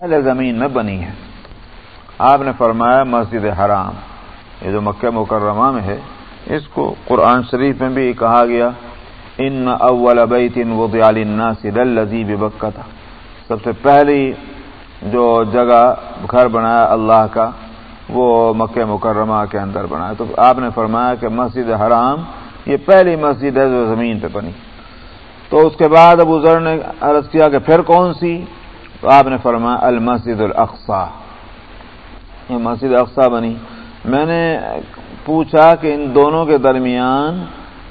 پہلے زمین میں بنی ہے۔ آپ نے فرمایا مسجد حرام۔ یہ جو مکہ مکرمہ میں ہے، اس کو قرآن شریف میں بھی کہا گیا، ان اول بیت وضع للناس للذی ببکہ سب سے پہلی جو جگہ گھر بنایا اللہ کا، وہ مکہ مکرمہ کے اندر بنایا۔ تو آپ نے فرمایا کہ مسجد حرام، یہ پہلی مسجد ہے جو زمین پہ بنی۔ تو اس کے بعد ابو ذر نے عرض کیا کہ پھر کون سی؟ تو آپ نے فرمایا المسجد الاقصا یہ مسجد اقسا بنی۔ میں نے پوچھا کہ ان دونوں کے درمیان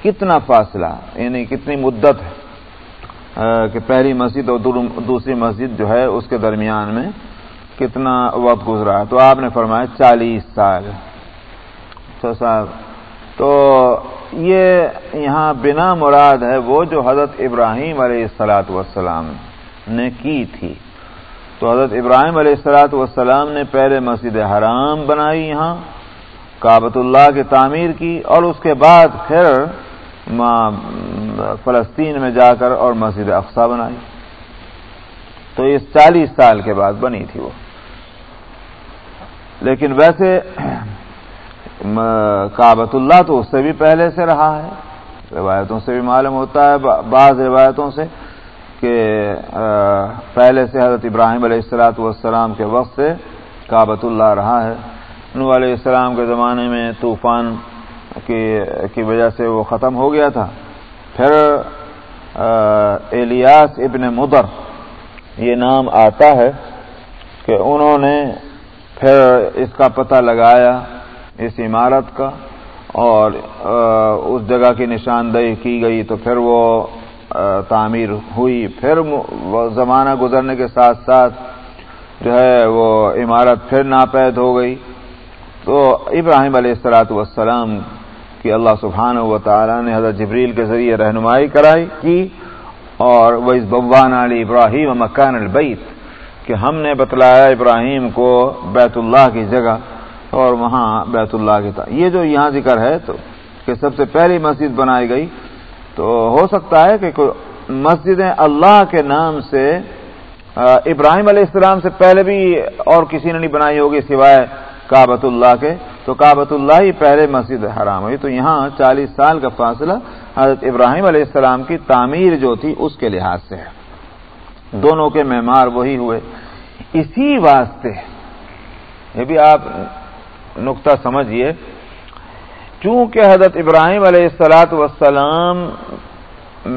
کتنا فاصلہ یعنی کتنی مدت ہے؟ کہ پہلی مسجد اور دوسری مسجد جو ہے، اس کے درمیان میں کتنا وقت گزرا ہے؟ تو آپ نے فرمایا چالیس سال۔ اچھا صاحب، تو یہ یہاں بنا مراد ہے وہ جو حضرت ابراہیم علیہ السلاۃ والسلام نے کی تھی۔ تو حضرت ابراہیم علیہ السلاۃ والسلام نے پہلے مسجد حرام بنائی یہاں کابت اللہ کی تعمیر کی اور اس کے بعد پھر فلسطین میں جا کر اور مسجد اقسا بنائی۔ تو اس چالیس سال کے بعد بنی تھی وہ۔ لیکن ویسے کابت اللہ تو اس سے بھی پہلے سے رہا ہے۔ روایتوں سے بھی معلوم ہوتا ہے بعض روایتوں سے۔ کہ پہلے سے حضرت ابراہیم علیہ السلاۃ والسلام کے وقت سے کابت اللہ رہا ہے۔ نو علیہ السلام کے زمانے میں طوفان کی وجہ سے وہ ختم ہو گیا تھا۔ پھر الیاس ابن مدر یہ نام آتا ہے کہ انہوں نے پھر اس کا پتہ لگایا اس عمارت کا اور اس جگہ کی نشاندہی کی گئی تو پھر وہ تعمیر ہوئی۔ پھر زمانہ گزرنے کے ساتھ ساتھ جو ہے وہ عمارت پھر ناپید ہو گئی۔ تو ابراہیم علیہ السلاۃ والسلام کی اللہ سبحان و تعالیٰ نے حضرت جبریل کے ذریعے رہنمائی کرائی کی اور وہ اس بوان علی ابراہیم مکان البیت کہ ہم نے بتلایا ابراہیم کو بیت اللہ کی جگہ اور وہاں بیت اللہ کی تھا یہ جو یہاں ذکر ہے تو کہ سب سے پہلی مسجد بنائی گئی۔ تو ہو سکتا ہے کہ مسجدیں اللہ کے نام سے ابراہیم علیہ السلام سے پہلے بھی اور کسی نے نہیں بنائی ہوگی سوائے کابت اللہ کے۔ تو کابت اللہ ہی پہلے مسجد حرام ہوئی۔ تو یہاں چالیس سال کا فاصلہ حضرت ابراہیم علیہ السلام کی تعمیر جو تھی، اس کے لحاظ سے ہے۔ دونوں کے معمار وہی ہوئے۔ اسی واسطے یہ بھی آپ نقطہ سمجھیے چونکہ حضرت ابراہیم علیہ السلاۃ وسلام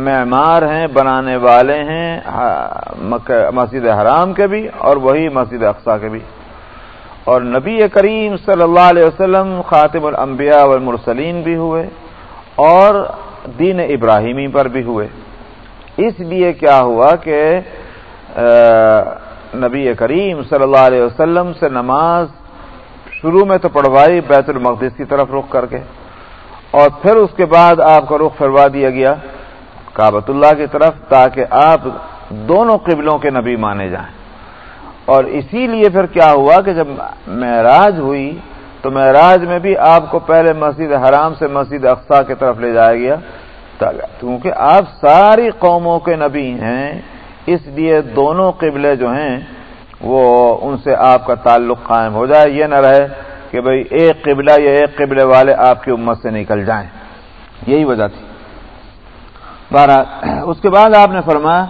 معمار ہیں، بنانے والے ہیں مسجد حرام کے بھی اور وہی مسجد اقسا کے بھی۔ اور نبی کریم صلی اللہ علیہ وسلم خاتم الانبیاء والمرسلین بھی ہوئے اور دین ابراہیمی پر بھی ہوئے۔ اس لیے کیا ہوا کہ نبی کریم صلی اللہ علیہ وسلم سے نماز شروع میں تو پڑھوائی بیت المقدس کی طرف رخ کر کے، اور پھر اس کے بعد آپ کا رخ فروا دیا گیا کابت اللہ کی طرف تاکہ آپ دونوں قبلوں کے نبی مانے جائیں۔ اور اسی لیے پھر کیا ہوا کہ جب معراج ہوئی تو معراج میں بھی آپ کو پہلے مسجد حرام سے مسجد اقسا کی طرف لے جایا گیا، کیونکہ آپ ساری قوموں کے نبی ہیں، اس لیے دونوں قبلے جو ہیں وہ ان سے آپ کا تعلق قائم ہو جائے، یہ نہ رہے کہ بھئی ایک قبلہ یا ایک قبلے والے آپ کی امت سے نکل جائیں۔ یہی وجہ تھی۔ بارہ اس کے بعد آپ نے فرمایا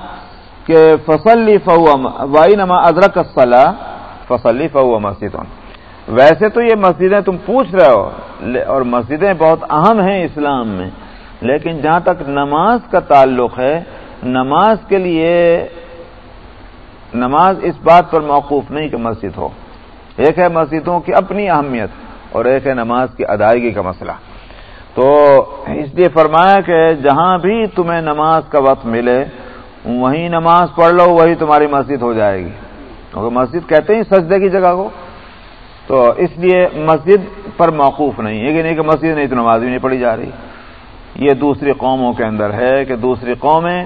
کہ فصلی وائی نما ادرک فصلی فو مسجد ویسے تو یہ مسجدیں تم پوچھ رہے ہو اور مسجدیں بہت اہم ہیں اسلام میں، لیکن جہاں تک نماز کا تعلق ہے، نماز کے لیے نماز اس بات پر موقوف نہیں کہ مسجد ہو۔ ایک ہے مسجدوں کی اپنی اہمیت اور ایک ہے نماز کی ادائیگی کا مسئلہ۔ تو اس لیے فرمایا کہ جہاں بھی تمہیں نماز کا وقت ملے، وہیں نماز پڑھ لو وہی تمہاری مسجد ہو جائے گی۔ کیونکہ مسجد کہتے ہیں سجدے کی جگہ کو۔ تو اس لیے مسجد پر موقوف نہیں۔ ہے نہیں کہ مسجد نہیں تو نماز بھی نہیں پڑھی جا رہی۔ یہ دوسری قوموں کے اندر ہے کہ دوسری قومیں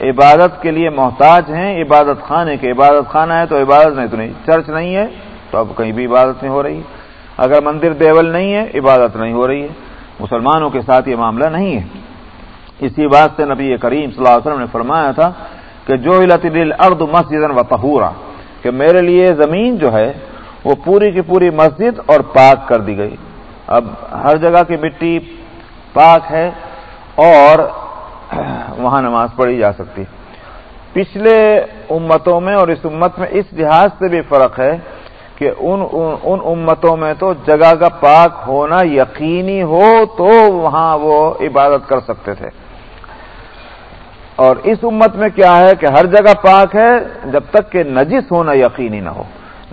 عبادت کے لیے محتاج ہیں، عبادت خانے کے عبادت خانہ ہے تو عبادت نہیں تو نہیں چرچ نہیں ہے، تو اب کہیں بھی عبادت نہیں ہو رہی۔ اگر مندر دیول نہیں ہے، عبادت نہیں ہو رہی ہے۔ مسلمانوں کے ساتھ یہ معاملہ نہیں ہے۔ اسی بات سے نبی کریم صلی اللہ علیہ وسلم نے فرمایا تھا کہ جو ارد مسجد و تہورا کہ میرے لیے زمین جو ہے، وہ پوری کی پوری مسجد اور پاک کر دی گئی۔ اب ہر جگہ کی مٹی پاک ہے اور وہاں نماز پڑھی جا سکتی۔ پچھلے امتوں میں اور اس امت میں اس لحاظ سے بھی فرق ہے کہ ان ان امتوں میں تو جگہ کا پاک ہونا یقینی ہو تو وہاں وہ عبادت کر سکتے تھے۔ اور اس امت میں کیا ہے کہ ہر جگہ پاک ہے، جب تک کہ نجس ہونا یقینی نہ ہو۔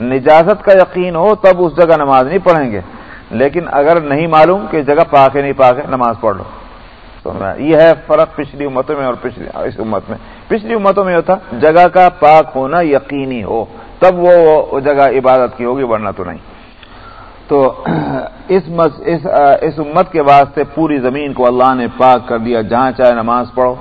نجازت کا یقین ہو تب اس جگہ نماز نہیں پڑھیں گے۔ لیکن اگر نہیں معلوم کہ جگہ پاک ہے، نہیں پاک ہے، نماز پڑھ لو۔ تو یہ ہے فرق پچھلی امتوں میں اور پچھلی اس امت میں۔ پچھلی امتوں میں ہوتا جگہ کا پاک ہونا یقینی ہو۔ تب وہ جگہ عبادت کی ہوگی ورنہ تو نہیں۔ تو اس اس, اس امت کے واسطے پوری زمین کو اللہ نے پاک کر دیا جہاں چاہے نماز پڑھو۔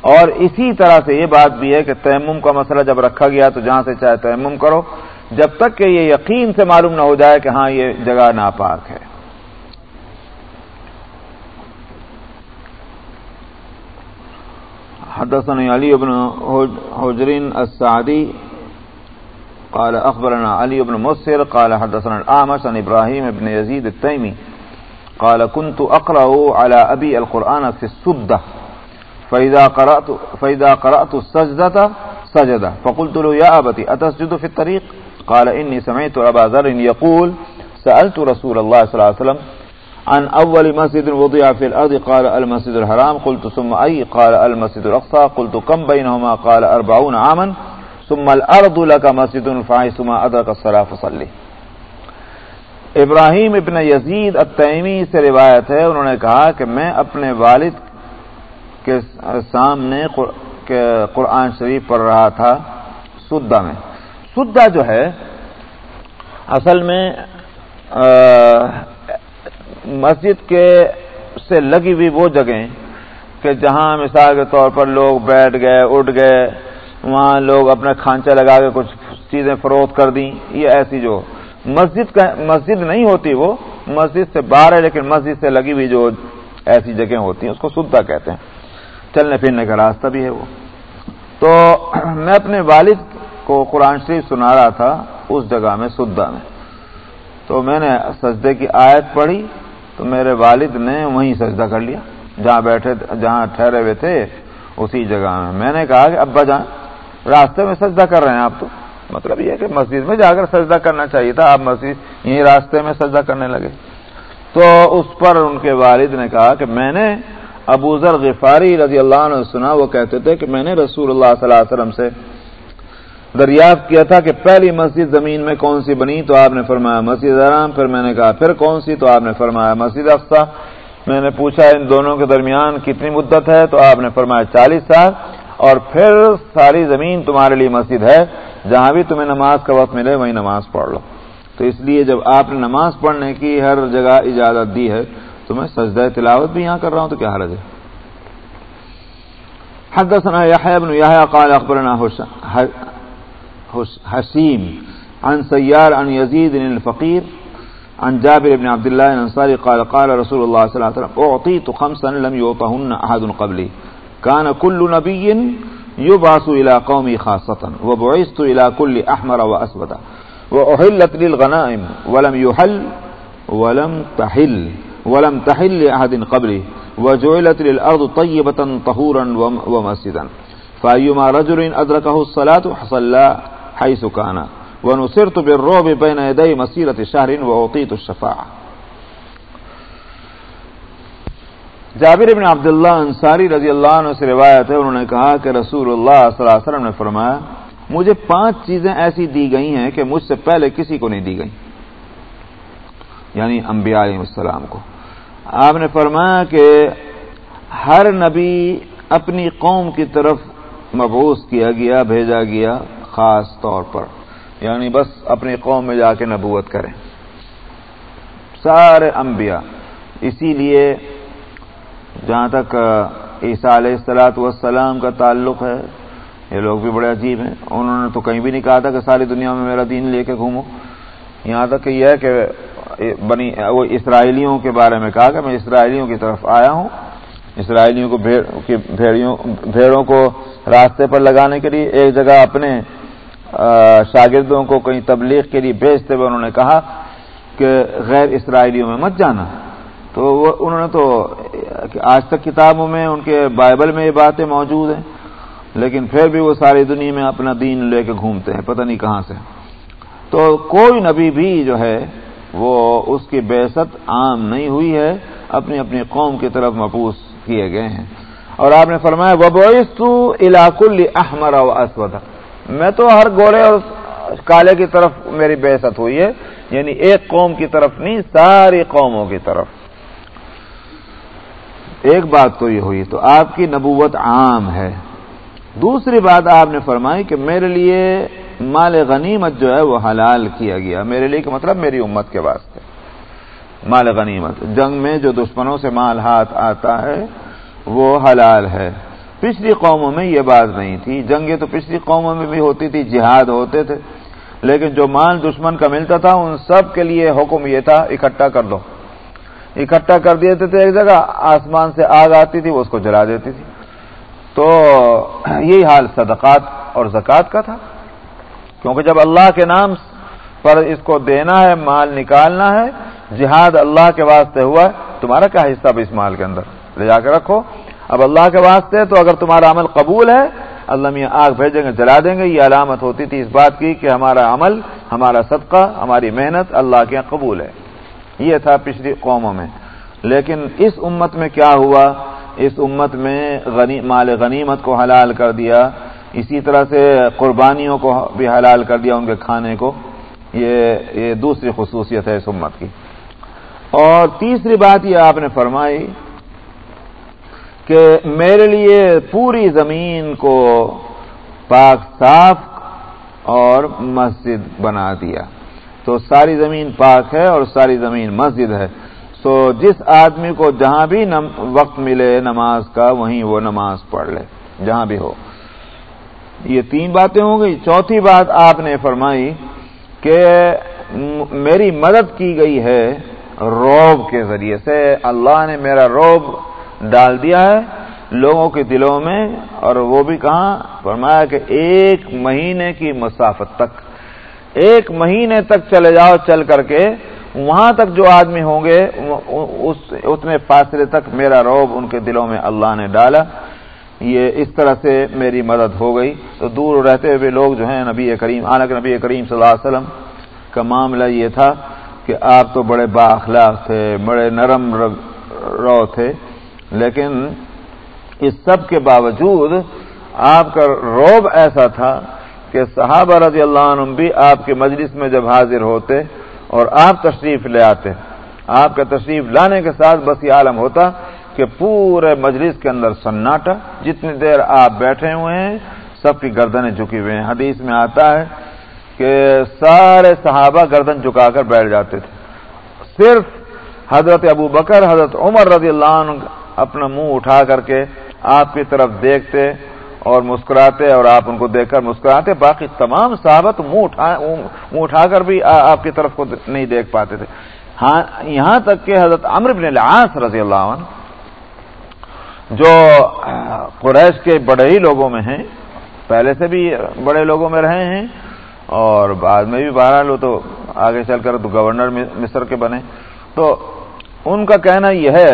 اور اسی طرح سے یہ بات بھی ہے کہ تیمم کا مسئلہ جب رکھا گیا تو جہاں سے چاہے تیمم کرو۔ جب تک کہ یہ یقین سے معلوم نہ ہو جائے کہ ہاں یہ جگہ ناپاک ہے۔ حدثنا علي بن حجر السعدي قال أخبرنا علي بن مصر قال حدثنا الآمس عن إبراهيم بن يزيد التيمي قال كنت أقرأ على أبي القرآن في السدة فإذا قرأت, فإذا قرأت السجدة سجد فقلت له يا أبتي أتسجد في الطريق؟ قال إني سمعت أبا ذر يقول سألت رسول الله صلى الله عليه وسلم عن أول مسجد وضع في الأرض قال المسجد الحرام. قلت ثم أي؟ قال المسجد الأقصى. قلت كم بينهما؟ قال أربعون عاما. ثم الأرض لك مسجد فعيس ما أدرك الصلاة فصلي. ابراہیم ابن یزید التیمی سے روایت ہے، انہوں نے کہا کہ میں اپنے والد کے سامنے قرآن شریف پڑھ رہا تھا سدہ میں۔ سدہ جو ہے، اصل میں مسجد کے سے لگی ہوئی وہ جگہیں کہ جہاں مثال کے طور پر لوگ بیٹھ گئے، اٹھ گئے، وہاں لوگ اپنا کھانچا لگا کے کچھ چیزیں فروخت کر دیں، یہ ایسی جو مسجد کا مسجد نہیں ہوتی وہ، مسجد سے باہر ہے لیکن مسجد سے لگی ہوئی جو ایسی جگہیں ہوتی ہیں، اس کو سدھا کہتے ہیں۔ چلنے پھرنے کا راستہ بھی ہے وہ۔ تو میں اپنے والد کو قرآن شریف سنا رہا تھا، اس جگہ میں سدھا میں۔ تو میں نے سجدے کی آیت پڑھی تو میرے والد نے وہیں سجدہ کر لیا۔ جہاں بیٹھے جہاں ٹھہرے ہوئے تھے، اسی جگہ میں۔ میں نے کہا کہ ابا جان، راستے میں سجدہ کر رہے ہیں آپ تو۔ مطلب یہ کہ مسجد میں جا کر سجدہ کرنا چاہیے تھا۔ آپ مسجد یہیں راستے میں سجدہ کرنے لگے۔ تو اس پر ان کے والد نے کہا کہ میں نے ابو ذر غفاری رضی اللہ عنہ سنا، وہ کہتے تھے کہ میں نے رسول اللہ صلی اللہ علیہ وسلم سے دریافت کیا تھا کہ پہلی مسجد زمین میں کون سی بنی تو آپ نے فرمایا مسجد حرام، پھر میں نے کہا پھر کون سی تو آپ نے فرمایا مسجد افسا میں نے پوچھا ان دونوں کے درمیان کتنی مدت ہے تو آپ نے فرمایا چالیس سال۔ اور پھر ساری زمین تمہارے لیے مسجد ہے، جہاں بھی تمہیں نماز کا وقت ملے وہیں نماز پڑھ لو۔ تو اس لیے جب آپ نے نماز پڑھنے کی ہر جگہ اجازت دی ہے، تو میں سجدہ تلاوت بھی یہاں کر رہا ہوں، تو کیا حرج ہے؟ حدثنا يحيى بن يحيى قال اخبرنا حسيم عن سيار عن يزيد الفقير عن جابر بن عبد الله الانصاري قال قال رسول الله صلى الله عليه وسلم اعطيت خمسا لم يعطهن احد قبلي كان كل نبي يبعث الى قومي خاصه وبعثت الى كل احمر واسود واحلت للغنائم ولم يحل ولم تحل ولم تحل لاحد قبلي وجعلت للارض طيبه طهورا ومسجدا فايما رجل ادركه الصلاه حصل حيث كان. ونصرت بالرعب بين يدي مسيرة شهر وأعطيت الشفاعة. جابر بن عبداللہ انصاری رضی اللہ عنہ سے روایت ہے، انہوں نے کہا کہ رسول اللہ صلی اللہ علیہ وسلم نے فرمایا، مجھے پانچ چیزیں ایسی دی گئی ہیں کہ مجھ سے پہلے کسی کو نہیں دی گئی۔ یعنی انبیاء علیہ السلام کو۔ آپ نے فرمایا کہ ہر نبی اپنی قوم کی طرف مبوس کیا گیا، بھیجا گیا۔ خاص طور پر یعنی بس اپنی قوم میں جا کے نبوت کریں۔ سارے انبیاء، اسی لیے جہاں تک عیسیٰ علیہ السلاۃ والسلام کا تعلق ہے، یہ لوگ بھی بڑے عجیب ہیں۔ انہوں نے تو کہیں بھی نہیں کہا تھا کہ ساری دنیا میں میرا دین لے کے گھومو۔ یہاں تک کہ یہ ہے کہ بنی وہ اسرائیلیوں کے بارے میں کہا کہ میں اسرائیلیوں کی طرف آیا ہوں۔ اسرائیلیوں کو بھیڑوں کو راستے پر لگانے کے لیے ایک جگہ اپنے شاگردوں کو کہیں تبلیغ کے لیے بھیجتے ہوئے انہوں نے کہا کہ غیر اسرائیلیوں میں مت جانا۔ تو وہ، انہوں نے تو، آج تک کتابوں میں، ان کے بائبل میں یہ باتیں موجود ہیں، لیکن پھر بھی وہ ساری دنیا میں اپنا دین لے کے گھومتے ہیں، پتہ نہیں کہاں سے۔ تو کوئی نبی بھی جو ہے، وہ اس کی بحثت عام نہیں ہوئی ہے، اپنی اپنی قوم کی طرف مبوس کیے گئے ہیں۔ اور آپ نے فرمایا وبوئس تو علاق احمر و میں تو ہر گورے اور کالے کی طرف میری بحثت ہوئی ہے یعنی ایک قوم کی طرف نہیں، ساری قوموں کی طرف۔ ایک بات تو یہ ہوئی، تو آپ کی نبوت عام ہے۔ دوسری بات آپ نے فرمائی کہ میرے لیے مال غنیمت جو ہے وہ حلال کیا گیا۔ میرے لیے کہ مطلب میری امت کے واسطے۔ مال غنیمت، جنگ میں جو دشمنوں سے مال ہاتھ آتا ہے، وہ حلال ہے۔ پچھلی قوموں میں یہ بات نہیں تھی۔ جنگیں تو پچھلی قوموں میں بھی ہوتی تھی، جہاد ہوتے تھے۔ لیکن جو مال دشمن کا ملتا تھا، ان سب کے لیے حکم یہ تھا، اکٹھا کر دو۔ اکٹھا کر دیتے تھے ایک جگہ آسمان سے آگ آتی تھی، وہ اس کو جلا دیتی تھی۔ تو یہی حال صدقات اور زکوٰۃ کا تھا۔ کیونکہ جب اللہ کے نام پر اس کو دینا ہے، مال نکالنا ہے، جہاد اللہ کے واسطے ہوا ہے، تمہارا کیا حصہ بھی اس مال کے اندر؟ لے جا کے رکھو۔ اب اللہ کے واسطے تو اگر تمہارا عمل قبول ہے، اللہ میاں آگ بھیجیں گے، جلا دیں گے، یہ علامت ہوتی تھی اس بات کی کہ ہمارا عمل، ہمارا صدقہ، ہماری محنت اللہ کے یہاں قبول ہے۔ یہ تھا پچھلی قوموں میں۔ لیکن اس امت میں کیا ہوا؟ اس امت میں غنی، مال غنیمت کو حلال کر دیا۔ اسی طرح سے قربانیوں کو بھی حلال کر دیا ان کے کھانے کو۔ یہ یہ دوسری خصوصیت ہے اس امت کی۔ اور تیسری بات یہ آپ نے فرمائی کہ میرے لیے پوری زمین کو پاک صاف اور مسجد بنا دیا۔ تو ساری زمین پاک ہے اور ساری زمین مسجد ہے۔ تو جس آدمی کو جہاں بھی وقت ملے نماز کا، وہیں وہ نماز پڑھ لے، جہاں بھی ہو۔ یہ تین باتیں ہوں گئی چوتھی بات آپ نے فرمائی کہ میری مدد کی گئی ہے روب کے ذریعے سے۔ اللہ نے میرا روب ڈال دیا ہے لوگوں کے دلوں میں اور وہ بھی کہاں فرمایا کہ ایک مہینے کی مسافت تک، ایک مہینے تک چلے جاؤ، چل کر کے وہاں تک جو آدمی ہوں گے اتنے فاصلے تک میرا روب ان کے دلوں میں اللہ نے ڈالا۔ یہ اس طرح سے میری مدد ہو گئی۔ تو دور رہتے ہوئے لوگ جو ہیں، نبی کریم حالانکہ نبی کریم صلی اللہ علیہ وسلم کا معاملہ یہ تھا کہ آپ تو بڑے باخلاق تھے، بڑے نرم رو تھے۔ لیکن اس سب کے باوجود آپ کا روب ایسا تھا کہ صحابہ رضی اللہ عنہ بھی آپ کے مجلس میں جب حاضر ہوتے اور آپ تشریف لے آتے، آپ کا تشریف لانے کے ساتھ بس یہ عالم ہوتا کہ پورے مجلس کے اندر سناٹا، جتنی دیر آپ بیٹھے ہوئے ہیں، سب کی گردنیں جھکی ہوئے ہیں۔ حدیث میں آتا ہے کہ سارے صحابہ گردن جھکا کر بیٹھ جاتے تھے۔ صرف حضرت ابو بکر، حضرت عمر رضی اللہ عنہ اپنا منہ اٹھا کر کے آپ کی طرف دیکھتے اور مسکراتے اور آپ ان کو دیکھ کر مسکراتے۔ باقی تمام صحابت منہ اٹھا منہ اٹھا کر بھی آپ کی طرف کو نہیں دیکھ پاتے تھے۔ ہاں یہاں تک کہ حضرت عمر بن العاص رضی اللہ عنہ، جو قریش کے بڑے ہی لوگوں میں ہیں، پہلے سے بھی بڑے لوگوں میں رہے ہیں، اور بعد میں بھی باہر لو تو آگے چل کر تو گورنر مصر کے بنے۔ تو ان کا کہنا یہ ہے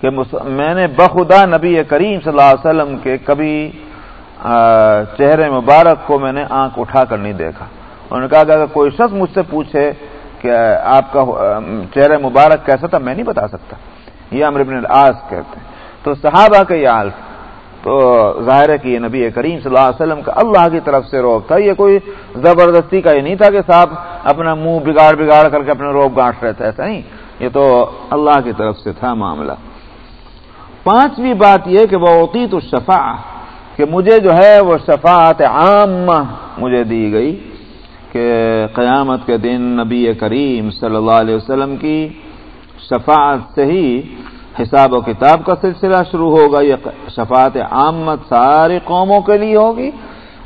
کہ میں نے بخدا نبی کریم صلی اللہ علیہ وسلم کے کبھی چہرے مبارک کو میں نے آنکھ اٹھا کر نہیں دیکھا۔ انہوں نے کہا کہ اگر کوئی شخص مجھ سے پوچھے کہ آپ کا چہرے مبارک کیسا تھا، میں نہیں بتا سکتا۔ یہ امر ابن العاص کہتے ہیں۔ تو صحابہ کا یہ حال تو ظاہر ہے کہ یہ نبی کریم صلی اللہ علیہ وسلم کا اللہ کی طرف سے روب تھا۔ یہ کوئی زبردستی کا یہ نہیں تھا کہ صاحب اپنا منہ بگاڑ بگاڑ کر کے اپنے روب گانٹ رہے تھے ایسا نہیں۔ یہ تو اللہ کی طرف سے تھا معاملہ۔ پانچویں بات یہ کہ وہ ہوتی تو کہ مجھے جو ہے وہ شفاعت عام مجھے دی گئی کہ قیامت کے دن نبی کریم صلی اللہ علیہ وسلم کی شفاعت سے ہی حساب و کتاب کا سلسلہ شروع ہوگا۔ یہ شفاعت عامت ساری قوموں کے لیے ہوگی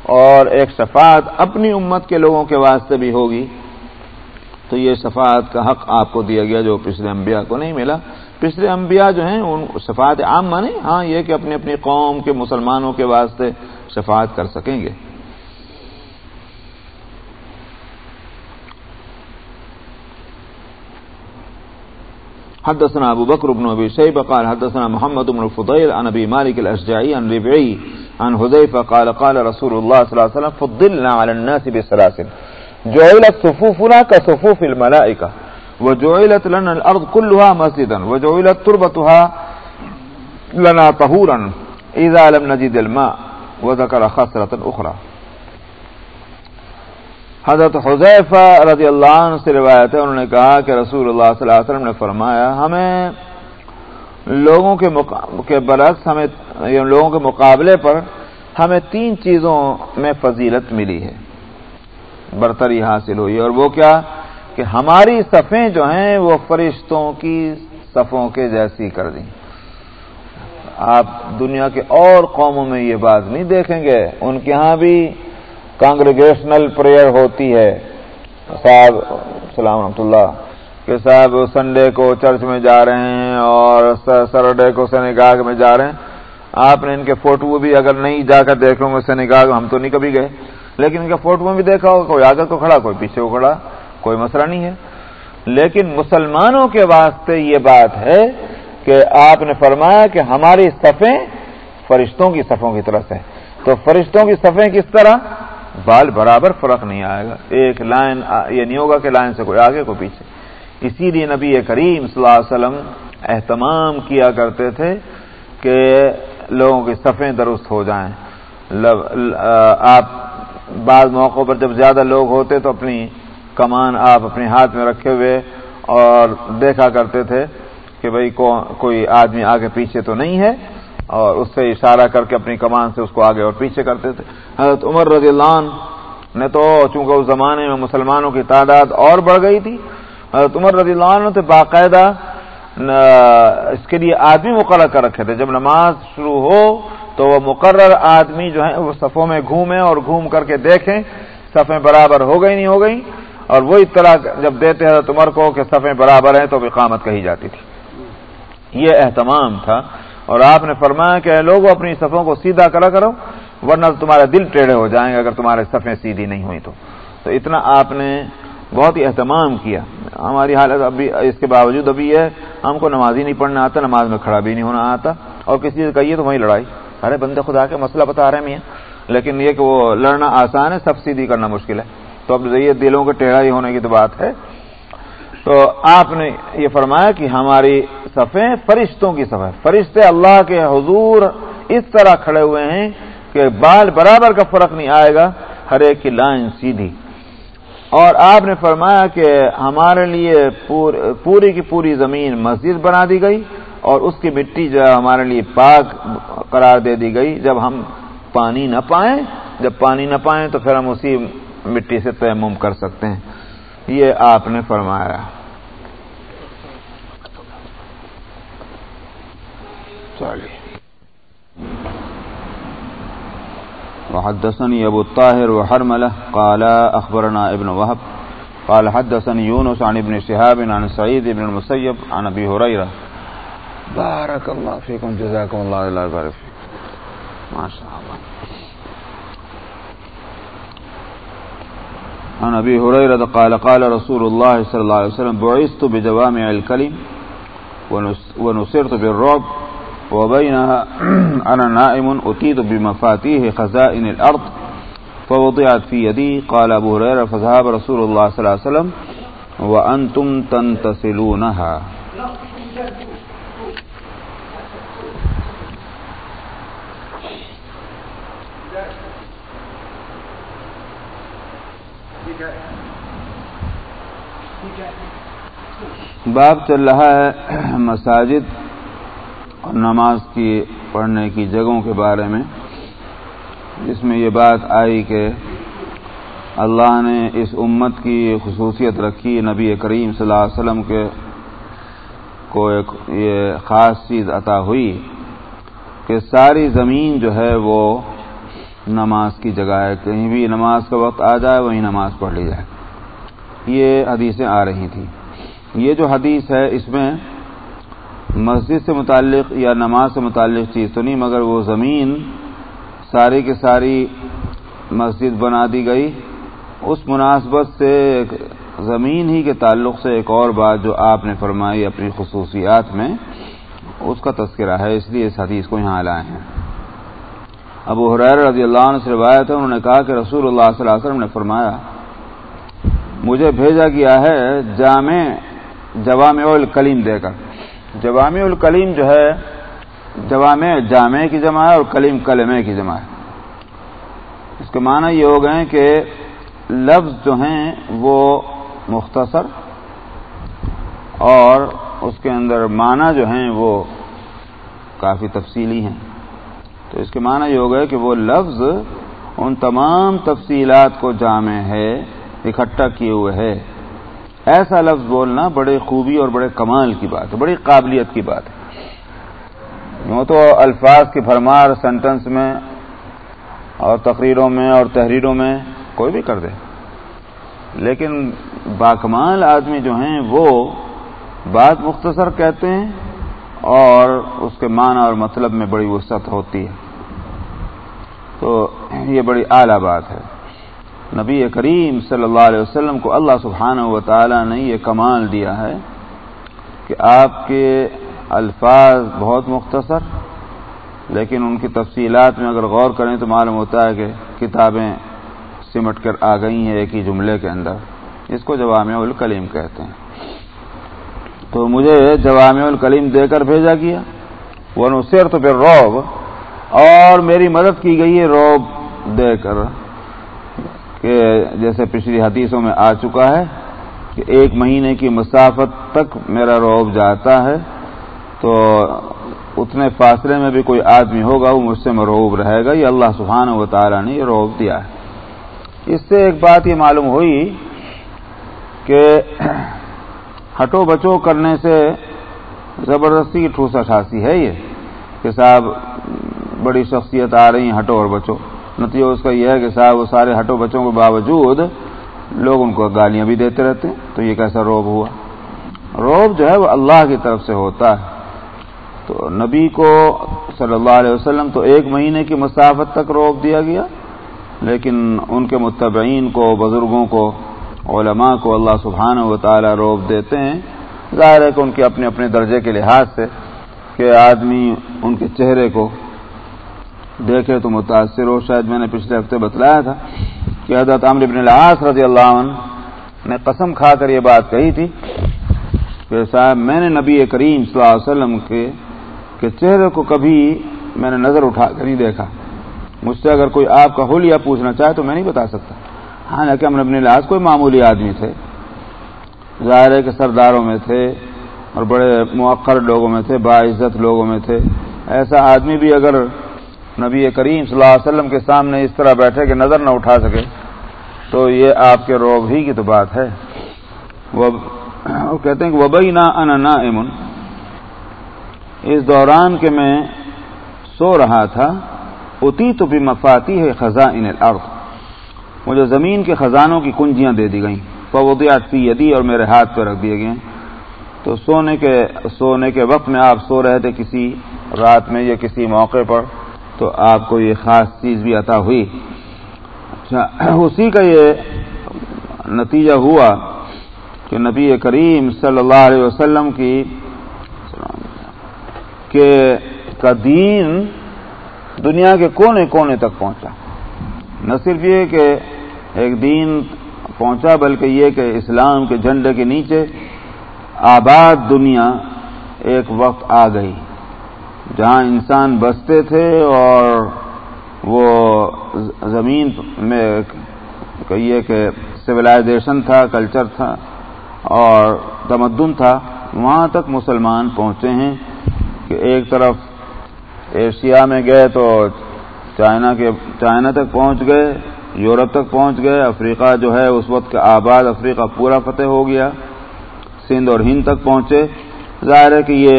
اور ایک شفاعت اپنی امت کے لوگوں کے واسطے بھی ہوگی۔ تو یہ شفاعت کا حق آپ کو دیا گیا جو پچھلے انبیاء کو نہیں ملا۔ پچھلے انبیاء جو ہیں، ان صفات عام مانے ہاں یہ کہ اپنی اپنی قوم کے مسلمانوں کے واسطے صفات کر سکیں گے۔ حدثنا ابو بکر بن ابي شيبه قال حدثنا محمد بن الفضيل عن ابي مالك الاشجعي عن ربعي عن حذيفه قال قال رسول الله صلى الله عليه وسلم فضلنا على الناس بسلاسل جعلت صفوفنا كصفوف الملائكه وجعلت لنا الارض كلها مسجدا، وجعلت تربتها لنا طهورا اذا لم نجد الماء، وذكر خسرة اخرى حضرت حضیفہ رضی اللہ عنہ سے روایت ہے، انہوں نے کہا کہ رسول اللہ صلی اللہ علیہ وسلم نے فرمایا، ہمیں لوگوں کے کے برعکس ہمیں یعنی لوگوں کے مقابلے پر ہمیں تین چیزوں میں فضیلت ملی ہے۔ برتری حاصل ہوئی اور وہ کیا؟ کہ ہماری صفیں جو ہیں وہ فرشتوں کی صفوں کے جیسی کر دیں۔ آپ دنیا کے اور قوموں میں یہ بات نہیں دیکھیں گے۔ ان کے ہاں بھی کانگریگیشنل پریئر ہوتی ہے۔ صاحب، السلام رحمۃ اللہ۔ کہ صاحب سنڈے کو چرچ میں جا رہے ہیں اور سرڈے کو سنگاگ میں جا رہے ہیں۔ آپ نے ان کے فوٹو بھی اگر نہیں جا کر دیکھو گے سنگاگ ہم تو نہیں کبھی گئے۔ لیکن ان کے فوٹو میں بھی دیکھا ہوگا، کوئی آگے کو کھڑا، کوئی پیچھے کو کھڑا۔ کوئی مسئلہ نہیں ہے۔ لیکن مسلمانوں کے واسطے یہ بات ہے کہ آپ نے فرمایا کہ ہماری صفیں فرشتوں کی صفوں کی طرف سے تو فرشتوں کی صفیں کس طرح؟ بال برابر فرق نہیں آئے گا۔ ایک لائن، یہ نہیں ہوگا کہ لائن سے کوئی آگے، کوئی پیچھے۔ اسی لیے نبی کریم صلی اللہ علیہ وسلم اہتمام کیا کرتے تھے کہ لوگوں کی صفیں درست ہو جائیں۔ آپ بعض موقعوں پر جب زیادہ لوگ ہوتے تو اپنی کمان آپ اپنے ہاتھ میں رکھے ہوئے اور دیکھا کرتے تھے کہ بھائی کوئی آدمی آگے پیچھے تو نہیں ہے اور اس سے اشارہ کر کے اپنی کمان سے اس کو آگے اور پیچھے کرتے تھے۔ حضرت عمر رضی اللہ عنہ نے تو چونکہ اس زمانے میں مسلمانوں کی تعداد اور بڑھ گئی تھی، حضرت عمر رضی اللہ عنہ تو باقاعدہ اس کے لیے آدمی مقرر کر رکھے تھے۔ جب نماز شروع ہو تو وہ مقرر آدمی جو ہے وہ صفوں میں گھومیں اور گھوم کر کے دیکھیں۔ صفیں برابر ہو گئی نہیں ہو گئی اور وہ اطلاع جب دیتے حضرت عمر کو کہ صفیں برابر ہیں تو اقامت کہی جاتی تھی۔ یہ اہتمام تھا۔ اور آپ نے فرمایا کہ لوگوں اپنی صفوں کو سیدھا کرا کرو، ورنہ تمہارے دل ٹیڑھے ہو جائیں گے اگر تمہارے صفیں سیدھی نہیں ہوئی تو۔ تو اتنا آپ نے بہت ہی اہتمام کیا۔ ہماری حالت ابھی اس کے باوجود ابھی ہے، ہم کو نماز ہی نہیں پڑھنا آتا، نماز میں کھڑا بھی نہیں ہونا آتا۔ اور کسی چیز کہیے تو وہی لڑائی۔ ارے بندے خدا کے مسئلہ بتا رہے ہیں میاں۔ لیکن یہ کہ وہ لڑنا آسان ہے، سب سیدھی کرنا مشکل ہے۔ تو اب یہ دلوں کے ٹیڑھا ہی ہونے کی تو بات ہے۔ تو آپ نے یہ فرمایا کہ ہماری صفیں فرشتوں کی صفیں، فرشتے اللہ کے حضور اس طرح کھڑے ہوئے ہیں کہ بال برابر کا فرق نہیں آئے گا، ہر ایک کی لائن سیدھی۔ اور آپ نے فرمایا کہ ہمارے لیے پوری کی پوری زمین مسجد بنا دی گئی اور اس کی مٹی جو ہے ہمارے لیے پاک قرار دے دی گئی۔ جب ہم پانی نہ پائیں، جب پانی نہ پائیں تو پھر ہم اسی مٹی سے تیمم کر سکتے ہیں۔ یہ آپ نے فرمایا۔ وحدثني أبو الطاهر وحرملة قال أخبرنا ابن وهب قال حدثني يونس عن ابن شهاب عن سعيد بن المسيب عن أبي هريرة. بارك الله فيكم، جزاكم الله الله فيكم ما شاء الله. عن ابي هريره قال قال رسول الله صلى الله عليه وسلم، بعثت بجوامع الكلم ونصرت بالرعب وبينها انا نائم اتيت بمفاتيح خزائن الارض فوضعت في يدي قال ابو هريره فذهب رسول الله صلى الله عليه وسلم وانتم تنتصلونها باب چل رہا ہے مساجد اور نماز کی پڑھنے کی جگہوں کے بارے میں، جس میں یہ بات آئی کہ اللہ نے اس امت کی خصوصیت رکھی، نبی کریم صلی اللہ علیہ وسلم کے کو ایک یہ خاص چیز عطا ہوئی کہ ساری زمین جو ہے وہ نماز کی جگہ ہے، کہیں بھی نماز کا وقت آ جائے، وہیں نماز پڑھ لی جائے۔ یہ حدیثیں آ رہی تھیں۔ یہ جو حدیث ہے، اس میں مسجد سے متعلق یا نماز سے متعلق چیز تو نہیں، مگر وہ زمین ساری کی ساری مسجد بنا دی گئی۔ اس مناسبت سے زمین ہی کے تعلق سے ایک اور بات جو آپ نے فرمائی اپنی خصوصیات میں، اس کا تذکرہ ہے، اس لیے اس حدیث کو یہاں لائے ہیں۔ ابو حریر رضی اللہ عنہ سے روایت ہے، انہوں نے کہا کہ رسول اللہ صلی اللہ علیہ وسلم نے فرمایا، مجھے بھیجا گیا ہے جامع جوامع الکلیم دے کر۔ جوامع الکلیم جو ہے، جوامع جامع کی جمع ہے اور کلیم کلمے کی جمع ہے۔ اس کے معنی یہ ہو گئے کہ لفظ جو ہیں وہ مختصر اور اس کے اندر معنی جو ہیں وہ کافی تفصیلی ہیں۔ تو اس کے معنی یہ ہو گئے کہ وہ لفظ ان تمام تفصیلات کو جامع ہے، اکٹھا کیے ہوئے ہے۔ ایسا لفظ بولنا بڑے خوبی اور بڑے کمال کی بات ہے، بڑی قابلیت کی بات ہے۔ یوں تو الفاظ کی بھرمار سینٹنس میں اور تقریروں میں اور تحریروں میں کوئی بھی کر دے۔ لیکن باکمال آدمی جو ہیں وہ بات مختصر کہتے ہیں اور اس کے معنی اور مطلب میں بڑی وسعت ہوتی ہے۔ تو یہ بڑی اعلیٰ بات ہے۔ نبی کریم صلی اللہ علیہ وسلم کو اللہ سبحانہ و تعالی نے یہ کمال دیا ہے کہ آپ کے الفاظ بہت مختصر، لیکن ان کی تفصیلات میں اگر غور کریں تو معلوم ہوتا ہے کہ کتابیں سمٹ کر آ گئی ہیں ایک ہی جملے کے اندر اس کو جوامع الکلیم کہتے ہیں۔ تو مجھے جوامع الکلیم دے کر بھیجا گیا۔ وہ نصیر تو پھر روب اور میری مدد کی گئی ہے روب دے کر، کہ جیسے پچھلی حدیثوں میں آ چکا ہے کہ ایک مہینے کی مسافت تک میرا روب جاتا ہے، تو اتنے فاصلے میں بھی کوئی آدمی ہوگا، وہ مجھ سے مروب رہے گا۔ یہ اللہ سبحانہ و تعالیٰ نے یہ روب دیا ہے۔ اس سے ایک بات یہ معلوم ہوئی کہ ہٹو بچو کرنے سے زبردستی کی ٹھوسا ٹھاسی ہے یہ کہ صاحب بڑی شخصیت آ رہی ہیں، ہٹو اور بچو۔ نتیجہ اس کا یہ ہے کہ صاحب وہ سارے ہٹو بچوں کے باوجود لوگ ان کو گالیاں بھی دیتے رہتے ہیں۔ تو یہ کیسا روب ہوا؟ روب جو ہے وہ اللہ کی طرف سے ہوتا ہے۔ تو نبی کو صلی اللہ علیہ وسلم تو ایک مہینے کی مسافت تک روک دیا گیا، لیکن ان کے متبعین کو، بزرگوں کو علماء کو اللہ سبحانہ و تعالی روک دیتے ہیں۔ ظاہر ہے کہ ان کے اپنے اپنے درجے کے لحاظ سے کہ آدمی ان کے چہرے کو دیکھے تو متاثر ہو۔ شاید میں نے پچھلے ہفتے بتلایا تھا کہ حضرت عمر بن العاص رضی اللہ عنہ نے قسم کھا کر یہ بات کہی تھی کہ صاحب میں نے نبی کریم صلی اللہ علیہ وسلم کے کہ چہرے کو کبھی میں نے نظر اٹھا کر نہیں دیکھا۔ مجھ سے اگر کوئی آپ کا حلیہ پوچھنا چاہے تو میں نہیں بتا سکتا۔ ہاں لیکن ہم اپنے لحاظ کوئی معمولی آدمی تھے۔ ظاہر ہے کہ سرداروں میں تھے اور بڑے مؤخر لوگوں میں تھے، باعزت لوگوں میں تھے۔ ایسا آدمی بھی اگر نبی کریم صلی اللہ علیہ وسلم کے سامنے اس طرح بیٹھے کہ نظر نہ اٹھا سکے، تو یہ آپ کے روب ہی کی تو بات ہے۔ وہ کہتے ہیں کہ وبئی نہ ان امن اس دوران کے میں سو رہا تھا اتی تو بھی مفاتی ہے خزاں ان مجھے زمین کے خزانوں کی کنجیاں دے دی گئیں۔ فوقیات فی یدی اور میرے ہاتھ پہ رکھ دیے گئے۔ تو سونے کے سونے کے وقت میں آپ سو رہے تھے کسی رات میں یا کسی موقع پر، تو آپ کو یہ خاص چیز بھی عطا ہوئی۔ اچھا اسی کا یہ نتیجہ ہوا کہ نبی کریم صلی اللہ علیہ وسلم کی، کہ کا دین دنیا کے کونے کونے تک پہنچا۔ نہ صرف یہ کہ ایک دین پہنچا، بلکہ یہ کہ اسلام کے جھنڈے کے نیچے آباد دنیا ایک وقت آ گئی، جہاں انسان بستے تھے اور وہ زمین میں کہیے کہ سویلائزیشن تھا کلچر تھا اور تمدن تھا، وہاں تک مسلمان پہنچے ہیں کہ ایک طرف ایشیا میں گئے تو چائنا کے چائنا تک پہنچ گئے، یورپ تک پہنچ گئے، افریقہ جو ہے اس وقت کا آباد افریقہ پورا فتح ہو گیا، سندھ اور ہند تک پہنچے۔ ظاہر ہے کہ یہ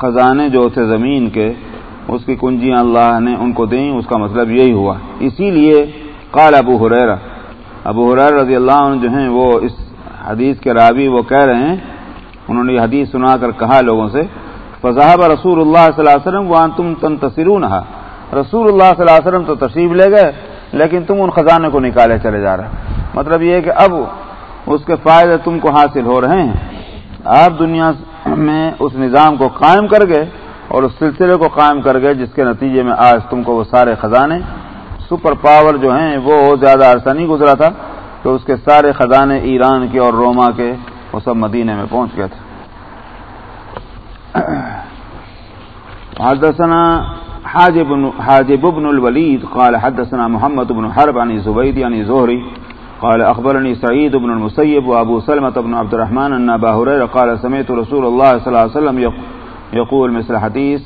خزانے جو تھے زمین کے، اس کی کنجیاں اللہ نے ان کو دیں، اس کا مطلب یہی ہوا۔ اسی لیے قال ابو حریرا ابو حریر رضی اللہ عنہ جو ہیں، وہ اس حدیث کے رابی وہ کہہ رہے ہیں۔ انہوں نے یہ حدیث سنا کر کہا لوگوں سے فضاحب رسول اللہ صلی اللہ علیہ وسلم وہاں تم تن تصرون رسول اللہ صلی اللہ علیہ وسلم تو تشریف لے گئے، لیکن تم ان خزانے کو نکالے چلے جا رہے مطلب یہ کہ اب اس کے فائدے تم کو حاصل ہو رہے ہیں۔ آپ دنیا میں اس نظام کو قائم کر گئے اور اس سلسلے کو قائم کر گئے جس کے نتیجے میں آج تم کو وہ سارے خزانے، سپر پاور جو ہیں، وہ زیادہ عرصہ نہیں گزرا تھا تو اس کے سارے خزانے ایران کے اور روما کے، وہ سب مدینے میں پہنچ گئے تھے۔ حدثنا حاجب حاجب بن الوليد قال حدثنا محمد بن حرب عن زبيد عن زهري قال أخبرني سعيد بن المسيب وأبو سلمة بن عبد الرحمن أن أبا هريرة قال سمعت رسول الله صلى الله عليه وسلم يقول مثل حديث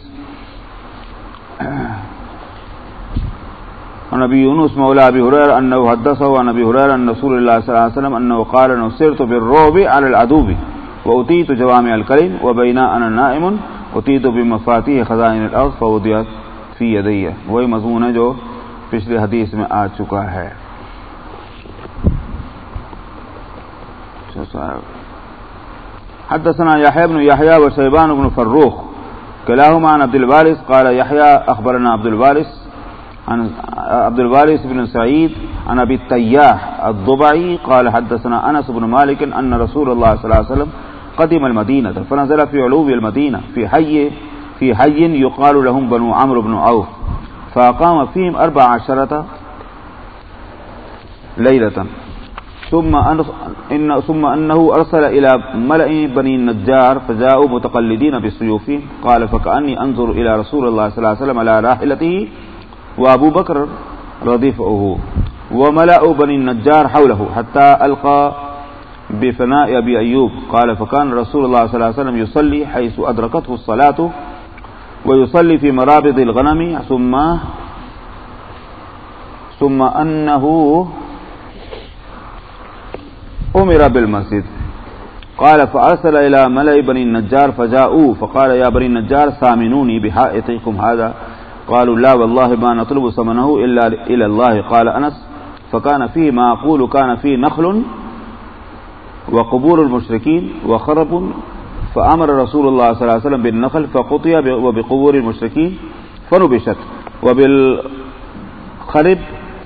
عن أبي يونس مولى أبي هريرة أنه حدثه عن أبي هريرة أن رسول الله صلى الله عليه وسلم أنه قال نصرت بالروب على العدوب وأتيت جوامع الكريم وبين أنا نائم أتيت بمفاتيح خزائن الأرض فوضيت في يدي وهي مضمون ہے جو پچھلے حدیث میں آ چکا ہے۔ حدثنا يحيى بن يحيى وشيبان بن فروخ كلاهما عن عبد الوارث، قال يحيى أخبرنا عبد الوارث، عن عبد الوارث بن سعيد عن أبي التياح الضبعي قال حدثنا أنس بن مالك أن رسول الله صلى الله عليه وسلم قدم المدينة فنزل في علو المدينة في حي في حي يقال لهم بنو عمرو بن عوف فأقام فيهم أربع عشرة ليلة ثم إن ثم أنه أرسل إلى ملأ بني النجار فجاءوا متقلدين بالسيوف قال فكأني أنظر إلى رسول الله صلى الله عليه وسلم على راحلته وأبو بكر رضيفه وملأ بني النجار حوله حتى ألقى بفناء أبي أيوب قال فكان رسول الله صلى الله عليه وسلم يصلي حيث أدركته الصلاة ويصلي في مرابض الغنم، ثم ثم أنه أمر بالمسجد. قال، فأرسل إلى ملأ بني النجار فجاءوا فقال، يا بني النجار، سامنوني بحائطكم هذا؟ قالوا، لا والله ما نطلب ثمنه إلا إلى الله. قال أنس، فكان فيه ما أقول، كان فيه نخل وقبور المشركين وخرب فأمر رسول الله صلى الله عليه وسلم بالنخل فقطي وبقبور المشركين فنبشت وبالخرب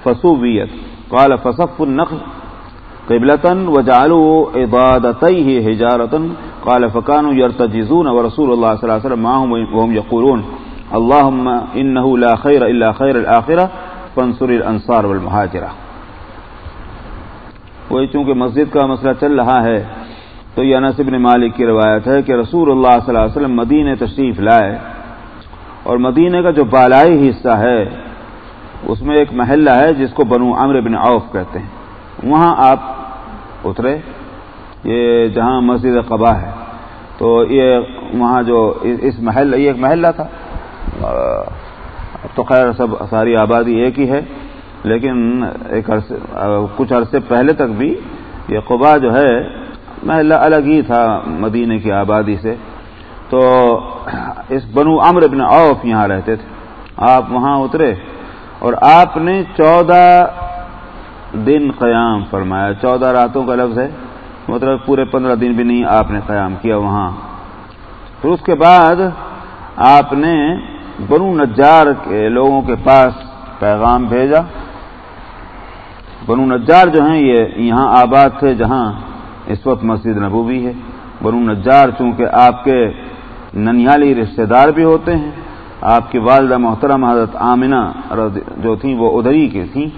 فسوبيت قال فصف النخل قبلة وجعلوا عضادتيه حجارة. قال فكانوا يرتجزون ورسول الله صلى الله عليه وسلم معهم وهم يقولون اللهم إنه لا خير إلا خير الآخرة فانصر الأنصار والمهاجرة. وہی چونکہ مسجد کا مسئلہ چل رہا ہے تو یہ انس بن مالک کی روایت ہے کہ رسول اللہ صلی اللہ علیہ وسلم مدینہ تشریف لائے اور مدینہ کا جو بالائی حصہ ہے، اس میں ایک محلہ ہے جس کو بنو عمر بن عوف کہتے ہیں۔ وہاں آپ اترے، یہ جہاں مسجد قبا ہے۔ تو یہ وہاں جو اس محل یہ ایک محلہ تھا۔ اب تو خیر، سب ساری آبادی ایک ہی ہے۔ لیکن ایک عرصے کچھ عرصے پہلے تک بھی یہ قبا جو ہے محلہ الگ ہی تھا مدینے کی آبادی سے۔ تو اس بنو امر ابن اوف یہاں رہتے تھے۔ آپ وہاں اترے اور آپ نے چودہ دن قیام فرمایا۔ چودہ راتوں کا لفظ ہے مطلب پورے پندرہ دن بھی نہیں آپ نے قیام کیا وہاں۔ پھر اس کے بعد آپ نے بنو نجار کے لوگوں کے پاس پیغام بھیجا۔ بنو نجار جو ہیں، یہ یہاں آباد تھے جہاں اس وقت مسجد نبوی ہے۔ بنو نجار چونکہ آپ کے ننیالی رشتہ دار بھی ہوتے ہیں، آپ کی والدہ محترم حضرت آمنہ جو تھیں، وہ ادھری کی تھیں۔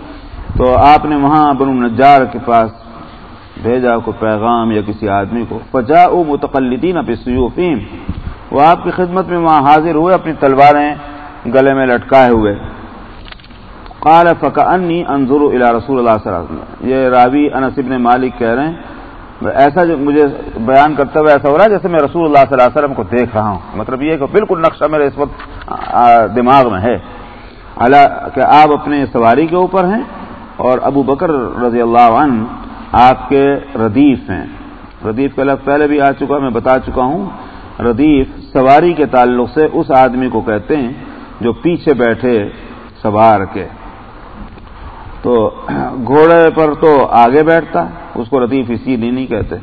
تو آپ نے وہاں بنو نجار کے پاس بھیجا کوئی پیغام یا کسی آدمی کو فجا او متقلدین سیوفیم وہ آپ کی خدمت میں وہاں حاضر ہوئے، اپنی تلواریں گلے میں لٹکائے ہوئے۔ قال فکانی انضر الى رسول اللہ صلی اللہ علیہ وسلم۔ یہ راوی انس ابن مالک کہہ رہے ہیں ایسا جو مجھے بیان کرتے ہوئے ایسا ہو رہا ہے جیسے میں رسول اللہ صلی اللہ علیہ وسلم کو دیکھ رہا ہوں۔ مطلب یہ کہ بالکل نقشہ میرے اس وقت دماغ میں ہے۔ کہ آپ اپنے سواری کے اوپر ہیں اور ابو بکر رضی اللہ عنہ آپ کے ردیف ہیں۔ ردیف کا لفظ پہلے بھی آ چکا، میں بتا چکا ہوں۔ ردیف سواری کے تعلق سے اس آدمی کو کہتے ہیں جو پیچھے بیٹھے سوار کے۔ تو گھوڑے پر تو آگے بیٹھتا، اس کو ردیف اسی لیے نہیں کہتے۔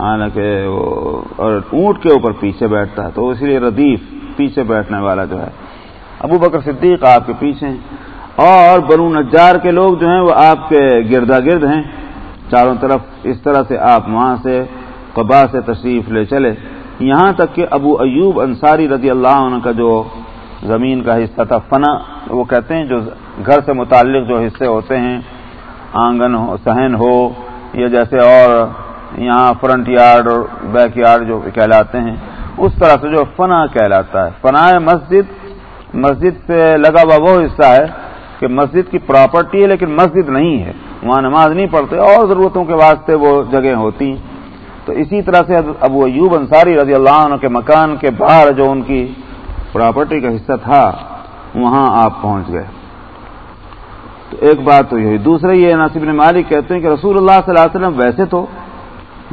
حالانکہ وہ اور اونٹ کے اوپر پیچھے بیٹھتا ہے تو اسی لیے ردیف پیچھے بیٹھنے والا جو ہے۔ ابو بکر صدیق آپ کے پیچھے ہیں۔ اور بنو نجار کے لوگ جو ہیں وہ آپ کے گردا گرد ہیں۔ چاروں طرف اس طرح سے آپ وہاں سے قبا سے تشریف لے چلے۔ یہاں تک کہ ابو ایوب انصاری رضی اللہ عنہ کا جو زمین کا حصہ تھا، فنا، وہ کہتے ہیں جو گھر سے متعلق جو حصے ہوتے ہیں، آنگن ہو، سہن ہو، یا جیسے اور یہاں فرنٹ یارڈ اور بیک یارڈ جو کہلاتے ہیں، اس طرح سے جو فنا کہلاتا ہے۔ فنا مسجد مسجد سے لگا ہوا وہ حصہ ہے کہ مسجد کی پراپرٹی ہے لیکن مسجد نہیں ہے۔ وہاں نماز نہیں پڑھتے اور ضرورتوں کے واسطے وہ جگہ ہوتی ہیں۔ تو اسی طرح سے ابو ایوب انصاری رضی اللہ عنہ کے مکان کے باہر جو ان کی پراپرٹی کا حصہ تھا، وہاں آپ پہنچ گئے۔ تو ایک بات تو یہی دوسرے یہ ناصب مالک کہتے ہیں کہ رسول اللہ صلی اللہ علیہ وسلم ویسے تو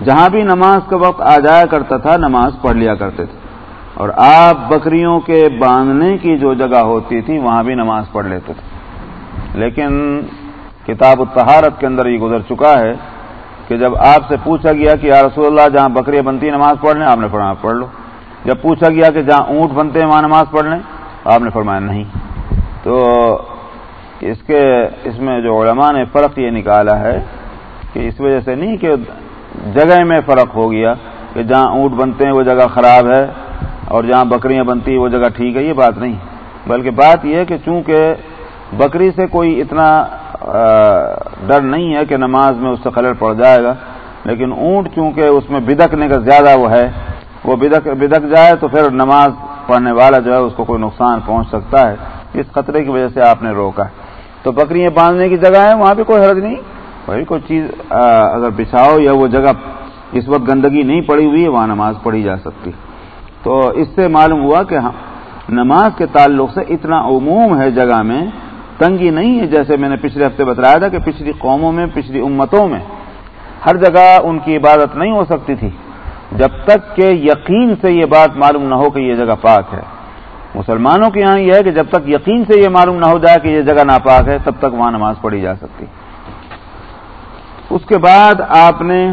جہاں بھی نماز کا وقت آ جایا کرتا تھا، نماز پڑھ لیا کرتے تھے۔ اور آپ بکریوں کے باندھنے کی جو جگہ ہوتی تھی، وہاں بھی نماز پڑھ لیتے تھے۔ لیکن کتاب الطہارت کے اندر یہ گزر چکا ہے کہ جب آپ سے پوچھا گیا کہ یا رسول اللہ، جہاں بکریاں بنتی نماز پڑھ لیں، آپ نے فرمایا پڑھ لو۔ جب پوچھا گیا کہ جہاں اونٹ بنتے ہیں، وہاں نماز پڑھ لیں، آپ نے فرمایا نہیں۔ تو اس کے اس میں جو علماء نے فرق یہ نکالا ہے کہ اس وجہ سے نہیں کہ جگہ میں فرق ہو گیا کہ جہاں اونٹ بنتے ہیں وہ جگہ خراب ہے اور جہاں بکریاں بنتی ہیں وہ جگہ ٹھیک ہے، یہ بات نہیں۔ بلکہ بات یہ ہے کہ چونکہ بکری سے کوئی اتنا ڈر نہیں ہے کہ نماز میں اس سے خلل پڑ جائے گا، لیکن اونٹ چونکہ اس میں بدکنے کا زیادہ وہ ہے، وہ بدک بدک جائے تو پھر نماز پڑھنے والا جو ہے اس کو کوئی نقصان پہنچ سکتا ہے۔ اس خطرے کی وجہ سے آپ نے روکا۔ ہے تو بکریاں باندھنے کی جگہ ہے، وہاں بھی کوئی حرج نہیں۔ بھائی کوئی چیز اگر بچھاؤ یا وہ جگہ اس وقت گندگی نہیں پڑی ہوئی ہے، وہاں نماز پڑھی جا سکتی۔ تو اس سے معلوم ہوا کہ ہاں، نماز کے تعلق سے اتنا عموم ہے جگہ میں، تنگی نہیں ہے۔ جیسے میں نے پچھلے ہفتے بتایا تھا کہ پچھلی قوموں میں، پچھلی امتوں میں ہر جگہ ان کی عبادت نہیں ہو سکتی تھی۔ جب تک کہ یقین سے یہ بات معلوم نہ ہو کہ یہ جگہ پاک ہے۔ مسلمانوں کے یہاں یہ ہے کہ جب تک یقین سے یہ معلوم نہ ہو جائے کہ یہ جگہ ناپاک ہے، تب تک وہاں نماز پڑھی جا سکتی۔ اس کے بعد آپ نے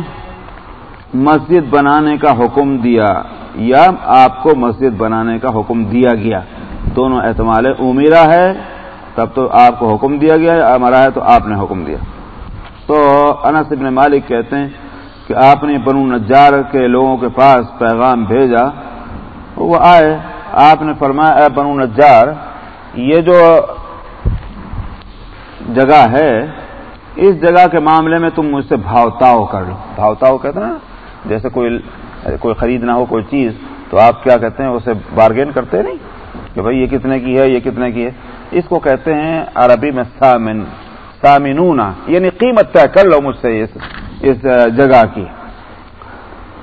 مسجد بنانے کا حکم دیا یا آپ کو مسجد بنانے کا حکم دیا گیا۔ دونوں احتمال امیرا ہے، تب تو آپ کو حکم دیا گیا ہمارا ہے تو آپ نے حکم دیا۔ تو انس ابن مالک کہتے ہیں کہ آپ نے بنو نجار کے لوگوں کے پاس پیغام بھیجا، وہ آئے۔ آپ نے فرمایا، اے بنو نجار، یہ جو جگہ ہے، اس جگہ کے معاملے میں تم مجھ سے بھاؤتاؤ کر لو۔ بھاؤتاؤ کہتے ہیں جیسے کوئی کوئی خریدنا ہو کوئی چیز، تو آپ کیا کہتے ہیں، اسے بارگین کرتے نہیں؟ کہ بھائی، یہ کتنے کی ہے، یہ کتنے کی ہے۔ اس کو کہتے ہیں عربی میں سامن سامنونا یعنی قیمت طے کر لو مجھ سے اس اس جگہ کی۔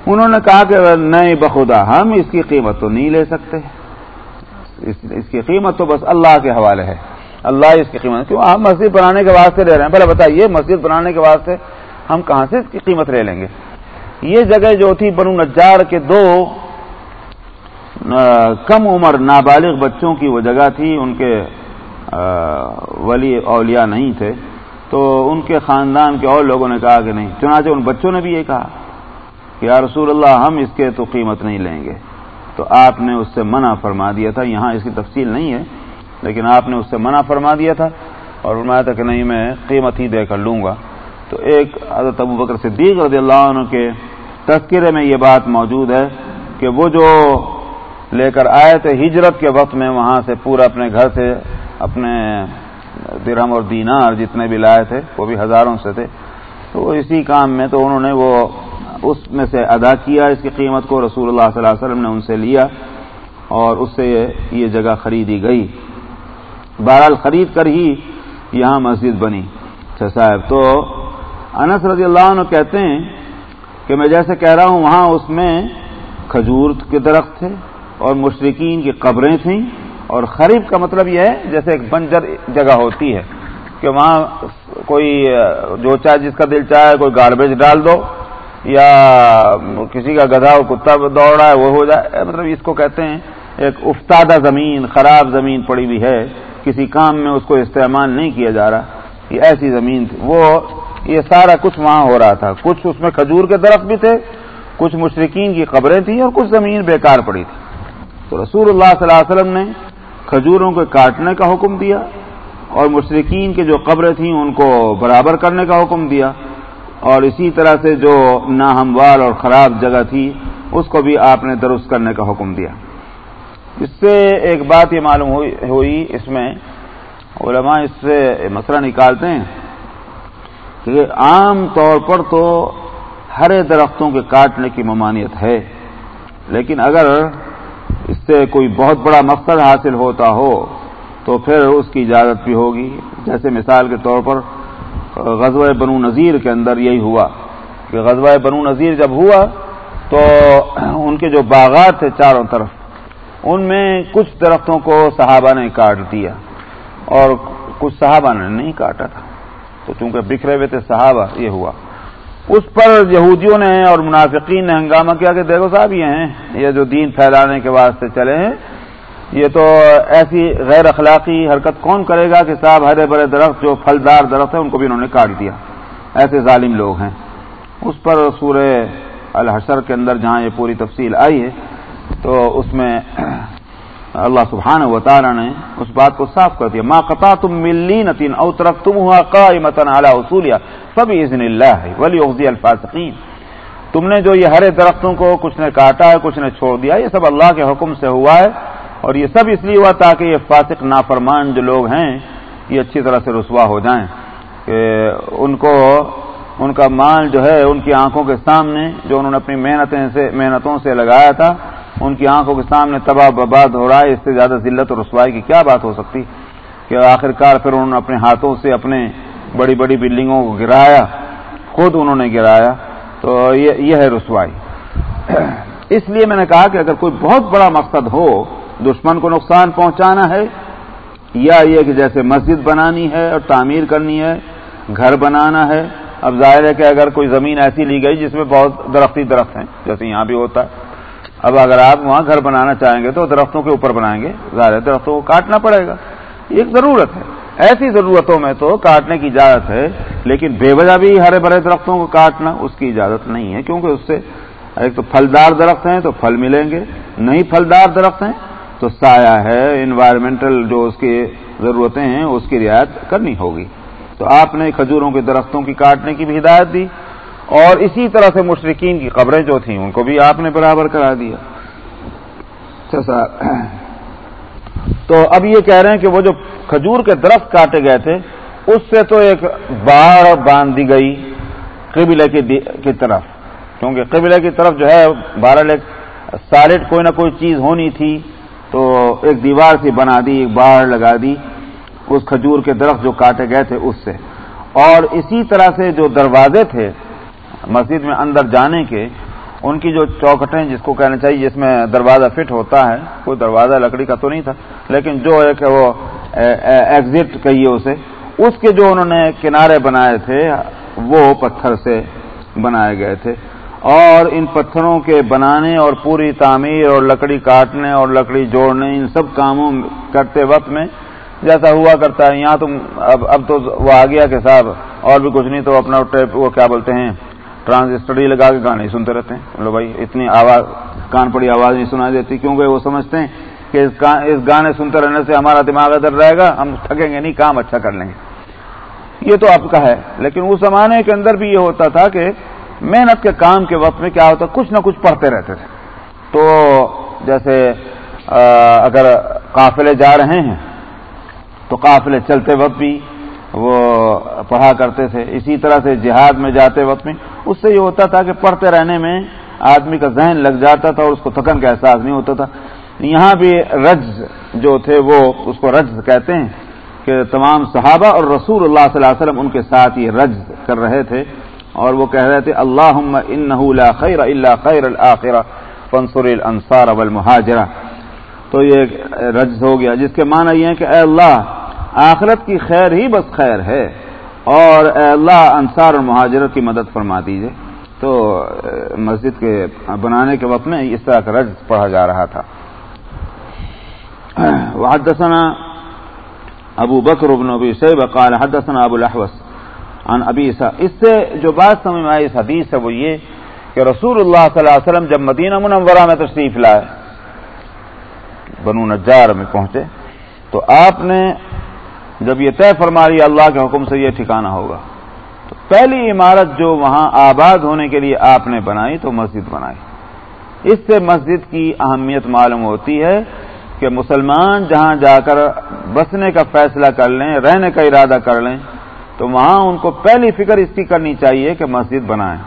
انہوں نے کہا کہ نئے بخدا، ہم اس کی قیمت تو نہیں لے سکتے۔ اس کی قیمت تو بس اللہ کے حوالے ہے۔ اللہ اس کی قیمت کیوں؟ آپ مسجد بنانے کے واسطے لے رہے ہیں۔ پہلے بتائیے، مسجد بنانے کے واسطے ہم کہاں سے اس کی قیمت لے لیں گے؟ یہ جگہ جو تھی بنو نجار کے دو کم عمر نابالغ بچوں کی وہ جگہ تھی۔ ان کے ولی اولیاء نہیں تھے۔ تو ان کے خاندان کے اور لوگوں نے کہا کہ نہیں، چنانچہ ان بچوں نے بھی یہ کہا کہ یا رسول اللہ، ہم اس کے تو قیمت نہیں لیں گے۔ تو آپ نے اس سے منع فرما دیا تھا، یہاں اس کی تفصیل نہیں ہے، لیکن آپ نے اس سے منع فرما دیا تھا اور فرمایا تھا کہ نہیں، میں قیمت ہی دے کر لوں گا۔ تو ایک حضرت ابو بکر صدیق رضی اللہ عنہ کے تذکرے میں یہ بات موجود ہے کہ وہ جو لے کر آئے تھے ہجرت کے وقت میں، وہاں سے پورا اپنے گھر سے اپنے درہم اور دینار جتنے بھی لائے تھے، وہ بھی ہزاروں سے تھے۔ تو اسی کام میں تو انہوں نے وہ اس میں سے ادا کیا اس کی قیمت کو رسول اللہ صلی اللہ علیہ وسلم نے ان سے لیا اور اس سے یہ جگہ خریدی گئی۔ بہرحال خرید کر ہی یہاں مسجد بنی۔ اچھا صاحب، تو انس رضی اللہ عنہ کہتے ہیں کہ میں جیسے کہہ رہا ہوں، وہاں اس میں کھجور کے درخت تھے اور مشرقین کی قبریں تھیں۔ اور خریف کا مطلب یہ ہے، جیسے ایک بنجر جگہ ہوتی ہے کہ وہاں کوئی جو چاہے، جس کا دل چاہے، کوئی گاربیج ڈال دو۔ یا کسی کا گدھا کتا دوڑ رہا ہے، وہ ہو جائے۔ مطلب اس کو کہتے ہیں ایک افتادہ زمین، خراب زمین پڑی ہوئی ہے۔ کسی کام میں اس کو استعمال نہیں کیا جا رہا۔ یہ ایسی زمین تھی۔ وہ، یہ سارا کچھ وہاں ہو رہا تھا۔ کچھ اس میں کھجور کے درخت بھی تھے، کچھ مشرقین کی قبریں تھیں اور کچھ زمین بیکار پڑی تھی۔ تو رسول اللہ صلی اللہ علیہ وسلم نے کھجوروں کو کاٹنے کا حکم دیا اور مشرقین کے جو قبریں تھیں ان کو برابر کرنے کا حکم دیا۔ اور اسی طرح سے جو ناہموار اور خراب جگہ تھی، اس کو بھی آپ نے درست کرنے کا حکم دیا۔ اس سے ایک بات یہ معلوم ہوئی اس میں، علماء اس سے مسئلہ نکالتے ہیں کہ عام طور پر تو ہرے درختوں کے کاٹنے کی ممانعت ہے، لیکن اگر اس سے کوئی بہت بڑا مقصد حاصل ہوتا ہو، تو پھر اس کی اجازت بھی ہوگی۔ جیسے مثال کے طور پر غزوہ بنو نذیر کے اندر یہی ہوا کہ غزوہ بنو نذیر جب ہوا تو ان کے جو باغات تھے چاروں طرف، ان میں کچھ درختوں کو صحابہ نے کاٹ دیا اور کچھ صحابہ نے نہیں کاٹا تھا۔ تو چونکہ بکھرے ہوئے تھے صحابہ، یہ ہوا۔ اس پر یہودیوں نے اور منافقین نے ہنگامہ کیا کہ دیکھو صاحب، یہ ہیں، یہ جو دین پھیلانے کے واسطے چلے ہیں یہ تو ایسی غیر اخلاقی حرکت کون کرے گا کہ صاحب ہرے بڑے درخت جو پھلدار درخت ہیں ان کو بھی انہوں نے کاٹ دیا؟ ایسے ظالم لوگ ہیں۔ اس پر سورہ الحشر کے اندر جہاں یہ پوری تفصیل آئی ہے، تو اس میں اللہ سبحانہ و تعالی نے اس بات کو صاف کر دیا۔ ما قطع تم ملی نتین او ترک تم ہوا کا متن اعلیٰ اصولیہ سب عزن اللہ ولی عزی الفاظقین تم نے جو یہ ہرے درختوں کو کچھ نے کاٹا ہے، کچھ نے چھوڑ دیا یہ سب اللہ کے حکم سے ہوا ہے۔ اور یہ سب اس لیے ہوا تاکہ یہ فاسق نافرمان جو لوگ ہیں، یہ اچھی طرح سے رسوا ہو جائیں۔ کہ ان کو، ان کا مال جو ہے، ان کی آنکھوں کے سامنے جو انہوں نے اپنی محنتیں سے، محنتوں سے لگایا تھا، ان کی آنکھوں کے سامنے تباہ برباد ہو رہا ہے، اس سے زیادہ ذلت اور رسوائی کی کیا بات ہو سکتی؟ کہ آخرکار پھر انہوں نے اپنے ہاتھوں سے اپنے بڑی بڑی بلڈنگوں کو گرایا، خود انہوں نے گرایا، تو یہ ہے رسوائی۔ اس لیے میں نے کہا کہ اگر کوئی بہت بڑا مقصد ہو دشمن کو نقصان پہنچانا ہے، یا یہ کہ جیسے مسجد بنانی ہے اور تعمیر کرنی ہے، گھر بنانا ہے۔ اب ظاہر ہے کہ اگر کوئی زمین ایسی لی گئی جس میں بہت درختی درخت ہیں، جیسے یہاں بھی ہوتا ہے۔ اب اگر آپ وہاں گھر بنانا چاہیں گے تو درختوں کے اوپر بنائیں گے۔ ظاہر ہے درختوں کو کاٹنا پڑے گا۔ ایک ضرورت ہے۔ ایسی ضرورتوں میں تو کاٹنے کی اجازت ہے، لیکن بے وجہ بھی ہرے بھرے درختوں کو کاٹنا اس کی اجازت نہیں ہے، کیونکہ اس سے ایک تو پھلدار درخت ہیں تو پھل ملیں گے۔ نہیں پھلدار درخت ہیں تو سایہ ہے انوائرمنٹل جو اس کی ضرورتیں ہیں، اس کی رعایت کرنی ہوگی۔ تو آپ نے کھجوروں کے درختوں کی کاٹنے کی بھی ہدایت دی۔ اور اسی طرح سے مشرقین کی قبریں جو تھیں، ان کو بھی آپ نے برابر کرا دیا۔ اچھا تو اب یہ کہہ رہے ہیں کہ وہ جو کھجور کے درخت کاٹے گئے تھے، اس سے تو ایک باڑ باندھ دی گئی قبلے کی طرف۔ کیونکہ قبلے کی طرف جو ہے بارہ ایک سالڈ کوئی نہ کوئی چیز ہونی تھی۔ تو ایک دیوار سی بنا دی، ایک باڑ لگا دی، اس کھجور کے درخت جو کاٹے گئے تھے اس سے۔ اور اسی طرح سے جو دروازے تھے مسجد میں اندر جانے کے، ان کی جو چوکٹیں جس کو کہنا چاہیے، جس میں دروازہ فٹ ہوتا ہے، کوئی دروازہ لکڑی کا تو نہیں تھا، لیکن جو ایک وہ ایگزٹ کہیے اسے، اس کے جو انہوں نے کنارے بنائے تھے، وہ پتھر سے بنائے گئے تھے۔ اور ان پتھروں کے بنانے اور پوری تعمیر اور لکڑی کاٹنے اور لکڑی جوڑنے، ان سب کاموں کرتے وقت میں جیسا ہوا کرتا ہے، یہاں تم اب اب تو وہ آ گیا کہ صاحب، اور بھی کچھ نہیں تو اپنا وہ کیا بولتے ہیں ٹرانزسٹر لگا کے گانے سنتے رہتے ہیں۔ بولو بھائی، اتنی آواز، کان پڑی آواز نہیں سنائی دیتی، کیونکہ وہ سمجھتے ہیں کہ اس گانے سنتے رہنے سے ہمارا دماغ ادھر رہے گا، ہم تھکیں گے نہیں، کام اچھا کر لیں گے۔ یہ تو آپ کا ہے، لیکن اس زمانے کے اندر بھی یہ ہوتا تھا کہ محنت کے کام کے وقت میں کیا ہوتا کچھ نہ کچھ پڑھتے رہتے تھے۔ تو جیسے اگر قافلے جا رہے ہیں، تو قافلے چلتے وقت بھی وہ پڑھا کرتے تھے۔ اسی طرح سے جہاد میں جاتے وقت میں اس سے یہ ہوتا تھا کہ پڑھتے رہنے میں آدمی کا ذہن لگ جاتا تھا اور اس کو تھکن کا احساس نہیں ہوتا تھا۔ یہاں بھی رجز جو تھے، وہ اس کو رجز کہتے ہیں کہ تمام صحابہ اور رسول اللہ صلی اللہ علیہ وسلم ان کے ساتھ یہ رجز کر رہے تھے۔ اور وہ کہہ رہے تھے اللہ لا خیر اللہ خیر الآخرہ فنصر الانصار والمہاجرہ. تو یہ رجز ہو گیا، جس کے معنی یہ ہے کہ اے اللہ، آخرت کی خیر ہی بس خیر ہے، اور اے اللہ، انصار اور مہاجرت کی مدد فرما دیجیے تو مسجد کے بنانے کے وقت میں اس طرح کا رجز پڑھا جا رہا تھا۔ حدثنا ابو بکر ابن ابی سیب قال حدثنا ابو الاحوص عن ابی عیسیٰ۔ اس سے جو بات سمجھ میں آئی اس حدیث ہے وہ یہ کہ رسول اللہ صلی اللہ علیہ وسلم جب مدینہ منورہ میں تشریف لائے، بنو نجار میں پہنچے، تو آپ نے جب یہ طے فرما رہی اللہ کے حکم سے یہ ٹھکانا ہوگا۔ تو پہلی عمارت جو وہاں آباد ہونے کے لیے آپ نے بنائی تو مسجد بنائی۔ اس سے مسجد کی اہمیت معلوم ہوتی ہے کہ مسلمان جہاں جا کر بسنے کا فیصلہ کر لیں، رہنے کا ارادہ کر لیں تو وہاں ان کو پہلی فکر اس کی کرنی چاہیے کہ مسجد بنائیں۔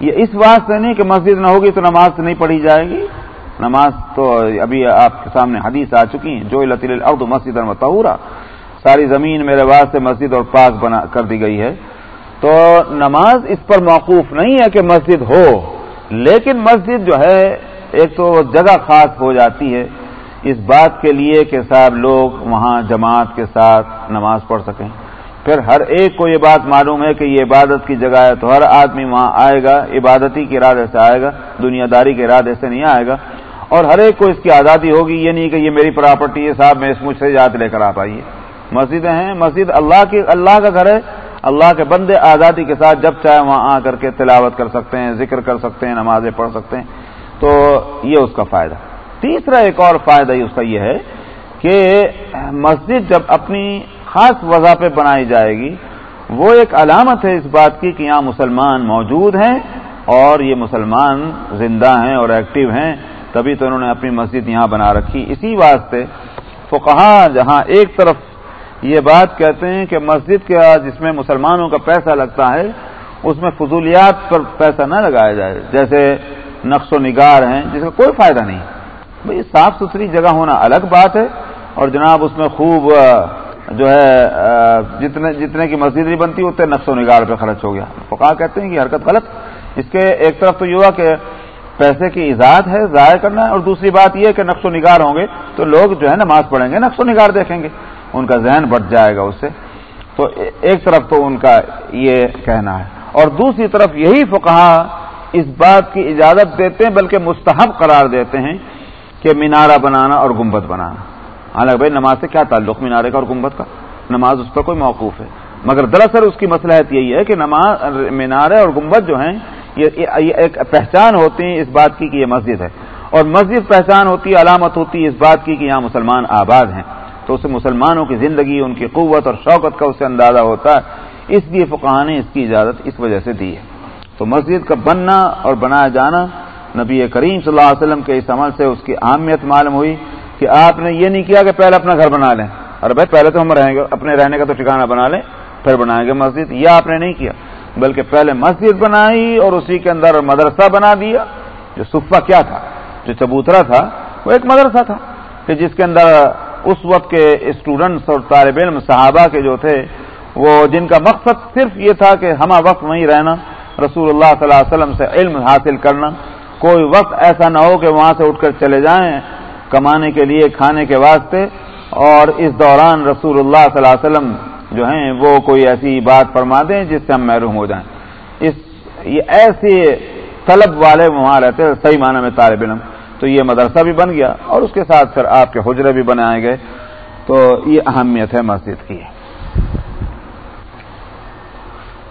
یہ اس واسطے نہیں کہ مسجد نہ ہوگی تو نماز نہیں پڑھی جائے گی۔ نماز تو ابھی آپ کے سامنے حدیث آ چکی ہیں جو لطیل العد مسجد المتورا ساری زمین میرے واسطے مسجد اور پاک بنا کر دی گئی ہے۔ تو نماز اس پر موقوف نہیں ہے کہ مسجد ہو، لیکن مسجد جو ہے، ایک تو جگہ خاص ہو جاتی ہے۔ اس بات کے لیے کہ صاحب لوگ وہاں جماعت کے ساتھ نماز پڑھ سکیں۔ پھر ہر ایک کو یہ بات معلوم ہے کہ یہ عبادت کی جگہ ہے تو ہر آدمی وہاں آئے گا، عبادتی کے ارادے سے آئے گا دنیا داری کے ارادے سے نہیں آئے گا۔ اور ہر ایک کو اس کی آزادی ہوگی، یہ نہیں کہ یہ میری پراپرٹی ہے، صاحب، میں اس مجھ سے یاد لے کر آپ آئیے۔ مسجدیں ہیں، مسجد اللہ کی، اللہ کا گھر ہے۔ اللہ کے بندے آزادی کے ساتھ جب چاہے وہاں آ کر کے تلاوت کر سکتے ہیں، ذکر کر سکتے ہیں، نمازیں پڑھ سکتے ہیں۔ تو یہ اس کا فائدہ۔ تیسرا ایک اور فائدہ اس کا یہ ہے کہ مسجد جب اپنی خاص وضع پہ بنائی جائے گی۔ وہ ایک علامت ہے اس بات کی کہ یہاں مسلمان موجود ہیں اور یہ مسلمان زندہ ہیں اور ایکٹیو ہیں۔ تبھی تو انہوں نے اپنی مسجد یہاں بنا رکھی۔ اسی واسطے تو کہاں جہاں ایک طرف یہ بات کہتے ہیں کہ مسجد کے جس میں مسلمانوں کا پیسہ لگتا ہے، اس میں فضولیات پر پیسہ نہ لگایا جائے۔ جیسے نقش و نگار ہیں، جس کا کوئی فائدہ نہیں۔ بھائی صاف ستھری جگہ ہونا الگ بات ہے اور جناب اس میں خوب جو ہے جتنے جتنے کی مسجد نہیں بنتی، اتنے نقص و نگار پہ خرچ ہو گیا۔ فقا کہتے ہیں کہ حرکت غلط۔ اس کے ایک طرف تو یہ ہوا کہ پیسے کی ایجاد ہے ضائع کرنا ہے اور دوسری بات یہ کہ نقص و نگار ہوں گے تو لوگ جو ہے نماز پڑھیں گے، نقص و نگار دیکھیں گے۔ ان کا ذہن بٹ جائے گا اس سے۔ تو ایک طرف تو ان کا یہ کہنا ہے۔ اور دوسری طرف یہی فقہ اس بات کی اجازت دیتے ہیں، بلکہ مستحب قرار دیتے ہیں کہ مینارہ بنانا اور گنبد بنانا۔ حالانکہ بھائی نماز سے کیا تعلق مینارے کا اور گنبد کا؟ نماز اس پر کوئی موقوف ہے۔ مگر دراصل اس کی مسلحت یہی ہے کہ نماز، مینارے اور گنبد جو ہیں، یہ ایک پہچان ہوتی ہے اس بات کی کہ یہ مسجد ہے۔ اور مسجد پہچان ہوتی ہے علامت ہوتی ہے اس بات کی کہ یہاں مسلمان آباد ہیں۔ تو اسے مسلمانوں کی زندگی، ان کی قوت اور شوقت کا اسے اندازہ ہوتا ہے۔ اس لیے فقہ نے اس کی اجازت اس وجہ سے دی ہے۔ تو مسجد کا بننا اور بنایا جانا نبی کریم صلی اللہ علیہ وسلم کے اس عمل سے اس کی اہمیت معلوم ہوئی۔ کہ آپ نے یہ نہیں کیا کہ پہلے اپنا گھر بنا لیں۔ اور بھائی پہلے تو ہم رہیں گے، اپنے رہنے کا تو ٹھکانا بنا لیں، پھر بنائیں گے مسجد۔ یہ آپ نے نہیں کیا، بلکہ پہلے مسجد بنائی اور اسی کے اندر مدرسہ بنا دیا، جو صفہ کیا تھا، جو چبوترا تھا، وہ ایک مدرسہ تھا۔ کہ جس کے اندر اس وقت کے اسٹوڈنٹس اور طالب علم، صحابہ کے جو تھے، وہ جن کا مقصد صرف یہ تھا کہ ہمہ وقت وہیں رہنا، رسول اللہ صلی اللہ علیہ وسلم سے علم حاصل کرنا۔ کوئی وقت ایسا نہ ہو کہ وہاں سے اٹھ کر چلے جائیں کمانے کے لیے، کھانے کے واسطے۔ اور اس دوران رسول اللہ صلی اللہ علیہ وسلم جو ہیں، وہ کوئی ایسی بات فرما دیں جس سے ہم محروم ہو جائیں۔ اس، یہ ایسے طلب والے وہاں رہتے صحیح معنی میں طالب علم۔ تو یہ مدرسہ بھی بن گیا اور اس کے ساتھ پھر آپ کے حجرے بھی بنائے گئے۔ تو یہ اہمیت ہے مسجد کی۔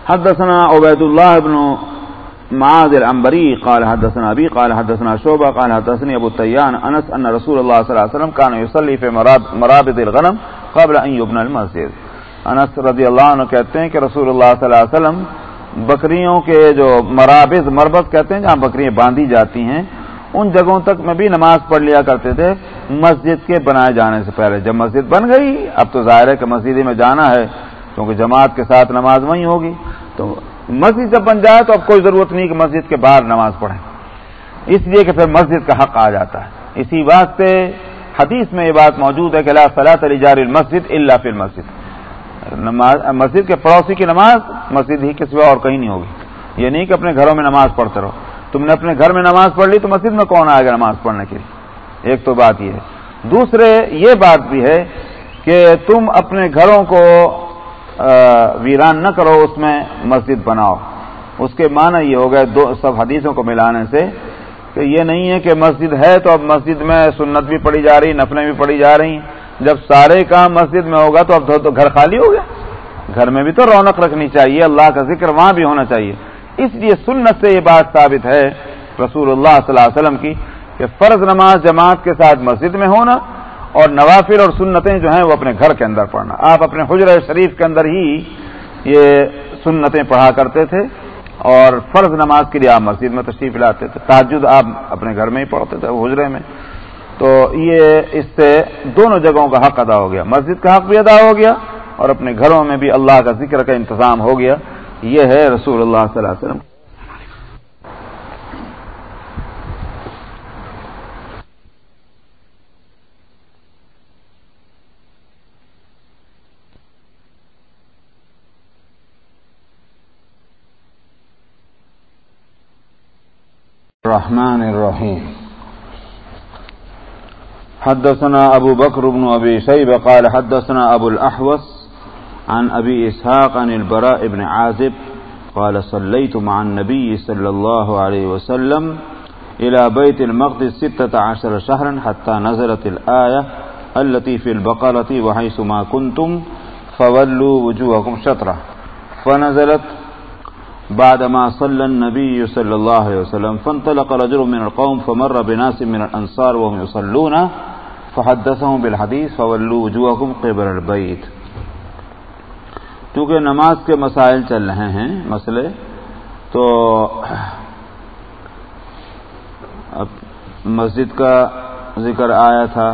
حدثنا عبید اللہ ابن معاذ العنبري قال حدثنا ابي قال حدثنا شعبة، قال حدثني ابو التيان انس ان رسول الله صلى الله عليه وسلم كان يصلي في مرابط الغنم قبل ان يبنى المسجد. انس رضی اللہ عنہ کہتے ہیں کہ رسول اللہ صلی اللہ علیہ وسلم بکریوں کے جو مرابط، مربط کہتے ہیں جہاں بکریاں باندھی جاتی ہیں، ان جگہوں تک میں بھی نماز پڑھ لیا کرتے تھے، مسجد کے بنائے جانے سے پہلے۔ جب مسجد بن گئی، اب تو ظاہر ہے کہ مسجد میں جانا ہے، کیونکہ جماعت کے ساتھ نماز وہیں ہوگی۔ تو مسجد جب بن جائے تو اب کوئی ضرورت نہیں کہ مسجد کے باہر نماز پڑھیں۔ اس لیے کہ پھر مسجد کا حق آ جاتا ہے۔ اسی بات سے حدیث میں یہ بات موجود ہے کہ اللہ صلاح علی جار المسد اللہ فی مسجد مسجد کے پڑوسی کی نماز مسجد ہی کے سوا اور کہیں نہیں ہوگی۔ یہ نہیں کہ اپنے گھروں میں نماز پڑھتے رہو۔ تم نے اپنے گھر میں نماز پڑھ لی تو مسجد میں کون آئے گا نماز پڑھنے کے لیے؟ ایک تو بات یہ ہے۔ دوسرے، یہ بات بھی ہے کہ تم اپنے گھروں کو ویران نہ کرو، اس میں مسجد بناؤ۔ اس کے معنی یہ ہو گئے دو سب حدیثوں کو ملانے سے کہ یہ نہیں ہے کہ مسجد ہے تو اب مسجد میں سنت بھی پڑی جا رہی، نفلیں بھی پڑی جا رہی۔ جب سارے کام مسجد میں ہوگا تو اب تو گھر خالی ہو گیا۔ گھر میں بھی تو رونق رکھنی چاہیے، اللہ کا ذکر وہاں بھی ہونا چاہیے۔ اس لیے سنت سے یہ بات ثابت ہے رسول اللہ صلی اللہ علیہ وسلم کی کہ فرض نماز جماعت کے ساتھ مسجد میں ہونا اور نوافل اور سنتیں جو ہیں وہ اپنے گھر کے اندر پڑھنا۔ آپ اپنے حجر شریف کے اندر ہی یہ سنتیں پڑھا کرتے تھے اور فرض نماز کے لیے آپ مسجد میں تشریف لاتے تھے۔ تاجد آپ اپنے گھر میں ہی پڑھتے تھے حجرے میں۔ تو یہ اس سے دونوں جگہوں کا حق ادا ہو گیا۔ مسجد کا حق بھی ادا ہو گیا اور اپنے گھروں میں بھی اللہ کا ذکر کا انتظام ہو گیا۔ یہ ہے رسول اللہ صلی اللہ علیہ وسلم۔ الرحمن الرحيم. حدثنا أبو بكر بن أبي شيبة قال حدثنا أبو الأحوص عن أبي إسحاق عن البراء بن عازب قال صليت مع النبي صلى الله عليه وسلم إلى بيت المقدس ستة عشر شهرا حتى نزلت الآية التي في البقرة وحيث ما كنتم فولوا وجوهكم شطرة. فنزلت بعدما صلى النبي صلى الله عليه وسلم فانطلق رجل من القوم فمر بناس من الأنصار وهم يصلون فحدثهم بالحديث فولوا وجوهكم قبل البيت. چونکہ نماز کے مسائل چل رہے ہیں مسئلے، تو اب مسجد کا ذکر آیا تھا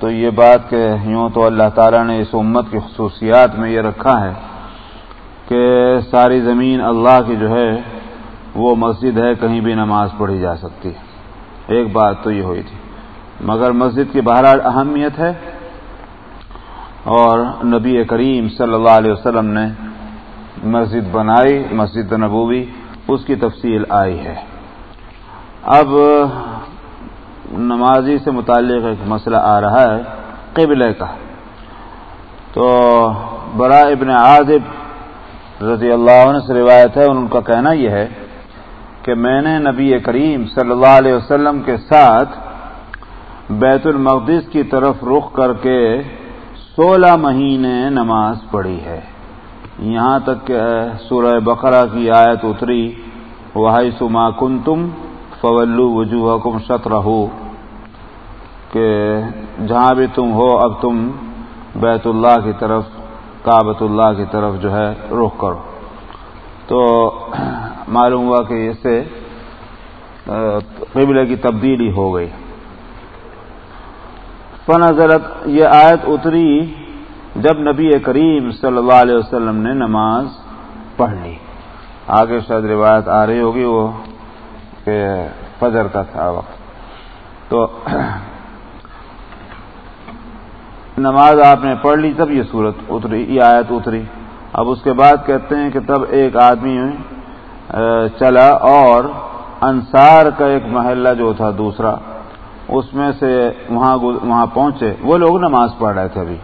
تو یہ بات کہ یوں تو اللہ تعالیٰ نے اس امت کی خصوصیات میں یہ رکھا ہے۔ کہ ساری زمین اللہ کی جو ہے وہ مسجد ہے، کہیں بھی نماز پڑھی جا سکتی ہے۔ ایک بات تو یہ ہوئی تھی۔ مگر مسجد کی بہرحال اہمیت ہے۔ اور نبی کریم صلی اللہ علیہ وسلم نے مسجد بنائی، مسجد نبوی، اس کی تفصیل آئی ہے۔ اب نمازی سے متعلق ایک مسئلہ آ رہا ہے، قبلے کا۔ تو برا ابن عازب رضی اللہ عنہ سے روایت ہے ان کا کہنا یہ ہے کہ میں نے نبی کریم صلی اللہ علیہ وسلم کے ساتھ بیت المقدس کی طرف رخ کر کے سولہ مہینے نماز پڑھی ہے۔ یہاں تک کہ سورہ بقرہ کی آیت اتری وہی سما کن تم فولو وجوہ کم شطر کہ جہاں بھی تم ہو، اب تم بیت اللہ کی طرف کابت اللہ کی طرف جو ہے رخ کرو۔ تو معلوم ہوا کہ اس سے قبلے کی تبدیلی ہو گئی۔ فن حضرت یہ آیت اتری جب نبی کریم صلی اللہ علیہ وسلم نے نماز پڑھ لی۔ آگے شاید روایت آ رہی ہوگی وہ کہ فجر کا تھا وقت۔ تو نماز آپ نے پڑھ لی، تب یہ صورت اتری، یہ آیت اتری۔ اب اس کے بعد کہتے ہیں کہ تب ایک آدمی چلا اور انصار کا ایک محلہ جو تھا دوسرا، اس میں سے وہاں وہاں پہنچے۔ وہ لوگ نماز پڑھ رہے تھے ابھی۔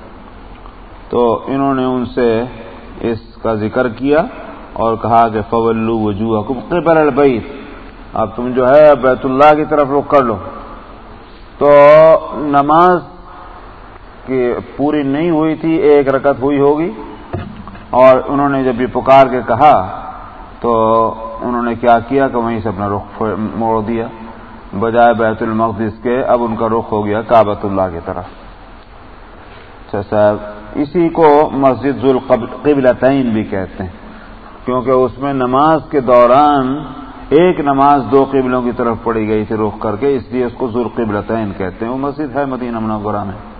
تو انہوں نے ان سے اس کا ذکر کیا اور کہا کہ فولو وجوہ قبل البیت۔ اب تم جو ہے بیت اللہ کی طرف رخ کر لو۔ تو نماز کہ پوری نہیں ہوئی تھی، ایک رکت ہوئی ہوگی۔ اور انہوں نے جب یہ پکار کے کہا، تو انہوں نے کیا کیا کہ وہیں سے اپنا رخ موڑ دیا۔ بجائے بیت المقدس کے، اب ان کا رخ ہو گیا کابت اللہ کی طرف۔ اچھا صاحب، اسی کو مسجد ذوالقبل تعین بھی کہتے ہیں۔ کیونکہ اس میں نماز کے دوران ایک نماز دو قبلوں کی طرف پڑی گئی تھی رخ کر کے، اس لیے اس کو ذوالقبل تعین کہتے ہیں۔ وہ مسجد ہے مدینہ منورہ میں۔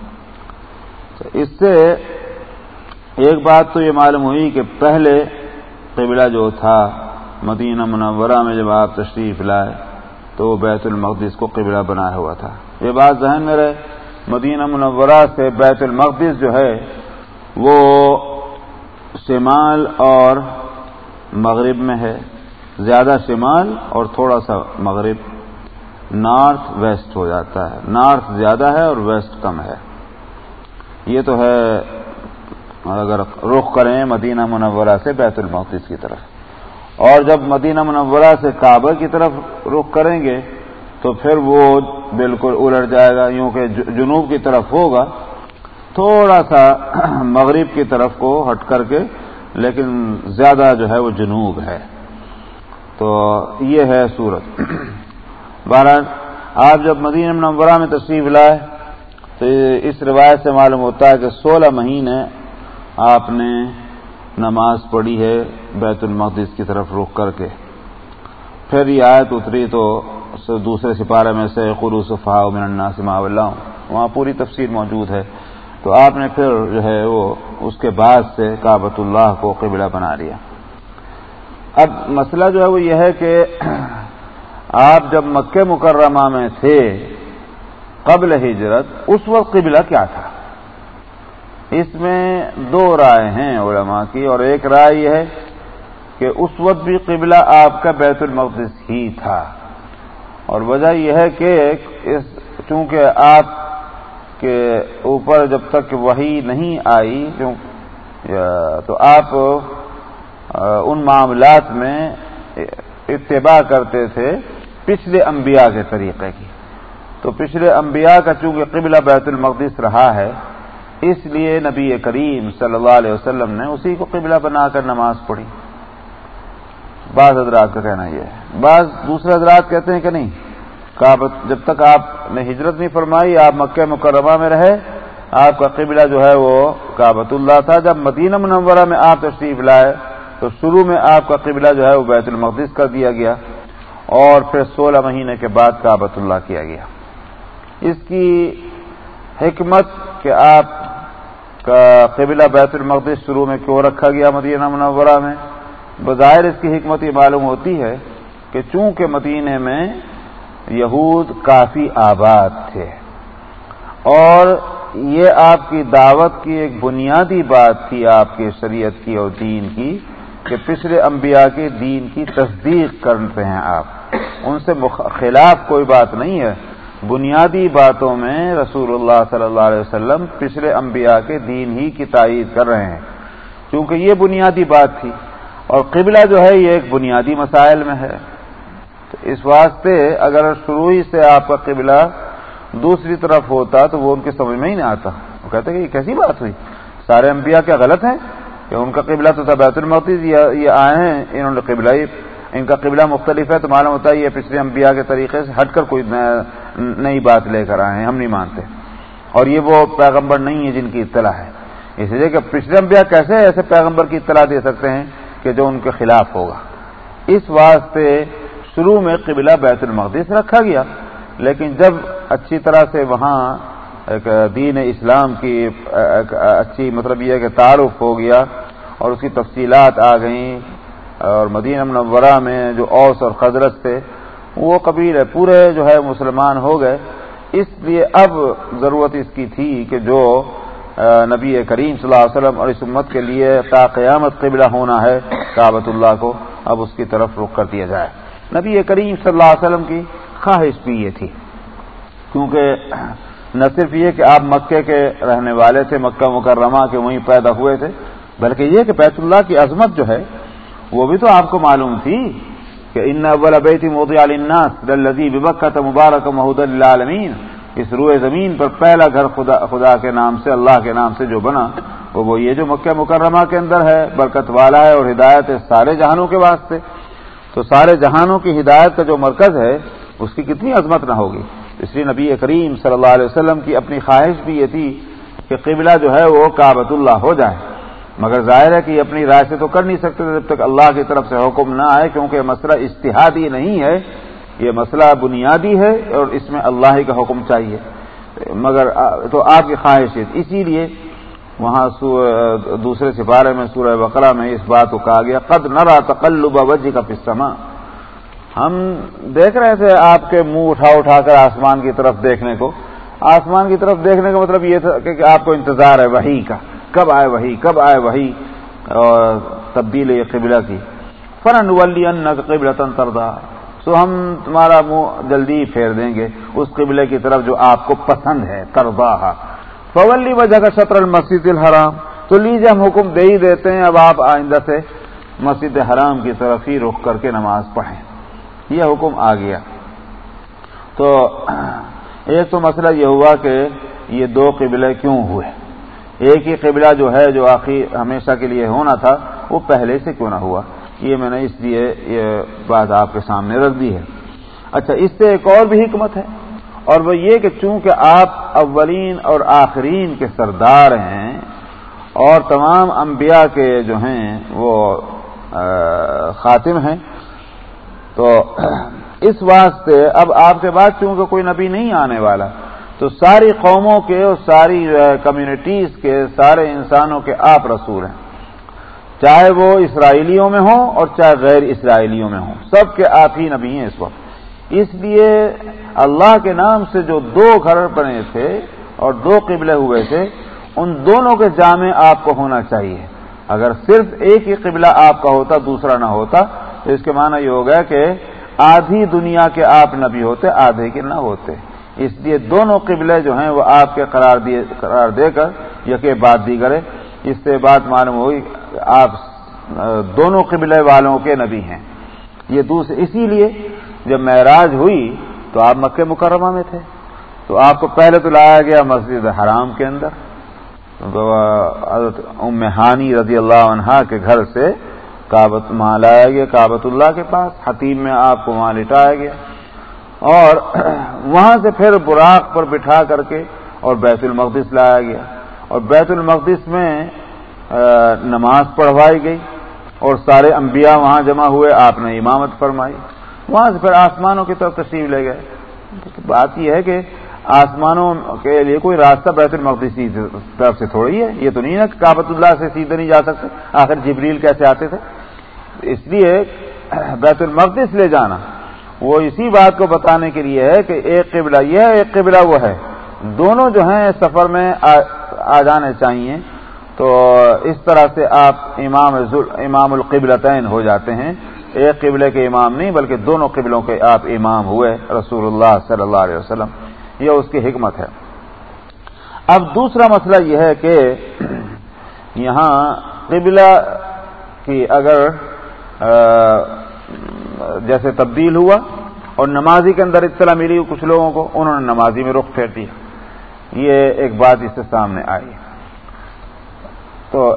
اس سے ایک بات تو یہ معلوم ہوئی کہ پہلے قبلہ جو تھا مدینہ منورہ میں جب آپ تشریف لائے تو بیت المقدس کو قبلہ بنایا ہوا تھا۔ یہ بات ذہن میں رہے، مدینہ منورہ سے بیت المقدس جو ہے، وہ شمال اور مغرب میں ہے۔ زیادہ شمال اور تھوڑا سا مغرب۔ نارتھ ویسٹ ہو جاتا ہے۔ نارتھ زیادہ ہے اور ویسٹ کم ہے۔ یہ تو ہے اگر رخ کریں مدینہ منورہ سے بیت المقدس کی طرف۔ اور جب مدینہ منورہ سے کعبہ کی طرف رخ کریں گے تو پھر وہ بالکل الٹ جائے گا یوں کہ جنوب کی طرف ہوگا۔ تھوڑا سا مغرب کی طرف کو ہٹ کر کے، لیکن زیادہ جو ہے وہ جنوب ہے۔ تو یہ ہے سورت بہرحال، آپ جب مدینہ منورہ میں تشریف لائے تو اس روایت سے معلوم ہوتا ہے کہ سولہ مہینے آپ نے نماز پڑھی ہے بیت المقدس کی طرف رخ کر کے۔ پھر یہ آیت اتری تو دوسرے سپارے میں سے خلوص فا من الناس ما اللہ وہاں پوری تفصیل موجود ہے۔ تو آپ نے پھر جو ہے وہ اس کے بعد سے کابت اللہ کو قبلہ بنا لیا۔ اب مسئلہ جو ہے وہ یہ ہے کہ آپ جب مکہ مکرمہ میں تھے قبل ہجرت، اس وقت قبلہ کیا تھا؟ اس میں دو رائے ہیں علماء کی، اور ایک رائے یہ ہے کہ اس وقت بھی قبلہ آپ کا بیت المقدس ہی تھا۔ اور وجہ یہ ہے کہ اس، چونکہ آپ کے اوپر جب تک وہی نہیں آئی تو آپ ان معاملات میں اتباع کرتے تھے پچھلے انبیاء کے طریقے کی۔ تو پچھلے انبیاء کا چونکہ قبلہ بیت المقدس رہا ہے، اس لیے نبی کریم صلی اللہ علیہ وسلم نے اسی کو قبلہ بنا کر نماز پڑھی۔ بعض حضرات کا کہنا یہ ہے۔ بعض دوسرے حضرات کہتے ہیں کہ نہیں کابت جب تک آپ نے ہجرت نہیں فرمائی، آپ مکہ مکرمہ میں رہے، آپ کا قبلہ جو ہے وہ کابت اللہ تھا۔ جب مدینہ منورہ میں آپ تشریف لائے، تو شروع میں آپ کا قبلہ جو ہے وہ بیت المقدس کر دیا گیا اور پھر سولہ مہینے کے بعد کابت اللہ کیا گیا۔ اس کی حکمت کہ آپ کا قبلہ بیت المقدس شروع میں کیوں رکھا گیا مدینہ منورہ میں؟ بظاہر اس کی حکمت یہ معلوم ہوتی ہے کہ چونکہ مدینے میں یہود کافی آباد تھے اور یہ آپ کی دعوت کی ایک بنیادی بات تھی آپ کے شریعت کی اور دین کی کہ پچھلے انبیاء کے دین کی تصدیق کرتے ہیں آپ۔ ان سے خلاف کوئی بات نہیں ہے۔ بنیادی باتوں میں رسول اللہ صلی اللہ علیہ وسلم پچھلے انبیاء کے دین ہی کی تائید کر رہے ہیں۔ کیونکہ یہ بنیادی بات تھی اور قبلہ جو ہے یہ ایک بنیادی مسائل میں ہے۔ تو اس واسطے اگر شروع ہی سے آپ کا قبلہ دوسری طرف ہوتا تو وہ ان کے سمجھ میں ہی نہیں آتا۔ وہ کہتے کہ یہ کیسی بات ہوئی؟ سارے انبیاء کیا غلط ہیں؟ کہ ان کا قبلہ تو تھا بیت المقدس یہ آئے ہیں، انہوں نے قبلہ ہی ان کا قبلہ مختلف ہے تو معلوم ہوتا ہے یہ پچھلے انبیاء کے طریقے سے ہٹ کر کوئی نئی بات لے کر آئے ہیں، ہم نہیں مانتے۔ اور یہ وہ پیغمبر نہیں ہے جن کی اطلاع ہے۔ اس لیے کہ پچھلے انبیاء کیسے ایسے پیغمبر کی اطلاع دے سکتے ہیں کہ جو ان کے خلاف ہوگا۔ اس واسطے شروع میں قبلہ بیت المقدس رکھا گیا۔ لیکن جب اچھی طرح سے وہاں ایک دین اسلام کی اچھی مطلب یہ کہ تعارف ہو گیا اور اس کی تفصیلات آ گئیں اور مدینہ منورہ میں جو اوس اور خضرت تھے، وہ قبیل پورے جو ہے مسلمان ہو گئے۔ اس لیے اب ضرورت اس کی تھی کہ جو نبی کریم صلی اللہ علیہ وسلم اور اس امت کے لیے تا قیامت قبلہ ہونا ہے کابت اللہ کو اب اس کی طرف رخ کر دیا جائے۔ نبی کریم صلی اللہ علیہ وسلم کی خواہش بھی یہ تھی۔ کیونکہ نہ صرف یہ کہ آپ مکے کے رہنے والے تھے، مکہ مکرمہ کے وہیں پیدا ہوئے تھے، بلکہ یہ کہ بیت اللہ کی عظمت جو ہے وہ بھی تو آپ کو معلوم تھی کہ ان اول بیت موتی الناس الذي ببکہ مبارک محدود العالمین اس روئے زمین پر پہلا گھر خدا خدا کے نام سے، اللہ کے نام سے جو بنا، وہ وہ یہ جو مکہ مکرمہ کے اندر ہے، برکت والا ہے اور ہدایت ہے سارے جہانوں کے واسطے۔ تو سارے جہانوں کی ہدایت کا جو مرکز ہے، اس کی کتنی عظمت نہ ہوگی۔ اس لیے نبی کریم صلی اللہ علیہ وسلم کی اپنی خواہش بھی یہ تھی کہ قبلہ جو ہے وہ کابت اللہ ہو جائے۔ مگر ظاہر ہے کہ یہ اپنی رائے سے تو کر نہیں سکتے جب تک اللہ کی طرف سے حکم نہ آئے، کیونکہ مسئلہ اشتہادی نہیں ہے، یہ مسئلہ بنیادی ہے اور اس میں اللہ ہی کا حکم چاہیے۔ مگر تو آپ کی خواہش ہے۔ اسی لیے وہاں دوسرے سپارے میں سورہ بقرہ میں اس بات کو کہا گیا، قد نرا تقلب وجہ کا پسما ہم دیکھ رہے تھے آپ کے منہ اٹھا اٹھا کر آسمان کی طرف دیکھنے کو۔ آسمان کی طرف دیکھنے کا مطلب یہ تھا کہ آپ کو انتظار ہے وہی کا۔ کب آئے وہی، کب آئے وہی، اور تبدیل قبلہ کی۔ فرن ولی ان قبل تردا تو ہم تمہارا منہ جلدی پھیر دیں گے۔ اس قبلے کی طرف جو آپ کو پسند ہے تردا فولی وجہ کا شطر المسد الحرام۔ تو لیجیے ہم حکم دے ہی دیتے ہیں، اب آپ آئندہ سے مسجد حرام کی طرف ہی رخ کر کے نماز پڑھیں۔ یہ حکم آ گیا۔ تو ایک تو مسئلہ یہ ہوا کہ یہ دو قبلے کیوں ہوئے؟ ایک ہی قبلہ جو ہے، جو آخر ہمیشہ کے لیے ہونا تھا، وہ پہلے سے کیوں نہ ہوا؟ یہ میں نے اس لیے یہ بات آپ کے سامنے رکھ دی ہے۔ اچھا اس سے ایک اور بھی حکمت ہے، اور وہ یہ کہ چونکہ آپ اولین اور آخرین کے سردار ہیں، اور تمام انبیاء کے جو ہیں، وہ خاتم ہیں، تو اس واسطے اب آپ کے بعد چونکہ کوئی نبی نہیں آنے والا تو ساری قوموں کے اور ساری کمیونٹیز کے سارے انسانوں کے آپ رسول ہیں۔ چاہے وہ اسرائیلیوں میں ہوں اور چاہے غیر اسرائیلیوں میں ہوں۔ سب کے آپ ہی نبی ہیں اس وقت۔ اس لیے اللہ کے نام سے جو دو گھر بنے تھے اور دو قبلے ہوئے تھے، ان دونوں کے جامع آپ کو ہونا چاہیے۔ اگر صرف ایک ہی قبلہ آپ کا ہوتا، دوسرا نہ ہوتا، تو اس کے معنی یہ ہوگا کہ آدھی دنیا کے آپ نبی ہوتے، آدھے کے نہ ہوتے۔ اس لیے دونوں قبلے جو ہیں وہ آپ کے قرار دیے قرار دے کر یقے بات دی کرے اس سے بات معلوم ہوئی آپ، دونوں قبلے والوں کے نبی ہیں۔ یہ دوسرے اسی لیے جب معراج ہوئی تو آپ مکہ مکرمہ میں تھے۔ تو آپ کو پہلے تو لایا گیا مسجد حرام کے اندر۔ حضرت ام ہانی رضی اللہ عنہا کے گھر سے کابت وہاں لایا گیا کابت اللہ کے پاس۔ حتیم میں آپ کو وہاں لٹایا گیا۔ اور وہاں سے پھر براق پر بٹھا کر کے اور بیت المقدس لایا گیا۔ اور بیت المقدس میں نماز پڑھوائی گئی اور سارے انبیاء وہاں جمع ہوئے، آپ نے امامت فرمائی۔ وہاں سے پھر آسمانوں کی طرف تشریف لے گئے۔ بات یہ ہے کہ آسمانوں کے لیے کوئی راستہ بیت المقدس کی طرف سے تھوڑی ہے۔ یہ تو نہیں ہے کہ کابت اللہ سے سیدھے نہیں جا سکتے۔ آخر جبریل کیسے آتے تھے؟ اس لیے بیت المقدس لے جانا۔ وہ اسی بات کو بتانے کے لیے ہے کہ ایک قبلہ یہ ہے، ایک قبلہ وہ ہے۔ دونوں جو ہیں سفر میں آ جانے چاہیے۔ تو اس طرح سے آپ امام امام القبلتین ہو جاتے ہیں۔ ایک قبلے کے امام نہیں، بلکہ دونوں قبلوں کے آپ امام ہوئے، رسول اللہ صلی اللہ علیہ وسلم۔ یہ اس کی حکمت ہے۔ اب دوسرا مسئلہ یہ ہے کہ یہاں قبلہ کی اگر جیسے تبدیل ہوا اور نمازی کے اندر اطلاع ملی کچھ لوگوں کو، انہوں نے نمازی میں رخ پھیر دیا۔ یہ ایک بات اس سے سامنے آئی۔ تو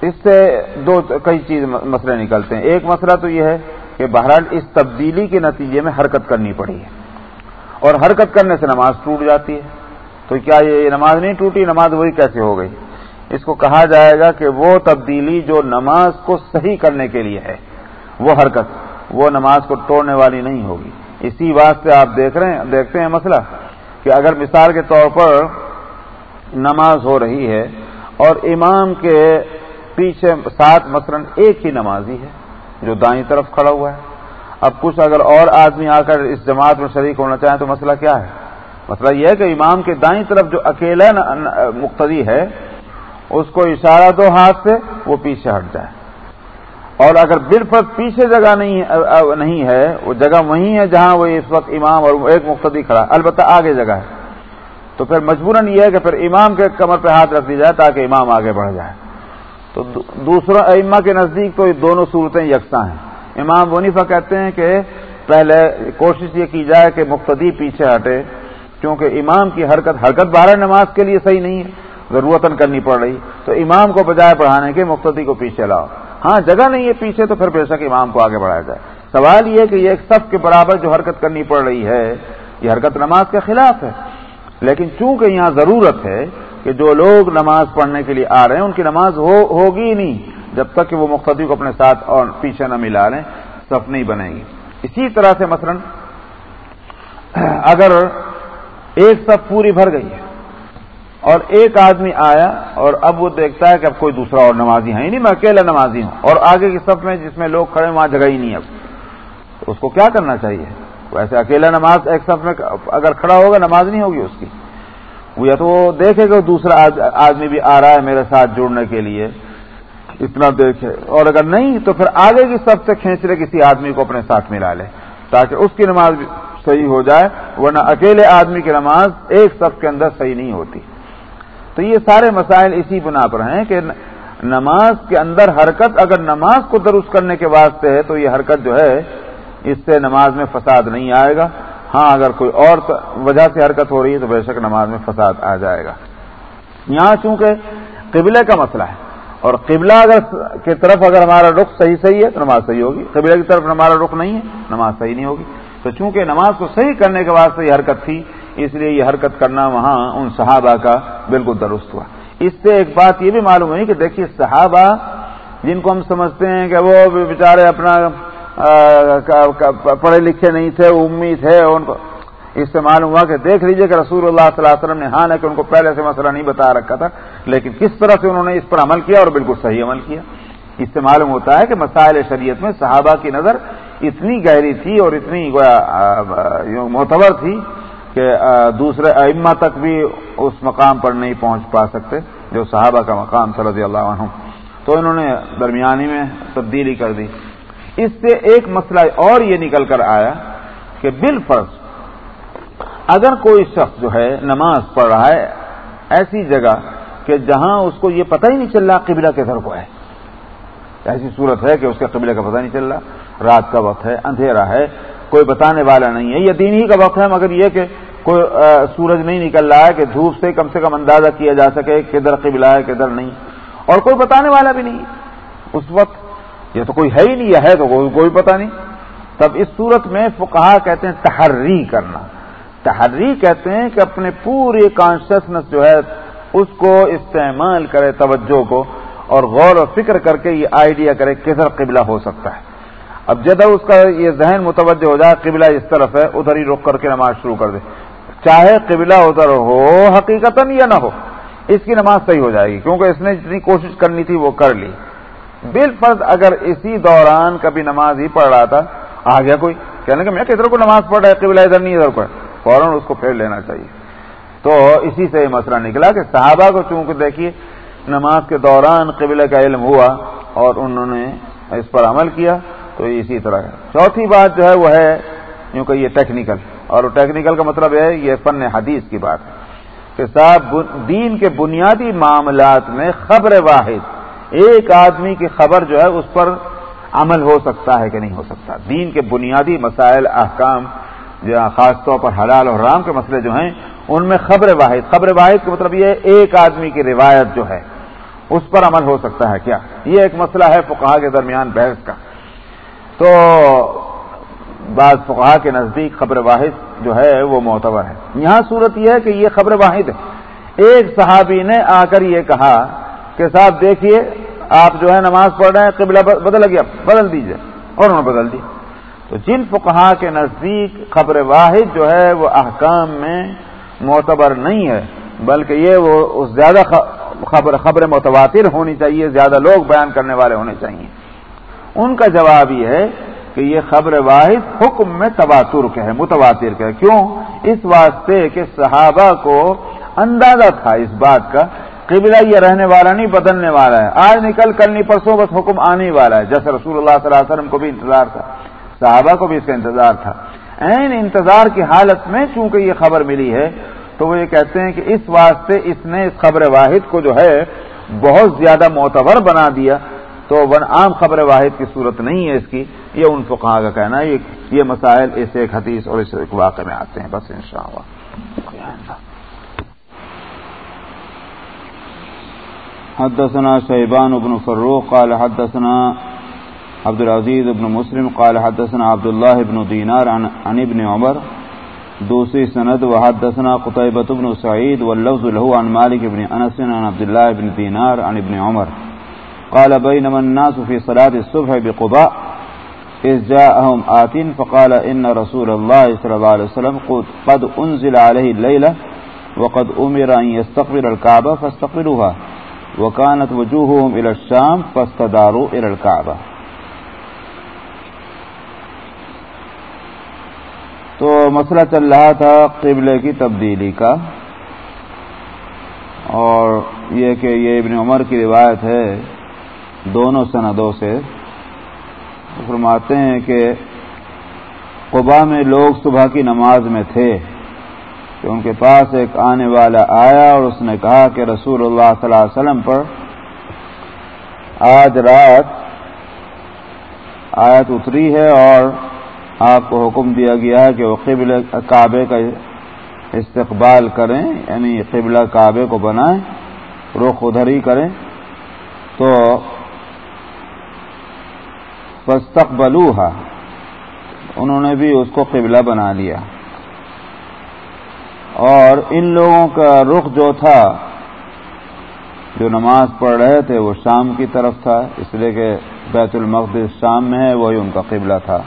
اس سے دو کئی چیز مسئلے نکلتے ہیں۔ ایک مسئلہ تو یہ ہے کہ بہرحال اس تبدیلی کے نتیجے میں حرکت کرنی پڑی ہے۔ اور حرکت کرنے سے نماز ٹوٹ جاتی ہے۔ تو کیا یہ نماز نہیں ٹوٹی؟ نماز وہی کیسے ہو گئی؟ اس کو کہا جائے گا کہ وہ تبدیلی جو نماز کو صحیح کرنے کے لیے ہے وہ حرکت، وہ نماز کو توڑنے والی نہیں ہوگی۔ اسی بات سے آپ دیکھ رہے ہیں، دیکھتے ہیں مسئلہ کہ اگر مثال کے طور پر نماز ہو رہی ہے اور امام کے پیچھے ساتھ مثلا ایک ہی نمازی ہے جو دائیں طرف کھڑا ہوا ہے۔ اب کچھ اگر اور آدمی آ کر اس جماعت میں شریک ہونا چاہیں تو مسئلہ کیا ہے؟ مسئلہ یہ ہے کہ امام کے دائیں طرف جو اکیلا مقتدی ہے، اس کو اشارہ دو ہاتھ سے وہ پیچھے ہٹ جائے۔ اور اگر دل پر پیچھے جگہ نہیں ہے وہ جگہ وہی ہے جہاں وہ اس وقت امام اور ایک مقتدی کھڑا البتہ آگے جگہ ہے۔ تو پھر مجبوراً یہ ہے کہ پھر امام کے کمر پہ ہاتھ رکھ دی جائے تاکہ امام آگے بڑھ جائے۔ تو دوسرا اما کے نزدیک تو یہ دونوں صورتیں یکساں ہیں۔ امام ونیفا کہتے ہیں کہ پہلے کوشش یہ کی جائے کہ مقتدی پیچھے ہٹے، کیونکہ امام کی حرکت حرکت بارہ نماز کے لیے صحیح نہیں ہے ضرورت کرنی پڑ رہی۔ تو امام کو بجائے پڑھانے کے مقتدی کو پیچھے لاؤ۔ ہاں جگہ نہیں ہے پیچھے، تو پھر بے شک امام کو آگے بڑھایا جائے۔ سوال یہ کہ یہ ایک صف کے برابر جو حرکت کرنی پڑ رہی ہے، یہ حرکت نماز کے خلاف ہے۔ لیکن چونکہ یہاں ضرورت ہے کہ جو لوگ نماز پڑھنے کے لیے آ رہے ہیں، ان کی نماز ہو، ہوگی نہیں، جب تک کہ وہ مختلف کو اپنے ساتھ اور پیچھے نہ ملا لیں صف نہیں بنے گی اسی طرح سے مثلا، اگر ایک صف پوری بھر گئی ہے اور ایک آدمی آیا اور اب وہ دیکھتا ہے کہ اب کوئی دوسرا اور نمازی ہے ہی نہیں، میں اکیلا نمازی ہوں۔ اور آگے کی صف میں جس میں لوگ کھڑے وہاں جگہ ہی نہیں اب تو اس کو کیا کرنا چاہیے؟ ویسے اکیلا نماز ایک صف میں اگر کھڑا ہوگا، نماز نہیں ہوگی اس کی۔ وہ یا تو وہ دیکھے کہ دوسرا آدمی بھی آ رہا ہے میرے ساتھ جڑنے کے لیے۔ اتنا دیکھے۔ اور اگر نہیں، تو پھر آگے کی سب سے کھینچ لے، کسی آدمی کو اپنے ساتھ ملا لے۔ تاکہ اس کی نماز صحیح ہو جائے، ورنہ اکیلے آدمی کی نماز ایک صف کے اندر صحیح نہیں ہوتی۔ تو یہ سارے مسائل اسی بنا پر ہیں کہ نماز کے اندر حرکت اگر نماز کو درست کرنے کے واسطے ہے تو یہ حرکت جو ہے، اس سے نماز میں فساد نہیں آئے گا۔ ہاں اگر کوئی اور وجہ سے حرکت ہو رہی ہے تو بے شک نماز میں فساد آ جائے گا۔ یہاں چونکہ قبلے کا مسئلہ ہے، اور قبلہ اگر کی طرف اگر ہمارا رخ صحیح صحیح ہے تو نماز صحیح ہوگی۔ قبلے کی طرف ہمارا رخ نہیں ہے، نماز صحیح نہیں ہوگی۔ تو چونکہ نماز کو صحیح کرنے کے واسطے یہ حرکت تھی اس لیے یہ حرکت کرنا وہاں ان صحابہ کا بالکل درست ہوا۔ اس سے ایک بات یہ بھی معلوم ہوئی کہ دیکھیے صحابہ جن کو ہم سمجھتے ہیں کہ وہ بیچارے اپنا پڑھے لکھے نہیں تھے، امید تھے ان کو۔ اس سے معلوم ہوا کہ دیکھ لیجیے کہ رسول اللہ صلی اللہ علیہ وسلم نے ہاں کہ ان کو پہلے سے مسئلہ نہیں بتا رکھا تھا، لیکن کس طرح سے انہوں نے اس پر عمل کیا اور بالکل صحیح عمل کیا۔ اس سے معلوم ہوتا ہے کہ مسائل شریعت میں صحابہ کی نظر اتنی گہری تھی اور اتنی معتبر تھی کہ دوسرے ائمہ تک بھی اس مقام پر نہیں پہنچ پا سکتے، جو صحابہ کا مقام صلی رضی اللہ عنہ۔ تو انہوں نے درمیانی میں تبدیلی کر دی۔ اس سے ایک مسئلہ اور یہ نکل کر آیا کہ بال فرض اگر کوئی شخص جو ہے نماز پڑھ رہا ہے، ایسی جگہ کہ جہاں اس کو یہ پتہ ہی نہیں چل رہا قبلہ کدھر کو ہے۔ ایسی صورت ہے کہ اس کے قبلے کا پتہ نہیں چل رہا۔ رات کا وقت ہے، اندھیرا ہے، کوئی بتانے والا نہیں ہے۔ یہ دین ہی کا وقت ہے، مگر یہ کہ کوئی سورج نہیں نکل رہا ہے کہ دھوپ سے کم سے کم اندازہ کیا جا سکے کدھر قبلہ ہے کدھر نہیں۔ اور کوئی بتانے والا بھی نہیں۔ اس وقت یہ تو کوئی ہے ہی نہیں ہے تو کوئی کوئی پتہ نہیں۔ تب اس صورت میں فقہا کہتے ہیں تحری کرنا۔ تحری کہتے ہیں کہ اپنے پورے کانشیسنس جو ہے اس کو استعمال کرے، توجہ کو اور غور و فکر کر کے یہ آئیڈیا کرے کدھر قبلہ ہو سکتا ہے۔ اب جدھر اس کا یہ ذہن متوجہ ہو جائے قبلہ اس طرف ہے، ادھر ہی رک کر کے نماز شروع کر دے۔ چاہے قبلہ ادھر ہو حقیقت یا نہ ہو، اس کی نماز صحیح ہو جائے گی، کیونکہ اس نے جتنی کوشش کرنی تھی وہ کر لی۔ بال فرض اگر اسی دوران کبھی نماز ہی پڑھ رہا تھا، آ گیا کوئی، کہنے کہ میں کدھر کو نماز پڑھ رہا ہے، قبلہ ادھر نہیں، ادھر کو فوراً اس کو پھیر لینا چاہیے۔ تو اسی سے یہ مسئلہ نکلا کہ صحابہ کو چونکہ دیکھیے، نماز کے دوران قبلہ کا علم ہوا اور انہوں نے اس پر عمل کیا، تو اسی طرح چوتھی بات جو ہے، وہ ہے، یوں کہ یہ ٹیکنیکل اور ٹیکنیکل کا مطلب ہے یہ فن حدیث کی بات ہے کہ صاحب، دین کے بنیادی معاملات میں خبر واحد، ایک آدمی کی خبر جو ہے اس پر عمل ہو سکتا ہے کہ نہیں ہو سکتا۔ دین کے بنیادی مسائل، احکام جو خاص طور پر حلال اور رام کے مسئلے جو ہیں، ان میں خبر واحد۔ خبر واحد کا مطلب یہ ایک آدمی کی روایت جو ہے، اس پر عمل ہو سکتا ہے۔ کیا؟ یہ ایک مسئلہ ہے فقہا کے درمیان بحث کا۔ تو بعض فقہا کے نزدیک خبر واحد جو ہے وہ معتبر ہے۔ یہاں صورت یہ ہے کہ یہ خبر واحد ہے۔ ایک صحابی نے آ کر یہ کہا کہ صاحب دیکھیے، آپ جو ہے نماز پڑھ رہے ہیں، قبلہ بدل گیا، بدل دیجیے اور انہوں نے بدل دی۔ تو جن فقہا کے نزدیک خبر واحد جو ہے وہ احکام میں معتبر نہیں ہے، بلکہ یہ وہ زیادہ خبر خبر متواتر ہونی چاہیے، زیادہ لوگ بیان کرنے والے ہونے چاہیے۔ ان کا جواب یہ ہے کہ یہ خبر واحد حکم میں تواتر کے ہے متواتر کے ہے کیوں؟ اس واسطے کہ صحابہ کو اندازہ تھا اس بات کا، قبلہ یہ رہنے والا نہیں، بدلنے والا ہے۔ آج نکل کل نہیں پرسوں بس حکم آنے والا ہے۔ جیسے رسول اللہ صلی اللہ علیہ وسلم کو بھی انتظار تھا۔ صحابہ کو بھی اس کا انتظار تھا۔ این انتظار کی حالت میں چونکہ یہ خبر ملی ہے، تو وہ یہ کہتے ہیں کہ اس واسطے اس نے اس خبر واحد کو جو ہے بہت زیادہ معتبر بنا دیا۔ تو ون عام خبر واحد کی صورت نہیں ہے اس کی۔ یہ ان کو کا کہنا ہے یہ مسائل اس ایک حدیث اور اس ایک واقعے میں آتے ہیں بس انشاءاللہ۔ حدثنا شيبان بن فروق قال حدثنا عبد العزيز بن مسلم قال حدثنا عبد الله بن دينار عن, عن ابن عمر دوسری سند وحدثنا قطيبة بن سعيد واللفظ له عن مالك بن أنس عن عبد الله بن دينار عن ابن عمر۔ قال بينما الناس في صلاة الصبح بقضاء إذ جاءهم آت فقال إن رسول الله صلى الله عليه وسلم قد أنزل عليه الليلة وقد أمر أن يستقبل الكعبة فاستقبلوها وكانت وجوههم إلى الشام فاستداروا إلى الكعبة. تو مسئلہ چل رہا تھا قبلے کی تبدیلی کا اور یہ کہ یہ ابن عمر کی روایت ہے دونوں سندوں سے فرماتے ہیں کہ قبا میں لوگ صبح کی نماز میں تھے کہ ان کے پاس ایک آنے والا آیا اور اس نے کہا کہ رسول اللہ صلی اللہ علیہ وسلم پر آج رات آیت اتری ہے اور آپ کو حکم دیا گیا ہے کہ وہ قبل کعبے کا استقبال کریں یعنی قبلہ کعبے کو بنائیں، رخ ادھر ہی کریں۔ تو فستقبلوہا انہوں نے بھی اس کو قبلہ بنا لیا۔ اور ان لوگوں کا رخ جو تھا، جو نماز پڑھ رہے تھے، وہ شام کی طرف تھا، اس لیے کہ بیت المقدس شام میں ہے، وہی ان کا قبلہ تھا۔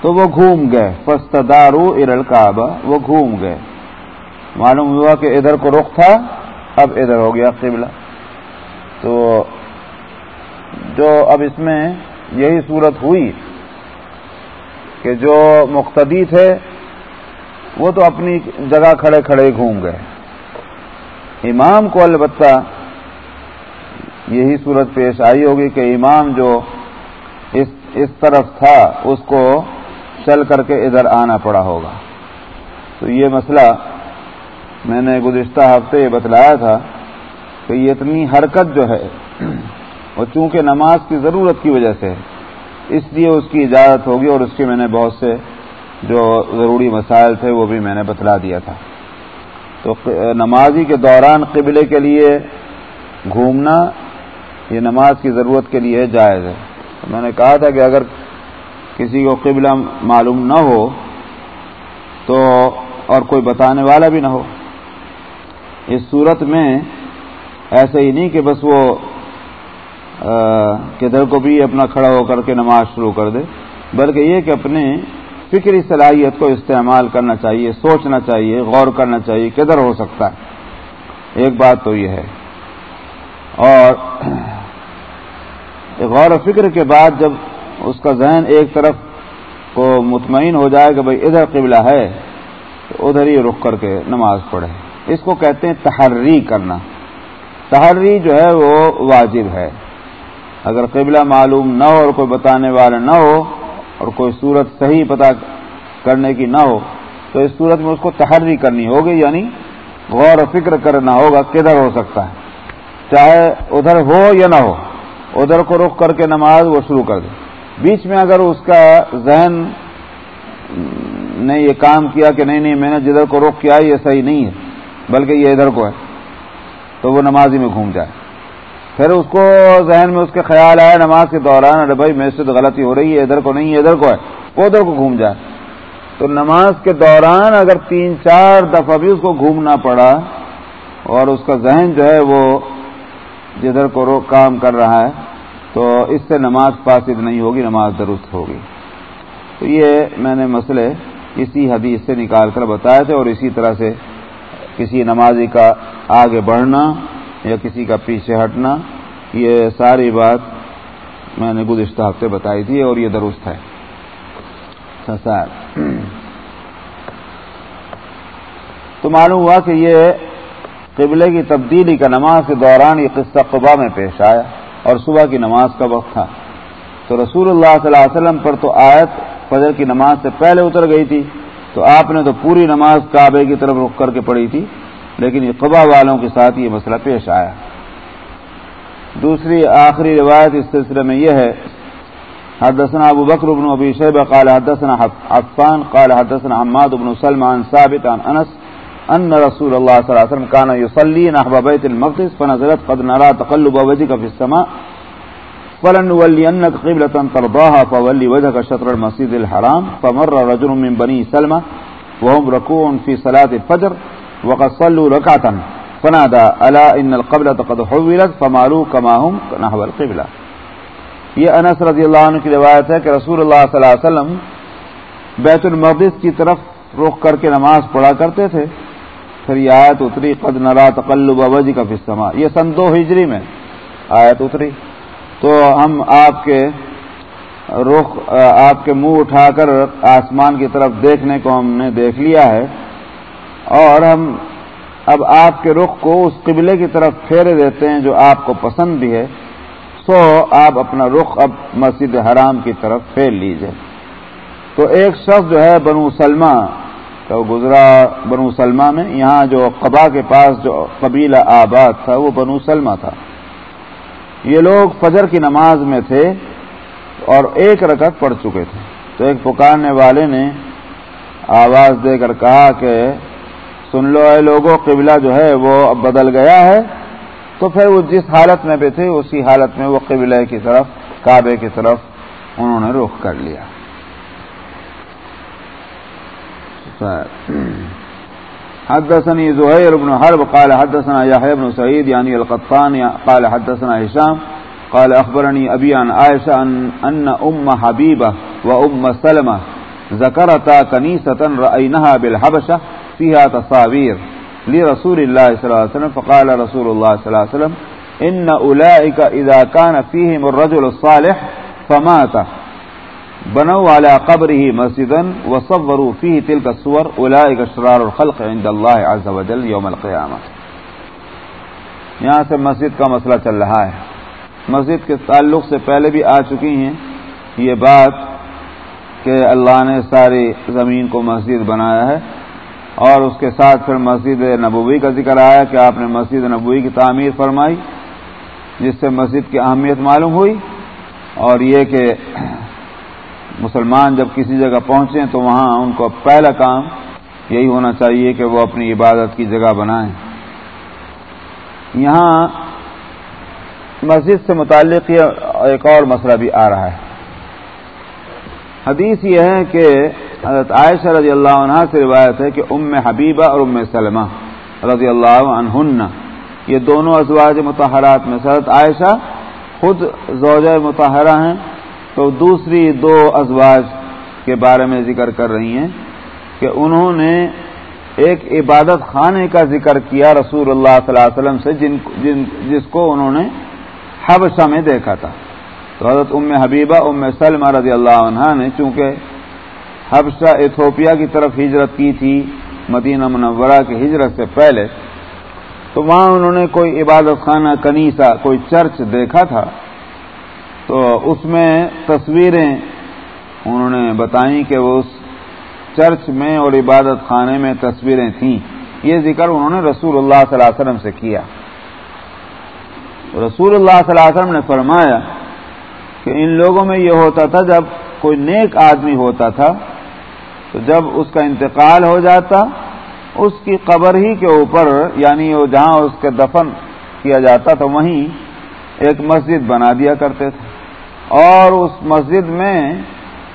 تو وہ گھوم گئے۔ فستدارو ارل کعبہ وہ گھوم گئے۔ معلوم ہوا کہ ادھر کو رخ تھا، اب ادھر ہو گیا قبلہ۔ تو جو اب اس میں یہی صورت ہوئی کہ جو مقتدی تھے وہ تو اپنی جگہ کھڑے کھڑے گھوم گئے۔ امام کو البتہ یہی صورت پیش آئی ہوگی کہ امام جو اس اس طرف تھا، اس کو چل کر کے ادھر آنا پڑا ہوگا۔ تو یہ مسئلہ میں نے گزشتہ ہفتے یہ بتلایا تھا کہ یہ اتنی حرکت جو ہے وہ چونکہ نماز کی ضرورت کی وجہ سے، اس لیے اس کی اجازت ہوگی اور اس کے میں نے بہت سے جو ضروری مسائل تھے، وہ بھی میں نے بتلا دیا تھا۔ تو نمازی کے دوران قبلے کے لیے گھومنا، یہ نماز کی ضرورت کے لیے جائز ہے۔ میں نے کہا تھا کہ اگر کسی کو قبلہ معلوم نہ ہو، تو اور کوئی بتانے والا بھی نہ ہو۔ اس صورت میں ایسا ہی نہیں کہ بس وہ کدھر کو بھی اپنا کھڑا ہو کر کے نماز شروع کر دے۔ بلکہ یہ کہ اپنے فکری صلاحیت کو استعمال کرنا چاہیے، سوچنا چاہیے، غور کرنا چاہیے کدھر ہو سکتا ہے۔ ایک بات تو یہ ہے۔ اور غور و فکر کے بعد جب اس کا ذہن ایک طرف کو مطمئن ہو جائے کہ بھائی ادھر قبلہ ہے، تو ادھر ہی رک کر کے نماز پڑھے۔ اس کو کہتے ہیں تحری کرنا۔ تحری جو ہے وہ واجب ہے۔ اگر قبلہ معلوم نہ ہو اور کوئی بتانے والا نہ ہو اور کوئی صورت صحیح پتا کرنے کی نہ ہو، تو اس صورت میں اس کو تحری کرنی ہوگی یعنی غور و فکر کرنا ہوگا کدھر ہو سکتا ہے۔ چاہے ادھر ہو یا نہ ہو، ادھر کو رخ کر کے نماز وہ شروع کر دے۔ بیچ میں اگر اس کا ذہن نے یہ کام کیا کہ نہیں نہیں، میں نے جدھر کو رخ کیا، یہ صحیح نہیں ہے، بلکہ یہ ادھر کو ہے، تو وہ نمازی میں گھوم جائے۔ پھر اس کو ذہن میں اس کے خیال آیا نماز کے دوران، ارے بھائی میرے سے تو غلطی ہو رہی ہے، ادھر کو نہیں ہے ادھر کو ہے، وہ ادھر کو گھوم جائے تو نماز کے دوران اگر تین چار دفعہ بھی اس کو گھومنا پڑا اور اس کا ذہن جو ہے وہ جدھر کو روک کام کر رہا ہے، تو اس سے نماز فاسد نہیں ہوگی، نماز درست ہوگی۔ تو یہ میں نے مسئلے اسی حدیث سے نکال کر بتایا تھے اور اسی طرح سے کسی نمازی کا آگے بڑھنا یا کسی کا پیچھے ہٹنا، یہ ساری بات میں نے گزشتہ ہفتے بتائی تھی اور یہ درست ہے۔ تو معلوم ہوا کہ یہ قبلے کی تبدیلی کا نماز کے دوران یہ قصہ قبا میں پیش آیا اور صبح کی نماز کا وقت تھا۔ تو رسول اللہ صلی اللہ علیہ وسلم پر تو آیت فجر کی نماز سے پہلے اتر گئی تھی۔ تو آپ نے تو پوری نماز کعبے کی طرف رک کر کے پڑھی تھی۔ لیکن قبا والوں کے ساتھ یہ مسئلہ پیش آیا۔ دوسری آخری روایت اس سلسلے میں یہ ہے، حدثنا ابو بکر بن ابی شیبہ قال حدثنا عفان قال حدثنا حماد بن سلمان ثابت عن انس ان رسول الله صلى الله عليه وسلم كان يصلي نحو بيت المقدس فنزلت قد نرى تقلب وجهك في السماء فلن ولينك قبلة ترضاها فولي وجهك شطر المسجد الحرام فمر رجل من بني سلمة وهم ركوع في صلاة الفجر وقد صلوا ركعة فنادى، الا ان القبلة قد حولت فمالوا كما هم نحو القبلة. یہ انس رضی اللہ عنہ کی روایت ہے کہ رسول اللہ صلی اللہ علیہ وسلم بیت المقدس کی طرف رخ کر کے نماز پڑھا کرتے تھے۔ پھر یہ آیت اتری، قد نرا تقلب وجہ کا فسما یہ سن دو ہجری میں آیت اتری۔ تو ہم آپ کے رخ، آپ کے منہ اٹھا کر آسمان کی طرف دیکھنے کو ہم نے دیکھ لیا ہے۔ اور ہم اب آپ کے رخ کو اس قبلے کی طرف پھیرے دیتے ہیں جو آپ کو پسند بھی ہے، سو آپ اپنا رخ اب مسجد حرام کی طرف پھیر لیجیے۔ تو ایک شخص جو ہے بنو سلمہ، تو گزرا بنو سلمہ میں، یہاں جو قبا کے پاس جو قبیلہ آباد تھا، وہ بنو سلمہ تھا۔ یہ لوگ فجر کی نماز میں تھے اور ایک رکعت پڑھ چکے تھے۔ تو ایک پکارنے والے نے آواز دے کر کہا کہ سن لو اے لوگوں قبلہ جو ہے وہ اب بدل گیا ہے۔ تو پھر وہ جس حالت میں بھی تھے اسی حالت میں وہ قبلہ کی طرف کعبے کی طرف انہوں نے رخ کر لیا۔ حدثني زهير بن حرب قال حدثنا يحيى بن سعيد يعني یعنی القطان قال حدثنا هشام قال أخبرني أبي عن عائشة أن, أن أم حبيبة وأم سلمة ذكرتا كنيسة رأينها بالحبشة فيها تصابير لرسول الله صلى الله عليه وسلم، فقال رسول الله صلى الله عليه وسلم إن أولئك إذا كان فيهم الرجل الصالح فمات بنوا على قبره مسجدا وصوروا فيه تلك الصور أولئك شرار الخلق عند الله عز وجل يوم القيامة یہاں سے مسجد کا مسئلہ چل رہا ہے۔ مسجد کے تعلق سے پہلے بھی آ چکی ہیں۔ یہ بات کہ اللہ نے ساری زمین کو مسجد بنایا ہے اور اس کے ساتھ پھر مسجد نبوی کا ذکر آیا کہ آپ نے مسجد نبوی کی تعمیر فرمائی، جس سے مسجد کی اہمیت معلوم ہوئی اور یہ کہ مسلمان جب کسی جگہ پہنچیں تو وہاں ان کو پہلا کام یہی ہونا چاہیے کہ وہ اپنی عبادت کی جگہ بنائیں۔ یہاں مسجد سے متعلق یہ ایک اور مسئلہ بھی آ رہا ہے۔ حدیث یہ ہے کہ حضرت عائشہ رضی اللہ عنہ سے روایت ہے کہ ام حبیبہ اور ام سلمہ رضی اللہ عنہن، یہ دونوں ازواج متحرات میں حضرت عائشہ خود زوجہ متحرہ ہیں، تو دوسری دو ازواج کے بارے میں ذکر کر رہی ہیں کہ انہوں نے ایک عبادت خانے کا ذکر کیا رسول اللہ صلی اللہ علیہ وسلم سے، جن جن، جس کو انہوں نے حبشہ میں دیکھا تھا۔ تو حضرت ام حبیبہ، ام سلمہ رضی اللہ عنہ نے چونکہ حبشہ ایتھوپیا کی طرف ہجرت کی تھی، مدینہ منورہ کی ہجرت سے پہلے، تو وہاں انہوں نے کوئی عبادت خانہ کنیسا کوئی چرچ دیکھا تھا۔ تو اس میں تصویریں انہوں نے بتائیں کہ وہ اس چرچ میں اور عبادت خانے میں تصویریں تھیں۔ یہ ذکر انہوں نے رسول اللہ صلی اللہ علیہ وسلم سے کیا۔ رسول اللہ صلی اللہ علیہ وسلم نے فرمایا کہ ان لوگوں میں یہ ہوتا تھا جب کوئی نیک آدمی ہوتا تھا، تو جب اس کا انتقال ہو جاتا، اس کی قبر ہی کے اوپر یعنی وہ جہاں اس کے دفن کیا جاتا تھا، وہیں ایک مسجد بنا دیا کرتے تھے۔ اور اس مسجد میں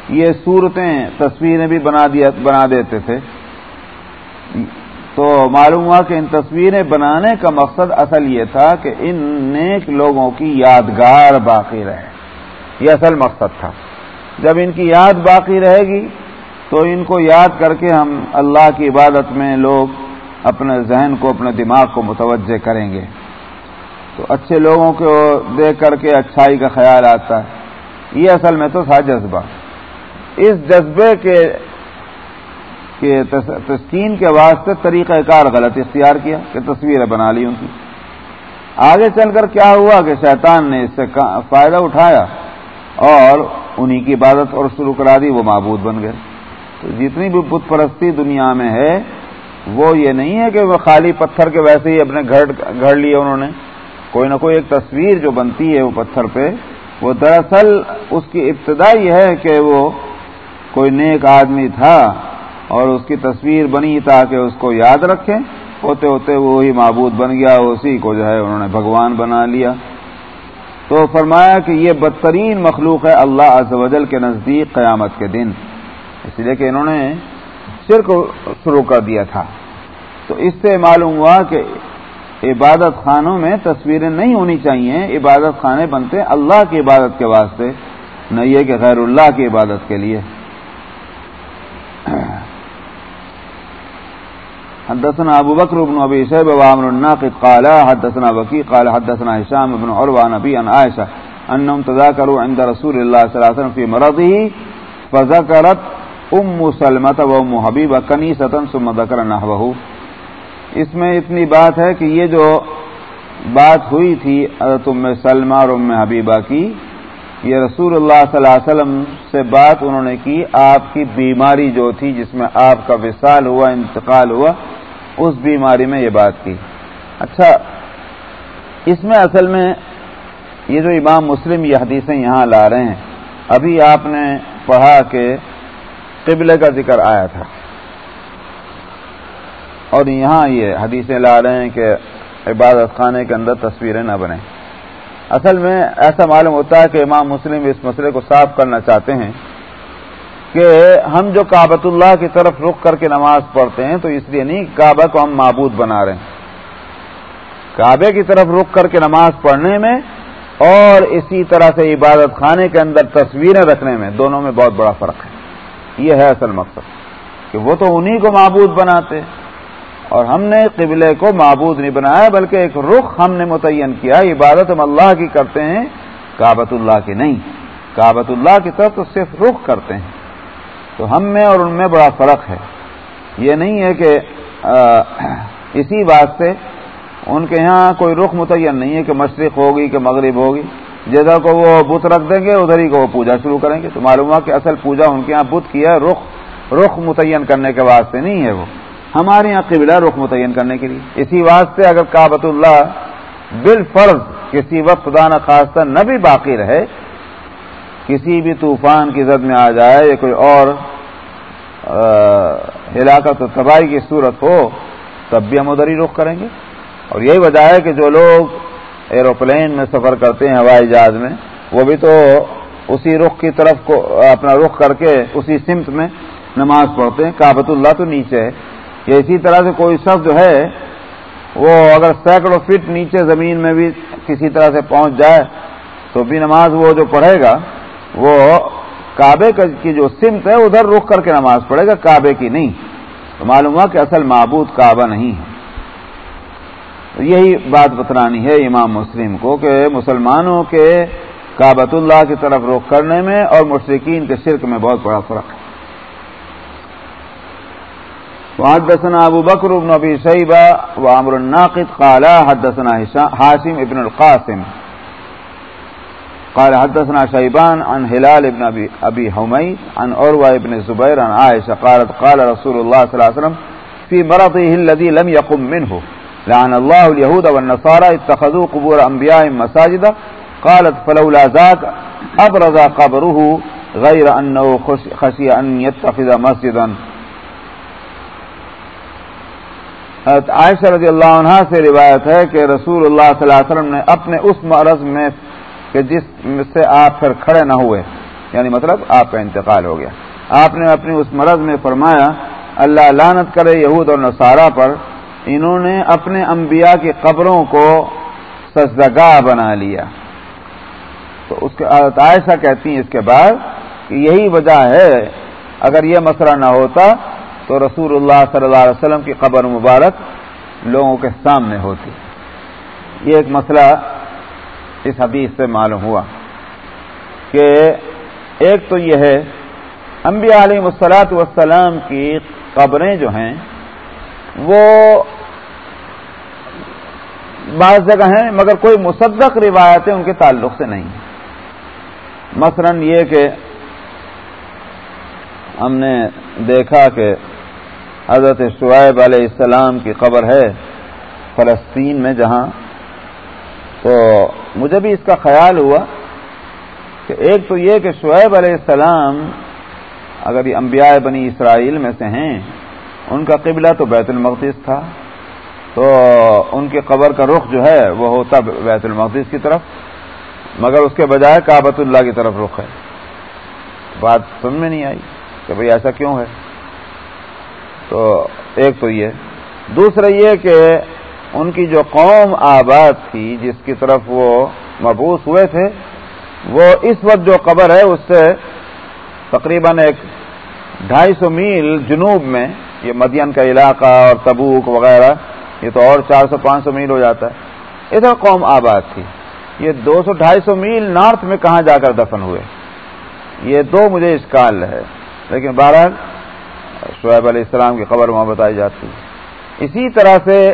یہ صورتیں، تصویریں بھی بنا دیا، بنا دیتے تھے۔ تو معلوم ہوا کہ ان تصویریں بنانے کا مقصد اصل یہ تھا کہ ان نیک لوگوں کی یادگار باقی رہے۔ یہ اصل مقصد تھا۔ جب ان کی یاد باقی رہے گی، تو ان کو یاد کر کے ہم اللہ کی عبادت میں لوگ اپنے ذہن کو، اپنے دماغ کو متوجہ کریں گے۔ تو اچھے لوگوں کو دیکھ کر کے اچھائی کا خیال آتا ہے۔ یہ اصل میں تو تھا جذبہ۔ اس جذبے کے تسکین کے واسطے طریقہ کار غلط اختیار کیا کہ تصویریں بنا لی ان کی۔ آگے چل کر کیا ہوا کہ شیطان نے اس سے فائدہ اٹھایا؟ اور انہی کی عبادت اور شروع کرا دی، وہ معبود بن گئے۔ تو جتنی بھی بت پرستی دنیا میں ہے، وہ یہ نہیں ہے کہ وہ خالی پتھر کے ویسے ہی اپنے گھر گھر لیے انہوں نے۔ کوئی نہ کوئی ایک تصویر جو بنتی ہے وہ پتھر پہ، وہ دراصل اس کی ابتدا یہ ہے کہ وہ کوئی نیک آدمی تھا اور اس کی تصویر بنی تاکہ اس کو یاد رکھیں ہوتے ہوتے وہی معبود بن گیا، اسی کو جو ہے انہوں نے بھگوان بنا لیا۔ تو فرمایا کہ یہ بدترین مخلوق ہے اللہ عز و جل کے نزدیک قیامت کے دن۔ اس لیے کہ انہوں نے شرک شروع کر دیا تھا۔ تو اس سے معلوم ہوا کہ عبادت خانوں میں تصویریں نہیں ہونی چاہیے۔ عبادت خانے بنتے اللہ کی عبادت کے واسطے، نہ یہ کہ غیر اللہ کی عبادت کے لیے۔ حدثنا ابو بکر بن ابي شيبه وعمر الناقد قال، حدثنا وكيع قال، حدثنا هشام بن عروه عن ابي عن عائشه انهم تذاكروا عند رسول الله صلى الله عليه وسلم في مرضه فذكرت ام سلمة وام حبيبه كنيسه ثم ذكر نحوه اس میں اتنی بات ہے کہ یہ جو بات ہوئی تھی حضرت ام سلمہ اور ام حبیبہ کی یہ رسول اللہ صلی اللہ علیہ وسلم سے بات انہوں نے کی، آپ کی بیماری جو تھی جس میں آپ کا وصال ہوا، انتقال ہوا، اس بیماری میں یہ بات کی۔ اچھا اس میں اصل میں یہ جو امام مسلم یہ حدیثیں یہاں لا رہے ہیں، ابھی آپ نے پڑھا کہ قبلے کا ذکر آیا تھا۔ اور یہاں یہ حدیثیں لا رہے ہیں کہ عبادت خانے کے اندر تصویریں نہ بنیں۔ اصل میں ایسا معلوم ہوتا ہے کہ امام مسلم اس مسئلے کو صاف کرنا چاہتے ہیں کہ ہم جو کابت اللہ کی طرف رخ کر کے نماز پڑھتے ہیں تو اس لیے نہیں کعبہ کو ہم معبود بنا رہے ہیں۔ کعبے کی طرف رخ کر کے نماز پڑھنے میں اور اسی طرح سے عبادت خانے کے اندر تصویریں رکھنے میں دونوں میں بہت بڑا فرق ہے۔ یہ ہے اصل مقصد کہ وہ تو انہی کو معبود بناتے اور ہم نے قبلے کو معبود نہیں بنایا، بلکہ ایک رخ ہم نے متعین کیا۔ عبادت ہم اللہ کی کرتے ہیں کابت اللہ کی نہیں۔ کابت اللہ کی طرف تو صرف رخ کرتے ہیں۔ تو ہم میں اور ان میں بڑا فرق ہے۔ یہ نہیں ہے کہ اسی بات سے ان کے یہاں کوئی رخ متعین نہیں ہے کہ مشرق ہوگی کہ مغرب ہوگی۔ جیسا کو وہ بت رکھ دیں گے، ادھر ہی کو وہ پوجا شروع کریں گے۔ تو معلوم ہوا کہ اصل پوجا ان کے یہاں بت کی ہے، رخ رخ متعین کرنے کے واسطے نہیں ہے وہ۔ ہمارے یہاں قبلہ رخ متعین کرنے کے لیے۔ اسی واسطے اگر کابت اللہ بال فرض کسی وقت خدا نخواستہ نہ بھی باقی رہے، کسی بھی طوفان کی زد میں آ جائے یا کوئی اور ہلاکت و تباہی کی صورت ہو، تب بھی ہم ادھر ہی رخ کریں گے۔ اور یہی وجہ ہے کہ جو لوگ ایروپلین میں سفر کرتے ہیں ہوائی جہاز میں، وہ بھی تو اسی رخ کی طرف کو، اپنا رخ کر کے اسی سمت میں نماز پڑھتے ہیں۔ کابت اللہ تو نیچے ہے۔ یا اسی طرح سے کوئی شخص جو ہے، وہ اگر سینکڑوں فٹ نیچے زمین میں بھی کسی طرح سے پہنچ جائے، تو بھی نماز وہ جو پڑھے گا، وہ کعبے کی جو سمت ہے، ادھر رخ کر کے نماز پڑھے گا، کعبے کی نہیں۔ تو معلوم ہوا کہ اصل معبود کعبہ نہیں ہے۔ یہی بات بترانی ہے امام مسلم کو کہ مسلمانوں کے کابت اللہ کی طرف رخ کرنے میں اور مشرقین کے شرک میں بہت بڑا فرق ہے۔ حدثنا ابو بکر ابن ابی شیبہ وعمر الناقد قال حدثنا حاشم ابن القاسم قال حدثنا شيبان عن هلال ابن ابي ابي حميد عن عروه ابن الزبير عن عائشه قالت قال رسول الله صلى الله عليه وسلم في مرضه الذي لم يقم منه لعن الله اليهود والنصارى اتخذوا قبور انبيائهم مساجدا قالت فلولا ذاك ابرز قبره غير انه خشي ان يتخذ مسجدا عائشہ رضی اللہ عنہ سے روایت ہے کہ رسول اللہ صلی اللہ علیہ وسلم نے اپنے اس مرض میں کہ جس سے آپ پھر کھڑے نہ ہوئے یعنی مطلب آپ کا انتقال ہو گیا۔ آپ نے اپنی اس مرض میں فرمایا، اللہ لانت کرے یہود اور نصارہ پر، انہوں نے اپنے انبیاء کی قبروں کو سجدگاہ بنا لیا۔ تو اس کے عائشہ کہتی ہیں اس کے بعد کہ یہی وجہ ہے، اگر یہ مسئلہ نہ ہوتا تو رسول اللہ صلی اللہ علیہ وسلم کی قبر مبارک لوگوں کے سامنے ہوتی۔ یہ ایک مسئلہ اس حدیث سے معلوم ہوا کہ ایک تو یہ ہے، انبیاء علیہ مسلاط والسلام کی قبریں جو ہیں، وہ بعض جگہ ہیں، مگر کوئی مصدق روایتیں ان کے تعلق سے نہیں۔ مثلا یہ کہ ہم نے دیکھا کہ حضرت شعیب علیہ السلام کی قبر ہے فلسطین میں جہاں۔ تو مجھے بھی اس کا خیال ہوا کہ ایک تو یہ کہ شعیب علیہ السلام اگر یہ انبیاء بنی اسرائیل میں سے ہیں، ان کا قبلہ تو بیت المقدس تھا۔ تو ان کے قبر کا رخ جو ہے، وہ ہوتا بیت المقدس کی طرف، مگر اس کے بجائے کابت اللہ کی طرف رخ ہے۔ بات سن میں نہیں آئی کہ بھئی ایسا کیوں ہے؟ تو ایک تو یہ. دوسرا یہ کہ ان کی جو قوم آباد تھی، جس کی طرف وہ مبوس ہوئے تھے، وہ اس وقت جو قبر ہے، اس سے تقریباً ایک ڈھائی سو میل جنوب میں، یہ مدین کا علاقہ اور تبوک وغیرہ، یہ تو اور چار سو پانچ سو میل ہو جاتا ہے۔ ادھر قوم آباد تھی۔ یہ دو سو ڈھائی سو میل نارتھ میں کہاں جا کر دفن ہوئے؟ یہ دو مجھے اشکال ہے۔ لیکن بہرحال شعیب علیہ السلام کی خبر وہاں بتائی جاتی ہے۔ اسی طرح سے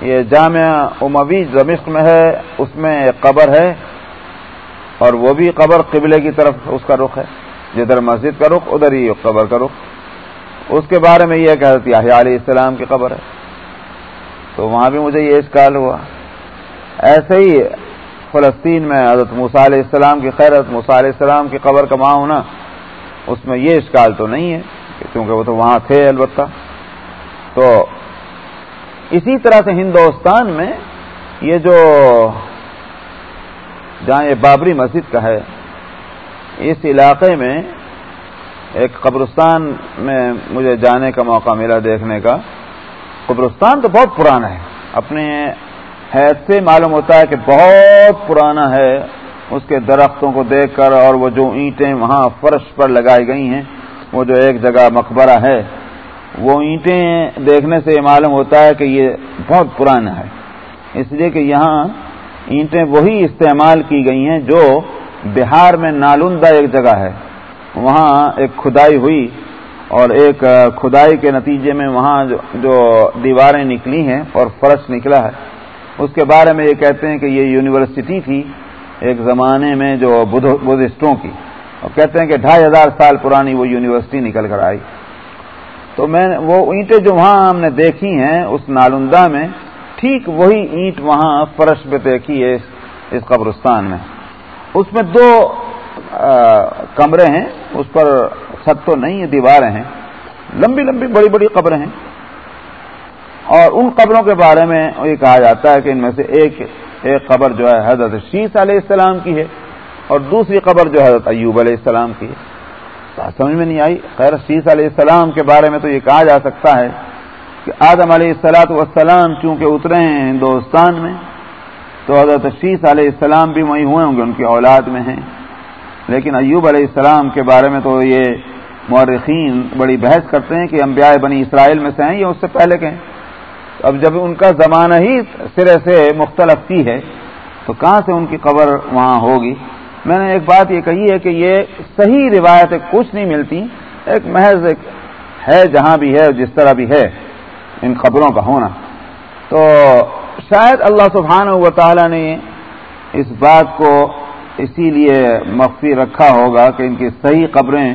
یہ جامعہ اموی دمشق میں ہے، اس میں ایک قبر ہے اور وہ بھی قبر قبلے کی طرف اس کا رخ ہے۔ جدھر مسجد کا رخ، ادھر ہی قبر کا رخ۔ اس کے بارے میں یہ کہ حضرت علیہ السلام کی قبر ہے۔ تو وہاں بھی مجھے یہ اشکال ہوا۔ ایسے ہی فلسطین میں حضرت علیہ السلام کی خیر، حضرت علیہ السلام کی قبر کا وہاں ہونا، اس میں یہ اشکال تو نہیں ہے۔ کیونکہ وہ تو وہاں تھے البتہ۔ تو اسی طرح سے ہندوستان میں یہ جو جہاں یہ بابری مسجد کا ہے، اس علاقے میں ایک قبرستان میں مجھے جانے کا موقع ملا دیکھنے کا۔ قبرستان تو بہت پرانا ہے۔ اپنے حید سے معلوم ہوتا ہے کہ بہت پرانا ہے۔ اس کے درختوں کو دیکھ کر اور وہ جو اینٹیں وہاں فرش پر لگائی گئی ہیں وہ جو ایک جگہ مقبرہ ہے، وہ اینٹیں دیکھنے سے یہ معلوم ہوتا ہے کہ یہ بہت پرانا ہے۔ اس لیے کہ یہاں اینٹیں وہی استعمال کی گئی ہیں جو بہار میں نالندہ ایک جگہ ہے۔ وہاں ایک کھدائی ہوئی اور ایک کھدائی کے نتیجے میں وہاں جو دیواریں نکلی ہیں اور فرش نکلا ہے۔ اس کے بارے میں یہ کہتے ہیں کہ یہ یونیورسٹی تھی ایک زمانے میں جو بدھسٹوں کی۔ اور کہتے ہیں کہ ڈھائی ہزار سال پرانی وہ یونیورسٹی نکل کر آئی۔ تو میں وہ اینٹیں جو وہاں ہم نے دیکھی ہیں، اس نالندہ میں، ٹھیک وہی اینٹ وہاں فرش پہ دیکھی ہے اس قبرستان میں۔ اس میں دو کمرے ہیں، اس پر چھت تو نہیں ہے دیواریں ہیں۔ لمبی لمبی بڑی بڑی قبریں ہیں۔ اور ان قبروں کے بارے میں یہ کہا جاتا ہے کہ ان میں سے ایک ایک قبر جو ہے حضرت شیس علیہ السلام کی ہے۔ اور دوسری قبر جو حضرت ایوب علیہ السلام کی ہے سمجھ میں نہیں آئی؟ خیر شیس علیہ السلام کے بارے میں تو یہ کہا جا سکتا ہے کہ آدم علیہ السلاط والسلام چونکہ اترے ہیں ہندوستان میں، تو حضرت شیس علیہ السلام بھی وہیں ہوئے ہوں گے، ان کی اولاد میں ہیں۔ لیکن ایوب علیہ السلام کے بارے میں تو یہ مورخین بڑی بحث کرتے ہیں کہ انبیاء بنی اسرائیل میں سے ہیں یا اس سے پہلے کے ہیں۔ اب جب ان کا زمانہ ہی سرے سے مختلف کی ہے، تو کہاں سے ان کی قبر وہاں ہوگی؟ میں نے ایک بات یہ کہی ہے کہ یہ صحیح روایتیں کچھ نہیں ملتی، ایک محض ایک ہے جہاں بھی ہے، جس طرح بھی ہے، ان خبروں کا ہونا۔ تو شاید اللہ سبحانہ و تعالی نے اس بات کو اسی لیے مخفی رکھا ہوگا کہ ان کی صحیح قبریں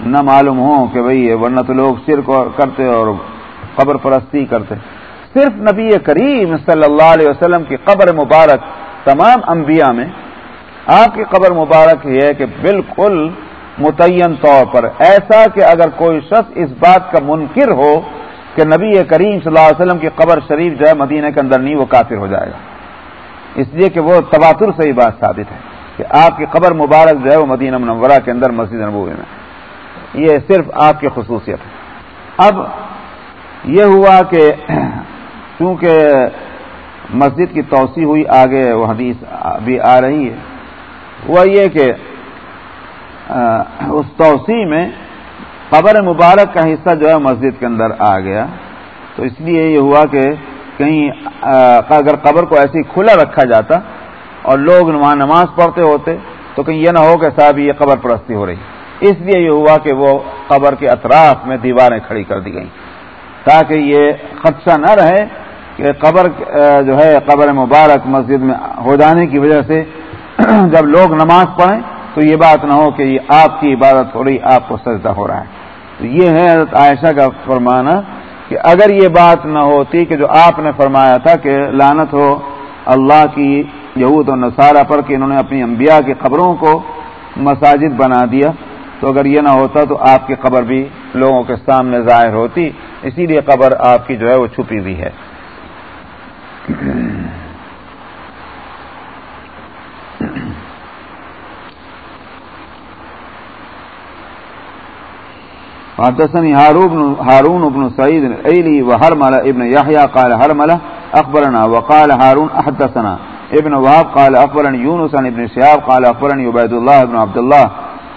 نہ معلوم ہوں کہ بھئی ورنہ تو لوگ شرک کرتے اور قبر پرستی کرتے۔ صرف نبی کریم صلی اللہ علیہ وسلم کی قبر مبارک تمام انبیاء میں آپ کی قبر مبارک یہ ہے کہ بالکل متعین طور پر ایسا کہ اگر کوئی شخص اس بات کا منکر ہو کہ نبی کریم صلی اللہ علیہ وسلم کی قبر شریف جو ہے مدینہ کے اندر نہیں، وہ کافر ہو جائے گا۔ اس لیے کہ وہ تباتر سے ہی بات ثابت ہے کہ آپ کی قبر مبارک جو ہے وہ مدینہ منورہ کے اندر مسجد نبوی میں۔ یہ صرف آپ کی خصوصیت ہے۔ اب یہ ہوا کہ چونکہ مسجد کی توسیع ہوئی، آگے وہ حدیث بھی آ رہی ہے۔ وہ یہ کہ اس توسیع میں قبر مبارک کا حصہ جو ہے مسجد کے اندر آ گیا۔ تو اس لیے یہ ہوا کہ کہیں اگر قبر کو ایسی کھلا رکھا جاتا اور لوگ وہاں نماز پڑھتے ہوتے، تو کہیں یہ نہ ہو کہ صاحب یہ قبر پرستی ہو رہی۔ اس لیے یہ ہوا کہ وہ قبر کے اطراف میں دیواریں کھڑی کر دی گئیں۔ تاکہ یہ خدشہ نہ رہے کہ قبر جو ہے قبر مبارک مسجد میں ہو جانے کی وجہ سے جب لوگ نماز پڑھیں تو یہ بات نہ ہو کہ یہ آپ کی عبادت ہو رہی، آپ کو سجدہ ہو رہا ہے۔ تو یہ ہے حضرت عائشہ کا فرمانا کہ اگر یہ بات نہ ہوتی کہ جو آپ نے فرمایا تھا کہ لانت ہو اللہ کی، یہود و نصارہ پر کہ انہوں نے اپنی انبیاء کی قبروں کو مساجد بنا دیا، تو اگر یہ نہ ہوتا تو آپ کی قبر بھی لوگوں کے سامنے ظاہر ہوتی، اسی لیے قبر آپ کی جو ہے وہ چھپی ہوئی ہے۔ حدثني هارون بن سعيد الأيلي وهرملة ابن يحيى قال هرملة أخبرنا وقال هارون أحدثنا. ابن وهاب قال أخبرني يونس عن ابن شهاب قال أخبرني عبيد الله بن عبد الله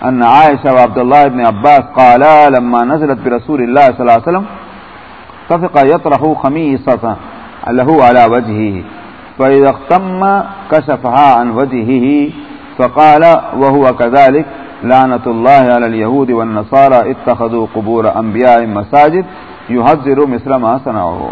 أن عائشة وعبد الله بن عباس قالا لما نزلت برسول الله صلى الله عليه وسلم تفق يطرح خميصة له على وجهه. فإذا اختم كشفها عن وجهه فقال وهو كذلك لعنة الله على اليهود والنصارى اتخذوا قبور أنبياء مساجد يهذر مثل ما صنعوا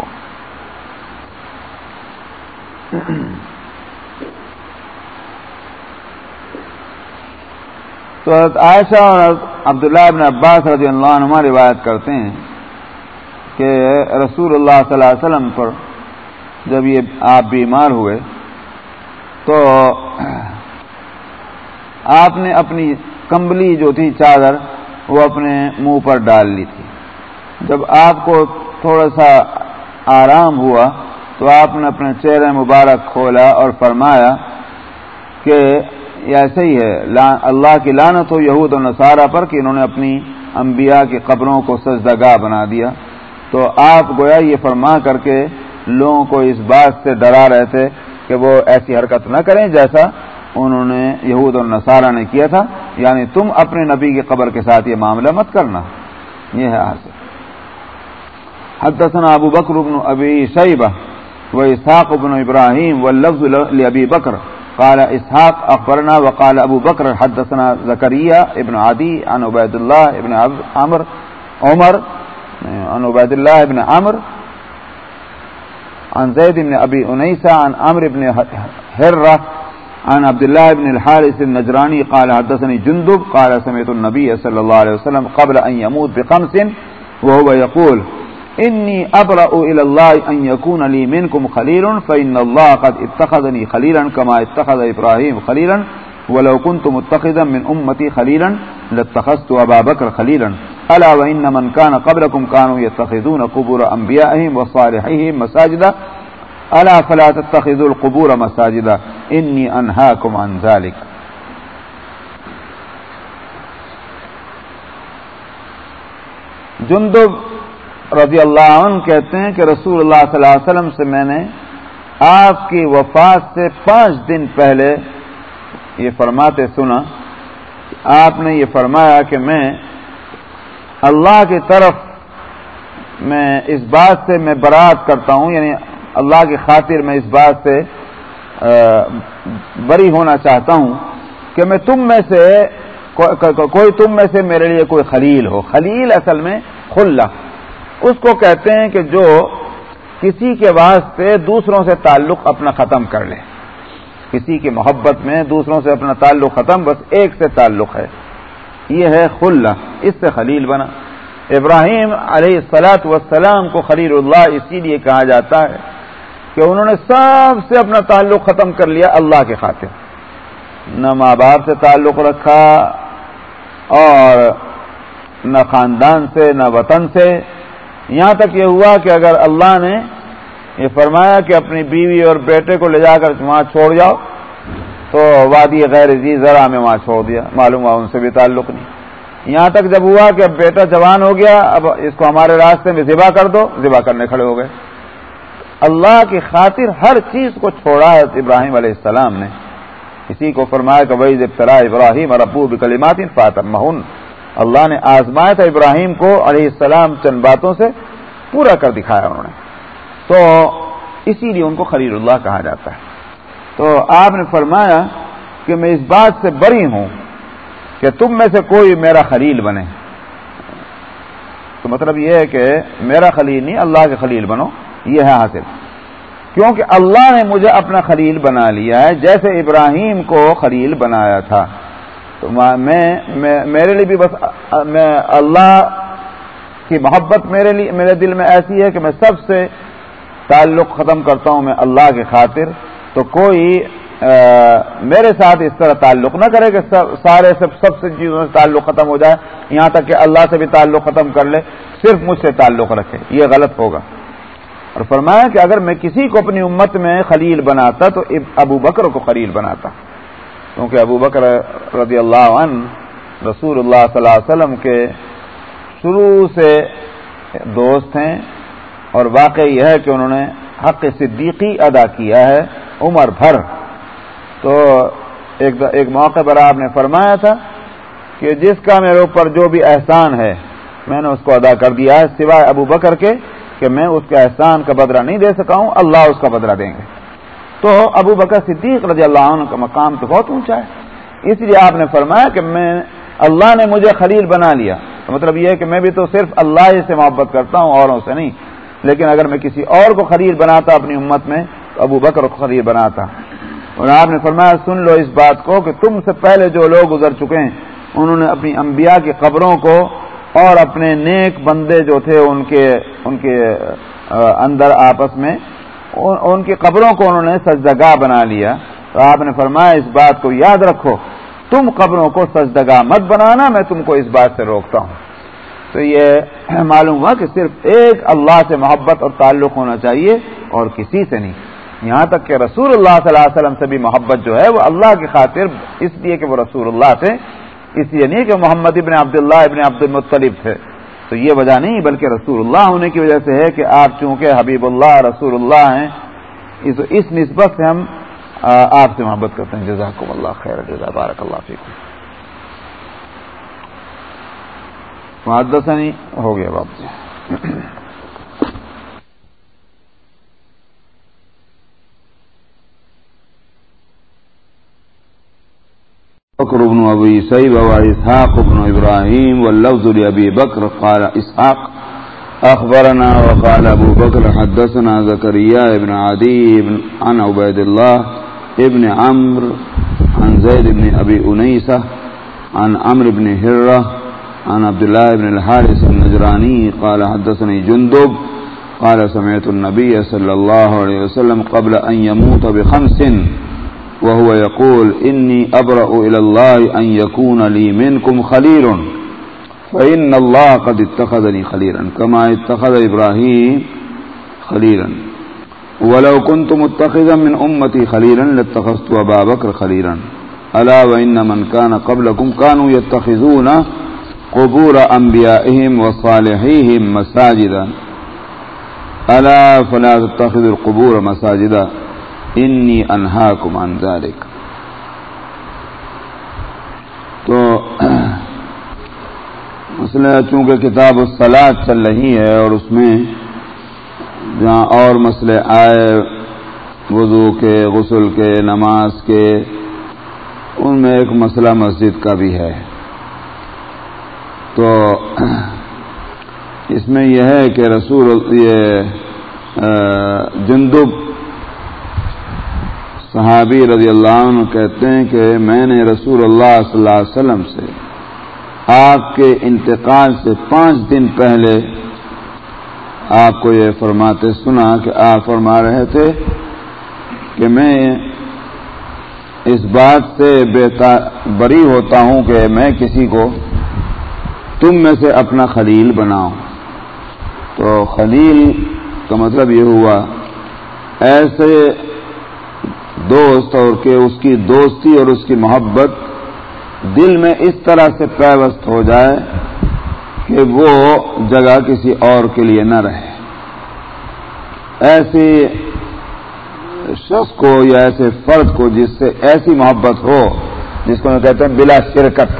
تو حضرت عائشہ اور عبداللہ ابن عباس رضی اللہ عنہ روایت کرتے ہیں کہ رسول اللہ صلی اللہ علیہ وسلم پر جب یہ آپ بیمار ہوئے تو آپ نے اپنی کمبلی جو تھی چادر، وہ اپنے منہ پر ڈال لی تھی۔ جب آپ کو تھوڑا سا آرام ہوا، تو آپ نے اپنے چہرے مبارک کھولا اور فرمایا کہ ایسے ہی ہے اللہ کی لانت ہو یہود و نصارہ پر کہ انہوں نے اپنی انبیاء کی قبروں کو سجدگاہ بنا دیا۔ تو آپ گویا یہ فرما کر کے لوگوں کو اس بات سے ڈرا رہے تھے کہ وہ ایسی حرکت نہ کریں جیسا انہوں نے یہود اور نصارہ نے کیا تھا یعنی تم اپنے نبی کی قبر کے ساتھ یہ معاملہ مت کرنا۔ یہ ہے حاصل حدثنا ابو بکر بن ابی شیبہ و اسحاق بن ابراہیم و لفظ ابی بکر۔ قال اسحاق اخبرنا وقال ابو بکر حدثنا زکریہ ابن عدی عن عبید اللہ ابن عمر عمر، عن عبید اللہ ابن عمر، عن زید بن ابی انیسہ، عن عمر ابن حرہ عن عبد الله بن الحارث النجراني قال حدثني جندب قال سمعت النبي صلى الله عليه وسلم قبل أن يموت بخمس وهو يقول، إني أبرأ إلى الله أن يكون لي منكم خليل، فإن الله قد اتخذني خليلا كما اتخذ إبراهيم خليلا، ولو كنت متخذا من أمتي خليلا، لاتخذت أبا بكر خليلا. ألا وإن من كان قبلكم كانوا يتخذون قبور أنبيائهم وصالحهم مساجدا الا فلا تتخذوا القبور مساجدا انی انہاکم عن ذلك جندب رضی اللہ عنہ کہتے ہیں کہ رسول اللہ صلی اللہ علیہ وسلم سے میں نے آپ کی وفات سے پانچ دن پہلے یہ فرماتے سنا آپ نے یہ فرمایا کہ میں اللہ کی طرف میں اس بات سے میں برات کرتا ہوں یعنی اللہ کی خاطر میں اس بات سے بری ہونا چاہتا ہوں کہ میں تم میں سے کوئی تم میں سے میرے لیے کوئی خلیل ہو۔ خلیل اصل میں خلا اس کو کہتے ہیں کہ جو کسی کے واسطے دوسروں سے تعلق اپنا ختم کر لے۔ کسی کی محبت میں دوسروں سے اپنا تعلق ختم، بس ایک سے تعلق ہے۔ یہ ہے خلا اس سے خلیل بنا۔ ابراہیم علیہ السلاط وسلام کو خلیل اللہ اسی لیے کہا جاتا ہے۔ کہ انہوں نے سب سے اپنا تعلق ختم کر لیا اللہ کے خاطر۔ نہ ماں باپ سے تعلق رکھا اور نہ خاندان سے، نہ وطن سے۔ یہاں تک یہ ہوا کہ اگر اللہ نے یہ فرمایا کہ اپنی بیوی اور بیٹے کو لے جا کر وہاں چھوڑ جاؤ، تو وادی غیر جی ذرا میں وہاں چھوڑ دیا، معلوم ہوا ان سے بھی تعلق نہیں۔ یہاں تک جب ہوا کہ اب بیٹا جوان ہو گیا، اب اس کو ہمارے راستے میں ذبح کر دو، ذبح کرنے کھڑے ہو گئے۔ اللہ کی خاطر ہر چیز کو چھوڑا ہے۔ ابراہیم علیہ السلام نے اسی کو فرمایا کہ وہی ابتلا ابراہیم اور ابو بکلیمات فاطم مہن اللہ نے آزمایا تھا ابراہیم کو علیہ السلام چند باتوں سے پورا کر دکھایا انہوں نے۔ تو اسی لیے ان کو خلیل اللہ کہا جاتا ہے۔ تو آپ نے فرمایا کہ میں اس بات سے بری ہوں کہ تم میں سے کوئی میرا خلیل بنے۔ تو مطلب یہ ہے کہ میرا خلیل نہیں، اللہ کے خلیل بنو۔ یہ ہے حاصل۔ کیونکہ اللہ نے مجھے اپنا خلیل بنا لیا ہے، جیسے ابراہیم کو خلیل بنایا تھا۔ تو میں میرے لیے بھی بس، میں اللہ کی محبت میرے لیے میرے دل میں ایسی ہے کہ میں سب سے تعلق ختم کرتا ہوں، میں اللہ کی خاطر۔ تو کوئی میرے ساتھ اس طرح تعلق نہ کرے کہ سارے سب سب سے چیزوں سے تعلق ختم ہو جائے، یہاں تک کہ اللہ سے بھی تعلق ختم کر لے، صرف مجھ سے تعلق رکھے۔ یہ غلط ہوگا۔ اور فرمایا کہ اگر میں کسی کو اپنی امت میں خلیل بناتا تو ابو بکر کو خلیل بناتا۔ کیونکہ ابو بکر رضی اللہ عنہ رسول اللہ صلی اللہ علیہ وسلم کے شروع سے دوست ہیں اور واقع یہ ہے کہ انہوں نے حق صدیقی ادا کیا ہے عمر بھر۔ تو ایک ایک موقع پر آپ نے فرمایا تھا کہ جس کا میرے اوپر جو بھی احسان ہے میں نے اس کو ادا کر دیا ہے سوائے ابو بکر کے کہ میں اس کے احسان کا بدلہ نہیں دے سکا ہوں، اللہ اس کا بدلہ دیں گے۔ تو ابو بکر صدیق رضی اللہ عنہ کا مقام تو بہت اونچا ہے۔ اس لیے آپ نے فرمایا کہ میں، اللہ نے مجھے خلیل بنا لیا۔ تو مطلب یہ ہے کہ میں بھی تو صرف اللہ ہی سے محبت کرتا ہوں، اوروں سے نہیں۔ لیکن اگر میں کسی اور کو خلیل بناتا اپنی امت میں، تو ابو بکر کو خلیل بناتا۔ اور آپ نے فرمایا، سن لو اس بات کو کہ تم سے پہلے جو لوگ گزر چکے ہیں، انہوں نے اپنی انبیاء کی قبروں کو اور اپنے نیک بندے جو تھے ان کے ان کے اندر آپس میں ان کی قبروں کو انہوں نے سجدگاہ بنا لیا۔ تو آپ نے فرمایا، اس بات کو یاد رکھو، تم قبروں کو سجدگاہ مت بنانا، میں تم کو اس بات سے روکتا ہوں۔ تو یہ معلوم ہوا کہ صرف ایک اللہ سے محبت اور تعلق ہونا چاہیے اور کسی سے نہیں۔ یہاں تک کہ رسول اللہ صلی اللہ علیہ وسلم سے بھی محبت جو ہے، وہ اللہ کی خاطر اس لیے کہ وہ رسول اللہ تھے اس لیے نہیں کہ محمد ابن عبداللہ ابن عبد المطلب تھے۔ تو یہ وجہ نہیں، بلکہ رسول اللہ ہونے کی وجہ سے ہے کہ آپ چونکہ حبیب اللہ رسول اللہ ہیں، اس نسبت سے ہم آپ سے محبت کرتے ہیں۔ جزاک اللہ خیر، جزا بارک اللہ فیکم۔ محدثنی، ہو گیا باپ جی بکر بكر بن أبي سيب وإسحاق بن إبراهيم واللفظ لأبي بكر قال إسحاق أخبرنا وقال أبو بكر حدثنا زكريا بن عدي بن عن عبيد الله ابن عمرو عن زيد بن أبي أنيسة عن عمرو بن هرة عن عبد الله بن الحارث النجراني قال حدثني جندب قال سمعت النبي صلى الله عليه وسلم قبل أن يموت بخمس. وهو يقول إني أبرأ إلى الله أن يكون لي منكم خليل فإن الله قد اتخذني خليلا، كما اتخذ إبراهيم خليلا. ولو كنت متخذا من أمتي خليلا، لاتخذت أبا بكر خليلا. ألا وإن من كان قبلكم كانوا يتخذون قبور أنبيائهم وصالحيهم مساجدا. ألا فلا تتخذوا القبور مساجدا. انی انہا کمان ذالک۔ تو مسئلہ چونکہ کتاب الصلاح چل رہی ہے اور اس میں جہاں اور مسئلے آئے، وضو کے، غسل کے، نماز کے، ان میں ایک مسئلہ مسجد کا بھی ہے۔ تو اس میں یہ ہے کہ رسول یہ جندب صحابی رضی اللہ عنہ کہتے ہیں کہ میں نے رسول اللہ صلی اللہ علیہ وسلم سے آپ کے انتقال سے پانچ دن پہلے آپ کو یہ فرماتے سنا کہ آپ فرما رہے تھے کہ میں اس بات سے بری ہوتا ہوں کہ میں کسی کو تم میں سے اپنا خلیل بناؤں۔ تو خلیل کا مطلب یہ ہوا، ایسے دوست اور کہ اس کی دوستی اور اس کی محبت دل میں اس طرح سے پیوست ہو جائے کہ وہ جگہ کسی اور کے لیے نہ رہے۔ ایسی شخص کو یا ایسے فرد کو جس سے ایسی محبت ہو، جس کو کہتے ہیں بلا شرکت،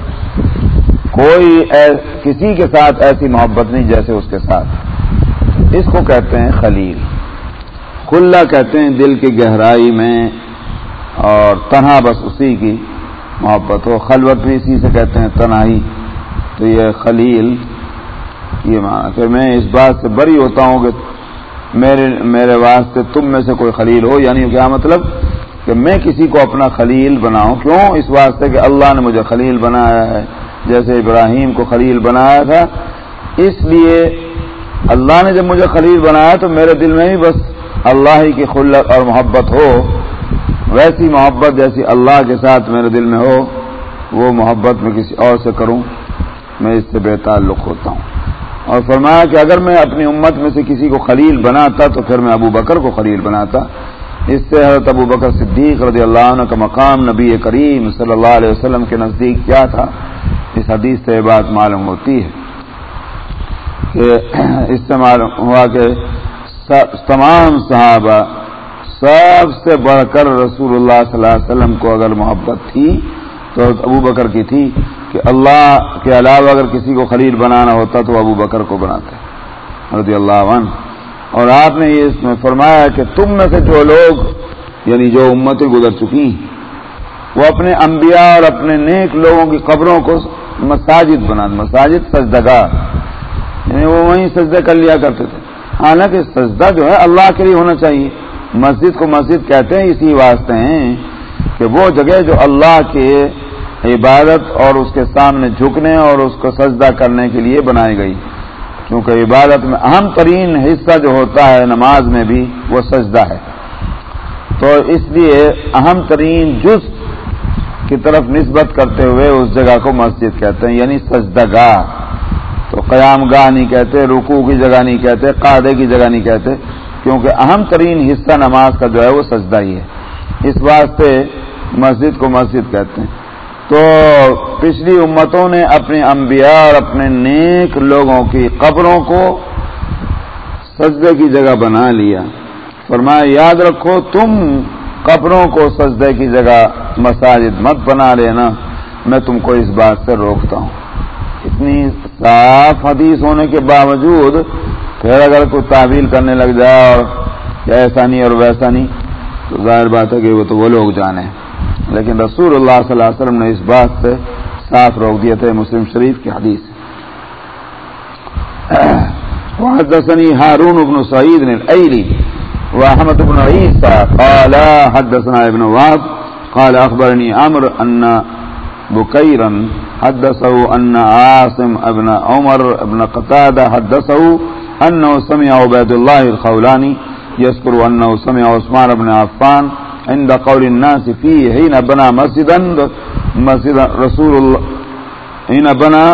کوئی کسی کے ساتھ ایسی محبت نہیں جیسے اس کے ساتھ۔ اس کو کہتے ہیں خلیل۔ کھلا کہتے ہیں دل کی گہرائی میں اور تنہا بس اسی کی محبت ہو خلوت بھی اسی سے کہتے ہیں تنہائی۔ تو یہ خلیل، یہ مانا کہ میں اس بات سے بری ہوتا ہوں کہ میرے میرے واسطے تم میں سے کوئی خلیل ہو یعنی کیا مطلب؟ کہ میں کسی کو اپنا خلیل بناؤں۔ کیوں؟ اس واسطے کہ اللہ نے مجھے خلیل بنایا ہے۔ جیسے ابراہیم کو خلیل بنایا تھا، اس لیے اللہ نے جب مجھے خلیل بنایا تو میرے دل میں بھی بس اللہ ہی کی خلت اور محبت ہو۔ ویسی محبت جیسی اللہ کے ساتھ میرے دل میں ہو، وہ محبت میں کسی اور سے کروں، میں اس سے بے تعلق ہوتا ہوں۔ اور فرمایا کہ اگر میں اپنی امت میں سے کسی کو خلیل بناتا تو پھر میں ابو بکر کو خلیل بناتا۔ اس سے حضرت ابو بکر صدیق رضی اللہ عنہ کا مقام نبی کریم صلی اللہ علیہ وسلم کے نزدیک کیا تھا، اس حدیث سے یہ بات معلوم ہوتی ہے کہ اس سے معلوم ہوا کہ تمام صحابہ سب سے بڑھ کر رسول اللہ صلی اللہ علیہ وسلم کو اگر محبت تھی تو ابو بکر کی تھی کہ اللہ کے علاوہ اگر کسی کو خلیل بنانا ہوتا تو ابو بکر کو بناتے، رضی اللہ عنہ۔ اور آپ نے یہ اس میں فرمایا کہ تم میں سے جو لوگ یعنی جو امتیں گزر چکی وہ اپنے انبیاء اور اپنے نیک لوگوں کی قبروں کو مساجد بنا مساجد سجدگاہ۔ یعنی وہ وہیں سجدے کر لیا کرتے تھے۔ حالانکہ سجدہ جو ہے اللہ کے لیے ہونا چاہیے۔ مسجد کو مسجد کہتے ہیں، اسی واسطے ہیں کہ وہ جگہ جو اللہ کے عبادت اور اس کے سامنے جھکنے اور اس کو سجدہ کرنے کے لیے بنائی گئی۔ کیونکہ عبادت میں اہم ترین حصہ جو ہوتا ہے نماز میں بھی، وہ سجدہ ہے۔ تو اس لیے اہم ترین جز کی طرف نسبت کرتے ہوئے اس جگہ کو مسجد کہتے ہیں یعنی سجدہ گاہ۔ تو قیام گاہ نہیں کہتے، رکوع کی جگہ نہیں کہتے قاعدے کی جگہ نہیں کہتے۔ کیونکہ اہم ترین حصہ نماز کا جو ہے وہ سجدہ ہی ہے۔ اس واسطے مسجد کو مسجد کہتے ہیں۔ تو پچھلی امتوں نے اپنے انبیاء اور اپنے نیک لوگوں کی قبروں کو سجدے کی جگہ بنا لیا۔ فرمایا، یاد رکھو، تم قبروں کو سجدے کی جگہ مساجد مت بنا لینا۔ میں تم کو اس بات سے روکتا ہوں۔ اتنی صاف حدیث ہونے کے باوجود پھر اگر کوئی تعویل کرنے لگ جائے اور ایسا نہیں اور ویسا نہیں، تو ظاہر بات ہے کہ وہ تو وہ لوگ جانے لیکن رسول اللہ صلی اللہ علیہ وسلم نے اس بات سے صاف روک دیا، تھے مسلم شریف کی حدیث۔ وحدثني هارون بن سعيد الأيلي وأحمد بن عيسى قال، حدثنا ابن واب قال أخبرني عمر أن بكيرا حدثه أن عاصم ابن عمر ابن قتادة حدثه أنه سمع عباد الله الخولاني يذكر أنه سمع عثمان بن عفان عند قول الناس فيه حين بنى مسجدا مسجد رسول الله حين بنى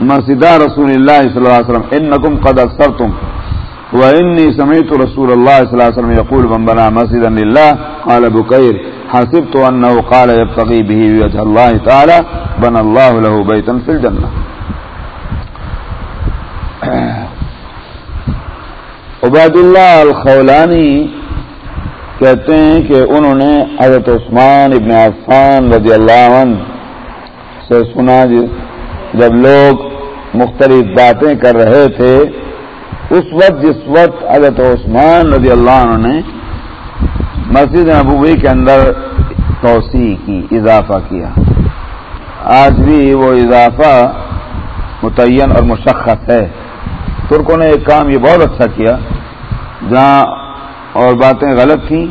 مسجد رسول الله صلى الله عليه وسلم. إنكم قد أكثرتم. وإني سمعت رسول الله صلى الله عليه وسلم يقول من بنى مسجدا لله. قال بكير. حسبت أنه قال يبتغي به وجه الله تعالى. بنى الله له بيتا في الجنة. عبید اللہ الخولانی کہتے ہیں کہ انہوں نے حضرت عثمان ابن عفان رضی اللہ عنہ سے سنا جی، جب لوگ مختلف باتیں کر رہے تھے، اس وقت جس وقت حضرت عثمان رضی اللہ عنہ نے مسجد نبوی کے اندر توسیع کی، اضافہ کیا۔ آج بھی وہ اضافہ متعین اور مشخص ہے۔ ترکوں نے ایک کام یہ بہت اچھا کیا، جہاں اور باتیں غلط تھیں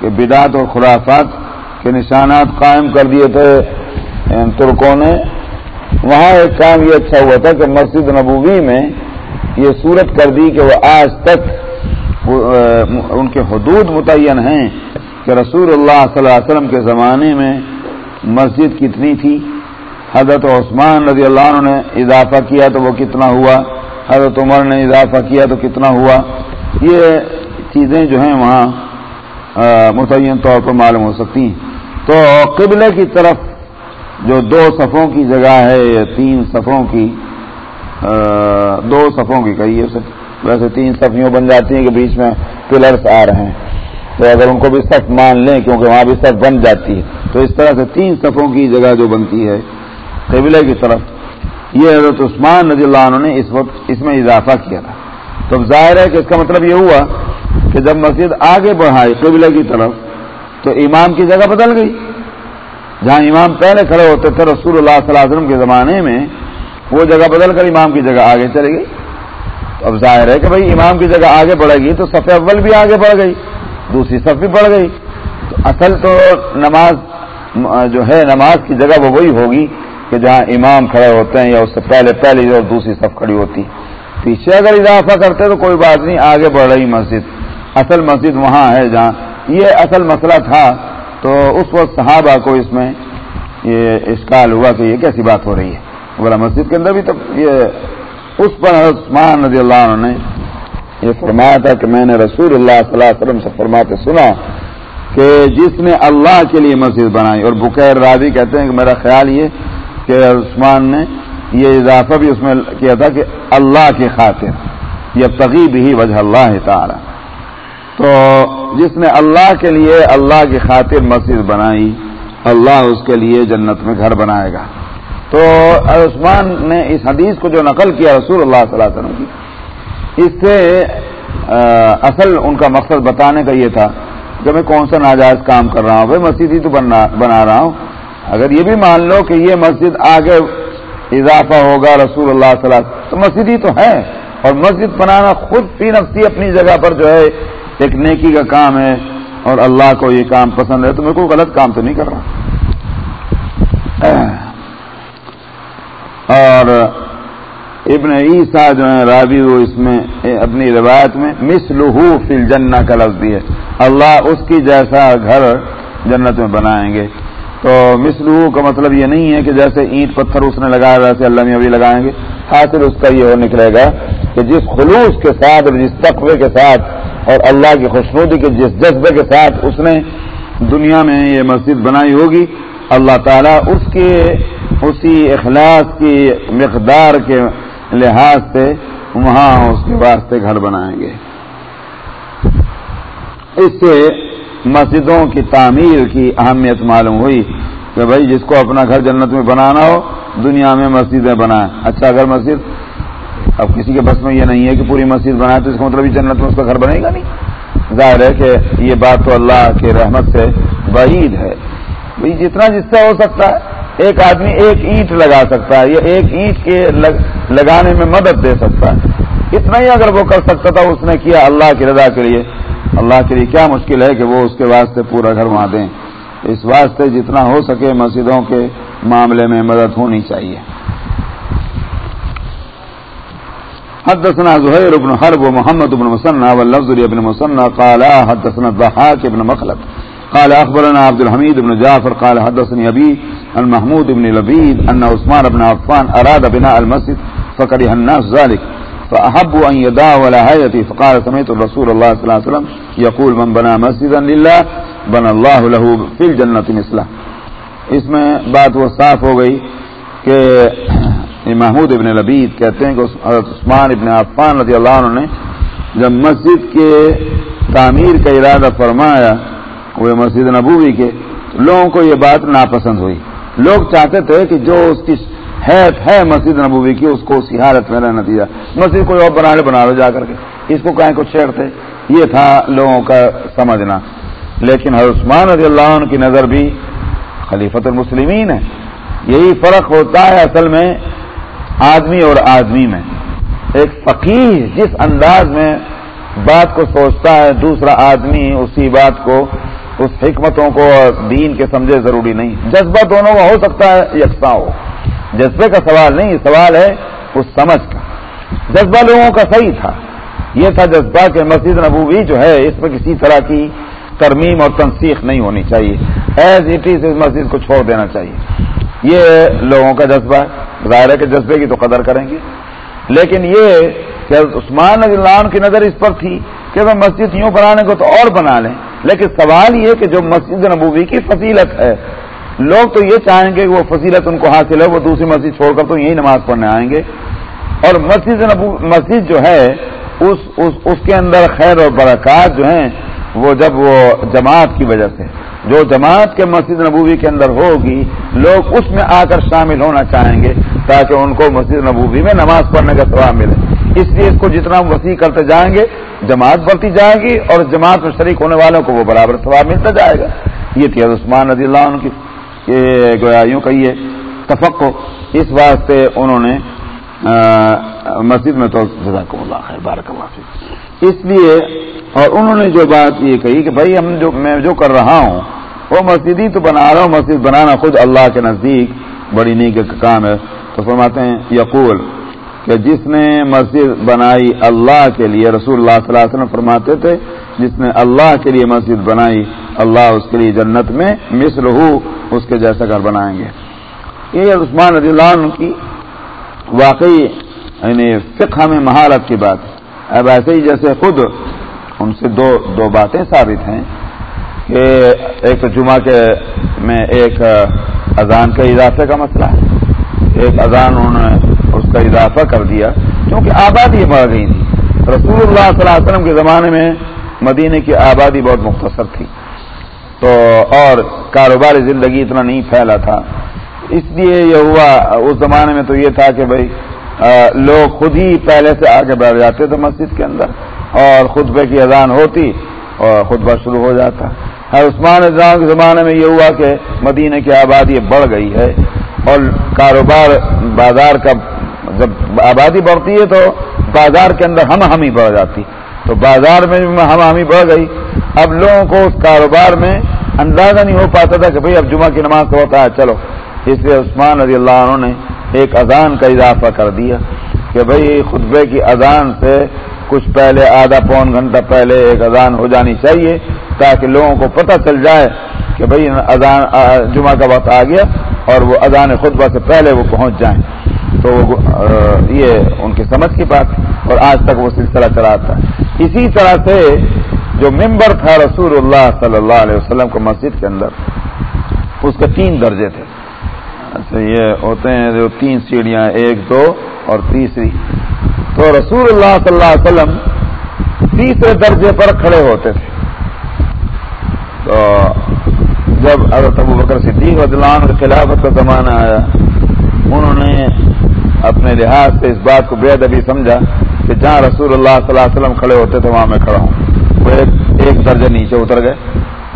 کہ بدعت اور خرافات کے نشانات قائم کر دیے تھے ترکوں نے۔ وہاں ایک کام یہ اچھا ہوا تھا کہ مسجد نبوی میں یہ صورت کر دی کہ وہ آج تک ان کے حدود متعین ہیں کہ رسول اللہ صلی اللہ علیہ وسلم کے زمانے میں مسجد کتنی تھی۔ حضرت عثمان رضی اللہ عنہ نے اضافہ کیا تو وہ کتنا ہوا۔ حضرت عمر نے اضافہ کیا تو کتنا ہوا؟ یہ چیزیں جو ہیں وہاں متعین طور پر معلوم ہو سکتی ہیں۔ تو قبلے کی طرف جو دو صفوں کی جگہ ہے، یا تین صفوں کی دو صفوں کی کہیے ویسے تین صفیوں بن جاتی ہیں کہ بیچ میں پلرس آ رہے ہیں۔ تو اگر ان کو بھی صف مان لیں، کیونکہ وہاں بھی صف بن جاتی ہے۔ تو اس طرح سے تین صفوں کی جگہ جو بنتی ہے قبلے کی طرف۔ یہ حضرت عثمان رضی اللہ عنہ نے اس وقت اس میں اضافہ کیا تھا۔ تو ظاہر ہے کہ اس کا مطلب یہ ہوا کہ جب مسجد آگے بڑھائی قبلے کی طرف، تو امام کی جگہ بدل گئی۔ جہاں امام پہلے کھڑے ہوتے تھے رسول اللہ صلی اللہ علیہ وسلم کے زمانے میں، وہ جگہ بدل کر امام کی جگہ آگے چلے گئی۔ تو اب ظاہر ہے کہ بھائی امام کی جگہ آگے بڑھے گی تو صف اول بھی آگے بڑھ گئی، دوسری صف بھی بڑھ گئی۔ تو اصل تو نماز، جو ہے نماز کی جگہ وہ وہی ہوگی۔ کہ جہاں امام کھڑے ہوتے ہیں یا اس سے پہلے پہلی اور دوسری صف کھڑی ہوتی پیچھے اگر اضافہ کرتے تو کوئی بات نہیں، آگے بڑھ رہی مسجد۔ اصل مسجد وہاں ہے جہاں۔ یہ اصل مسئلہ تھا تو اس وقت صحابہ کو اس میں یہ اشکال ہوا کہ یہ کیسی بات ہو رہی ہے۔ بولا مسجد کے اندر بھی تو یہ اس پر عثمان رضی اللہ عنہ نے یہ فرمایا تھا کہ میں نے رسول اللہ صلی اللہ علیہ وسلم سے فرماتے سنا کہ جس نے اللہ کے لیے مسجد بنائی اور بکیر راضی کہتے ہیں کہ میرا خیال یہ کہ عثمان نے یہ اضافہ بھی اس میں کیا تھا کہ اللہ کی خاطر یہ تغیب ہی وجہ اللہ تعالی۔ تو جس نے اللہ کے لیے اللہ کی خاطر مسجد بنائی، اللہ اس کے لیے جنت میں گھر بنائے گا۔ تو عثمان نے اس حدیث کو جو نقل کیا رسول اللہ صلی اللہ علیہ وسلم کی، اس سے اصل ان کا مقصد بتانے کا یہ تھا کہ میں کون سا ناجائز کام کر رہا ہوں، بھائی مسجد ہی تو بنا رہا ہوں۔ اگر یہ بھی مان لو کہ یہ مسجد آگے اضافہ ہوگا رسول اللہ صلی اللہ علیہ وسلم، تو مسجد ہی تو ہے۔ اور مسجد بنانا خود فی نفسی اپنی جگہ پر جو ہے، ایک نیکی کا کام ہے اور اللہ کو یہ کام پسند ہے، تو میں کوئی غلط کام تو نہیں کر رہا۔ اور ابن عیسیٰ جو ہے رابی وہ اس میں اپنی روایت میں مس لہو فل جنا کا لفظ بھی ہے۔ اللہ اس کی جیسا گھر جنت میں بنائیں گے۔ تو مس لہو کا مطلب یہ نہیں ہے کہ جیسے اینٹ پتھر اس نے لگایا ویسے اللہ میں ابھی لگائیں گے، حاصل اس کا یہ ہو نکلے گا کہ جس خلوص کے ساتھ اور جس تقوی کے ساتھ اور اللہ کی خوشنودی کے، جس جذبے کے ساتھ اس نے دنیا میں یہ مسجد بنائی ہوگی، اللہ تعالیٰ اس کے، اسی اخلاص کی مقدار کے لحاظ سے وہاں اس کے واسطے گھر بنائیں گے۔ اس سے مسجدوں کی تعمیر کی اہمیت معلوم ہوئی کہ بھائی جس کو اپنا گھر جنت میں بنانا ہو، دنیا میں مسجدیں بنائیں۔ اچھا اگر مسجد اب کسی کے بس میں یہ نہیں ہے کہ پوری مسجد بنائے تو اس کا مطلب جنت میں اس کا گھر بنے گا نہیں۔ ظاہر ہے کہ یہ بات تو اللہ کے رحمت سے بعید ہے۔ بھائی، جتنا جس سے ہو سکتا ہے، ایک آدمی ایک اینٹ لگا سکتا ہے یا ایک اینٹ کے لگانے میں مدد دے سکتا ہے۔ اتنا ہی اگر وہ کر سکتا تھا، اس نے کیا اللہ کی رضا کے لیے۔ اللہ کے لیے کیا مشکل ہے کہ وہ اس کے واسطے پورا گھر وہاں دیں؟ اس واسطے جتنا ہو سکے مسجدوں کے معاملے میں مدد ہونی چاہیے۔ حدثنا زهير بن حرب ومحمد بن مسنى واللفظ لابن مسنى قال حدثنا الضحاك بن مخلد قال أخبرنا عبد الحميد بن جعفر قال حدثني أبي المحمود بن لبيد أن عثمان بن عفان أراد بناء المسجد فكره الناس ذلك. فأحبوا أن يدعوا ولا هيتي، فقال سمعت الرسول الله صلى الله عليه وسلم يقول من بنا مسجدا لله بنا الله له في الجنة مثله. اس میں بات وہ صاف ہو گئی کہ محمود ابن لبید کہتے ہیں کہ حضرت عثمان ابن عفان رضی اللہ عنہ نے جب مسجد کے تعمیر کا ارادہ فرمایا، وہ مسجد نبوی کے، لوگوں کو یہ بات ناپسند ہوئی۔ لوگ چاہتے تھے کہ جو اس کی حیت ہے مسجد نبوی کی، اس کو اسی حالت میں رہنا دیا مسجد کوئی اور بنانے بنا لو جا کر کے۔ اس کو کہیں کو چھیڑتے۔ یہ تھا لوگوں کا سمجھنا۔ لیکن عثمان رضی اللہ عنہ کی نظر بھی خلیفت المسلمین ہے۔ یہی فرق ہوتا ہے اصل میں آدمی اور آدمی میں۔ ایک فقیر جس انداز میں بات کو سوچتا ہے، دوسرا آدمی اسی بات کو، اس حکمتوں کو دین کے سمجھے ضروری نہیں۔ جذبہ دونوں کا ہو سکتا ہے، یکساں ہو۔ جذبے کا سوال نہیں، سوال ہے اس سمجھ کا۔ جذبہ لوگوں کا صحیح تھا۔ یہ تھا جذبہ کہ مسجد نبوی جو ہے، اس میں کسی طرح کی ترمیم اور تنسیخ نہیں ہونی چاہیے۔ ایز اٹ از اس مسجد کو چھوڑ دینا چاہیے۔ یہ لوگوں کا جذبہ ہے۔ ظاہر ہے کہ جذبے کی تو قدر کریں گے۔ لیکن یہ کہ عثمان اللہ کی نظر اس پر تھی کہ وہ مسجد یوں بنانے کو تو اور بنا لیں۔ لیکن سوال یہ کہ جو مسجد نبوی کی فضیلت ہے لوگ تو یہ چاہیں گے کہ وہ فضیلت ان کو حاصل ہے وہ دوسری مسجد چھوڑ کر تو یہی نماز پڑھنے آئیں گے۔ اور مسجد مسجد جو ہے اس اس, اس کے اندر خیر اور برکات جو ہیں وہ جب وہ جماعت کی وجہ سے۔ جو جماعت کے مسجد نبوی کے اندر ہوگی لوگ اس میں آ کر شامل ہونا چاہیں گے تاکہ ان کو مسجد نبوی میں نماز پڑھنے کا ثواب ملے۔ اس لیے اس کو جتنا وسیع کرتے جائیں گے جماعت بڑھتی جائے گی اور جماعت میں شریک ہونے والوں کو وہ برابر ثواب ملتا جائے گا۔ یہ تھی عثمان رضی اللہ عنہ کی گویا یوں کہیے تفقو اس واسطے انہوں نے مسجد میں تو جزاک اللہ خیر، بارک اللہ اس لیے، اور انہوں نے جو بات یہ کہی کہ بھائی ہم جو، میں جو کر رہا ہوں، وہ مسجد ہی تو بنا رہا ہوں، مسجد بنانا خود اللہ کے نزدیک، بڑی نیک کا کام ہے۔ تو فرماتے ہیں، یقول کہ جس نے مسجد بنائی اللہ کے لیے، رسول اللہ صلی اللہ علیہ وسلم فرماتے تھے، جس نے اللہ کے لیے مسجد بنائی، اللہ اس کے لیے جنت میں مصر ہو اس کے جیسا گھر بنائیں گے۔ یہ عثمان رضی اللہ عنہ کی واقعی یعنی فقہ میں مہارت کی بات ہے۔ اب ایسے ہی جیسے خود ان سے دو دو باتیں ثابت ہیں کہ ایک جمعہ کے میں ایک اذان کے اضافے کا مسئلہ ہے۔ ایک اذان انہوں نے اس کا اضافہ کر دیا کیونکہ آبادی بڑھ گئی تھی۔ رسول اللہ صلی اللہ علیہ وسلم کے زمانے میں مدینے کی آبادی بہت مختصر تھی۔ تو اور کاروباری زندگی اتنا نہیں پھیلا تھا۔ اس لیے یہ ہوا، اس زمانے میں تو یہ تھا کہ بھائی لوگ خود ہی پہلے سے آگے بڑھ جاتے تھے مسجد کے اندر۔ اور خطبے کی اذان ہوتی اور خطبہ شروع ہو جاتا۔ ہر عثمان اضام کے زمانے میں یہ ہوا کہ مدینہ کی آبادی بڑھ گئی ہے اور کاروبار، بازار کا جب آبادی بڑھتی ہے تو بازار کے اندر ہم ہم ہی بڑھ جاتی۔ تو بازار میں ہم ہم ہی بڑھ گئی۔ اب لوگوں کو اس کاروبار میں اندازہ نہیں ہو پاتا تھا کہ بھئی اب جمعہ کی نماز ہوتا ہے چلو۔ اس لیے عثمان رضی اللہ عنہ نے ایک اذان کا اضافہ کر دیا کہ بھئی خطبے کی اذان سے کچھ پہلے، آدھا پون گھنٹہ پہلے ایک اذان ہو جانی چاہیے تاکہ لوگوں کو پتہ چل جائے کہ بھئی اذان جمعہ کا وقت آ گیا اور وہ اذان خطبہ سے پہلے وہ پہنچ جائیں۔ تو یہ ان کی سمجھ کی بات اور آج تک وہ سلسلہ چلاتا ہے اسی طرح سے جو ممبر تھا رسول اللہ صلی اللہ علیہ وسلم کو مسجد کے اندر، اس کے تین درجے تھے۔ اچھا یہ ہوتے ہیں جو تین سیڑھیاں، ایک، دو اور تیسری۔ تو رسول اللہ صلی اللہ علیہ وسلم تیسرے درجے پر کھڑے ہوتے تھے۔ تو جب حضرت ابو بکر صدیق رضی اللہ عنہ خلافت کا زمانہ آیا انہوں نے اپنے لحاظ سے اس بات کو بے ادبی سمجھا کہ جہاں رسول اللہ صلی اللہ علیہ وسلم کھڑے ہوتے تھے وہاں میں کھڑا ہوں۔ وہ ایک ایک درجہ نیچے اتر گئے۔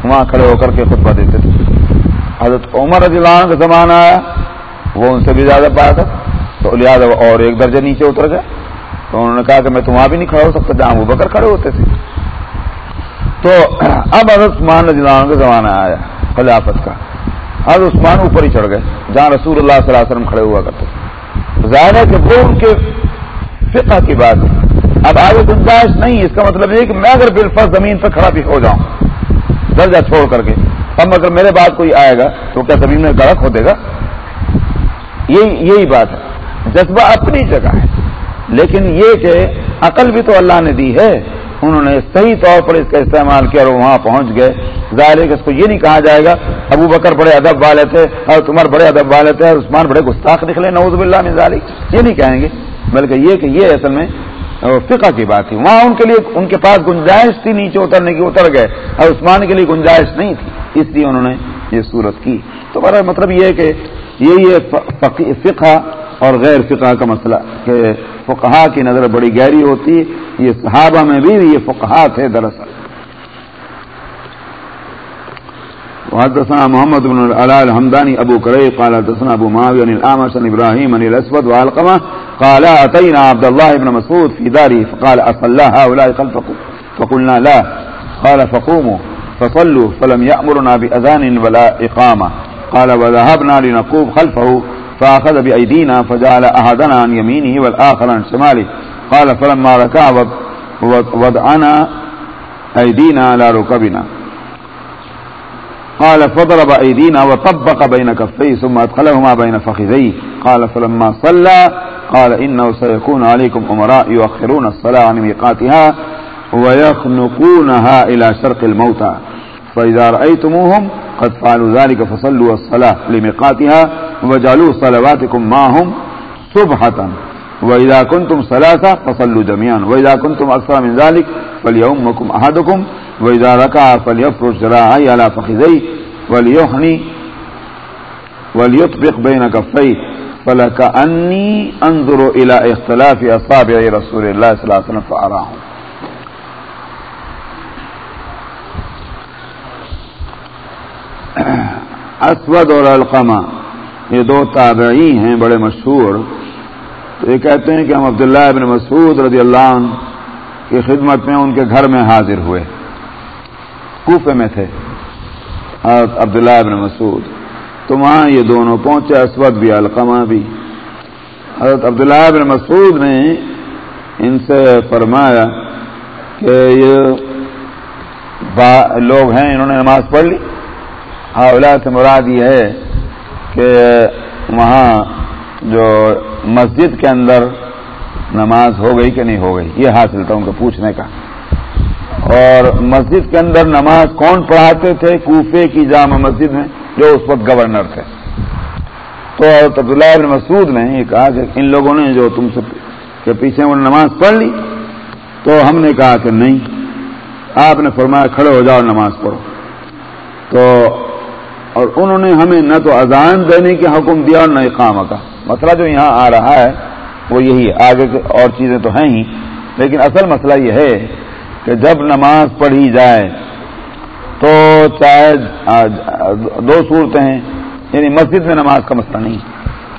وہاں کھڑے ہو کر کے خطبہ دیتے تھے۔ حضرت عمر رضی اللہ عنہ کا زمانہ آیا۔ وہ ان سے بھی زیادہ پایا تھا تو لہٰذا وہ اور ایک درجہ نیچے اتر گئے۔ تو انہوں نے کہا کہ میں تو وہاں بھی نہیں کھڑا ہو سکتا، جہاں وہ بکر کھڑے ہوتے تھے۔ تو اب حضرت عثمان رضی اللہ عنہ کا زمانہ آیا خلافت کا۔ حضرت عثمان اوپر ہی چڑھ گئے، جہاں رسول اللہ صلی اللہ علیہ وسلم کھڑے ہوا کرتے ظاہر ہے کہ وہ ان کے فقہ کی بات ہے۔ اب آگے گنجائش نہیں، اس کا مطلب یہ کہ میں اگر بالفر زمین پر کھڑا بھی ہو جاؤں، درجہ چھوڑ کر کے، اب اگر میرے بات کوئی آئے گا تو کیا زمین میں گڑک ہو دے گا؟ یہی یہی بات ہے۔ جذبہ اپنی جگہ ہے، لیکن یہ کہ عقل بھی تو اللہ نے دی ہے۔ انہوں نے صحیح طور پر اس کا استعمال کیا اور وہاں پہنچ گئے۔ ظاہر ہے کہ اس کو یہ نہیں کہا جائے گا، ابو بکر بڑے ادب والے تھے اور تمہار بڑے ادب والے تھے، اور عثمان بڑے گستاخ نکلے نوز اللہ میں ظالق یہ نہیں کہیں گے، بلکہ یہ کہ یہ اصل میں فقہ کی بات تھی۔ وہاں ان کے لیے، ان کے پاس گنجائش تھی نیچے اترنے کی، اتر گئے، اور عثمان کے لیے گنجائش نہیں تھی، اس لیے انہوں نے یہ صورت کی۔ تو میرا مطلب یہ ہے کہ یہی فقہ اور غیر فقہ کا مسئلہ کہ فقہا کی نظر بڑی گہری ہوتی، یہ صحابہ میں بھی یہ فقہا تھے دراصل۔ وحدثنا محمد بن العلاء الحمداني أبو كريب قال حدثنا أبو معاوية عن الأعمش عن إبراهيم عن الأسود وعلقمة قال أتينا عبد الله بن مسعود في داره فقال أصلى هؤلاء خلفكم فقلنا لا، قال فقوموا، فصلوا، فلم يأمرنا بأذان ولا إقامة قال وذهبنا لنقوم خلفه فأخذ بأيدينا فجعل أحدنا عن يمينه والآخر عن شماله. قال، فلما ركع وضعنا أيدينا على ركبنا. قال، فضرب أيدينا وطبق بين كفيه ثم أدخلهما بين فخذيه. قال، فلما صلى، قال، إنه سيكون عليكم أمراء يؤخرون الصلاة عن ميقاتها ويخنقونها إلى شرق الموتى. فإذا رأيتموهم قد فعلوا ذلك فصلوا الصلاة لميقاتها وجعلوا صلواتكم معهم صبحة وإذا كنتم ثلاثة فصلوا جميعا وإذا كنتم أكثر من ذلك فليومكم أحدكم وإذا ركع فليفرش ذراعي على فخذيه وليحني وليطبق بين كفيه فلكأني أنظر إلى اختلاف أصابع رسول الله صلى الله عليه وسلم فأراهم اسود اور القمہ، یہ دو تابعی ہیں بڑے مشہور۔ تو یہ کہتے ہیں کہ ہم عبداللہ ابن مسعود رضی اللہ عنہ کی خدمت میں ان کے گھر میں حاضر ہوئے۔ کوفے میں تھے۔ حضرت عبداللہ ابن مسعود۔ تو وہاں یہ دونوں پہنچے، اسود بھی، القمہ بھی۔ حضرت عبداللہ ابن مسعود نے ان سے فرمایا کہ یہ لوگ ہیں، انہوں نے نماز پڑھ لی۔ ہاں سے مراد یہ ہے کہ وہاں جو مسجد کے اندر نماز ہو گئی کہ نہیں ہو گئی، یہ حاصل تھا ان کو پوچھنے کا۔ اور مسجد کے اندر نماز کون پڑھاتے تھے؟ کوفے کی جامع مسجد میں جو اس وقت گورنر تھے۔ تو عبداللہ ابن مسعود نے یہ کہا کہ ان لوگوں نے جو تم سے کے پیچھے وہ نماز پڑھ لی، تو ہم نے کہا کہ نہیں، آپ نے فرمایا کھڑے ہو جاؤ نماز پڑھو۔ تو اور انہوں نے ہمیں نہ تو اذان دینے کی حکم دیا اور نہ اقامہ کا۔ مسئلہ جو یہاں آ رہا ہے، وہ یہی ہے۔ آگے اور چیزیں تو ہیں ہی، لیکن اصل مسئلہ یہ ہے کہ جب نماز پڑھی جائے تو چاہے دو صورتیں ہیں یعنی مسجد میں نماز کا مسئلہ نہیں،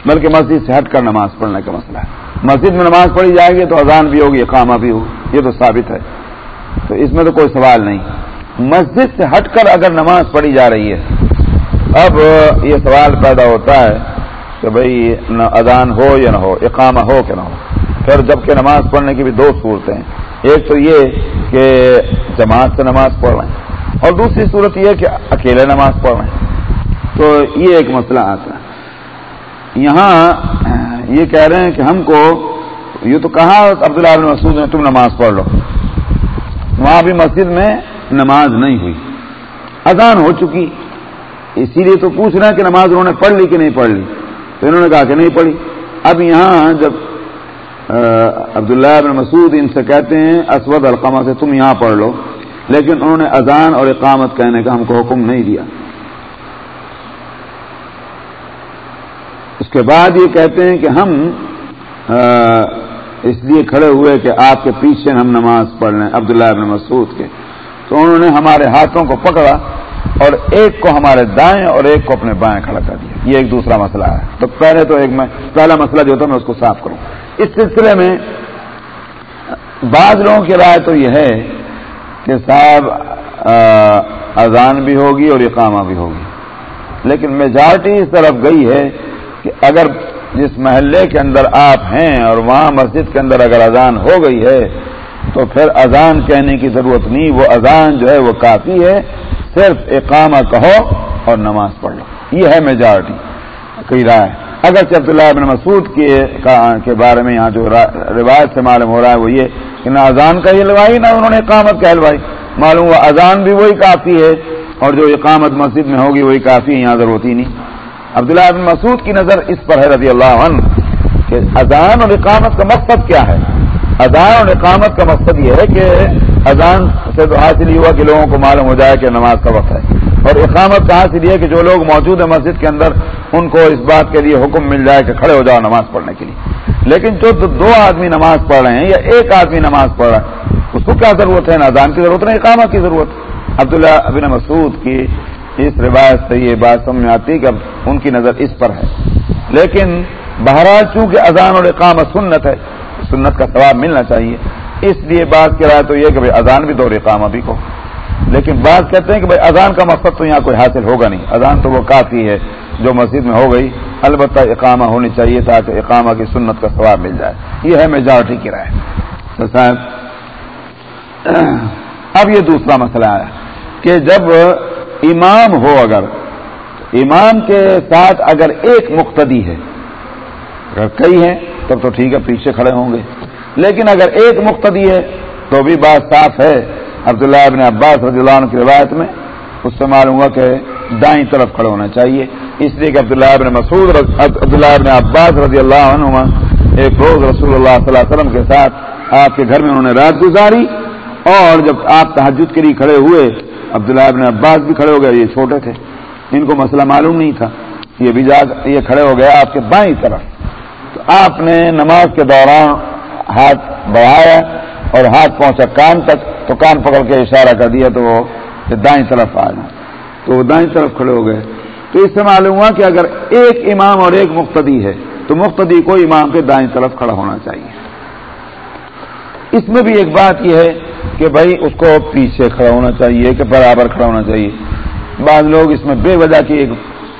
بلکہ مسجد سے ہٹ کر نماز پڑھنے کا مسئلہ ہے۔ مسجد میں نماز پڑھی جائے گی تو اذان بھی ہوگی، اقامہ بھی ہوگی یہ تو ثابت ہے۔ تو اس میں تو کوئی سوال نہیں۔ مسجد سے ہٹ کر اگر نماز پڑھی جا رہی ہے اب یہ سوال پیدا ہوتا ہے کہ بھائی نہ اذان ہو یا نہ ہو، اقامہ ہو کہ نہ ہو۔ پھر جبکہ نماز پڑھنے کی بھی دو صورتیں ہیں۔ ایک تو یہ کہ جماعت سے نماز پڑھ رہے ہیں اور دوسری صورت یہ کہ اکیلے نماز پڑھ رہے ہیں تو یہ ایک مسئلہ آتا ہے۔ یہاں یہ کہہ رہے ہیں کہ ہم کو، یہ تو کہا عبداللہ بن مسعود نے، تم نماز پڑھ لو۔ وہاں بھی مسجد میں نماز نہیں ہوئی۔ اذان ہو چکی۔ اسی لیے تو پوچھ رہے ہیں کہ نماز انہوں نے پڑھ لی کہ نہیں پڑھ لی؟ تو انہوں نے کہا کہ نہیں پڑھی۔ اب یہاں جب عبداللہ بن مسعود ان سے کہتے ہیں، اسود القامہ سے تم یہاں پڑھ لو۔ لیکن انہوں نے اذان اور اقامت کہنے کا ہم کو حکم نہیں دیا۔ اس کے بعد یہ کہتے ہیں کہ ہم اس لیے کھڑے ہوئے کہ آپ کے پیچھے ہم نماز پڑھ لیں، عبداللہ ابن مسعود کے۔ تو انہوں نے ہمارے ہاتھوں کو پکڑا۔ اور ایک کو ہمارے دائیں اور ایک کو اپنے بائیں کھڑا کر دیا۔ یہ ایک دوسرا مسئلہ ہے۔ تو پہلے تو ایک میں پہلا مسئلہ جو تھا میں اس کو صاف کروں۔ اس سلسلے میں بعض لوگوں کی رائے تو یہ ہے کہ صاحب اذان بھی ہوگی اور اقامہ بھی ہوگی۔ لیکن میجارٹی اس طرف گئی ہے کہ اگر جس محلے کے اندر آپ ہیں اور وہاں مسجد کے اندر اگر اذان ہو گئی ہے، تو پھر اذان کہنے کی ضرورت نہیں، وہ اذان جو ہے وہ کافی ہے۔ صرف اقامہ کہو اور نماز پڑھ لو یہ ہے میجارٹی کئی رائے اگر عبد اللہ ابن مسعود کے بارے میں یہاں جو روایت سے معلوم ہو رہا ہے وہ یہ کہ نہ اذان کا ہی لوائی نہ انہوں نے اقامت کا ہلوائی۔ معلوم ہوا اذان بھی وہی کافی ہے اور جو اقامت مسجد میں ہوگی وہی کافی ہے، یہاں ضرورت ہی نہیں۔ عبداللہ بن مسعود کی نظر اس پر ہے رضی اللہ عنہ کہ اذان اور اقامت کا مقصد کیا ہے؟ اذان اور اقامت کا مقصد یہ ہے کہ اذان سے تو حاصل ہی ہوا کہ لوگوں کو معلوم ہو جائے کہ نماز کا وقت ہے۔ اور اقامت کا حاصل یہ کہ جو لوگ موجود ہیں مسجد کے اندر، ان کو اس بات کے لیے حکم مل جائے کہ کھڑے ہو جاؤ نماز پڑھنے کے لیے۔ لیکن جو دو آدمی نماز پڑھ رہے ہیں یا ایک آدمی نماز پڑھ رہا ہے، اس کو کیا ضرورت ہے؟ نہ اذان کی ضرورت نہیں، اقامت کی ضرورت۔ عبداللہ ابن مسعود کی اس روایت سے یہ بات سمجھ میں آتی کہ اب ان کی نظر اس پر ہے۔ لیکن بہرحال چونکہ اذان اور اقامت سنت ہے، سنت کا ثواب ملنا چاہیے۔ اس لیے بات کی رائے تو یہ کہ بھائی اذان بھی دو اقامہ بھی کو۔ لیکن بات کہتے ہیں کہ بھائی اذان کا مقصد تو یہاں کوئی حاصل ہوگا نہیں۔ اذان تو وہ کافی ہے جو مسجد میں ہو گئی۔ البتہ اقامہ ہونی چاہیے تاکہ اقامہ کی سنت کا ثواب مل جائے۔ یہ ہے میجارٹی کی رائے۔ تو صاحب، اب یہ دوسرا مسئلہ ہے کہ جب امام ہو اگر، امام کے ساتھ اگر ایک مقتدی ہے، اگر کئی ہیں، تب تو ٹھیک ہے، پیچھے کھڑے ہوں گے۔ لیکن اگر ایک مقتدی ہے تو بھی بات صاف ہے۔ عبداللہ ابن عباس رضی اللہ عنہ کی روایت میں اس سے معلوم ہوا کہ دائیں طرف کھڑے ہونا چاہیے۔ اس لیے کہ عبداللہ ابن مسعود عبداللہ ابن عباس رضی اللہ عنہ ایک روز رسول اللہ صلی اللہ علیہ وسلم کے ساتھ آپ کے گھر میں انہوں نے رات گزاری اور جب آپ تحجد کے لیے کھڑے ہوئے عبداللہ ابن عباس بھی کھڑے ہو گئے، یہ چھوٹے تھے۔ ان کو مسئلہ معلوم نہیں تھا۔ یہ بھی جا یہ کھڑے ہو گئے آپ کے بائیں طرف۔ تو آپ نے نماز کے دوران ہاتھ بڑھایا اور ہاتھ پہنچا کان تک تو کان پکڑ کے اشارہ کر دیا تو وہ دائیں طرف آ جائیں۔ تو وہ دائیں طرف کھڑے ہو گئے۔ تو اس سے معلوم ہوا کہ اگر ایک امام اور ایک مقتدی ہے تو مقتدی کو امام کے دائیں طرف کھڑا ہونا چاہیے۔ اس میں بھی ایک بات یہ ہے کہ بھائی اس کو پیچھے کھڑا ہونا چاہیے کہ برابر کھڑا ہونا چاہیے۔ بعض لوگ اس میں بے وجہ کی ایک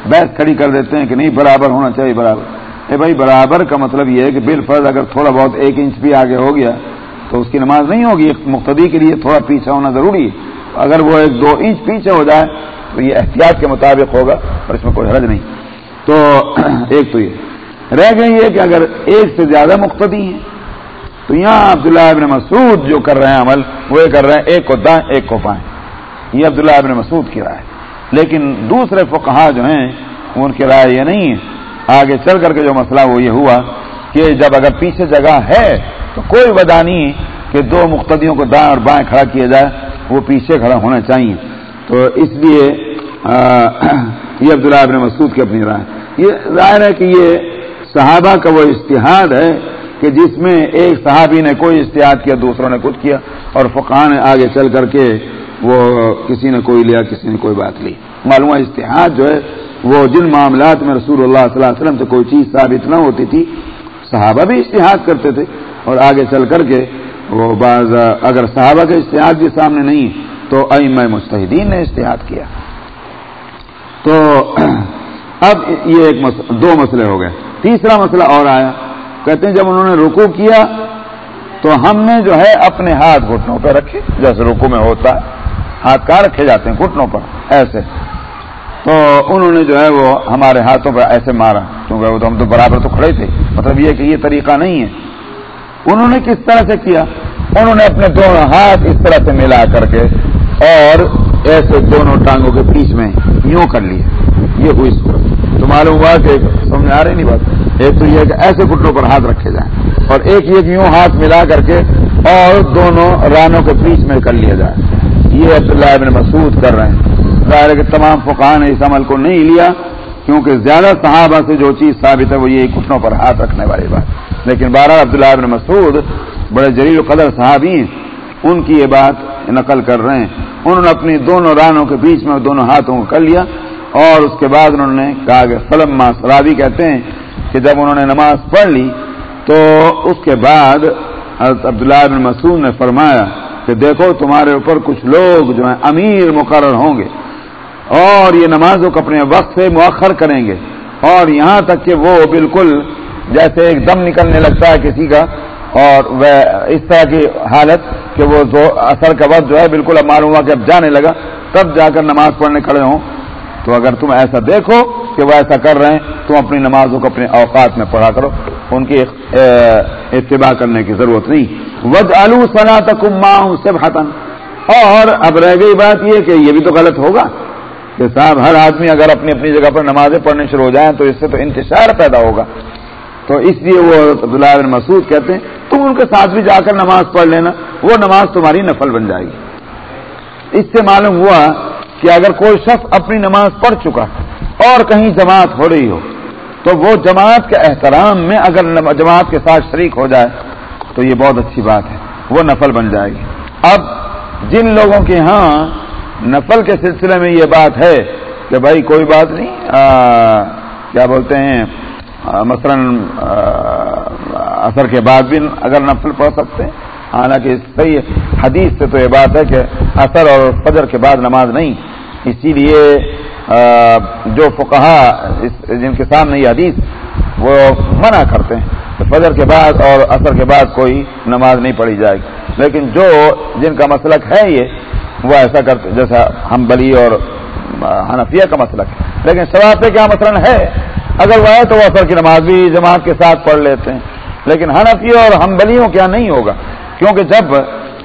بحث کھڑی کر دیتے ہیں کہ نہیں برابر ہونا چاہیے، برابر۔ اے بھائی برابر کا مطلب یہ ہے کہ بال فرض اگر تھوڑا بہت ایک انچ بھی آگے ہو گیا تو اس کی نماز نہیں ہوگی مقتدی کے لیے تھوڑا پیچھے ہونا ضروری ہے۔ اگر وہ ایک دو انچ پیچھے ہو جائے تو یہ احتیاط کے مطابق ہوگا اور اس میں کوئی حرج نہیں۔ تو ایک تو یہ۔ رہ گئی یہ کہ اگر ایک سے زیادہ مقتدی ہیں، تو یہاں عبداللہ ابن مسعود جو کر رہے ہیں عمل، وہ یہ کر رہے ہیں، ایک کو دائیں، ایک کو پائیں یہ عبداللہ ابن مسعود کی رائے۔ لیکن دوسرے فقہا جو ہیں، ان کی رائے یہ نہیں ہے۔ آگے چل کر کے جو مسئلہ وہ یہ ہوا کہ جب اگر پیچھے جگہ ہے تو کوئی وجہ نہیں کہ دو مقتدیوں کو دائیں اور بائیں کھڑا کیا جائے، وہ پیچھے کھڑا ہونا چاہیے۔ تو اس لیے یہ عبداللہ ابن مسعود کی اپنی رائے۔ یہ ظاہر ہے کہ یہ صحابہ کا وہ اشتہاد ہے کہ جس میں ایک صحابی نے کوئی اشتہاد کیا، دوسروں نے کچھ کیا اور فقہ نے آگے چل کر کے وہ کسی نے کوئی لیا، کسی نے کوئی بات لی۔ معلوم اشتہاد جو ہے وہ جن معاملات میں رسول اللہ صلی اللہ علیہ وسلم سے کوئی چیز ثابت نہ ہوتی تھی، صحابہ بھی اشتہاد کرتے تھے اور آگے چل کر کے وہ بعض اگر صحابہ کا اشتہاد بھی سامنے نہیں تو ام مستحدین نے اشتہاد کیا۔ تو اب یہ ایک مسئلہ دو مسئلے ہو گئے۔ تیسرا مسئلہ اور آیا۔ کہتے ہیں جب انہوں نے رکو کیا، تو ہم نے جو ہے اپنے ہاتھ گھٹنوں پہ رکھے، جیسے رکو میں ہوتا ہے، ہاتھ کہاں رکھے جاتے ہیں گھٹنوں پر، ایسے۔ تو انہوں نے جو ہے وہ ہمارے ہاتھوں پہ ایسے مارا، کیونکہ وہ تو ہم تو برابر تو کھڑے تھے۔ مطلب یہ کہ یہ طریقہ نہیں ہے۔ انہوں نے کس طرح سے کیا؟ انہوں نے اپنے دونوں ہاتھ اس طرح سے ملا کر کے اور ایسے دونوں ٹانگوں کے بیچ میں یوں کر لیے۔ یہ ہوئی صورت۔ تو معلوم ہوا کہ سمجھ آ رہی نہیں بات۔ ایک تو یہ کہ ایسے گھٹنوں پر ہاتھ رکھے جائیں اور ایک یہ یوں ہاتھ ملا کر کے اور دونوں رانوں کے بیچ میں کر لیا جائے۔ یہ عبداللہ ابن مسعود کر رہے ہیں۔ ظاہر ہے کہ تمام فقان نے اس عمل کو نہیں لیا، کیونکہ زیادہ صحابہ سے جو چیز ثابت ہے وہ یہ گھٹنوں پر ہاتھ رکھنے والی بات۔ لیکن بارہ عبداللہ ابن مسعود بڑے جلیل قدر صحابی ان کی یہ بات نقل کر رہے ہیں۔ انہوں نے اپنی دونوں رانوں کے بیچ میں دونوں ہاتھوں کو کر لیا، اور اس کے بعد انہوں نے کہا کہ فلم سرابی کہتے ہیں کہ جب انہوں نے نماز پڑھ لی، تو اس کے بعد حضرت عبداللہ بن مسعود نے فرمایا کہ دیکھو تمہارے اوپر کچھ لوگ جو ہیں امیر مقرر ہوں گے۔ اور یہ نمازوں کو اپنے وقت سے مؤخر کریں گے اور یہاں تک کہ وہ بالکل جیسے ایک دم نکلنے لگتا ہے کسی کا اور وہ اس طرح کی حالت کہ وہ اثر کا وقت جو ہے بالکل اب معلوم ہوا کہ اب جانے لگا، تب جا کر نماز پڑھنے کھڑے ہوں۔ تو اگر تم ایسا دیکھو کہ وہ ایسا کر رہے ہیں، تم اپنی نمازوں کو اپنے اوقات میں پڑھا کرو۔ ان کی اتباع کرنے کی ضرورت نہیں۔ وج آلو سنا تک ماں سے اور اب رہ گئی بات یہ کہ یہ بھی تو غلط ہوگا۔ کہ صاحب، ہر آدمی اگر اپنی اپنی جگہ پر نمازیں پڑھنے شروع ہو جائیں تو اس سے تو انتشار پیدا ہوگا۔ تو اس لیے وہ عبداللہ بن مسعود کہتے ہیں، تم ان کے ساتھ بھی جا کر نماز پڑھ لینا، وہ نماز تمہاری نفل بن جائے گی۔ اس سے معلوم ہوا کہ اگر کوئی شخص اپنی نماز پڑھ چکا اور کہیں جماعت ہو رہی ہو، تو وہ جماعت کے احترام میں اگر جماعت کے ساتھ شریک ہو جائے، تو یہ بہت اچھی بات ہے، وہ نفل بن جائے گی۔ اب جن لوگوں کے ہاں نفل کے سلسلے میں یہ بات ہے کہ بھائی کوئی بات نہیں آ, کیا بولتے ہیں مثلا اثر کے بعد بھی اگر نفل پڑھ سکتے ہیں۔ حالانکہ صحیح حدیث سے تو یہ بات ہے کہ اثر اور فجر کے بعد نماز نہیں۔ اسی لیے جو فقہا جن کے سامنے یہ حدیث وہ منع کرتے ہیں۔ فجر کے بعد اور اثر کے بعد کوئی نماز نہیں پڑھی جائے گی۔ لیکن جو جن کا مسلک ہے یہ، وہ ایسا کرتے جیسا ہم بلی اور حنفیہ کا مسلک ہے۔ لیکن سواب پہ کیا مثلاً ہے؟ اگر وہ ہے تو وہ اثر کی نماز بھی جماعت کے ساتھ پڑھ لیتے ہیں۔ لیکن حنفی اور ہم بلیوں کیا نہیں ہوگا؟ کیونکہ جب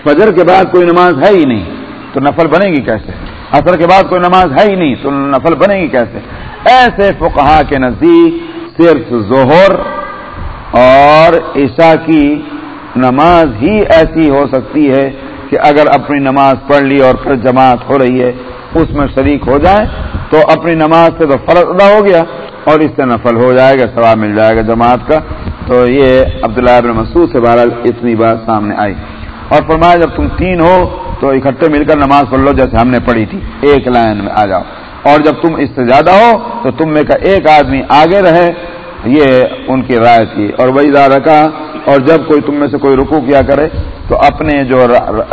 فجر کے بعد کوئی نماز ہے ہی نہیں، تو نفل بنے گی کیسے؟ اثر کے بعد کوئی نماز ہے ہی نہیں، تو نفل بنے گی کیسے؟ ایسے فقہا کے نزدیک صرف ظہر اور عشاء کی نماز ہی ایسی ہو سکتی ہے کہ اگر اپنی نماز پڑھ لی اور پھر جماعت ہو رہی ہے، اس میں شریک ہو جائے، تو اپنی نماز سے تو فرض ادا ہو گیا اور اس سے نفل ہو جائے گا، ثواب مل جائے گا جماعت کا۔ تو یہ عبداللہ ابن مسعود سے بہرحال اتنی بات سامنے آئی۔ اور فرمایا، جب تم تین ہو تو اکٹھے مل کر نماز پڑھ لو، جیسے ہم نے پڑھی تھی، ایک لائن میں آ جاؤ۔ اور جب تم اس سے زیادہ ہو تو تم میں کا ایک آدمی آگے رہے یہ ان کی رائے تھی۔ اور وہی زیادہ کہا اور جب کوئی تم میں سے کوئی رکو کیا کرے، تو اپنے جو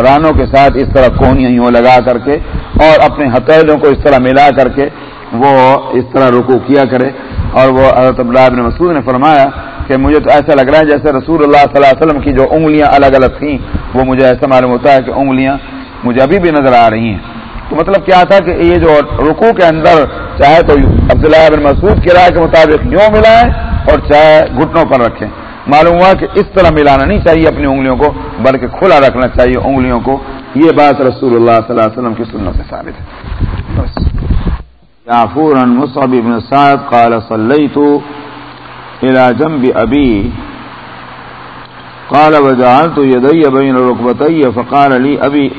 رانوں کے ساتھ اس طرح کونیاں یوں لگا کر کے، اور اپنے ہتھیلیوں کو اس طرح ملا کر کے وہ اس طرح رکو کیا کرے۔ اور وہ حضرت ابن مسعود نے فرمایا کہ مجھے تو ایسا لگ رہا ہے جیسے رسول اللہ صلی اللہ علیہ وسلم کی جو انگلیاں الگ الگ تھیں، وہ مجھے ایسا معلوم ہوتا ہے کہ انگلیاں مجھے ابھی بھی نظر آ رہی ہیں۔ مطلب کیا تھا کہ یہ جو رکو کے اندر چاہے تو عبداللہ بن مسعود کی رائے کے مطابق یوں ملائیں اور چاہے گھٹنوں پر رکھیں۔ معلوم ہوا کہ اس طرح ملانا نہیں چاہیے اپنی انگلیوں کو، بلکہ کھلا رکھنا چاہیے انگلیوں کو۔ یہ بات رسول اللہ صلی اللہ علیہ وسلم کی سنت سے ثابت ہے۔ يعفور عن مصعب بن سعد قال صليت إلى جنب أبي قال، وجعلت يدي بين ركبتي فقال لي أبي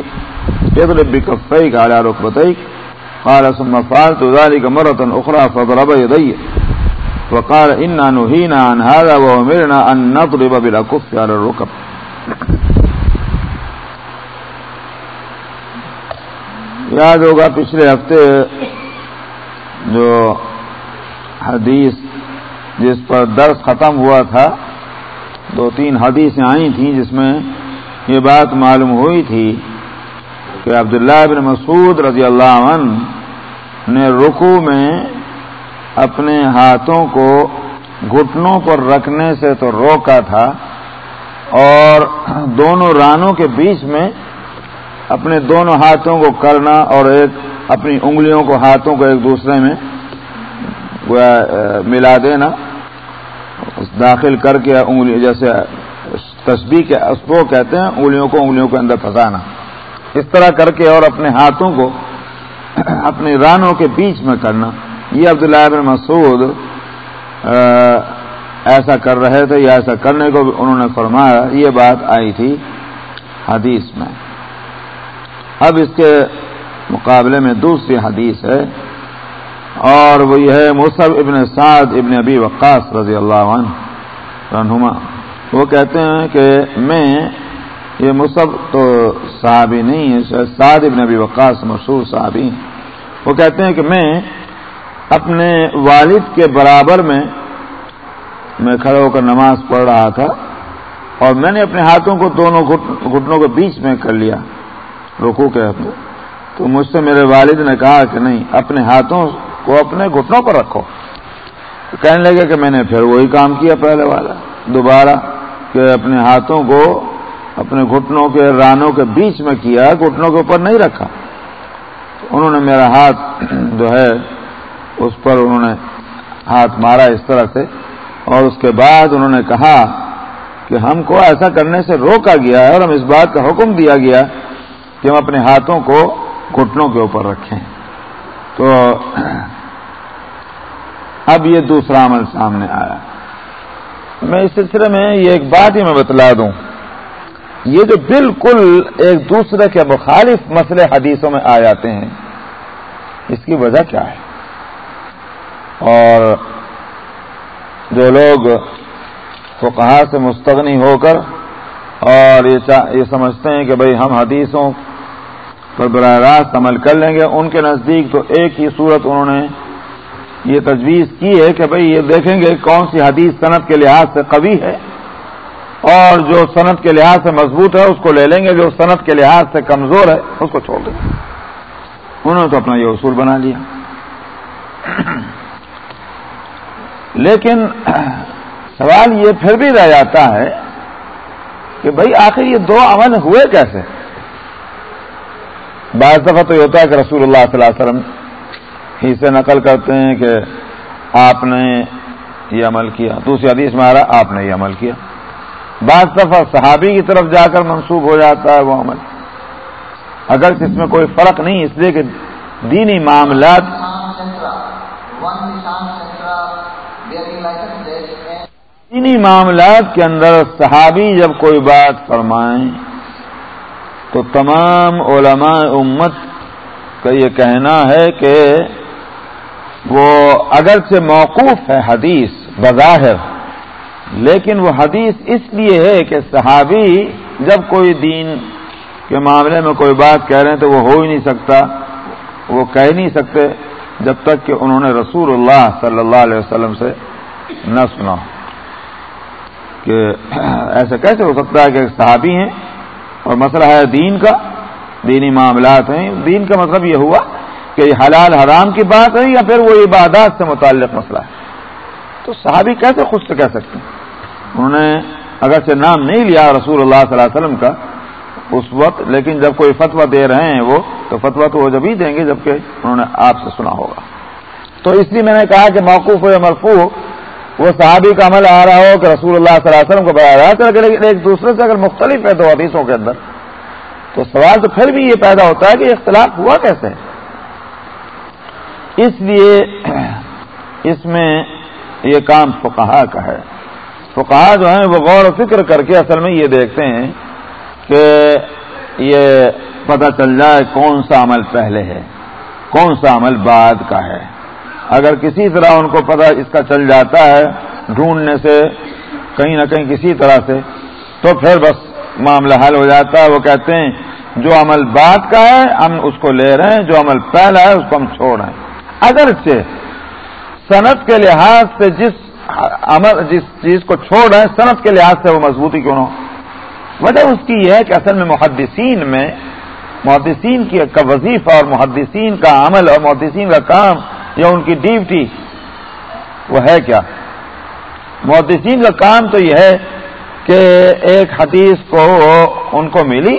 اضرب بكفيك على ركبتيك قال ثم فعلت ذلك مرة أخرى فضرب يدي. وقال إنا نهينا عن هذا وأمرنا أن نضرب بالأكف على الركب. یاد ہوگا پچھلے ہفتے جو حدیث جس پر درس ختم ہوا تھا، دو تین حدیثیں آئی تھیں جس میں یہ بات معلوم ہوئی تھی کہ عبداللہ بن مسعود رضی اللہ عنہ نے رکو میں اپنے ہاتھوں کو گھٹنوں پر رکھنے سے تو روکا تھا اور دونوں رانوں کے بیچ میں اپنے دونوں ہاتھوں کو کرنا اور ایک اپنی انگلیوں کو ہاتھوں کو ایک دوسرے میں ملا دینا داخل کر کے انگلی، جیسے تسبیح کے اسبو کہتے ہیں، انگلیوں کو انگلیوں کے اندر پھنسانا۔ اس طرح کر کے اور اپنے ہاتھوں کو اپنے رانوں کے بیچ میں کرنا۔ یہ عبداللہ بن مسعود ایسا کر رہے تھے یا ایسا کرنے کو انہوں نے فرمایا۔ یہ بات آئی تھی حدیث میں۔ اب اس کے مقابلے میں دوسری حدیث ہے اور وہ یہ ہے مصحب ابن سعد ابن ابی وقاص رضی اللہ عنہ رنما وہ کہتے ہیں کہ میں یہ مصحب تو صحابی نہیں ہے سعد ابن ابی وقاص مشہور صحابی وہ کہتے ہیں کہ میں اپنے والد کے برابر میں میں کھڑے ہو کر نماز پڑھ رہا تھا اور میں نے اپنے ہاتھوں کو دونوں گھٹنوں کے بیچ میں کر لیا رکو کے تو مجھ سے میرے والد نے کہا کہ نہیں، اپنے ہاتھوں کو اپنے گھٹنوں پر رکھو۔ کہنے لگے کہ میں نے پھر وہی کام کیا پہلے والا۔ دوبارہ کہ اپنے ہاتھوں کو اپنے گھٹنوں کے رانوں کے بیچ میں کیا، گھٹنوں کے اوپر نہیں رکھا۔ انہوں نے میرا ہاتھ جو ہے، اس پر انہوں نے ہاتھ مارا اس طرح سے۔ اور اس کے بعد انہوں نے کہا کہ ہم کو ایسا کرنے سے روکا گیا ہے اور ہم اس بات کا حکم دیا گیا کہ ہم اپنے ہاتھوں کو گھٹنوں کے اوپر رکھیں۔ تو اب یہ دوسرا عمل سامنے آیا۔ میں اس سلسلے میں یہ ایک بات ہی میں بتلا دوں۔ یہ جو بالکل ایک دوسرے کے مخالف مسئلے حدیثوں میں آ جاتے ہیں، اس کی وجہ کیا ہے؟ اور جو لوگ فقہا سے مستغنی ہو کر اور یہ سمجھتے ہیں کہ بھئی ہم حدیثوں پر براہ راست عمل کر لیں گے، ان کے نزدیک تو ایک ہی صورت انہوں نے یہ تجویز کی ہے کہ بھئی یہ دیکھیں گے کون سی حدیث صنعت کے لحاظ سے قوی ہے۔ اور جو صنعت کے لحاظ سے مضبوط ہے، اس کو لے لیں گے، جو صنعت کے لحاظ سے کمزور ہے، اس کو چھوڑ دیں گے۔ انہوں نے تو اپنا یہ اصول بنا لیا۔ لیکن سوال یہ پھر بھی رہ جاتا ہے کہ بھائی آخر یہ دو عمل ہوئے کیسے؟ بعض دفعہ تو یہ ہوتا ہے کہ رسول اللہ صلی اللہ علیہ وسلم ہی سے نقل کرتے ہیں کہ آپ نے یہ عمل کیا۔ دوسری حدیث میں آ رہا آپ نے یہ عمل کیا۔ بعض دفعہ صحابی کی طرف جا کر منسوخ ہو جاتا ہے وہ عمل۔ اگر اس میں کوئی فرق نہیں، اس لیے کہ دینی معاملات دینی معاملات کے اندر صحابی جب کوئی بات فرمائیں تو تمام علماء امت کا یہ کہنا ہے کہ وہ اگرچہ موقوف ہے حدیث، بظاہر لیکن وہ حدیث اس لیے ہے کہ صحابی جب کوئی دین کے معاملے میں کوئی بات کہہ رہے ہیں تو وہ ہو ہی نہیں سکتا، وہ کہہ نہیں سکتے جب تک کہ انہوں نے رسول اللہ صلی اللہ علیہ وسلم سے نہ سنا۔ کہ ایسا کیسے ہو سکتا ہے کہ صحابی ہیں اور مسئلہ ہے دین کا، دینی معاملات ہیں۔ دین کا مطلب یہ ہوا کہ یہ حلال حرام کی بات ہے یا پھر وہ عبادات سے متعلق مسئلہ ہے۔ تو صحابی کیسے خود سے کہہ سکتے ہیں؟ انہوں نے اگرچہ نام نہیں لیا رسول اللہ صلی اللہ علیہ وسلم کا اس وقت، لیکن جب کوئی فتویٰ دے رہے ہیں وہ، تو فتویٰ تو وہ جب ہی دیں گے جبکہ انہوں نے آپ سے سنا ہوگا۔ تو اس لیے میں نے کہا کہ موقف ہو یا مرفوع، وہ صحابی کا عمل آ رہا ہو کہ رسول اللہ صلی اللہ علیہ وسلم کو بتایا رہا ہے لیکن ایک دوسرے سے اگر مختلف ہے دو حدیثوں کے اندر، تو سوال تو پھر بھی یہ پیدا ہوتا ہے کہ اختلاف ہوا کیسے؟ اس لیے اس میں یہ کام فقہا کا ہے۔ فقہا جو ہیں وہ غور و فکر کر کے اصل میں یہ دیکھتے ہیں کہ یہ پتہ چل جائے کون سا عمل پہلے ہے، کون سا عمل بعد کا ہے۔ اگر کسی طرح ان کو پتہ اس کا چل جاتا ہے ڈھونڈنے سے، کہیں نہ کہیں کسی طرح سے، تو پھر بس معاملہ حل ہو جاتا ہے۔ وہ کہتے ہیں، جو عمل بات کا ہے، ہم اس کو لے رہے ہیں، جو عمل پہلا ہے، اس کو ہم چھوڑ رہے ہیں۔ اگرچہ صنعت کے لحاظ سے جس عمل جس چیز کو چھوڑ رہے ہیں، صنعت کے لحاظ سے وہ مضبوطی کیوں نہ ہو؟ وجہ اس کی یہ ہے کہ اصل میں محدثین میں، محدثین کی کا وظیفہ اور محدثین کا عمل اور محدثین کا کام یا ان کی ڈیوٹی، وہ ہے کیا؟ محدثین کا کام تو یہ ہے کہ ایک حدیث کو ان کو ملی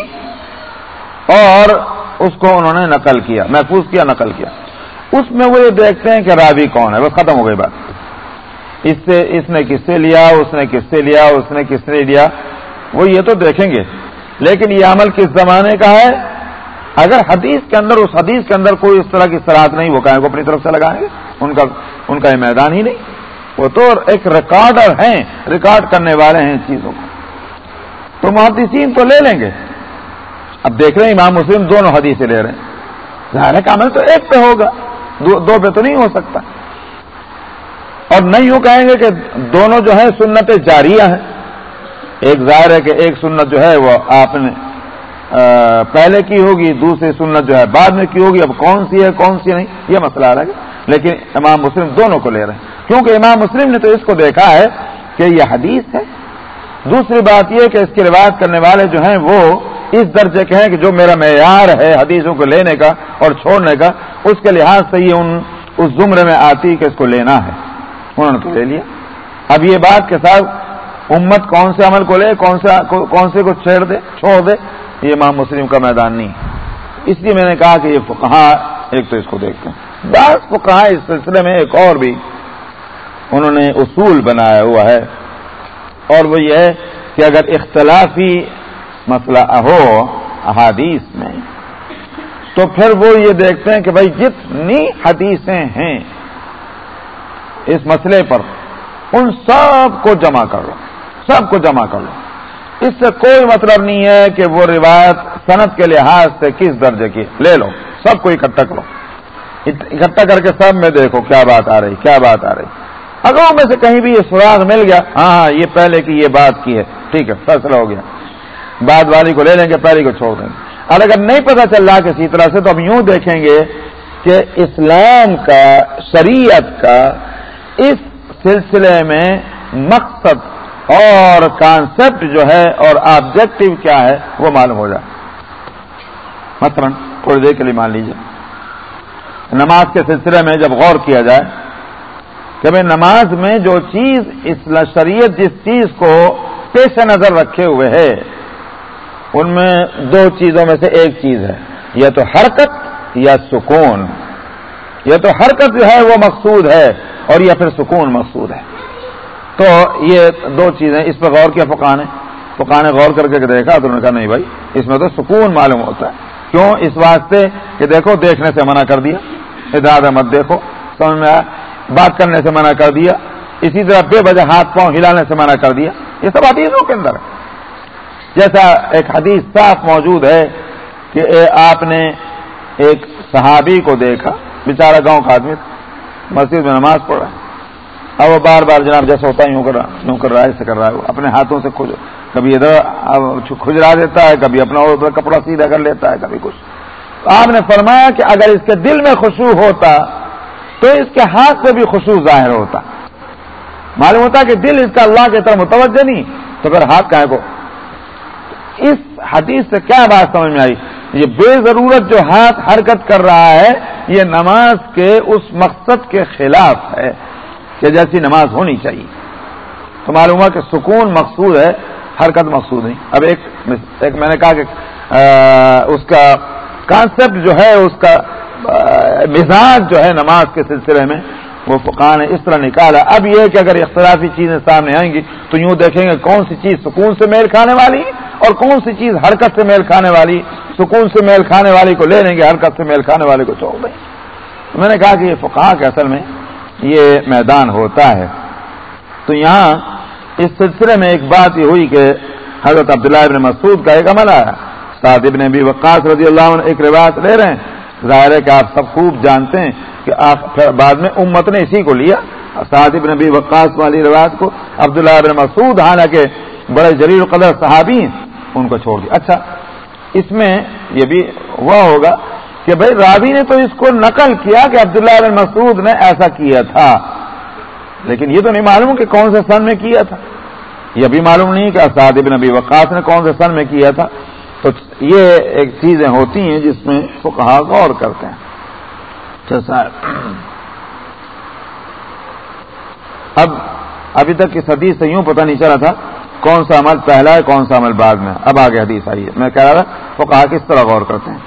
اور اس کو انہوں نے نقل کیا، محفوظ کیا، نقل کیا۔ اس میں وہ یہ دیکھتے ہیں کہ راوی کون ہے وہ ختم ہو گئی بات۔ اس سے اس نے کس سے لیا، اس نے کس سے لیا، اس نے کس نے لیا، وہ یہ تو دیکھیں گے۔ لیکن یہ عمل کس زمانے کا ہے؟ اگر حدیث کے اندر، اس حدیث کے اندر کوئی اس طرح کی سراہد نہیں، وہ کہیں کو اپنی طرف سے لگائیں گے؟ ان کا ان کا یہ میدان ہی نہیں۔ وہ تو ایک ریکارڈر ہیں، ریکارڈ کرنے والے ہیں چیزوں کو۔ تو محدثین تو لے لیں گے۔ اب دیکھ رہے ہیں، امام مسلم دونوں حدیثیں لے رہے ہیں۔ ظاہر کامل تو ایک پہ ہوگا، دو دو پہ تو نہیں ہو سکتا۔ اور نہیں یوں کہیں گے کہ دونوں جو ہے سنت جاریہ ہیں۔ ایک ظاہر ہے کہ ایک سنت جو ہے وہ آپ نے پہلے کی ہوگی، دوسری سنت جو ہے بعد میں کی ہوگی۔ اب کون سی ہے، کون سی نہیں، یہ مسئلہ آ رہا ہے۔ لیکن امام مسلم دونوں کو لے رہے ہیں۔ کیونکہ امام مسلم نے تو اس کو دیکھا ہے کہ یہ حدیث ہے۔ دوسری بات یہ کہ اس کی روایت کرنے والے جو ہیں وہ اس درجے کے ہیں کہ جو میرا معیار ہے حدیثوں کو لینے کا اور چھوڑنے کا، اس کے لحاظ سے یہ ان، اس زمرے میں آتی کہ اس کو لینا ہے۔ انہوں نے تو لے لیا۔ اب یہ بات کے ساتھ امت کون سے عمل کو لے، کون سے کون سے کو چھیڑ دے، چھوڑ دے، یہ امام مسلم کا میدان نہیں اس لیے میں نے کہا کہ یہ کہاں ایک تو اس کو دیکھتے ہیں۔ بعض کو اس سلسلے میں ایک اور بھی انہوں نے اصول بنایا ہوا ہے۔ اور وہ یہ ہے کہ اگر اختلافی مسئلہ ہو احادیث میں، تو پھر وہ یہ دیکھتے ہیں کہ بھائی جتنی حدیثیں ہیں اس مسئلے پر ان سب کو جمع کر لو، سب کو جمع کر لو۔ اس سے کوئی مطلب نہیں ہے کہ وہ روایت صنعت کے لحاظ سے کس درجے کی۔ لے لو، سب کو اکٹھا کرو اکٹھا کر کے سب میں دیکھو کیا بات آ رہی، کیا بات آ رہی۔ اگر میں سے کہیں بھی یہ سراغ مل گیا ہاں ہاں یہ پہلے کی یہ بات کی ہے۔ ٹھیک ہے، فیصلہ ہو گیا۔ بعد والی کو لے لیں گے، پہلی کو چھوڑ دیں گے۔ اور اگر نہیں پتا چل رہا کسی طرح سے، تو ہم یوں دیکھیں گے کہ اسلام کا، شریعت کا اس سلسلے میں مقصد اور کانسیپٹ جو ہے اور آبجیکٹو کیا ہے وہ معلوم ہو جائے۔ مثلا تھوڑی دیر کے لیے مان لیجیے نماز کے سلسلے میں جب غور کیا جائے کہ بھائی نماز میں جو چیز اس شریعت جس چیز کو پیش نظر رکھے ہوئے ہے، ان میں دو چیزوں میں سے ایک چیز ہے، یا تو حرکت یا سکون۔ یا تو حرکت جو ہے وہ مقصود ہے اور یا پھر سکون مقصود ہے۔ تو یہ دو چیزیں اس پہ غور کیا فقان ہے فقان نے غور کر کے دیکھا، تو انہوں نے کہا نہیں بھائی، اس میں تو سکون معلوم ہوتا ہے۔ کیوں؟ اس واسطے کہ دیکھو، دیکھنے سے منع کر دیا۔ ادارہ مت دیکھو۔ سمجھ میں آیا؟ بات کرنے سے منع کر دیا۔ اسی طرح بے وجہ ہاتھ پاؤں ہلانے سے منع کر دیا۔ یہ سب حدیثوں کے اندر ہے۔ جیسا ایک حدیث صاف موجود ہے کہ آپ نے ایک صحابی کو دیکھا۔ بیچارہ گاؤں کا آدمی مسجد میں نماز پڑھ رہا ہے۔ اب وہ بار بار جناب جیسا ہوتا ہے یوں کر رہا یوں کر رہا ہے، ایسے کر رہا ہے۔ اپنے ہاتھوں سے کھج کبھی ادھر کھجرا دیتا ہے، کبھی اپنا ادھر کپڑا سیدھا کر لیتا ہے، کبھی کچھ۔ آپ نے فرمایا کہ اگر اس کے دل میں خوشبو ہوتا، تو اس کے ہاتھ سے بھی خوشبو ظاہر ہوتا۔ معلوم ہوتا کہ دل اس کا اللہ کی طرف متوجہ نہیں، تو پھر ہاتھ کا کو؟ اس حدیث سے کیا بات سمجھ میں آئی؟ یہ بے ضرورت جو ہاتھ حرکت کر رہا ہے، یہ نماز کے اس مقصد کے خلاف ہے کہ جیسی نماز ہونی چاہیے۔ تو معلوم ہوا کہ سکون مقصود ہے، حرکت مقصود نہیں۔ اب ایک ایک میں نے کہا کہ اس کا کانسیپٹ جو ہے، اس کا مزاج جو ہے نماز کے سلسلے میں، وہ فقان اس طرح نکالا۔ اب یہ کہ اگر اختلافی چیزیں سامنے آئیں گی، تو یوں دیکھیں گے کون سی چیز سکون سے میل کھانے والی اور کون سی چیز حرکت سے میل کھانے والی سکون سے میل کھانے والی کو لے لیں گے، حرکت سے میل کھانے والے کو چھوڑ دیں تو میں نے کہا کہ یہ فقہ کے اصل میں یہ میدان ہوتا ہے۔ تو یہاں اس سلسلے میں ایک بات یہ ہوئی کہ حضرت عبداللہ ابن مسعود کا ایک عمل آیا۔ سعد ابن ابی وقاص رضی اللہ عنہ ایک روایت لے رہے ہیں۔ ظاہر ہے کہ آپ سب خوب جانتے ہیں کہ بعد میں امت نے اسی کو لیا۔ سعد ابن ابی وقاص والی روایت کو عبداللہ ابن مسعود، حالانکہ بڑے جلیل قدر صحابی ہیں، ان کو چھوڑ دیا۔ اچھا اس میں یہ بھی ہوا ہوگا کہ بھائی راوی نے تو اس کو نقل کیا کہ عبداللہ بن مسعود نے ایسا کیا تھا۔ لیکن یہ تو نہیں معلوم کہ کون سے سن میں کیا تھا۔ یہ بھی معلوم نہیں کہ اساد ابن نبی وقاص نے کون سے سن میں کیا تھا۔ تو یہ ایک چیزیں ہوتی ہیں جس میں وہ کہا غور کرتے ہیں۔ اب ابھی تک اس حدیث سے یوں پتہ نہیں چلا تھا کون سا عمل پہلا ہے، کون سا عمل بعد میں؟ اب آگے حدیث آئی ہے۔ میں کہہ رہا تھا، وہ کہا کس طرح غور کرتے ہیں؟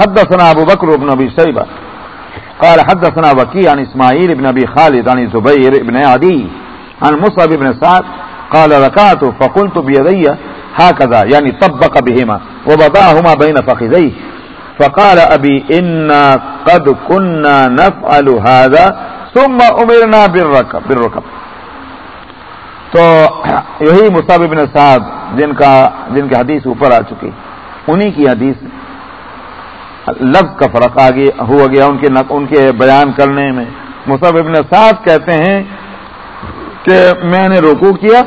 حدثنا ابو بكر بن ابي شيبه قال حدثنا وكيع عن اسماعيل بن ابي خالد عن زبير بن عدي عن مصعب بن سعد۔ قال ركعت فقلت بيدي ہا کزا یعنی تب کبھی وہ بتا فقال ابھی ان قد کن نف الحاظ ثم امرنا بالركب بالركب تو یہی مصعب بن سعد جن کا جن کی حدیث اوپر آ چکی انہی کی حدیث لفظ کا فرق آگے ہوا گیا ان کے ان کے بیان کرنے میں۔ مصعب ابن سعد کہتے ہیں کہ میں نے رکو کیا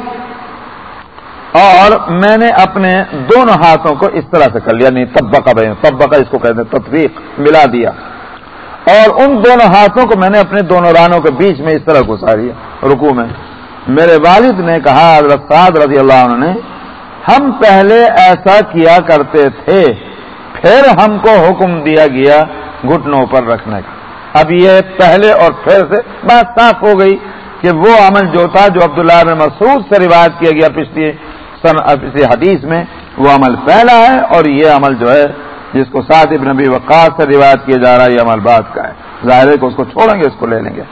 اور میں نے اپنے دونوں ہاتھوں کو اس طرح سے کر لیا نہیں تبا کا بیان تبا کا اس کو کہتے ہیں تطبیق، ملا دیا۔ اور ان دونوں ہاتھوں کو میں نے اپنے دونوں رانوں کے بیچ میں اس طرح گھسا دیا رکو میں۔ میرے والد نے کہا، حضرت سعد رضی اللہ عنہ نے، ہم پہلے ایسا کیا کرتے تھے، پھر ہم کو حکم دیا گیا گھٹنوں پر رکھنے کا۔ اب یہ پہلے اور پھر سے بات صاف ہو گئی کہ وہ عمل جو تھا، جو عبداللہ بن مسعود سے روایت کیا گیا پچھلی پچھلی حدیث میں، وہ عمل پہلا ہے اور یہ عمل جو ہے، جس کو سعد ابن نبی وقاص سے روایت کیا جا رہا ہے، یہ عمل بات کا ہے۔ ظاہر ہے کہ اس کو چھوڑیں گے، اس کو لے لیں گے۔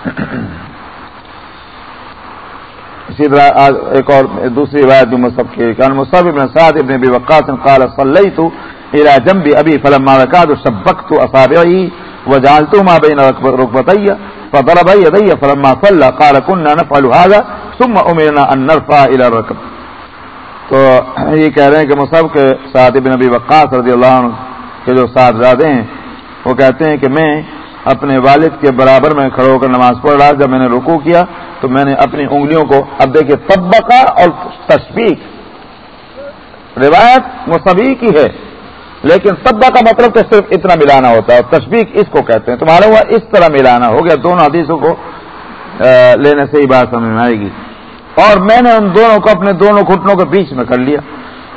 اسی طرح ایک اور دوسری روایت بھی مصحف کی کان مصحف ابن سعد ابن ابی وقاص قال صلیت الى جنب ابي فلما ركعت شبكت اصابعي وجعلت ما بين ركبتي فضرب يدي فلما صلى قال كنا نفعل هذا ثم امرنا ان نرفع الى الركب تو یہ کہہ رہے ہیں کہ مصحف کے سعد ابن ابی وقاص رضی اللہ عنہ کے جو ساتھ زادے ہیں، وہ کہتے ہیں کہ میں اپنے والد کے برابر میں کھڑے ہو کر نماز پڑھ رہا جب میں نے رکو کیا تو میں نے اپنی انگلیوں کو اب دیکھیے تبکا اور تشبیق۔ روایت مصبی کی ہے، لیکن تبا کا مطلب تو صرف اتنا ملانا ہوتا ہے اور تشبیق اس کو کہتے ہیں۔ تمہارا ہوا اس طرح ملانا ہو گیا، دونوں حدیثوں کو لینے سے ہی بات سمجھ میں آئے گی۔ اور میں نے ان دونوں کو اپنے دونوں گھٹنوں کے بیچ میں کر لیا۔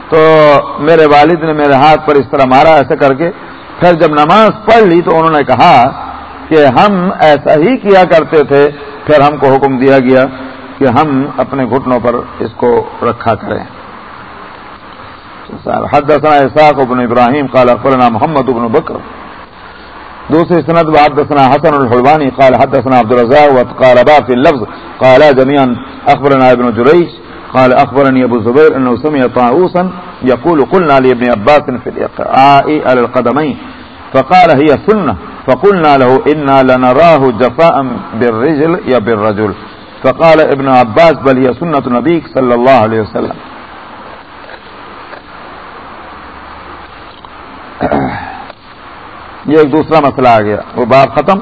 تو میرے والد نے میرے ہاتھ پر اس طرح مارا، ایسے کر کے۔ پھر جب نماز پڑھ لی تو انہوں نے کہا کہ ہم ایسا ہی کیا کرتے تھے، پھر ہم کو حکم دیا گیا کہ ہم اپنے گھٹنوں پر اس کو رکھا کریں۔ حدثنا اسحاق بن ابراہیم، قال اخبرنا محمد بن بکر۔ دوسری سند و حدثنا حسن الحلوانی، قال حدثنا عبد الرزاق وقال ابا في اللفظ۔ قال جميعا اخبرنا ابن جريج قال اخبرني ابو زبير انه سمع طاووسا يقول قلنا لابن عباس في الاقعاء على القدمين فقال هي سنه فقلنا له انا لنراه جفاء بالرجل يا بالرجل. فقال ابن عباس بل هي سنه نبيك صلى الله عليه وسلم. یہ ایک دوسرا مسئلہ آ گیا. وہ باب ختم.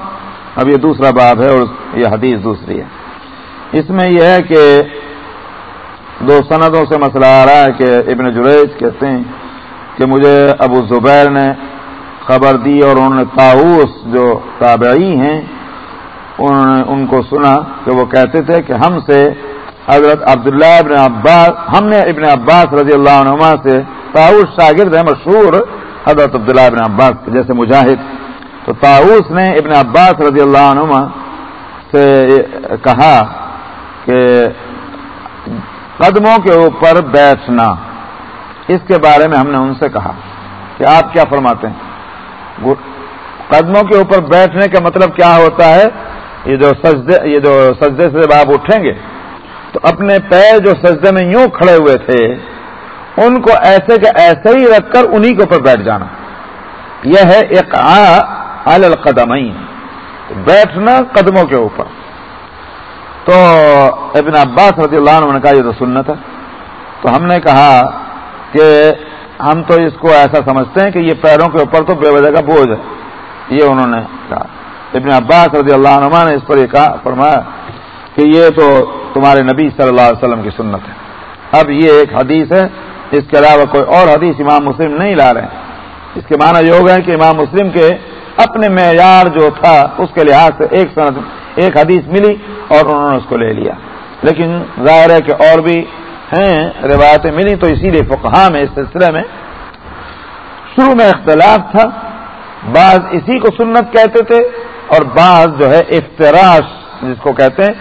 اب یہ دوسرا باب ہے اور یہ حدیث دوسری ہے. اس میں یہ ہے کہ دو سندوں سے مسئلہ آ رہا ہے کہ ابن جریج کہتے ہیں کہ مجھے ابو زبیر نے خبر دی اور انہوں نے تاؤس جو تابعی ہیں، انہوں نے ان کو سنا کہ وہ کہتے تھے کہ ہم سے حضرت عبداللہ ابن عباس، ہم نے ابن عباس رضی اللہ عنہ سے تاؤس شاگرد ہے مشہور حضرت عبداللہ ابن عباس جیسے مجاہد۔ تو تاؤس نے ابن عباس رضی اللہ عنہ سے کہا کہ قدموں کے اوپر بیٹھنا۔ اس کے بارے میں ہم نے ان سے کہا کہ آپ کیا فرماتے ہیں؟ قدموں کے اوپر بیٹھنے کا مطلب کیا ہوتا ہے؟ یہ جو سجدے، یہ جو سجدے سے جب آپ اٹھیں گے، تو اپنے پیر جو سجدے میں یوں کھڑے ہوئے تھے، ان کو ایسے کے ایسے ہی رکھ کر انہی کے اوپر بیٹھ جانا۔ یہ ہے ایک القدم بیٹھنا قدموں کے اوپر۔ تو ابن عباس رضی اللہ عنہ نے کہا یہ تو سنت ہے۔ تو ہم نے کہا کہ ہم تو اس کو ایسا سمجھتے ہیں کہ یہ پیروں کے اوپر تو بے وجہ کا بوجھ ہے۔ یہ انہوں نے کہا۔ ابن عباس رضی اللہ عنہ نے اس پر یہ کہا، فرمایا کہ یہ تو تمہارے نبی صلی اللہ علیہ وسلم کی سنت ہے۔ اب یہ ایک حدیث ہے، اس کے علاوہ کوئی اور حدیث امام مسلم نہیں لا رہے ہیں۔ اس کے معنی یہ ہو گئے کہ امام مسلم کے اپنے معیار جو تھا، اس کے لحاظ سے ایک سند ایک حدیث ملی اور انہوں نے اس کو لے لیا۔ لیکن ظاہر ہے کہ اور بھی ہیں، روایتیں ملی تو اسی لیے فقہ میں اس سلسلے میں شروع میں اختلاف تھا۔ بعض اسی کو سنت کہتے تھے اور بعض جو ہے افتراش جس کو کہتے ہیں،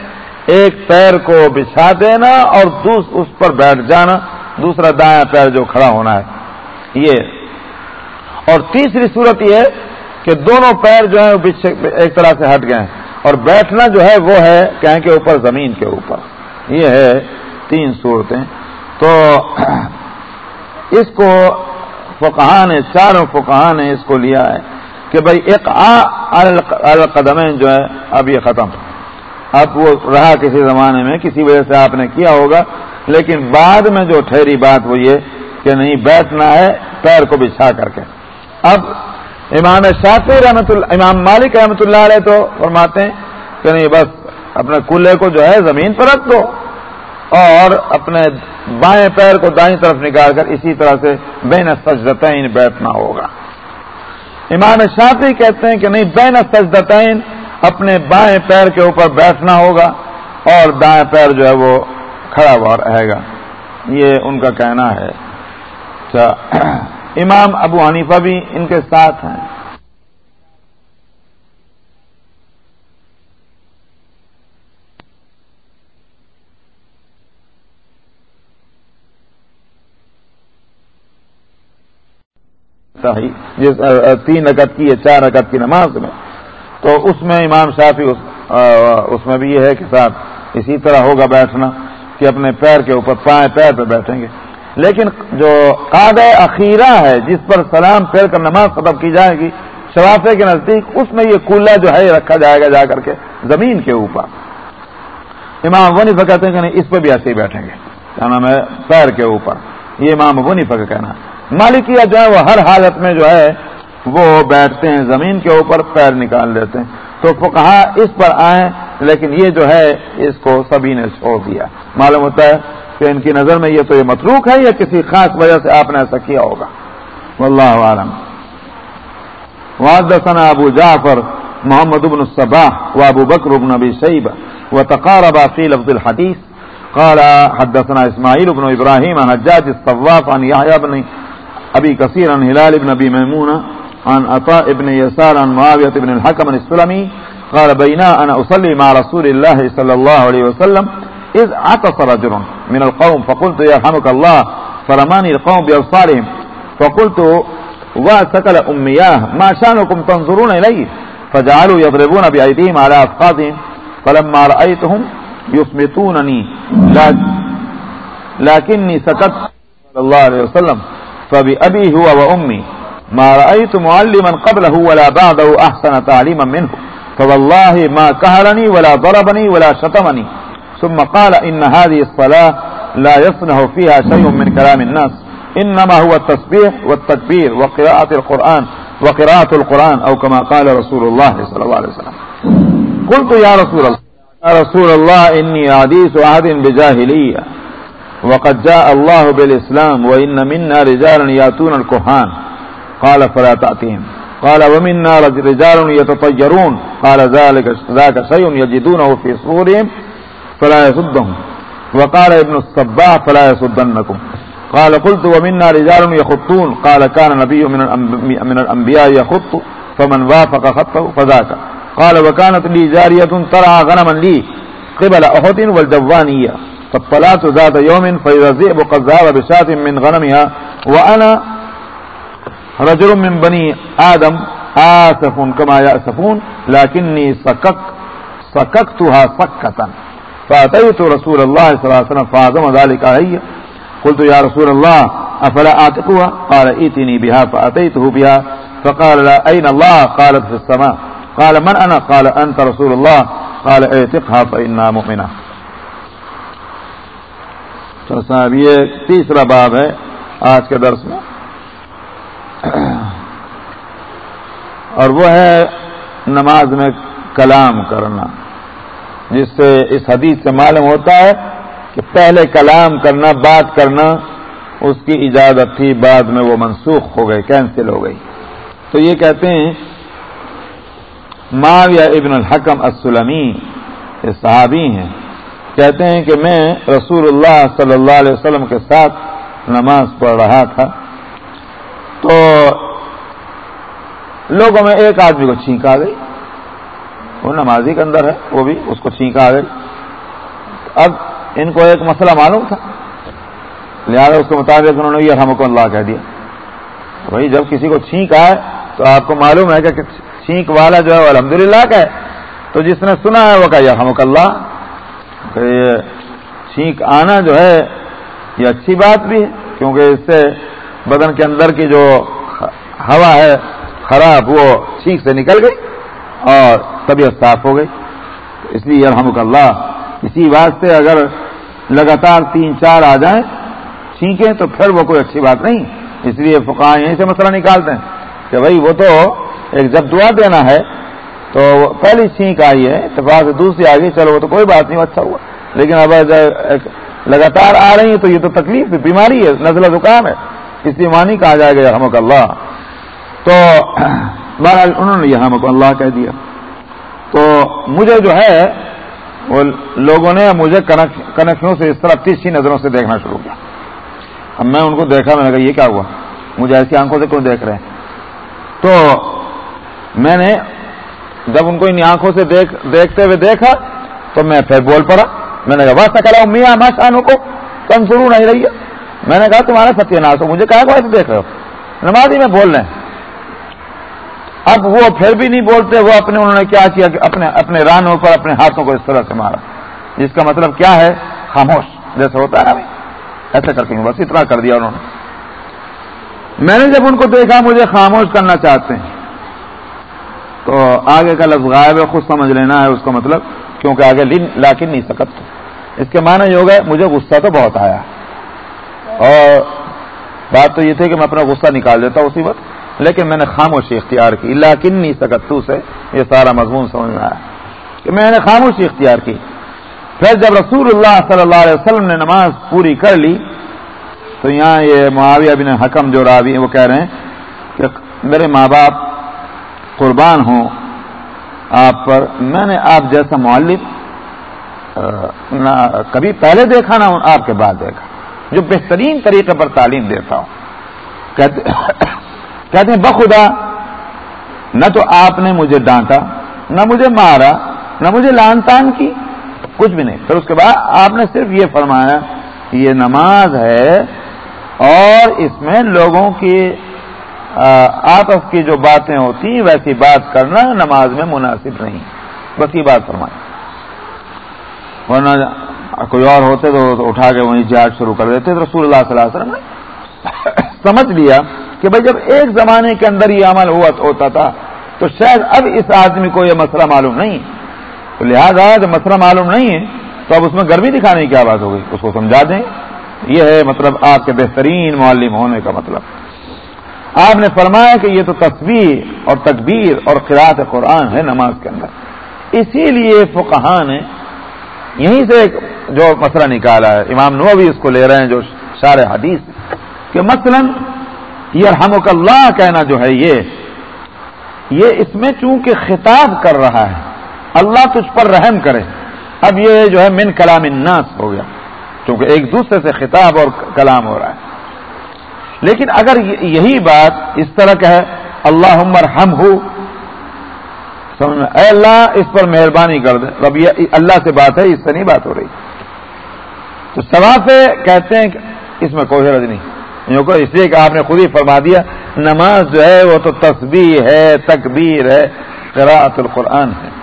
ایک پیر کو بچھا دینا اور اس پر بیٹھ جانا، دوسرا دایاں پیر جو کھڑا ہونا ہے۔ یہ۔ اور تیسری صورت یہ ہے کہ دونوں پیر جو ہیں ایک طرح سے ہٹ گئے ہیں۔ اور بیٹھنا جو ہے، وہ ہے کہیں کے اوپر، زمین کے اوپر۔ یہ ہے تین صورتیں۔ تو اس کو فقہ نے، چاروں فقہ نے اس کو لیا ہے کہ بھائی ایک القدم جو ہے، اب یہ ختم۔ اب وہ رہا کسی زمانے میں، کسی وجہ سے آپ نے کیا ہوگا۔ لیکن بعد میں جو ٹھہری بات وہ یہ کہ نہیں، بیٹھنا ہے، پیر کو بچھا کر کے۔ اب امام شافی رحمت اللہ، امام مالک رحمۃ اللہ علیہ تو فرماتے ہیں کہ نہیں، بس اپنے کلے کو جو ہے، زمین پر رکھ دو۔ اور اپنے بائیں پیر کو دائیں طرف نکال کر اسی طرح سے بین سجدتین بیٹھنا ہوگا۔ امام شافی کہتے ہیں کہ نہیں، بین سجدتین اپنے بائیں پیر کے اوپر بیٹھنا ہوگا اور دائیں پیر جو ہے وہ کھڑا ہوا رہے گا۔ یہ ان کا کہنا ہے۔ اچھا امام ابو حنیفہ بھی ان کے ساتھ ہیں۔ جس تین رکعت کی یا چار رکعت کی نماز میں۔ تو اس میں امام شافی اس میں بھی یہ ہے کہ صاحب اسی طرح ہوگا بیٹھنا کہ اپنے پیر کے اوپر پائیں پیر پہ بیٹھیں گے۔ لیکن جو قاد اخیرہ ہے، جس پر سلام پھیر کر نماز ختم کی جائے گی، شرافے کے نزدیک اس میں یہ کولہ جو ہے رکھا جائے گا جا کر کے زمین کے اوپر۔ امام ونی کہتے ہیں کہ نہیں، اس پہ بھی ایسے ہی بیٹھیں گے۔ کیا نام ہے پیر کے اوپر۔ یہ امام ونی کا کہنا مالکیا جو ہے وہ ہر حالت میں جو ہے وہ بیٹھتے ہیں، زمین کے اوپر پیر نکال لیتے ہیں۔ تو کہا اس پر آئیں، لیکن یہ جو ہے اس کو سبھی نے چھوڑ دیا۔ معلوم ہوتا ہے کہ ان کی نظر میں یہ تو یہ متروک ہے یا کسی خاص وجہ سے آپ نے ایسا کیا ہوگا۔ واللہ عالم وحدثنا ابو جعفر، محمد بن الصباح وابو بکر بن ابی شیبہ وتقاربا في لفظ الحديث قال حدثنا اسماعيل بن ابراهيم عن حجاج الصواف، عن يحيى بن ابي كثير عن هلال بن ابي ميمونه عن عطاء بن يسار عن معاويه بن الحكم السلمي قال بينا انا اصلي مع رسول الله صلى الله عليه وسلم اذ عطس رجل من القوم فقلت يرحمك الله فرماني القوم بابصارهم فقلت وسكل امياه ما شانكم تنظرون اليه فجعلوا يضربون بايديهم على افقادهم فلما رايتهم يصمتونني لكني سكت صلى الله عليه وسلم فبأبي هو وأمي ما رأيت معلما قبله ولا بعده أحسن تعليما منه. فوالله ما كهرني ولا ضربني ولا شتمني. ثم قال إن هذه الصلاة لا يصنه فيها شيء من كلام الناس. إنما هو التسبيح والتكبير وقراءة القرآن وقراءة القرآن أو كما قال رسول الله صلى الله عليه وسلم. قلت يا رسول الله، يا رسول الله، إني عديث عهد بجاهلية. وقد جاء الله بالإسلام وإن منا رجال يأتون الكهان قال فلا تأتيهم قال ومنا رجال يتطيرون۔ قال ذلك ذاك شيء يجدونه في صورهم فلا يصدهم۔ وقال ابن الصباح فلا يصدنكم۔ قال قلت ومنا رجال يخطون۔ قال كان نبي من من الأنبياء يخط فمن وافق خطه فذاك۔ قال وكانت لي جارية ترعى غنما لي قبل أخت والجوانية۔ فطلعت ذات يوم فإذا ذئب قد ذهب بشاة من غنمها وأنا رجل من بني آدم آسف كما يأسفون، لكني سكك سككتها سكة. فأتيت رسول الله صلى الله عليه وسلم فعظم ذلك علي. قلت يا رسول الله، أفلا آتقها قال إيتني بها. فأتيته بها. فقال، لا، أين الله؟ قالت، في السماء. قال، من أنا؟ قال، أنت رسول الله. قال، اعتقها فإنها مؤمنة. صاحب یہ تیسرا باب ہے آج کے درس میں۔ اور وہ ہے نماز میں کلام کرنا، جس سے اس حدیث سے معلوم ہوتا ہے کہ پہلے کلام کرنا بات کرنا، اس کی اجازت تھی، بعد میں وہ منسوخ ہو گئی کینسل ہو گئی۔ تو یہ کہتے ہیں، معاویہ ابن الحکم السلمی، یہ صحابی ہیں۔ کہتے ہیں کہ میں رسول اللہ صلی اللہ علیہ وسلم کے ساتھ نماز پڑھ رہا تھا۔ تو لوگوں میں ایک آدمی کو چھینک آ گئی۔ وہ نمازی کے اندر ہے، وہ بھی اس کو چھینک آ گئی۔ اب ان کو ایک مسئلہ معلوم تھا۔ لہٰذا اس کے مطابق انہوں نے یہ ہم کو اللہ کہہ دیا۔ بھائی، جب کسی کو چھینک آئے تو آپ کو معلوم ہے کہ چھینک والا جو ہے، وہ الحمد للہ کا ہے۔ تو جس نے سنا ہے، وہ کہ یہ ہم اللہ چھینک آنا جو ہے، یہ اچھی بات بھی ہے، کیونکہ اس سے بدن کے اندر کی جو ہوا ہے، خراب، وہ چھینک سے نکل گئی اور طبیعت صاف ہو گئی۔ اس لیے الحمد اللہ، اسی واسطے اگر لگاتار تین چار آ جائیں، چھینکیں تو پھر وہ کوئی اچھی بات نہیں۔ اس لیے فقہ یہیں سے مسئلہ نکالتے ہیں کہ بھائی وہ تو ایک جب دعا دینا ہے تو پہلی چھینک آئی ہے اتفاق سے دوسری آ گئی، چلو وہ تو کوئی بات نہیں اچھا ہوا۔ لیکن اب لگاتار آ رہی ہے تو یہ تو تکلیف ہے، بیماری ہے، نزلہ زکام ہے۔ اس لیے مانی کہا جائے گا ہمک اللہ۔ تو بہرحال انہوں نے یہ ہمک اللہ کہہ دیا۔ تو مجھے جو ہے، وہ لوگوں نے مجھے کنکھیوں سے اس طرح تیسری نظروں سے دیکھنا شروع کیا۔ اب میں ان کو دیکھا، میں نے کہا، یہ کیا ہوا؟ مجھے ایسی آنکھوں سے کیوں دیکھ رہے ہیں؟ تو میں نے جب ان کو ان آنکھوں سے دیکھ دیکھتے ہوئے دیکھا تو میں پھر بول پڑا۔ میں نے کہا بس کرا میاں ماشانوں کو کم شروع نہیں رہی ہے۔ میں نے کہا، تمہارا ستیہ ناش ہو، مجھے کہا کو ایسے دیکھ رہے ہو؟ نمازی میں بول رہے ہیں۔ اب وہ پھر بھی نہیں بولتے، وہ اپنے، انہوں نے کیا کیا کہ اپنے اپنے رانوں پر، اپنے ہاتھوں کو اس طرح سے مارا۔ جس کا مطلب کیا ہے؟ خاموش، جیسے ہوتا ہے ایسے کر کے بس اتنا کر دیا انہوں نے۔ میں نے جب ان کو دیکھا، مجھے خاموش کرنا چاہتے ہیں۔ تو آگے کا لفظ غائب ہے، خود سمجھ لینا ہے اس کا مطلب کیونکہ آگے لاکن نہیں سکت۔ اس کے معنی یہ ہوگا مجھے غصہ تو بہت آیا۔ اور بات تو یہ تھی کہ میں اپنا غصہ نکال دیتا اسی وقت، لیکن میں نے خاموشی اختیار کی۔ لاکن نہیں سکت سے یہ سارا مضمون سمجھ میں آیا۔ کہ میں نے خاموشی اختیار کی۔ پھر جب رسول اللہ صلی اللہ علیہ وسلم نے نماز پوری کر لی، تو یہاں یہ معاویہ بن حکم جو راوی وہ کہہ رہے ہیں کہ میرے ماں باپ قربان ہوں آپ پر، میں نے آپ جیسا معلم کبھی پہلے دیکھا، نہ آپ کے بعد دیکھا۔ جو بہترین طریقے پر تعلیم دیتا ہوں۔ کہتے ہیں بخدا نہ تو آپ نے مجھے ڈانٹا، نہ مجھے مارا، نہ مجھے لان تان کی، کچھ بھی نہیں۔ پھر اس کے بعد آپ نے صرف یہ فرمایا، یہ نماز ہے اور اس میں لوگوں کی آپس کی جو باتیں ہوتی ویسی بات کرنا نماز میں مناسب نہیں۔ بس یہ بات فرمائی۔ ورنہ کوئی اور ہوتے تو اٹھا کے وہیں جہاز شروع کر دیتے۔ تو رسول اللہ صلی اللہ علیہ وسلم نے سمجھ لیا کہ بھائی جب ایک زمانے کے اندر یہ عمل ہوا ہوتا تھا، تو شاید اب اس آدمی کو یہ مسئلہ معلوم نہیں۔ تو لہٰذا جب مسئلہ معلوم نہیں ہے، تو اب اس میں گرمی دکھانے کی کیا بات ہوگی اس کو سمجھا دیں۔ یہ ہے مطلب آپ کے بہترین معلم ہونے کا مطلب۔ آپ نے فرمایا کہ یہ تو تصویر اور تکبیر اور قرآت قرآن ہے نماز کے اندر۔ اسی لیے فقہ نے یہیں سے ایک جو مسئلہ نکالا ہے، امام نو بھی اس کو لے رہے ہیں جو شار حدیث کہ مثلا یہ رحمک اللہ کہنا جو ہے یہ یہ اس میں چونکہ خطاب کر رہا ہے، اللہ تجھ پر رحم کرے۔ اب یہ جو ہے من کلام الناس ہو گیا، چونکہ ایک دوسرے سے خطاب اور کلام ہو رہا ہے۔ لیکن اگر یہی بات اس طرح کا ہے اللہ عمر ہم ہو اے اللہ، اس پر مہربانی کر دے۔ اب یہ اللہ سے بات ہے، اس سے نہیں بات ہو رہی۔ تو ثواب سے کہتے ہیں کہ اس میں کوئی حرض نہیں۔ اس لیے کہ آپ نے خود ہی فرما دیا، نماز جو ہے وہ تو تصویر ہے، تکبیر ہے قراءت القرآن ہے۔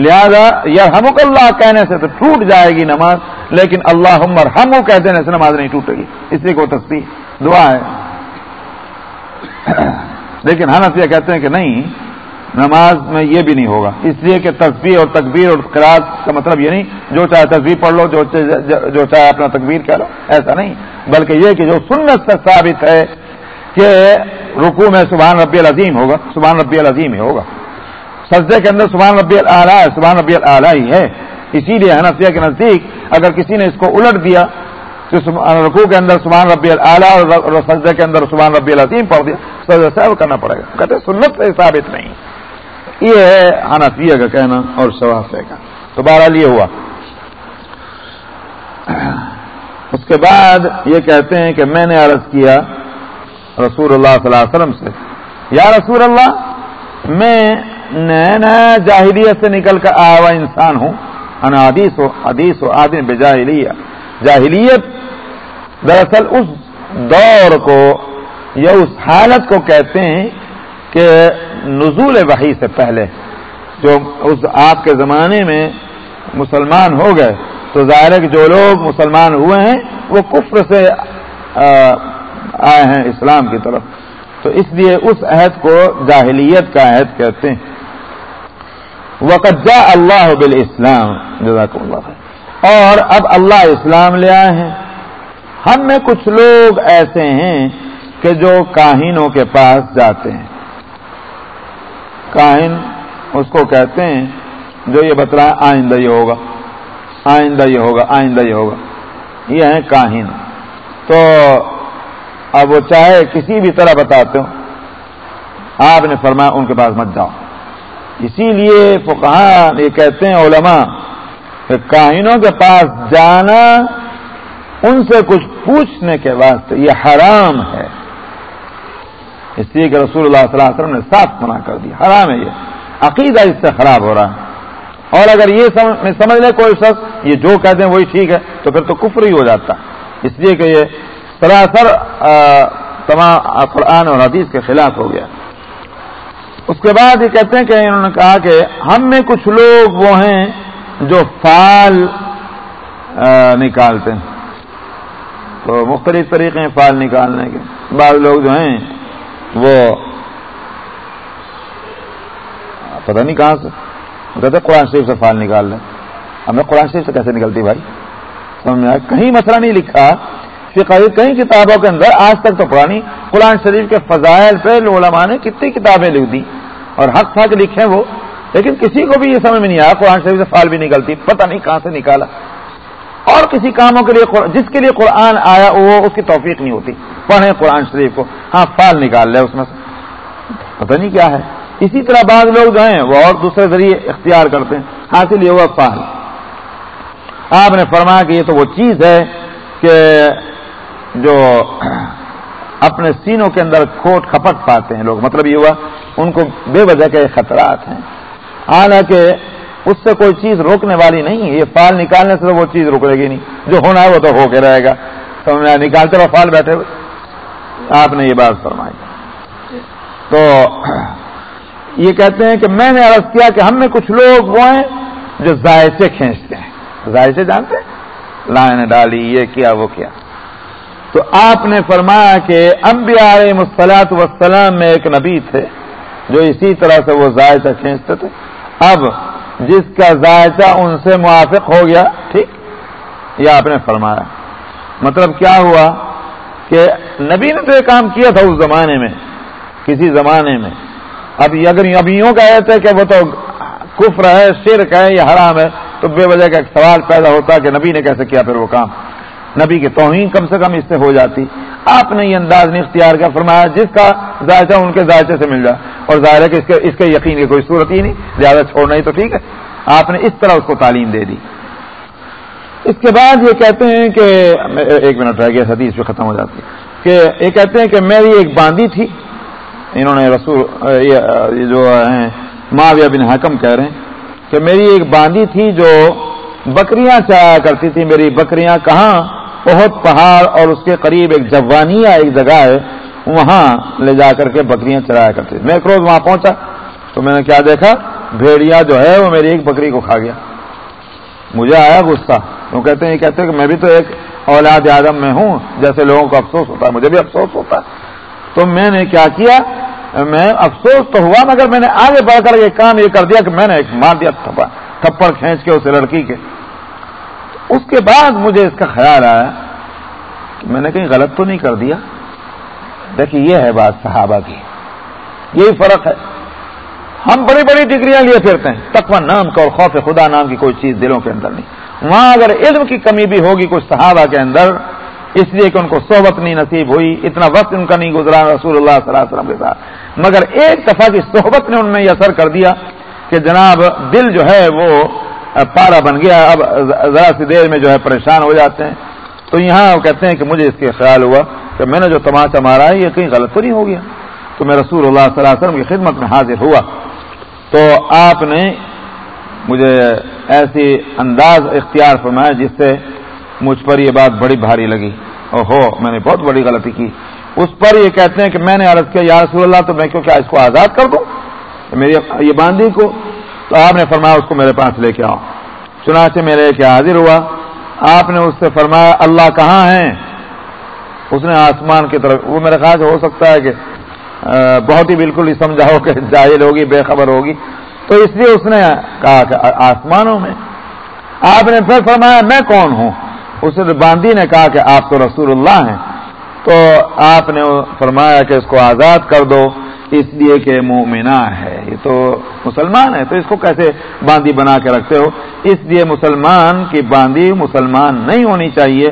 لہذا یا ہم اللہ کہنے سے تو ٹوٹ جائے گی نماز، لیکن اللہ عمر ہم کہہ دینے سے نماز نہیں ٹوٹے گی۔ اس لیے کو تصویر دعا ہے۔ لیکن حنفیہ کہتے ہیں کہ نہیں، نماز میں یہ بھی نہیں ہوگا۔ اس لیے کہ تصویر اور تکبیر اور قرآد کا مطلب یہ نہیں، جو چاہے تصویر پڑھ لو، جو جو چاہے اپنا تکبیر کہہ لو، ایسا نہیں۔ بلکہ یہ کہ جو سنت سے ثابت ہے کہ رکو میں سبحان ربی العظیم ہوگا، سبحان ربی العظیم ہی ہوگا۔ سجدے کے اندر سبحان ربی العلیٰ ہے، سبحان ربی العلیٰ ہی ہے۔ اسی لیے حنفیہ کے نزدیک اگر کسی نے اس کو الٹ دیا، تو رقو کے اندر سبحان ربی العلیٰ اور سجدے کے اندر سبحان ربی العظیم پڑھ دیا، سجدہ صاحب کرنا پڑے گا۔ کہتے سنت سے ثابت نہیں۔ یہ ہے حنفیہ کا کہنا اور شوافے کا تو بہرحال یہ ہوا۔ اس کے بعد یہ کہتے ہیں کہ میں نے عرض کیا رسول اللہ صلی اللہ علیہ وسلم سے، یا رسول اللہ، میں نیا جاہلیت سے نکل کر آیا ہوا انسان ہوں۔ انا حدیث ہو حدیث ہو آدمی بے جاہلیت دراصل اس دور کو یا اس حالت کو کہتے ہیں کہ نزول وحی سے پہلے، جو اس آپ کے زمانے میں مسلمان ہو گئے۔ تو ظاہر ہے کہ جو لوگ مسلمان ہوئے ہیں، وہ کفر سے آئے ہیں اسلام کی طرف۔ تو اس لیے اس عہد کو جاہلیت کا عہد کہتے ہیں۔ وقت جا اللہ بال اسلام جزاک اللہ اور اب اللہ اسلام لے آئے ہیں۔ ہم میں کچھ لوگ ایسے ہیں کہ جو کاہنوں کے پاس جاتے ہیں۔ کاہن اس کو کہتے ہیں جو یہ بتلائے آئندہ یہ ہوگا، آئندہ یہ ہوگا، آئندہ یہ ہوگا۔ یہ ہیں کاہن۔ تو اب وہ چاہے کسی بھی طرح بتاتے ہو آپ نے فرمایا ان کے پاس مت جاؤ۔ اسی لیے فقہ یہ کہتے ہیں علماء کہ کاہنوں کے پاس جانا ان سے کچھ پوچھنے کے واسطے یہ حرام ہے۔ اس لیے کہ رسول اللہ صلی اللہ علیہ وسلم نے صاف منع کر دیا۔ حرام ہے یہ۔ عقیدہ اس سے خراب ہو رہا ہے۔ اور اگر یہ سمجھ لے کوئی شخص یہ جو کہتے ہیں وہی ٹھیک ہے، تو پھر تو کفر ہی ہو جاتا۔ اس لیے کہ یہ سراسر تمام قرآن اور حدیث کے خلاف ہو گیا۔ اس کے بعد یہ کہتے ہیں کہ انہوں نے کہا کہ ہم میں کچھ لوگ وہ ہیں جو فال نکالتے ہیں۔ تو مختلف طریقے ہیں فال نکالنے کے۔ بعض لوگ جو ہیں وہ، پتہ نہیں کہاں سے کہتے قرآن شریف سے فال نکال لیں۔ ہمیں قرآن شریف سے کیسے نکلتی بھائی؟ سمجھ میں کہیں مسئلہ نہیں لکھا۔ فقہ کئی کتابوں کے اندر آج تک تو پرانی قرآن شریف کے فضائل پہ علماء نے کتنی کتابیں لکھ دی اور حق تھا کہ لکھے وہ، لیکن کسی کو بھی یہ سمجھ میں نہیں آیا، قرآن شریف سے فال بھی نکلتی، پتہ نہیں کہاں سے نکالا۔ اور کسی کاموں کے لیے جس کے لیے قرآن آیا، وہ اس کی توفیق نہیں ہوتی۔ پڑھیں قرآن شریف کو۔ ہاں فال نکال لے اس میں سے۔ پتہ نہیں کیا ہے۔ اسی طرح بعض لوگ جو ہیں، وہ اور دوسرے ذریعے اختیار کرتے ہیں۔ حاصل یہ ہوا فال آپ نے فرمایا کہ یہ تو وہ چیز ہے کہ جو اپنے سینوں کے اندر کھوٹ کھپٹ پاتے ہیں لوگ۔ مطلب یہ ہوا، ان کو بے وجہ کے خطرات ہیں۔ حالانکہ اس سے کوئی چیز روکنے والی نہیں ہے۔ یہ فال نکالنے سے وہ چیز روک گی نہیں۔ جو ہونا ہے وہ تو ہو کے رہے گا۔ تو نکالتے رہو فال بیٹھے ہوئے۔ آپ نے یہ بات فرمائی۔ تو یہ کہتے ہیں کہ میں نے عرض کیا کہ ہم میں کچھ لوگ وہ ہیں جو ذائچے کھینچتے ہیں۔ ذائچے جانتے ہیں؟ لائن ڈالی، یہ کیا، وہ کیا؟ تو آپ نے فرمایا کہ انبیاء علیہ مسلاط وسلام میں ایک نبی تھے جو اسی طرح سے وہ ذائچہ کھینچتے تھے۔ اب جس کا ذائچہ ان سے موافق ہو گیا، ٹھیک، یہ آپ نے فرمایا۔ مطلب کیا ہوا کہ نبی نے تو یہ کام کیا تھا اس زمانے میں، کسی زمانے میں۔ اب اگر ابھی یوں کہتے کہ وہ تو کفر ہے، شرک ہے یا حرام ہے، تو بے وجہ کا ایک سوال پیدا ہوتا کہ نبی نے کیسے کیا پھر وہ کام؟ نبی کی توہین کم سے کم اس سے ہو جاتی۔ آپ نے یہ انداز نہیں اختیار کیا، فرمایا جس کا ذائچہ ان کے ذائچے سے مل جائے۔ اور ظاہر ہے کہ اس کے اس کے یقین کی کوئی صورت ہی نہیں۔ زیادہ چھوڑنا ہی تو ٹھیک ہے۔ آپ نے اس طرح اس کو تعلیم دے دی۔ اس کے بعد یہ کہتے ہیں کہ، ایک منٹ رہ گیا، حدیث پہ ختم ہو جاتی کہ یہ کہتے ہیں کہ میری ایک باندھی تھی۔ انہوں نے رسول یہ جو ہیں، معاویہ بن حکم کہہ رہے ہیں کہ میری ایک باندھی تھی جو بکریاں چایا کرتی تھی۔ میری بکریاں کہاں بہت پہاڑ اور اس کے قریب ایک جوانیا ایک جگہ ہے، وہاں لے جا کر کے بکریاں چرایا کرتی میں ایک روز وہاں پہنچا تو میں نے کیا دیکھا؟ بھیڑیا جو ہے وہ میری ایک بکری کو کھا گیا۔ مجھے آیا غصہ۔ وہ کہتے ہیں کہتے ہیں کہ میں بھی تو ایک اولاد آدم میں ہوں، جیسے لوگوں کو افسوس ہوتا ہے، مجھے بھی افسوس ہوتا ہے۔ تو میں نے کیا کیا؟ میں افسوس تو ہوا، مگر میں نے آگے بڑھ کر یہ کام یہ کر دیا کہ میں نے ایک مار دیا تھپڑ کھینچ کے اسے لڑکی کے۔ اس کے بعد مجھے اس کا خیال آیا کہ میں نے کہیں غلط تو نہیں کر دیا۔ دیکھیے، یہ ہے بات صحابہ کی۔ یہی فرق ہے۔ ہم بڑی بڑی ڈگریاں لیے پھرتے ہیں۔ تقوی نام کا اور خوف خدا نام کی کوئی چیز دلوں کے اندر نہیں۔ وہاں اگر علم کی کمی بھی ہوگی کچھ صحابہ کے اندر، اس لیے کہ ان کو صحبت نہیں نصیب ہوئی، اتنا وقت ان کا نہیں گزرا رسول اللہ صلی اللہ علیہ وسلم کے ساتھ۔ مگر ایک دفعہ کی صحبت نے ان میں یہ اثر کر دیا کہ جناب دل جو ہے وہ پارا بن گیا، اب ذرا سی دیر میں جو ہے پریشان ہو جاتے ہیں۔ تو یہاں وہ کہتے ہیں کہ مجھے اس کے خیال ہوا کہ میں نے جو تماشا مارا ہے، یہ کہیں غلط تو نہیں ہو گیا۔ تو میں رسول اللہ صلی اللہ علیہ وسلم کی خدمت میں حاضر ہوا۔ تو آپ نے مجھے ایسی انداز اختیار فرمایا جس سے مجھ پر یہ بات بڑی بھاری لگی۔ او ہو میں نے بہت بڑی غلطی کی۔ اس پر یہ کہتے ہیں کہ میں نے عرض کیا، یا رسول اللہ، تو میں کیوں کیا اس کو آزاد کر دوں؟ میری یہ باندھی کو تو آپ نے فرمایا اس کو میرے پاس لے کے آؤ۔ چنانچہ میرے کیا حاضر ہوا؟ آپ نے اس سے فرمایا، اللہ کہاں ہے اس نے آسمان کی طرف، وہ میرے خیال سے ہو سکتا ہے کہ بہت ہی بالکل ہی سمجھا ہو کہ جاہل ہوگی، بے خبر ہوگی۔ تو اس لیے اس نے کہا کہ، آسمانوں میں۔ آپ نے پھر فرمایا، میں کون ہوں؟ اس باندی نے کہا کہ، آپ تو رسول اللہ ہیں۔ تو آپ نے فرمایا کہ اس کو آزاد کر دو۔ اس لیے کہ مومنہ ہے، یہ تو مسلمان ہے، تو اس کو کیسے باندی بنا کے رکھتے ہو؟ اس لیے مسلمان کی باندی مسلمان نہیں ہونی چاہیے۔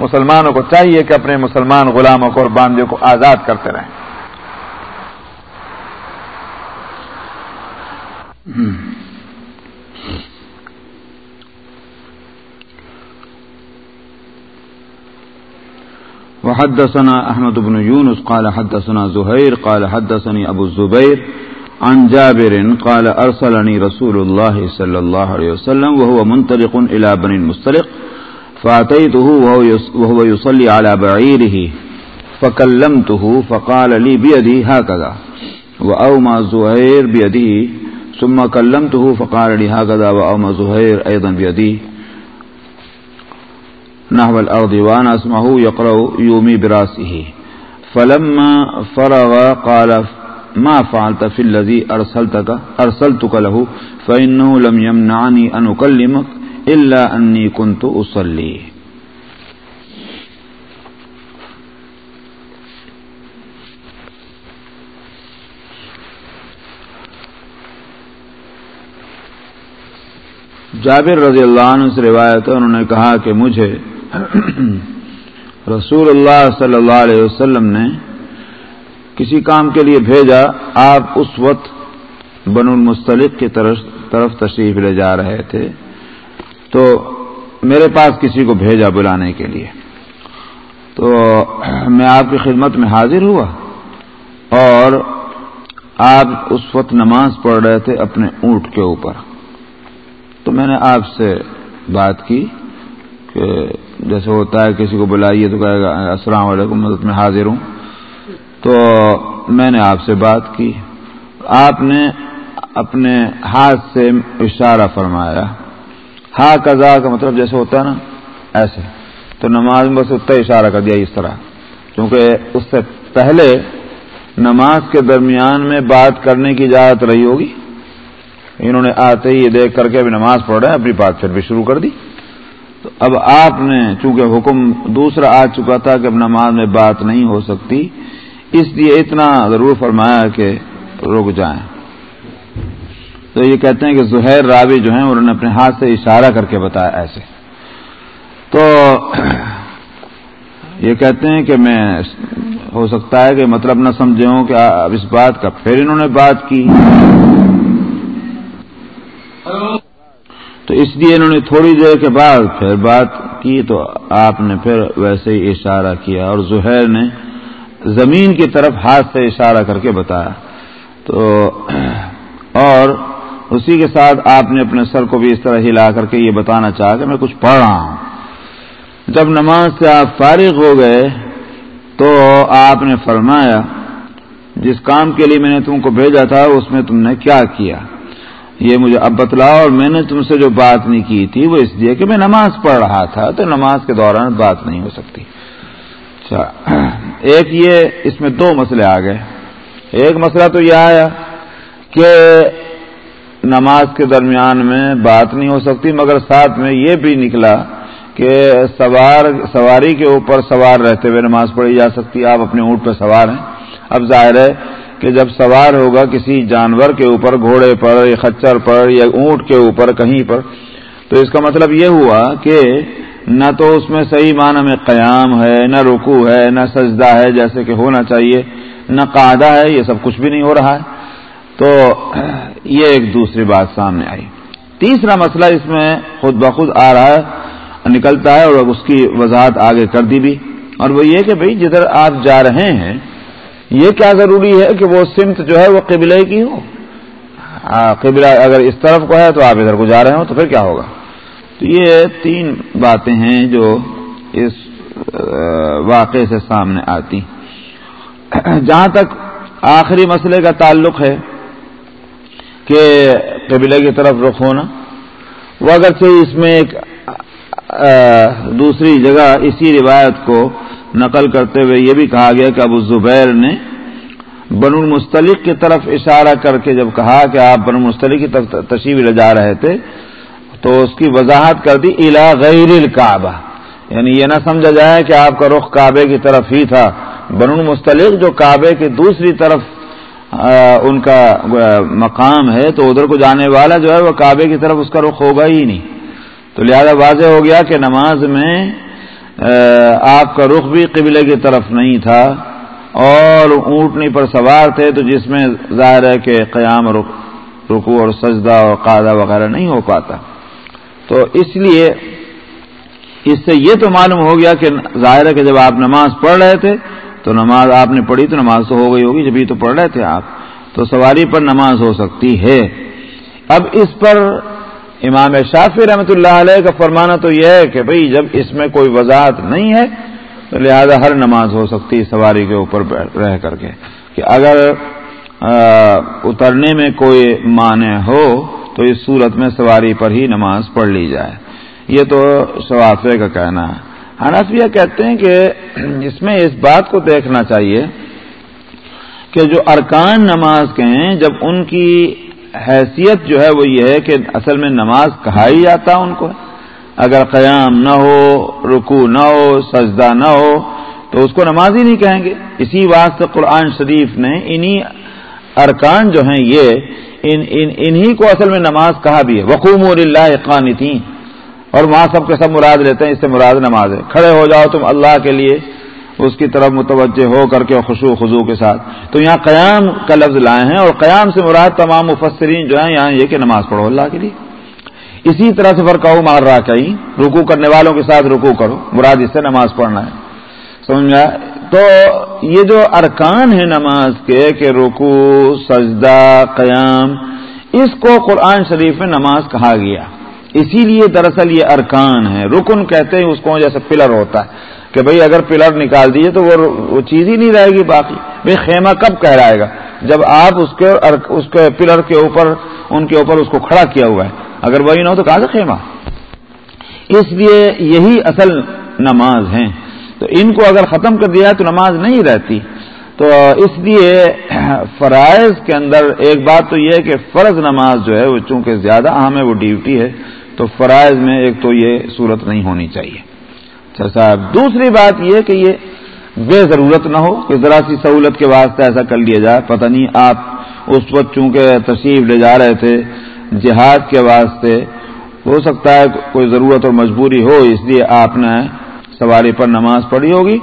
مسلمانوں کو چاہیے کہ اپنے مسلمان غلاموں کو اور باندیوں کو آزاد کرتے رہیں۔ وحدثنا أحمد بن يونس قال حدثنا زهير قال حدثني أبو الزبير عن جابر قال أرسلني رسول الله صلى الله عليه وسلم وهو منطلق إلى بني المستلق فأتيته وهو يصلي على بعيره فكلمته فقال لي بيدي هكذا وأوما زهير بيده ثم كلمته فقال لي هكذا وأوما زهير أيضا بيدي نحو الأرض وأنا أسمعه يقرأ يومي براسه. فلما فرغ قال، ما فعلت في الذي أرسلتك؟ أرسلتك له، فإنه لم يمنعني أن أكلمك إلا أني كنت أصلي. جابر رضی اللہ عنہ سے روایت ہے، انہوں نے کہا کہ مجھے رسول اللہ صلی اللہ علیہ وسلم نے کسی کام کے لیے بھیجا، آپ اس وقت بن المستلق کی طرف طرف تشریف لے جا رہے تھے۔ تو میرے پاس کسی کو بھیجا بلانے کے لیے۔ تو میں آپ کی خدمت میں حاضر ہوا اور آپ اس وقت نماز پڑھ رہے تھے اپنے اونٹ کے اوپر۔ تو میں نے آپ سے بات کی کہ جیسے ہوتا ہے کسی کو بلائیے تو کہے گا، السلام علیکم مدد میں حاضر ہوں۔ تو میں نے آپ سے بات کی۔ آپ نے اپنے ہاتھ سے اشارہ فرمایا۔ ہا کزا کا مطلب جیسے ہوتا ہے نا، ایسے۔ تو نماز میں بس اتنا اشارہ کر دیا اس طرح۔ کیونکہ اس سے پہلے نماز کے درمیان میں بات کرنے کی اجازت رہی ہوگی۔ انہوں نے آتے ہی دیکھ کر کے ابھی نماز پڑھ رہے ہیں، اپنی بات پھر بھی شروع کر دی۔ تو اب آپ نے چونکہ حکم دوسرا آ چکا تھا کہ اب نماز میں بات نہیں ہو سکتی، اس لیے اتنا ضرور فرمایا کہ رک جائیں۔ تو یہ کہتے ہیں کہ زہیر راوی جو ہیں، انہوں نے اپنے ہاتھ سے اشارہ کر کے بتایا ایسے۔ تو یہ کہتے ہیں کہ میں ہو سکتا ہے کہ مطلب نہ سمجھے ہوں کہ اب اس بات کا پھر انہوں نے بات کی۔ تو اس لیے انہوں نے تھوڑی دیر کے بعد پھر بات کی تو آپ نے پھر ویسے ہی اشارہ کیا اور زہیر نے زمین کی طرف ہاتھ سے اشارہ کر کے بتایا۔ تو اور اسی کے ساتھ آپ نے اپنے سر کو بھی اس طرح ہلا کر کے یہ بتانا چاہا کہ میں کچھ پڑھ رہا ہوں۔ جب نماز سے آپ فارغ ہو گئے تو آپ نے فرمایا، جس کام کے لیے میں نے تم کو بھیجا تھا اس میں تم نے کیا کیا؟ یہ مجھے اب بتلاؤ اور میں نے تم سے جو بات نہیں کی تھی وہ اس لیے کہ میں نماز پڑھ رہا تھا تو نماز کے دوران بات نہیں ہو سکتی۔ اچھا ایک یہ اس میں دو مسئلے آ گئے۔ ایک مسئلہ تو یہ آیا کہ نماز کے درمیان میں بات نہیں ہو سکتی، مگر ساتھ میں یہ بھی نکلا کہ سوار، سواری کے اوپر سوار رہتے ہوئے نماز پڑھی جا سکتی، آپ اپنے اونٹ پہ سوار ہیں۔ اب ظاہر ہے کہ جب سوار ہوگا کسی جانور کے اوپر، گھوڑے پر، یا خچر پر، یا اونٹ کے اوپر، کہیں پر، تو اس کا مطلب یہ ہوا کہ نہ تو اس میں صحیح معنی میں قیام ہے، نہ رکو ہے، نہ سجدہ ہے جیسے کہ ہونا چاہیے، نہ قاعدہ ہے، یہ سب کچھ بھی نہیں ہو رہا ہے۔ تو یہ ایک دوسری بات سامنے آئی۔ تیسرا مسئلہ اس میں خود بخود آ رہا ہے، نکلتا ہے اور اس کی وضاحت آگے کر دی بھی۔ اور وہ یہ کہ بھئی جدھر آپ جا رہے ہیں یہ کیا ضروری ہے کہ وہ سمت جو ہے وہ قبلے کی ہو؟ قبلہ اگر اس طرف کو ہے تو آپ ادھر کو جا رہے ہو تو پھر کیا ہوگا؟ تو یہ تین باتیں ہیں جو اس واقعے سے سامنے آتی۔ جہاں تک آخری مسئلے کا تعلق ہے کہ قبلے کی طرف رخ ہونا، وہ اگرچہ اس میں ایک دوسری جگہ اسی روایت کو نقل کرتے ہوئے یہ بھی کہا گیا کہ ابو زبیر نے بن المستلق کی طرف اشارہ کر کے جب کہا کہ آپ بن المستلق کی طرف تشریف لے جا رہے تھے، تو اس کی وضاحت کر دی الا غیر الکعبہ۔ یعنی یہ نہ سمجھا جائے کہ آپ کا رخ کعبے کی طرف ہی تھا۔ بن المستلق جو کعبے کی دوسری طرف ان کا مقام ہے، تو ادھر کو جانے والا جو ہے، وہ کعبے کی طرف اس کا رخ ہوگا ہی نہیں۔ تو لہذا واضح ہو گیا کہ نماز میں آپ کا رخ بھی قبلے کی طرف نہیں تھا اور اونٹنی پر سوار تھے تو جس میں ظاہر ہے کہ قیام رکو اور سجدہ اور قادہ وغیرہ نہیں ہو پاتا۔ تو اس لیے اس سے یہ تو معلوم ہو گیا کہ ظاہر ہے کہ جب آپ نماز پڑھ رہے تھے تو نماز آپ نے پڑھی تو نماز تو ہو گئی ہوگی، جب یہ تو پڑھ رہے تھے آپ، تو سواری پر نماز ہو سکتی ہے۔ اب اس پر امام شافی رحمۃ اللہ علیہ کا فرمانا تو یہ ہے کہ بھئی جب اس میں کوئی وضاحت نہیں ہے تو لہذا ہر نماز ہو سکتی سواری کے اوپر رہ کر کے کہ اگر اترنے میں کوئی معنی ہو تو اس صورت میں سواری پر ہی نماز پڑھ لی جائے۔ یہ تو شوافے کا کہنا ہے۔ حنفیہ کہتے ہیں کہ اس میں اس بات کو دیکھنا چاہیے کہ جو ارکان نماز کے ہیں، جب ان کی حیثیت جو ہے وہ یہ ہے کہ اصل میں نماز کہا ہی جاتا ان کو۔ اگر قیام نہ ہو رکو نہ ہو، سجدہ نہ ہو، تو اس کو نماز ہی نہیں کہیں گے۔ اسی واسطے قرآن شریف نے انہی ارکان جو ہیں یہ، ان ان، انہی کو اصل میں نماز کہا بھی ہے۔ وقوم اللہ قانتین اور وہاں سب کے سب مراد لیتے ہیں، اس سے مراد نماز ہے۔ کھڑے ہو جاؤ تم اللہ کے لیے۔ اس کی طرف متوجہ ہو کر کے خوشو خزو کے ساتھ۔ تو یہاں قیام کا لفظ لائے ہیں اور قیام سے مراد تمام مفسرین جو ہیں یہاں یہ کہ نماز پڑھو اللہ کے لیے۔ اسی طرح سے فرق مار رہا کہیں رکو کرنے والوں کے ساتھ رکو کرو، مراد اس سے نماز پڑھنا ہے۔ سمجھ تو یہ جو ارکان ہیں نماز کے کہ رکو سجدہ، قیام، اس کو قرآن شریف میں نماز کہا گیا۔ اسی لیے دراصل یہ ارکان ہے رکن کہتے ہیں اس کو جیسے پلر ہوتا ہے۔ کہ بھئی اگر پلر نکال دیجیے تو وہ چیز ہی نہیں رہے گی باقی۔ بھئی خیمہ کب کہہ گا؟ جب آپ اس کے اس کے پلر کے اوپر، ان کے اوپر اس کو کھڑا کیا ہوا ہے۔ اگر وہی نہ ہو تو کہاں سے خیمہ؟ اس لیے یہی اصل نماز ہیں۔ تو ان کو اگر ختم کر دیا تو نماز نہیں رہتی۔ تو اس لیے فرائض کے اندر ایک بات تو یہ ہے کہ فرض نماز جو ہے وہ چونکہ زیادہ اہم ہے، وہ ڈیوٹی ہے۔ تو فرائض میں ایک تو یہ صورت نہیں ہونی چاہیے۔ اچھا صاحب، دوسری بات یہ کہ یہ بے ضرورت نہ ہو کہ ذرا سی سہولت کے واسطے ایسا کر لیا جائے۔ پتہ نہیں آپ اس وقت چونکہ تشریف لے جا رہے تھے، جہاد کے واسطے، ہو سکتا ہے کوئی ضرورت اور مجبوری ہو، اس لیے آپ نے سواری پر نماز پڑھی ہوگی۔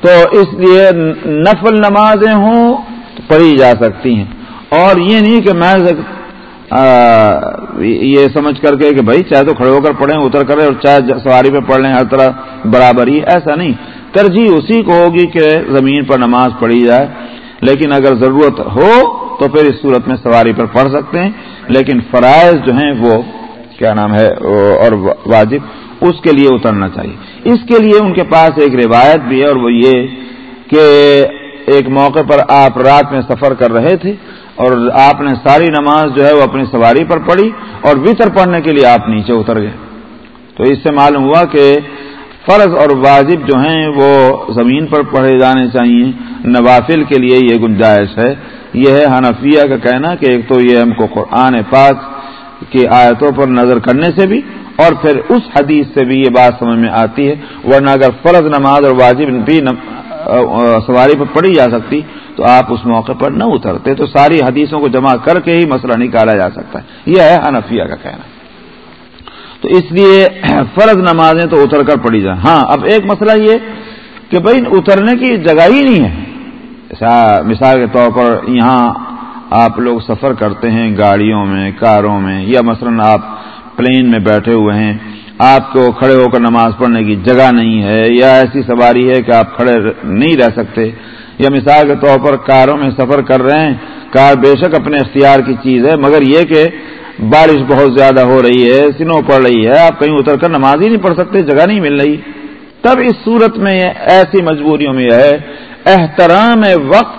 تو اس لیے نفل نمازیں ہوں تو پڑھی جا سکتی ہیں۔ اور یہ نہیں کہ میں یہ سمجھ کر کے کہ بھائی چاہے تو کھڑے ہو کر پڑھیں، اتر کریں اور چاہے سواری پہ پڑھ لیں، ہر طرح برابر ہی، ایسا نہیں۔ ترجیح اسی کو ہوگی کہ زمین پر نماز پڑھی جائے۔ لیکن اگر ضرورت ہو تو پھر اس صورت میں سواری پر پڑھ سکتے ہیں۔ لیکن فرائض جو ہیں وہ، کیا نام ہے اور واجب، اس کے لیے اترنا چاہیے۔ اس کے لیے ان کے پاس ایک روایت بھی ہے اور وہ یہ کہ ایک موقع پر آپ رات میں سفر کر رہے تھے۔ اور آپ نے ساری نماز جو ہے وہ اپنی سواری پر پڑھی اور وطر پڑھنے کے لیے آپ نیچے اتر گئے۔ تو اس سے معلوم ہوا کہ فرض اور واجب جو ہیں وہ زمین پر پڑھے جانے چاہیے۔ نوافل کے لیے یہ گنجائش ہے۔ یہ ہے حنفیہ کا کہنا کہ ایک تو یہ ہم کو قرآن پاک کی آیتوں پر نظر کرنے سے بھی اور پھر اس حدیث سے بھی یہ بات سمجھ میں آتی ہے۔ ورنہ اگر فرض نماز اور واجب بھی سواری پر پڑھی جا سکتی تو آپ اس موقع پر نہ اترتے تو ساری حدیثوں کو جمع کر کے ہی مسئلہ نکالا جا سکتا ہے۔ یہ ہے حنفیہ کا کہنا۔ تو اس لیے فرض نمازیں تو اتر کر پڑی جائیں۔ ہاں اب ایک مسئلہ یہ کہ بھائی، اترنے کی جگہ ہی نہیں ہے۔ ایسا مثال کے طور پر یہاں آپ لوگ سفر کرتے ہیں گاڑیوں میں، کاروں میں، یا مثلا آپ پلین میں بیٹھے ہوئے ہیں۔ آپ کو کھڑے ہو کر نماز پڑھنے کی جگہ نہیں ہے، یا ایسی سواری ہے کہ آپ کھڑے نہیں رہ سکتے۔ یا مثال کے طور پر کاروں میں سفر کر رہے ہیں، کار بے شک اپنے اختیار کی چیز ہے، مگر یہ کہ بارش بہت زیادہ ہو رہی ہے سنو پڑ رہی ہے، آپ کہیں اتر کر نماز ہی نہیں پڑھ سکتے، جگہ نہیں مل رہی۔ تب اس صورت میں ایسی مجبوریوں میں ہے، احترام وقت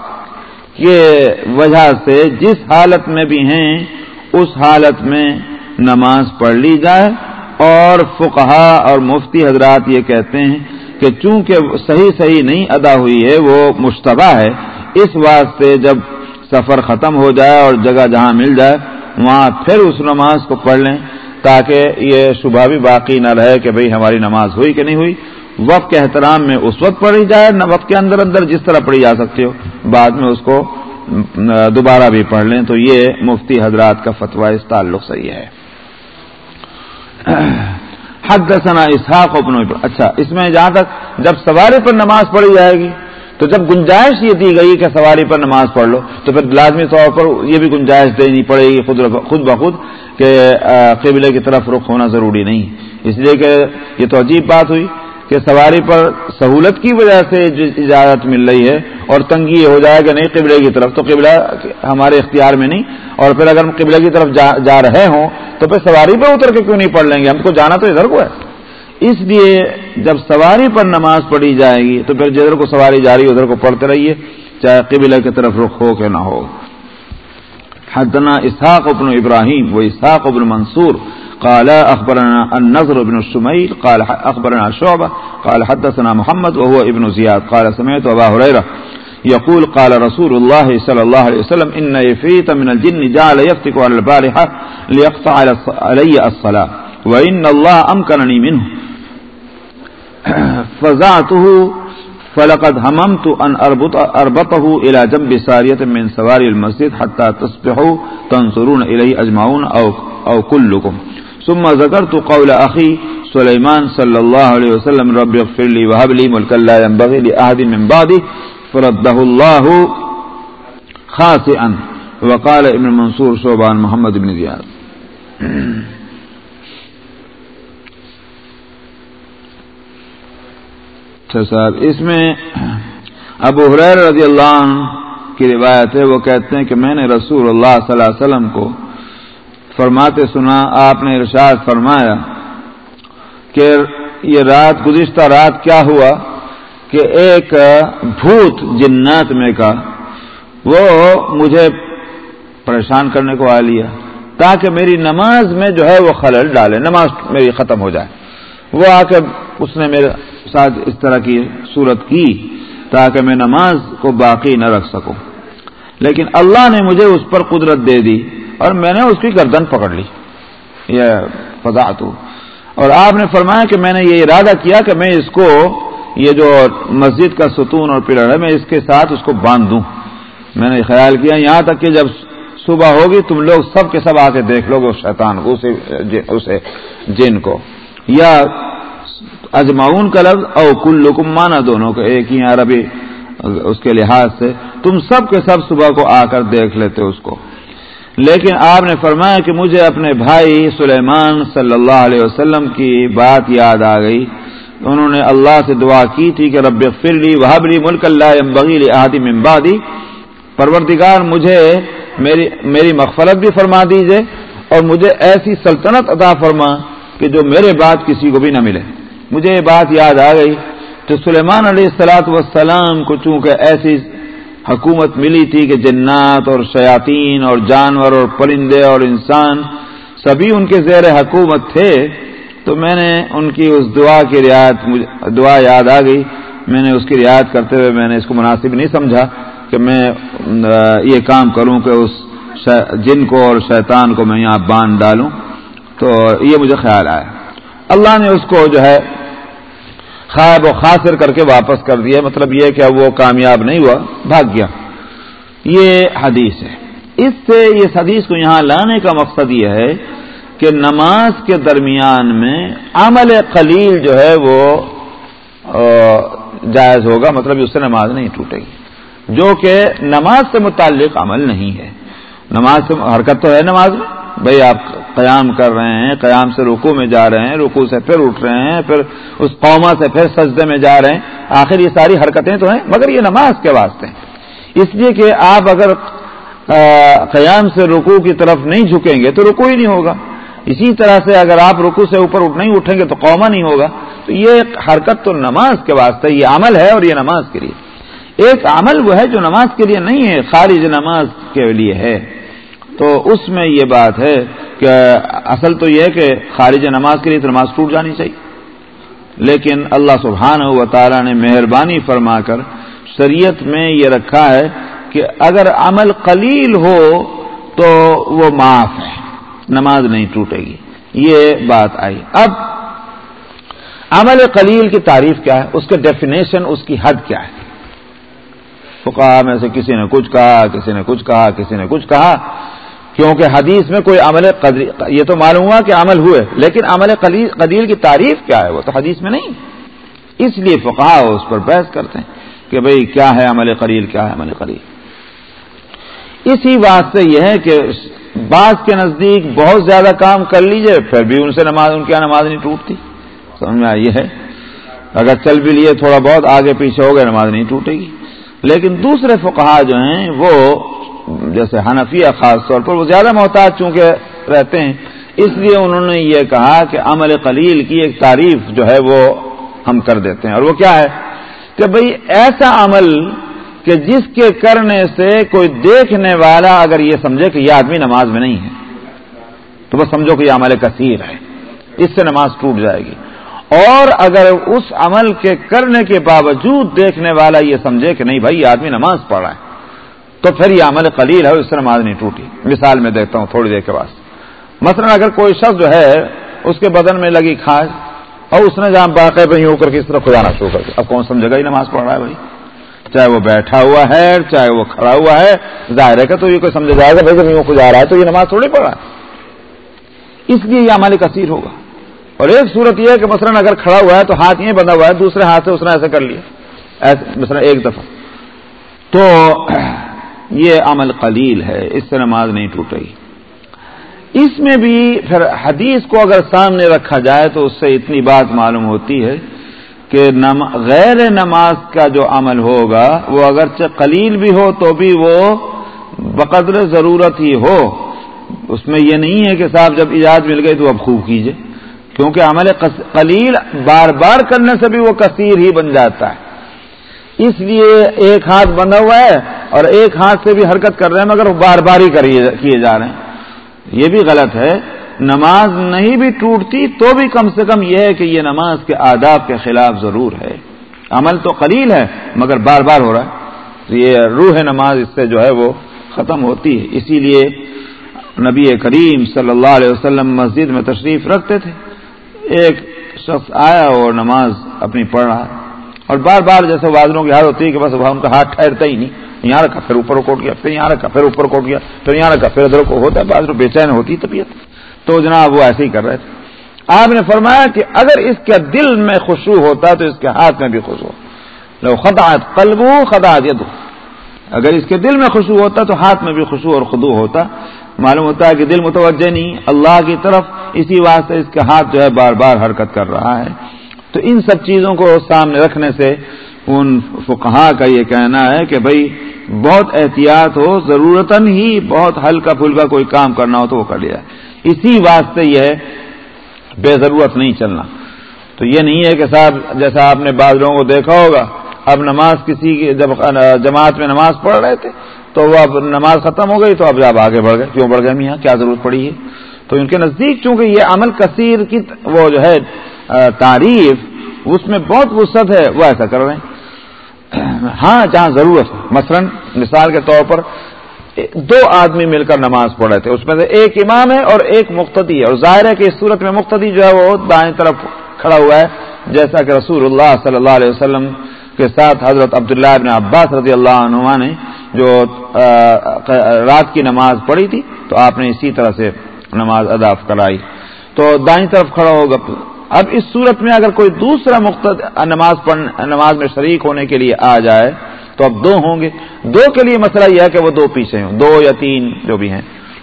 کے وجہ سے جس حالت میں بھی ہیں، اس حالت میں نماز پڑھ لی جائے۔ اور فقہا اور مفتی حضرات یہ کہتے ہیں کہ چونکہ صحیح صحیح نہیں ادا ہوئی ہے، وہ مشتبہ ہے۔ اس واسطے جب سفر ختم ہو جائے اور جگہ جہاں مل جائے، وہاں پھر اس نماز کو پڑھ لیں تاکہ یہ صبح بھی باقی نہ رہے کہ بھئی ہماری نماز ہوئی کہ نہیں ہوئی۔ وقت کے احترام میں اس وقت پڑھی جائے، نہ وقت کے اندر اندر جس طرح پڑھی جا سکتی ہو۔ بعد میں اس کو دوبارہ بھی پڑھ لیں۔ تو یہ مفتی حضرات کا فتویٰ اس تعلق سے ہے۔ حدثنا اسحاق ابن اچھا اس میں جہاں تک جب سواری پر نماز پڑھی جائے گی، تو جب گنجائش یہ دی گئی کہ سواری پر نماز پڑھ لو، تو پھر لازمی طور پر یہ بھی گنجائش دینی پڑے گی خود خود بخود کہ قبلے کی طرف رخ ہونا ضروری نہیں۔ اس لیے کہ یہ تو عجیب بات ہوئی۔ کہ سواری پر سہولت کی وجہ سے اجازت مل رہی ہے اور تنگی یہ ہو جائے کہ نہیں، قبلے کی طرف، تو قبلہ ہمارے اختیار میں نہیں۔ اور پھر اگر ہم قبلے کی طرف جا جا رہے ہوں، تو پھر سواری پہ اتر کے کیوں نہیں پڑھ لیں گے؟ ہم کو جانا تو ادھر کو ہے۔ اس لیے جب سواری پر نماز پڑھی جائے گی، تو پھر جدھر کو سواری جاری، ادھر کو پڑھتے رہیے، چاہے قبلہ کی طرف رخ ہو کہ نہ ہو۔ حدنا اسحاق ابن ابراہیم وہ اسحاق ابن منصور قال أخبرنا النظر بن الشميل قال أخبرنا شعبة قال حدثنا محمد وهو ابن زياد قال سمعت أبا هريرة يقول قال رسول الله صلى الله عليه وسلم إن يفيت من الجن جعل يفتك على البارحة ليقطع علي الصلاة وإن الله أمكنني منه. فزعته فلقد هممت أن أربط أربطه إلى جنب سارية من سواري المسجد حتى تصبحوا تنصرون إليه أجمعون أو, أو كلكم. ثم ذكرت قول أخي سليمان صلى الله عليه وسلم، رب اغفر لي وهب لي ملكا لا ينبغي لأحد من بعدي، فرده الله خاسئا وقال ابن منصور شعبان محمد بن زياد. اچھا صاحب، اس میں ابو حریر رضی اللہ عنہ کی روایت ہے، وہ کہتے ہیں کہ میں نے رسول اللہ صلی اللہ علیہ وسلم کو فرماتے سنا، آپ نے ارشاد فرمایا کہ یہ رات گزشتہ رات کیا ہوا کہ ایک بھوت جنات میں کا، وہ مجھے پریشان کرنے کو آ لیا تاکہ میری نماز میں جو ہے وہ خلل ڈالے، نماز میری ختم ہو جائے۔ وہ آ کے اس نے میرے ساتھ اس طرح کی صورت کی تاکہ میں نماز کو باقی نہ رکھ سکوں۔ لیکن اللہ نے مجھے اس پر قدرت دے دی۔ اور میں نے اس کی گردن پکڑ لی. یہ فضا اور آپ نے فرمایا کہ میں نے یہ ارادہ کیا کہ میں اس کو یہ جو مسجد کا ستون اور پلر ہے، میں اس کے ساتھ اس کو باندھ دوں میں نے خیال کیا، یہاں تک کہ جب صبح ہوگی تم لوگ سب کے سب آ کے دیکھ لو گے اس شیطان کو، اسے جن کو. یا اجماؤن کا لفظ، او کل لکم مانا دونوں کا ایک ہی عربی، اس کے لحاظ سے. تم سب کے سب صبح کو آ کر دیکھ لیتے اس کو. لیکن آپ نے فرمایا کہ مجھے اپنے بھائی سلیمان صلی اللہ علیہ وسلم کی بات یاد آ گئی۔ انہوں نے اللہ سے دعا کی تھی کہ رب فرلی وحبلی ملک اللہ بغیل احادی ممبادی پروردگار مجھے میری میری مغفرت بھی فرما دیجیے اور مجھے ایسی سلطنت عطا فرما کہ جو میرے بعد کسی کو بھی نہ ملے۔ مجھے یہ بات یاد آ گئی تو سلیمان علیہ السلاۃ وسلام کو چونکہ ایسی حکومت ملی تھی کہ جنات اور شیاطین اور جانور اور پرندے اور انسان سبھی ان کے زیر حکومت تھے، تو میں نے ان کی اس دعا کی رعایت دعا یاد آ گئی۔ میں نے اس کی رعایت کرتے ہوئے میں نے اس کو مناسب نہیں سمجھا کہ میں، یہ کام کروں کہ اس جن کو اور شیطان کو میں یہاں باندھ ڈالوں۔ تو یہ مجھے خیال آیا۔ اللہ نے اس کو جو ہے خواب و خاصر کر کے واپس کر دیا مطلب یہ کہ وہ کامیاب نہیں ہوا، بھاگ گیا۔ یہ حدیث ہے۔ اس سے اس حدیث کو یہاں لانے کا مقصد یہ ہے کہ نماز کے درمیان میں عمل قلیل جو ہے وہ جائز ہوگا مطلب اس سے نماز نہیں ٹوٹے گی۔ جو کہ نماز سے متعلق عمل نہیں ہے۔ نماز سے حرکت تو ہے نماز میں۔ بھائی آپ قیام کر رہے ہیں، قیام سے رکو میں جا رہے ہیں رکو سے پھر اٹھ رہے ہیں، پھر اس قوما سے پھر سجدے میں جا رہے ہیں۔ آخر یہ ساری حرکتیں تو ہیں، مگر یہ نماز کے واسطے۔ ہیں اس لیے کہ آپ اگر قیام سے رکو کی طرف نہیں جھکیں گے تو رکو ہی نہیں ہوگا۔ اسی طرح سے اگر آپ رکو سے اوپر اٹھ نہیں اٹھیں گے تو قوما نہیں ہوگا۔ تو یہ حرکت تو نماز کے واسطے، یہ عمل ہے اور یہ نماز کے لیے۔ ایک عمل وہ ہے جو نماز کے لیے نہیں ہے، خارج نماز کے لیے ہے۔ تو اس میں یہ بات ہے کہ اصل تو یہ ہے کہ خارج نماز کے لیے تو نماز ٹوٹ جانی چاہیے۔ لیکن اللہ سبحانہ و تعالیٰ نے مہربانی فرما کر شریعت میں یہ رکھا ہے کہ اگر عمل قلیل ہو تو وہ معاف ہے، نماز نہیں ٹوٹے گی۔ یہ بات آئی۔ اب عمل قلیل کی تعریف کیا ہے؟ اس کے ڈیفینیشن اس کی حد کیا ہے؟ فقہ میں سے کسی نے کچھ کہا، کسی نے کچھ کہا، کسی نے کچھ کہا۔ کیونکہ حدیث میں کوئی عمل یہ تو معلوم ہوا کہ عمل ہوئے، لیکن عمل قلیل کی تعریف کیا ہے؟ وہ تو حدیث میں نہیں۔ اس لیے فقہ اس پر بحث کرتے ہیں کہ بھئی کیا ہے عمل قلیل، کیا ہے عمل قلیل۔ اسی بات سے یہ ہے کہ بعض کے نزدیک بہت زیادہ کام کر لیجیے، پھر بھی ان سے نماز ان کی نماز نہیں ٹوٹتی۔ سمجھ میں آئی ہے۔ اگر چل بھی لیے، تھوڑا بہت آگے پیچھے ہو گئے، نماز نہیں ٹوٹے گی۔ لیکن دوسرے فقہا جو ہیں، وہ جیسے حنفیہ خاص طور پر وہ زیادہ محتاج چونکہ رہتے ہیں، اس لیے انہوں نے یہ کہا کہ عمل قلیل کی ایک تعریف جو ہے وہ ہم کر دیتے ہیں۔ اور وہ کیا ہے؟ کہ بھئی ایسا عمل کہ جس کے کرنے سے کوئی دیکھنے والا اگر یہ سمجھے کہ یہ آدمی نماز میں نہیں ہے، تو وہ سمجھو کہ یہ عمل کثیر ہے، اس سے نماز ٹوٹ جائے گی۔ اور اگر اس عمل کے کرنے کے باوجود دیکھنے والا یہ سمجھے کہ نہیں بھائی، یہ آدمی نماز پڑھ رہا ہے، تو پھر یہ عمل قلیل ہے اس سے نماز نہیں ٹوٹی۔ مثال میں دیکھتا ہوں تھوڑی دیر کے بعد مثلا اگر کوئی شخص جو ہے، اس کے بدن میں لگی کھانس اور اس نے جہاں باقی پہ یوں کر کے اس طرح کھجانا شروع کر کے اب کون سمجھے گا یہ نماز پڑھ رہا ہے بھائی؟ چاہے وہ بیٹھا ہوا ہے، چاہے وہ کھڑا ہوا ہے، ظاہر ہے کہ تو یہ کوئی سمجھا جائے گا، بھائی جب یوں کھجا رہا ہے تو یہ نماز تھوڑی پڑھ رہا ہے۔ اس لیے یہ عمل کثیر ہوگا۔ اور ایک صورت یہ ہے کہ مثلا اگر کھڑا ہوا ہے تو ہاتھ یہ بندھا ہوا ہے، دوسرے ہاتھ سے اس نے ایسے کر لیا۔ مثلا ایک دفعہ۔ تو یہ عمل قلیل ہے، اس سے نماز نہیں ٹوٹے گی۔ اس میں بھی پھر حدیث کو اگر سامنے رکھا جائے تو اس سے اتنی بات معلوم ہوتی ہے کہ غیر نماز کا جو عمل ہوگا، وہ اگرچہ قلیل بھی ہو تو بھی وہ بقدر ضرورت ہی ہو۔ اس میں یہ نہیں ہے کہ صاحب جب ایجاد مل گئی تو اب خوب کیجیے۔ کیونکہ عمل قلیل بار بار کرنے سے بھی وہ کثیر ہی بن جاتا ہے۔ اس لیے ایک ہاتھ بنا ہوا ہے اور ایک ہاتھ سے بھی حرکت کر رہے ہیں، مگر وہ بار بار ہی کیے جا رہے ہیں۔ یہ بھی غلط ہے۔ نماز نہیں بھی ٹوٹتی تو بھی کم سے کم یہ ہے کہ یہ نماز کے آداب کے خلاف ضرور ہے۔ عمل تو قلیل ہے، مگر بار بار ہو رہا ہے۔ یہ روح نماز اس سے جو ہے وہ ختم ہوتی ہے۔ اسی لیے نبی کریم صلی اللہ علیہ وسلم مسجد میں تشریف رکھتے تھے۔ ایک شخص آیا اور نماز اپنی پڑھ رہا اور بار بار جیسے وادروں کی حالت ہوتی ہے کہ بس ان کا ہاتھ ٹھہرتا ہی نہیں۔ یہاں رکھا، پھر اوپر کوٹ گیا پھر یہاں رکھا، پھر اوپر کوٹ گیا پھر یہاں رکھا، پھر ادھر کو ہوتا ہے بازرو بے چین ہوتی طبیعت۔ تو جناب وہ ایسے ہی کر رہے تھے۔ آپ نے فرمایا کہ اگر اس کے دل میں خوشبو ہوتا تو اس کے ہاتھ میں بھی خوشبو۔ لو خطاط قلب خطاط ید اگر اس کے دل میں خوشبو ہوتا تو ہاتھ میں بھی خوشبو اور خدو ہوتا۔ معلوم ہوتا ہے کہ دل متوجہ نہیں، اللہ کی طرف اسی واسطے اس کے ہاتھ جو ہے بار بار حرکت کر رہا ہے۔ تو ان سب چیزوں کو سامنے رکھنے سے ان فقہا کا یہ کہنا ہے کہ بھائی بہت احتیاط ہو ضرورت ہی بہت ہلکا پھلکا کوئی کام کرنا ہو تو وہ کر لیا۔ اسی واسطے یہ ہے، بے ضرورت نہیں چلنا۔ تو یہ نہیں ہے کہ صاحب، جیسا آپ نے بعض لوگوں کو دیکھا ہوگا اب نماز کسی کی جب جماعت میں نماز پڑھ رہے تھے تو وہ اب نماز ختم ہو گئی تو اب جب آگے بڑھ گئے. کیوں بڑھ گئے میاں؟ کیا ضرورت پڑی ہے؟ تو ان کے نزدیک چونکہ یہ عمل کثیر کی وہ جو ہے تعریف، اس میں بہت وسعت ہے، وہ ایسا کر رہے ہیں۔ ہاں جہاں ضرورت مثلا، مثال کے طور پر، دو آدمی مل کر نماز پڑھ رہے تھے۔ اس میں سے ایک امام ہے اور ایک مقتدی ہے۔ اور ظاہر ہے کہ اس صورت میں مقتدی جو ہے، وہ دائیں طرف کھڑا ہوا ہے۔ جیسا کہ رسول اللہ صلی اللہ علیہ وسلم کے ساتھ حضرت عبداللہ ابن عباس رضی اللہ عنہ نے جو رات کی نماز پڑھی تھی، تو آپ نے اسی طرح سے نماز ادا کرائی۔ تو دائیں طرف کھڑا ہوگا۔ اب اس صورت میں اگر کوئی دوسرا مقتد نماز پڑھ، نماز میں شریک ہونے کے لیے آ جائے، تو اب دو ہوں گے۔ دو کے لیے مسئلہ یہ ہے کہ وہ دو پیچھے ہوں، دو یا تین جو بھی ہیں۔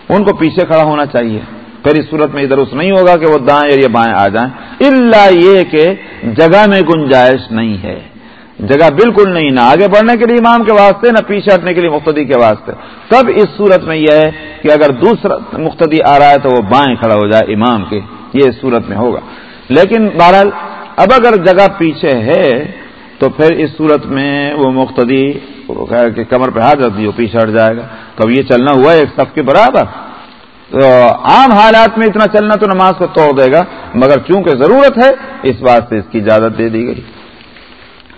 ان کو پیچھے کھڑا ہونا چاہیے۔ پھر اس صورت میں ادھر اس نہیں ہوگا کہ وہ دائیں یا بائیں آ جائیں۔ اللہ یہ کہ جگہ میں گنجائش نہیں ہے۔ جگہ بالکل نہیں، نہ آگے بڑھنے کے لیے امام کے واسطے، نہ پیچھے ہٹنے کے لیے مقتدی کے واسطے۔ تب اس صورت میں یہ ہے کہ اگر دوسرا مقتدی آ رہا ہے تو وہ بائیں کھڑا ہو جائے امام کے۔ یہ اس صورت میں ہوگا۔ لیکن بہرحال، اب اگر جگہ پیچھے ہے، تو پھر اس صورت میں وہ مقتدی کہ کمر پہ ہاتھ رکھ دیو پیچھے ہٹ جائے گا۔ تو اب یہ چلنا ہوا ہے ایک سب کے برابر، تو عام حالات میں اتنا چلنا تو نماز کو توڑ دے گا، مگر چونکہ ضرورت ہے، اس بات سے اس کی اجازت دے دی گئی۔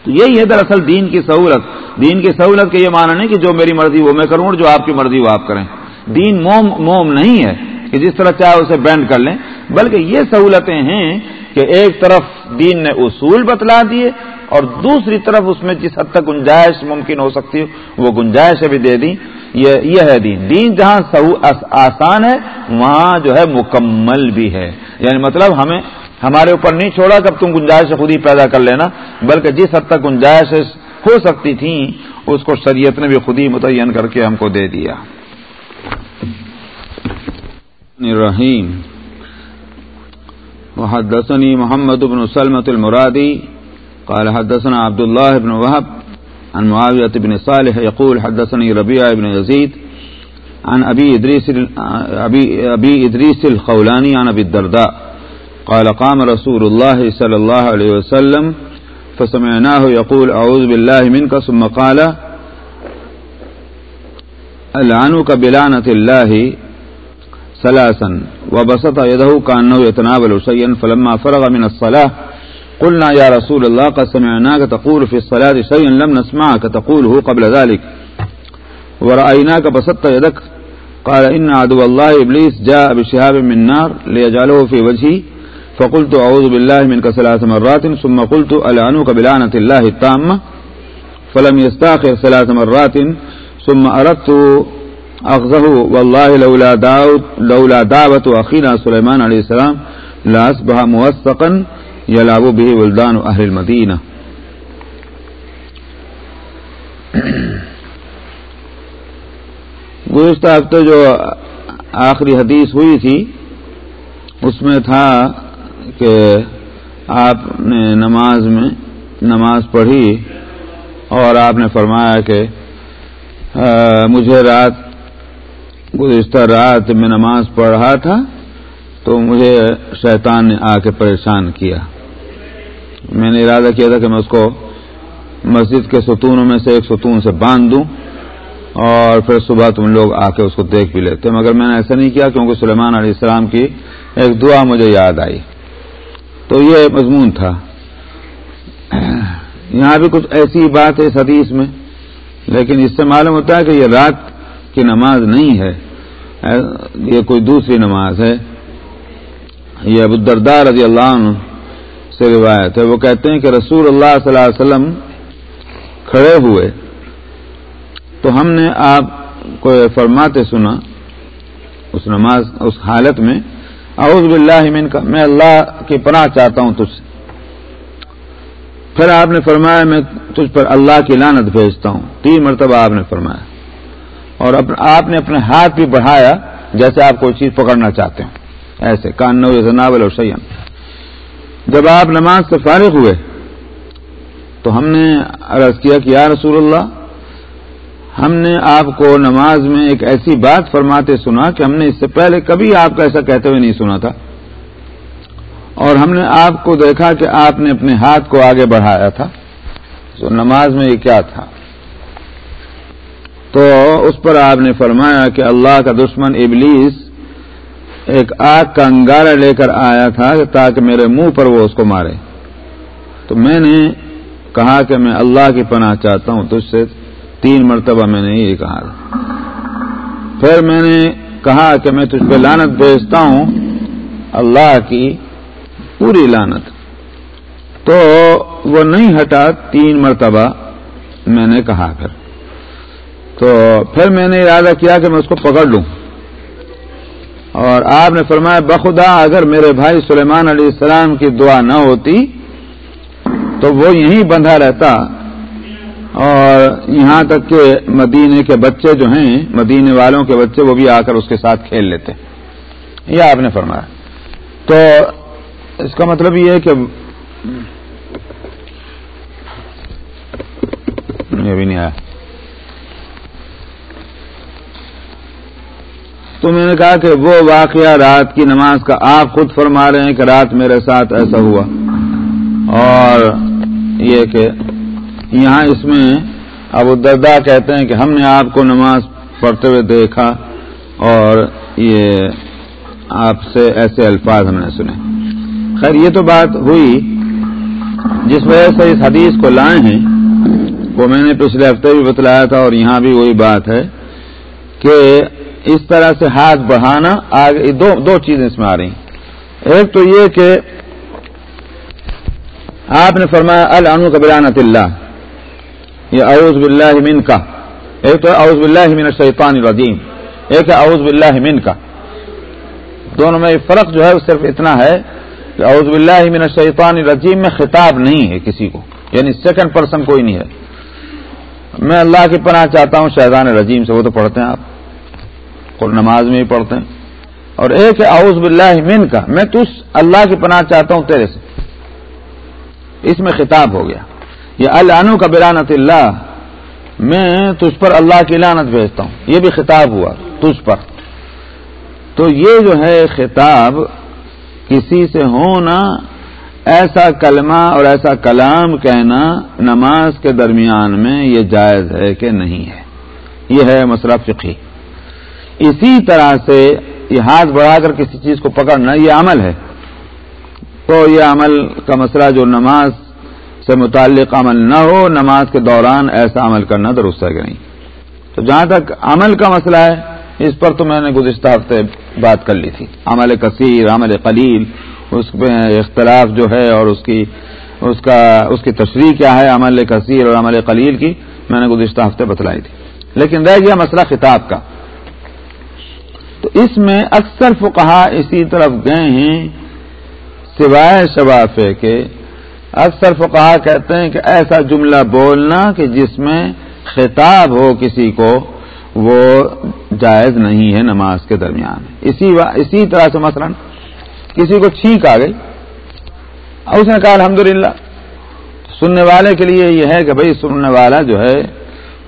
تو یہی ہے دراصل دین کی سہولت۔ دین کی سہولت کا یہ معنی نہیں کہ جو میری مرضی وہ میں کروں اور جو آپ کی مرضی وہ آپ کریں۔ دین موم موم نہیں ہے کہ جس طرح چاہے اسے بینڈ کر لیں، بلکہ یہ سہولتیں ہیں کہ ایک طرف دین نے اصول بتلا دیے اور دوسری طرف اس میں جس حد تک گنجائش ممکن ہو سکتی ہے وہ گنجائش بھی دے دی یہ ہے دین۔ دین جہاں آسان ہے، وہاں جو ہے مکمل بھی ہے۔ یعنی مطلب ہمیں ہمارے اوپر نہیں چھوڑا کہ تم گنجائش خود ہی پیدا کر لینا بلکہ جس حد تک گنجائش ہو سکتی تھی اس کو شریعت نے بھی خود ہی متعین کر کے ہم کو دے دیا۔ رحیم۔ وحدثني محمد بن سلمة المرادي قال حدثنا عبد الله بن وهب عن معاوية بن صالح يقول حدثني ربيع بن يزيد عن أبي إدريس, أبي, أبي إدريس الخولاني عن أبي الدرداء۔ قال قام رسول الله صلى الله عليه وسلم فسمعناه يقول أعوذ بالله منك ثم قال ألعنك بلعنة الله ثلاثا، وبسط يده كأنه يتناول شيئا فلما فرغ من الصلاة قلنا يا رسول الله قد سمعناك تقول في الصلاة شيئا لم نسمعك تقوله قبل ذلك ورأيناك بسطت يدك قال إن عدو الله إبليس جاء بشهاب من نار ليجعله في وجهي فقلت أعوذ بالله منك ثلاث مرات ثم قلت ألعنك بلعنة الله التامة؟ فلم يستاخر ثلاث مرات ثم أردت أخذه. والله لولا, داود لولا دعوة أخينا سليمان عليه السلام لأصبح موثقا يلعب به ولدان أهل المدينة. گزشتہ ہفتے جو آخری حدیث ہوئی تھی اس میں تھا کہ آپ نے نماز میں نماز پڑھی اور آپ نے فرمایا کہ مجھے رات، گزشتہ رات میں نماز پڑھ رہا تھا تو مجھے شیطان نے آ کے پریشان کیا۔ میں نے ارادہ کیا تھا کہ میں اس کو مسجد کے ستونوں میں سے ایک ستون سے باندھ دوں اور پھر صبح تم لوگ آ کے اس کو دیکھ بھی لیتے۔ مگر میں نے ایسا نہیں کیا کیونکہ سلیمان علیہ السلام کی ایک دعا مجھے یاد آئی۔ تو یہ مضمون تھا۔ یہاں بھی کچھ ایسی بات ہے اس حدیث میں، لیکن اس سے معلوم ہوتا ہے کہ یہ رات کی نماز نہیں ہے۔ یہ کوئی دوسری نماز ہے۔ یہ ابو الدردار رضی اللہ عنہ سے روایت ہے۔ وہ کہتے ہیں کہ رسول اللہ صلی اللہ علیہ وسلم کھڑے ہوئے۔ تو ہم نے آپ کو فرماتے سنا، اس نماز، اس حالت میں اعوذ باللہ من کا میں اللہ کی پناہ چاہتا ہوں تجھ سے۔ پھر آپ نے فرمایا، میں تجھ پر اللہ کی لانت بھیجتا ہوں۔ تین مرتبہ آپ نے فرمایا۔ اور آپ نے اپنے ہاتھ بھی بڑھایا، جیسے آپ کوئی چیز پکڑنا چاہتے ہیں ایسے، کان نو اور سیم جب آپ نماز سے فارغ ہوئے، تو ہم نے عرض کیا کہ یا رسول اللہ ہم نے آپ کو نماز میں ایک ایسی بات فرماتے سنا کہ ہم نے اس سے پہلے کبھی آپ کا ایسا کہتے ہوئے نہیں سنا تھا۔ اور ہم نے آپ کو دیکھا کہ آپ نے اپنے ہاتھ کو آگے بڑھایا تھا۔ تو نماز میں یہ کیا تھا؟ تو اس پر آپ نے فرمایا کہ اللہ کا دشمن ابلیس ایک آگ کا انگارہ لے کر آیا تھا تاکہ میرے منہ پر وہ اس کو مارے۔ تو میں نے کہا کہ میں اللہ کی پناہ چاہتا ہوں تجھ سے۔ تین مرتبہ میں نے یہ کہا پھر میں نے کہا کہ میں تجھ پہ لانت بھیجتا ہوں، اللہ کی پوری لانت تو وہ نہیں ہٹا، تین مرتبہ میں نے کہا پھر۔ تو پھر میں نے ارادہ کیا کہ میں اس کو پکڑ لوں۔ اور آپ نے فرمایا، بخدا، اگر میرے بھائی سلیمان علیہ السلام کی دعا نہ ہوتی تو وہ یہیں بندھا رہتا۔ اور یہاں تک کہ مدینے کے بچے جو ہیں، مدینے والوں کے بچے، وہ بھی آ کر اس کے ساتھ کھیل لیتے یہ آپ نے فرمایا۔ تو اس کا مطلب یہ ہے کہ یہ بھی نہیں آیا۔ تو میں نے کہا کہ وہ واقعہ رات کی نماز کا آپ خود فرما رہے ہیں کہ رات میرے ساتھ ایسا ہوا۔ اور یہ کہ یہاں اس میں ابو دردا کہتے ہیں کہ ہم نے آپ کو نماز پڑھتے ہوئے دیکھا اور یہ آپ سے ایسے الفاظ ہم نے سنے۔ خیر، یہ تو بات ہوئی۔ جس وجہ سے اس حدیث کو لائے ہیں، وہ میں نے پچھلے ہفتے بھی بتلایا تھا اور یہاں بھی وہی بات ہے کہ اس طرح سے ہاتھ بڑھانا آگے دو دو چیزیں اس میں آ رہی ایک تو یہ کہ آپ نے فرمایا العنو کبرانت اللہ۔ یہ اعوذ باللہ من کا ایک تو اعوذ باللہ من الشیطان الرجیم۔ ایک ہے اعوذ باللہ من کا دونوں میں فرق جو ہے وہ صرف اتنا ہے کہ اعوذ باللہ من الشیطان الرجیم میں خطاب نہیں ہے کسی کو۔ یعنی سیکنڈ پرسن کوئی نہیں ہے۔ میں اللہ کی پناہ چاہتا ہوں شہزان رجیم سے وہ تو پڑھتے ہیں آپ۔ نماز میں ہی پڑھتے ہیں۔ اور ایک ہے اعوذ باللہ من کا میں تو اللہ کی پناہ چاہتا ہوں تیرے سے۔ اس میں خطاب ہو گیا۔ یہ الانو کا برانت اللہ، میں تجھ پر اللہ کی لانت بھیجتا ہوں۔ یہ بھی خطاب ہوا تجھ پر۔ تو یہ جو ہے خطاب، کسی سے ہونا، ایسا کلمہ اور ایسا کلام کہنا نماز کے درمیان میں یہ جائز ہے کہ نہیں ہے۔ یہ ہے مسئلہ فقی اسی طرح سے یہ ہاتھ بڑھا کر کسی چیز کو پکڑنا، یہ عمل ہے۔ تو یہ عمل کا مسئلہ جو نماز سے متعلق عمل نہ ہو، نماز کے دوران ایسا عمل کرنا درست ہے کہ نہیں؟ تو جہاں تک عمل کا مسئلہ ہے، اس پر تو میں نے گزشتہ ہفتے بات کر لی تھی۔ عمل کثیر، عمل قلیل، اس میں اختلاف جو ہے اور اس کی، اس کا، اس کی تشریح کیا ہے، عمل کثیر اور عمل قلیل کی، میں نے گزشتہ ہفتے بتلائی تھی۔ لیکن رہ گیا مسئلہ خطاب کا۔ تو اس میں اکثر فقہا اسی طرف گئے ہیں، سوائے شفافے کے اکثر فقہا کہتے ہیں کہ ایسا جملہ بولنا کہ جس میں خطاب ہو کسی کو، وہ جائز نہیں ہے نماز کے درمیان۔ اسی اسی طرح سے مثلا کسی کو چھینک آ گئی اس نے کہا الحمدللہ، سننے والے کے لیے یہ ہے کہ بھائی سننے والا جو ہے،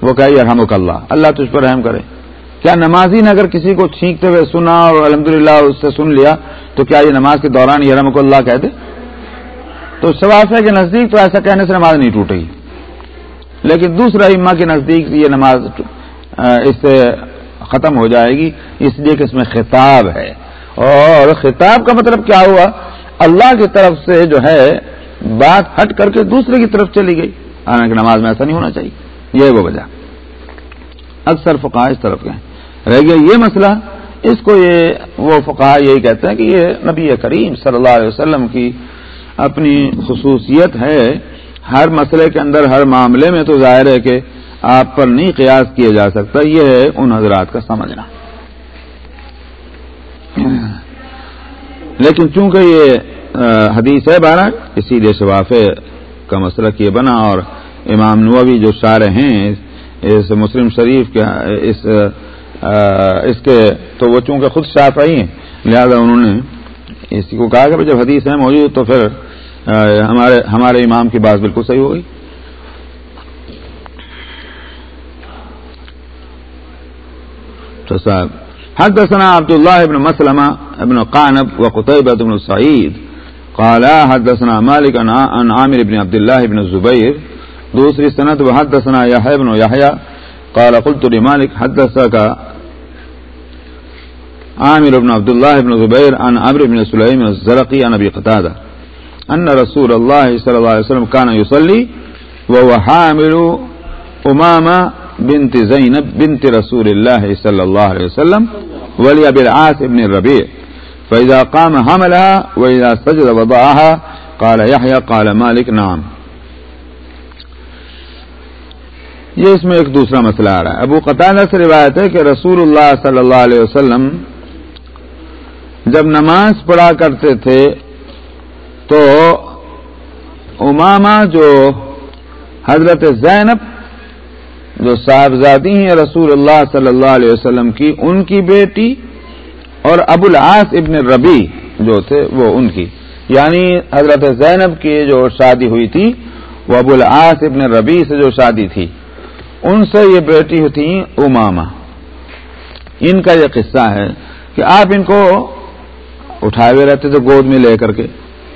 وہ کہ رحمک اللہ اللہ تجھ پر رحم کرے۔ کیا نمازی نے اگر کسی کو چھینکتے ہوئے سنا اور الحمدللہ اس سے سن لیا، تو کیا یہ نماز کے دوران یہ رحمک اللہ کہہ دے؟ تو شوافے کے نزدیک تو ایسا کہنے سے نماز نہیں ٹوٹے گی لیکن دوسرا اما کے نزدیک یہ نماز اس سے ختم ہو جائے گی۔ اس لیے کہ اس میں خطاب ہے۔ اور خطاب کا مطلب کیا ہوا؟ اللہ کی طرف سے جو ہے بات ہٹ کر کے دوسرے کی طرف چلی گئی۔ حالانکہ نماز میں ایسا نہیں ہونا چاہیے۔ یہ وہ وجہ۔ اکثر فقہ اس طرف گئے۔ رہ گیا یہ مسئلہ۔ اس کو یہ وہ فقہ یہی کہتے ہیں کہ یہ نبی کریم صلی اللہ علیہ وسلم کی اپنی خصوصیت ہے، ہر مسئلے کے اندر، ہر معاملے میں تو ظاہر ہے کہ آپ پر نہیں قیاس کیا جا سکتا، یہ ہے ان حضرات کا سمجھنا۔ لیکن چونکہ یہ حدیث ہے بارہ اسی لیے شفاف کا مسئلہ کیے بنا اور امام نووی جو شار ہیں، اس مسلم شریف کے، اس اس کے تو وہ چونکہ خود شاف آئی ہیں، لہذا انہوں نے اسی کو کہا کہ جب حدیث ہے موجود تو پھر ہمارے ہمارے امام کی بات بالکل صحیح ہو گئی۔ تو صاحب، حدثنا عبد الله بن مسلمة بن قعنب وقتيبة بن سعيد قال حدثنا مالك عن عامر بن عبد الله بن الزبير دوسری سند وحدثنا يحيى بن يحيى قال قلت لمالك حدثك عامر بن عبد الله بن زبير عن عمرو بن سليم الزرقي عن ابي قتاده ان رسول الله صلى الله عليه وسلم كان يصلي وهو حامل امامه بنت زينب بنت رسول الله صلى الله عليه وسلم ولي ابي العاص بن الربيع. فاذا قام حملها واذا سجد وضعها قال يحيى قال مالك نعم. یہ اس میں ایک دوسرا مسئلہ آ رہا ہے. ابو قطع سے روایت ہے کہ رسول اللہ صلی اللہ علیہ وسلم جب نماز پڑھا کرتے تھے تو اماما جو حضرت زینب جو صاحبزادی ہیں رسول اللہ صلی اللہ علیہ وسلم کی، ان کی بیٹی اور ابو العاص ابن ربی جو تھے، وہ ان کی۔ یعنی حضرت زینب کی جو شادی ہوئی تھی، وہ ابو العاص ابن ربی سے جو شادی تھی، ان سے یہ بیٹی تھیں اماما ان کا یہ قصہ ہے کہ آپ ان کو اٹھائے ہوئے رہتے تھے گود میں لے کر کے۔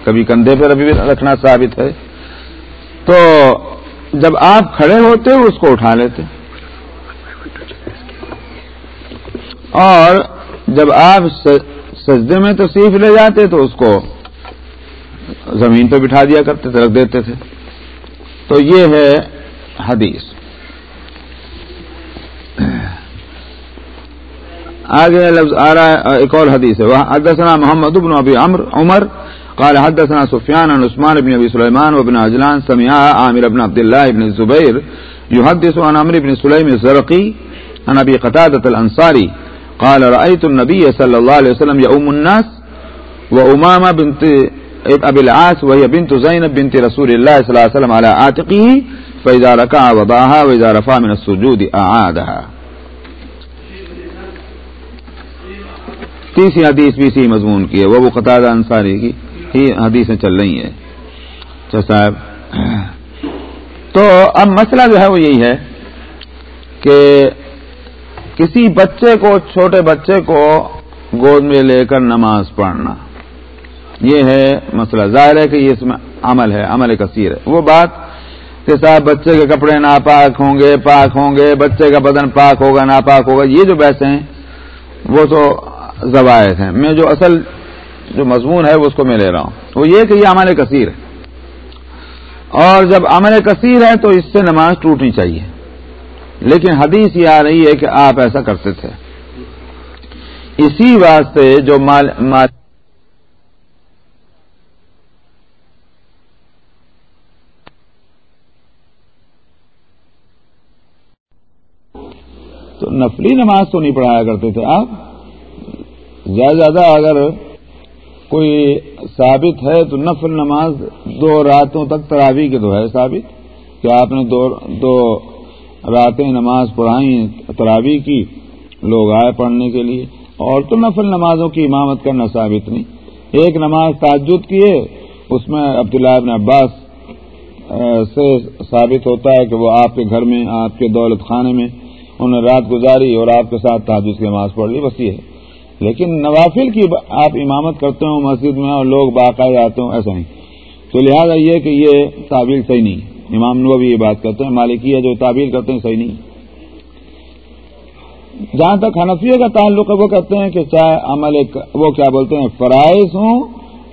کبھی کندھے پہ ابھی رکھنا ثابت ہے۔ تو جب آپ کھڑے ہوتے اس کو اٹھا لیتے اور جب آپ سجدے میں تصریف لے جاتے تو اس کو زمین پہ بٹھا دیا کرتے تھے، رکھ دیتے تھے۔ تو یہ ہے حدیث۔ آگے لفظ آ رہا ہے، ایک اور حدیث ہے۔ حدثنا محمد بن ابی عمر عمر قال حدثنا سفيان عن عثمان بن ابي سليمان وابن عجلان سمع عامر بن عبد الله بن الزبير يحدث عن عمرو بن سليم الزرقي عن ابي قتاده الانصاري قال رايت النبي صلى الله عليه وسلم يؤم الناس وامامه بنت ابي العاص وهي بنت زينب بنت رسول الله صلى الله عليه وسلم على عاتقه فاذا ركع وضعها واذا رفع من السجود اعادها تیسری حدیث بھی اسی مضمون کی ہے، وہ قطع انصاری کی۔ ہی حدیثیں چل رہی ہیں۔ اچھا صاحب، تو اب مسئلہ جو ہے وہ یہی ہے کہ کسی بچے کو، چھوٹے بچے کو گود میں لے کر نماز پڑھنا۔ یہ ہے مسئلہ۔ ظاہر ہے کہ یہ اس میں عمل ہے، عمل کثیر ہے۔ وہ بات کہ صاحب، بچے کے کپڑے ناپاک ہوں گے، پاک ہوں گے، بچے کا بدن پاک ہوگا، ناپاک ہوگا، یہ جو بحثیں ہیں، وہ تو زوائد ہیں۔ میں جو اصل جو مضمون ہے اس کو میں لے رہا ہوں۔ وہ یہ کہ یہ عمل کثیر ہے۔ اور جب عمل کثیر ہے تو اس سے نماز ٹوٹنی چاہیے۔ لیکن حدیث یہ آ رہی ہے کہ آپ ایسا کرتے تھے۔ اسی واسطے جو مال, مال تو نفلی نماز تو نہیں پڑھایا کرتے تھے۔ آپ زیادہ زیادہ اگر کوئی ثابت ہے تو نفل نماز دو راتوں تک تراوی کے تو ہے ثابت؟ کہ آپ نے دو دو راتیں نماز پڑھائیں تراوی کی، لوگ آئے پڑھنے کے لیے، اور تو نفل نمازوں کی امامت کرنا ثابت نہیں۔ ایک نماز تعجد کی ہے، اس میں عبداللہ ابن عباس سے ثابت ہوتا ہے کہ وہ آپ کے گھر میں، آپ کے دولت خانے میں، انہوں نے رات گزاری اور آپ کے ساتھ تعجد کی نماز پڑھ لی، بس یہ ہے۔ لیکن نوافل کی آپ امامت کرتے ہوں، مسجد میں اور لوگ باقاعدہ آتے ہوں، ایسا نہیں۔ تو لہذا یہ کہ یہ تعبیر صحیح نہیں۔ امام نو بھی یہ بات کرتے ہیں مالکیہ جو تعبیر کرتے ہیں، صحیح نہیں۔ جہاں تک حنفیہ کا تعلق ہے، وہ کہتے ہیں کہ چاہے عمل وہ کیا بولتے ہیں، فرائض ہوں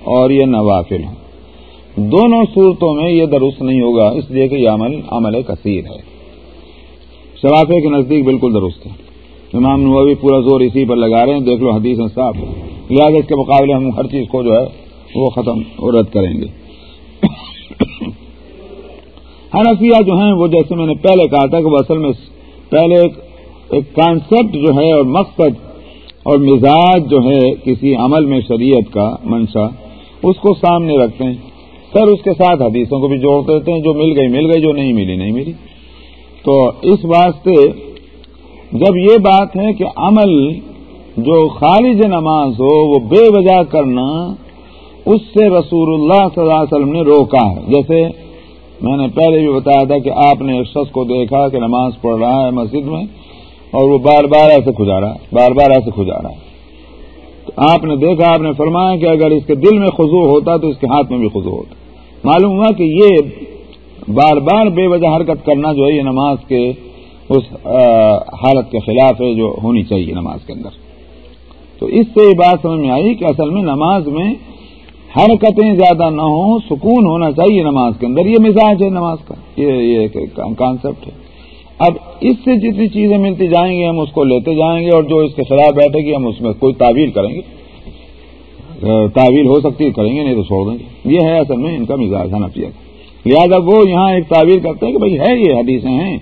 اور یہ نوافل ہوں۔ دونوں صورتوں میں یہ درست نہیں ہوگا، اس لیے کہ یہ عمل عمل کثیر ہے۔ شرافے کے نزدیک بالکل درست ہے۔ امام نووی پورا زور اسی پر لگا رہے ہیں، دیکھ لو حدیث صاف۔ لہٰذا اس کے مقابلے ہم ہر چیز کو جو ہے وہ ختم رد کریں گے۔ حنفیہ جو ہیں، وہ جیسے میں نے پہلے کہا تھا کہ وہ اصل میں پہلے ایک کانسیپٹ جو ہے اور مقصد اور مزاج جو ہے کسی عمل میں شریعت کا منشا، اس کو سامنے رکھتے ہیں۔ پھر اس کے ساتھ حدیثوں کو بھی جوڑ دیتے ہیں، جو مل گئی مل گئی، جو نہیں ملی نہیں ملی۔ تو اس واسطے جب یہ بات ہے کہ عمل جو خارج نماز ہو، وہ بے وجہ کرنا، اس سے رسول اللہ صلی اللہ علیہ وسلم نے روکا ہے۔ جیسے میں نے پہلے بھی بتایا تھا کہ آپ نے ایک شخص کو دیکھا کہ نماز پڑھ رہا ہے مسجد میں اور وہ بار بار ایسے کھجا رہا ہے بار بار ایسے کھجا رہا ہے تو آپ نے دیکھا، آپ نے فرمایا کہ اگر اس کے دل میں خزو ہوتا تو اس کے ہاتھ میں بھی خزو ہوتا۔ معلوم ہوا کہ یہ بار بار بے وجہ حرکت کرنا جو ہے، یہ نماز کے اس حالت کے خلاف ہے جو ہونی چاہیے نماز کے اندر۔ تو اس سے یہ بات سمجھ میں آئی کہ اصل میں نماز میں حرکتیں زیادہ نہ ہوں، سکون ہونا چاہیے نماز کے اندر۔ یہ مزاج ہے نماز کا۔ یہ کانسیپٹ ہے۔ اب اس سے جتنی چیزیں ملتی جائیں گی، ہم اس کو لیتے جائیں گے اور جو اس کے خلاف بیٹھے گی، ہم اس میں کوئی تعویل کریں گے۔ تعویل ہو سکتی ہے، کریں گے، نہیں تو چھوڑ دیں گے۔ یہ ہے اصل میں ان کا مزاج ہے نفیہ لہٰذا وہ یہاں ایک تعویل کرتے ہیں کہ بھائی ہے یہ حدیثیں ہیں۔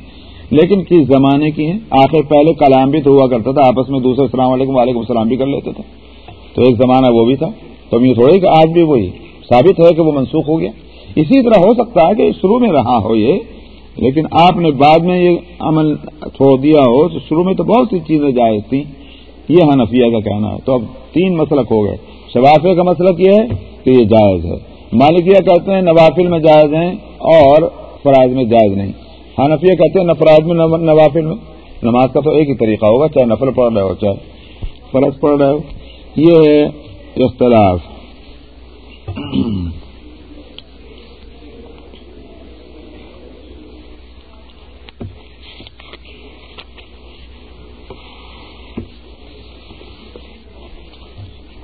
لیکن کس زمانے کی ہیں؟ آخر پہلے کلام بھی تو ہوا کرتا تھا، آپس میں دوسرے السلام علیکم، وعلیکم السلام بھی کر لیتے تھے۔ تو ایک زمانہ وہ بھی تھا۔ تو یہ تھوڑے کہ آج بھی وہی۔ ثابت ہے کہ وہ منسوخ ہو گیا۔ اسی طرح ہو سکتا ہے کہ شروع میں رہا ہو یہ، لیکن آپ نے بعد میں یہ عمل چھوڑ دیا ہو تو شروع میں تو بہت سی چیزیں جائز تھیں۔ یہ حنفیہ کا کہنا ہے۔ تو اب تین مسلک ہو گئے۔ شفافے کا مسلک یہ ہے کہ یہ جائز ہے۔ مالکیہ کہتے ہیں نوافل میں جائز ہیں اور فرائض میں جائز نہیں۔ ہاں، حنفیہ کہتے ہیں نفراد میں نوافل میں۔ نماز کا تو ایک ہی طریقہ ہوگا، چاہے نفل پڑھ رہے ہو، چاہے فرض پڑھ رہے ہو۔ یہ ہے اختلاف۔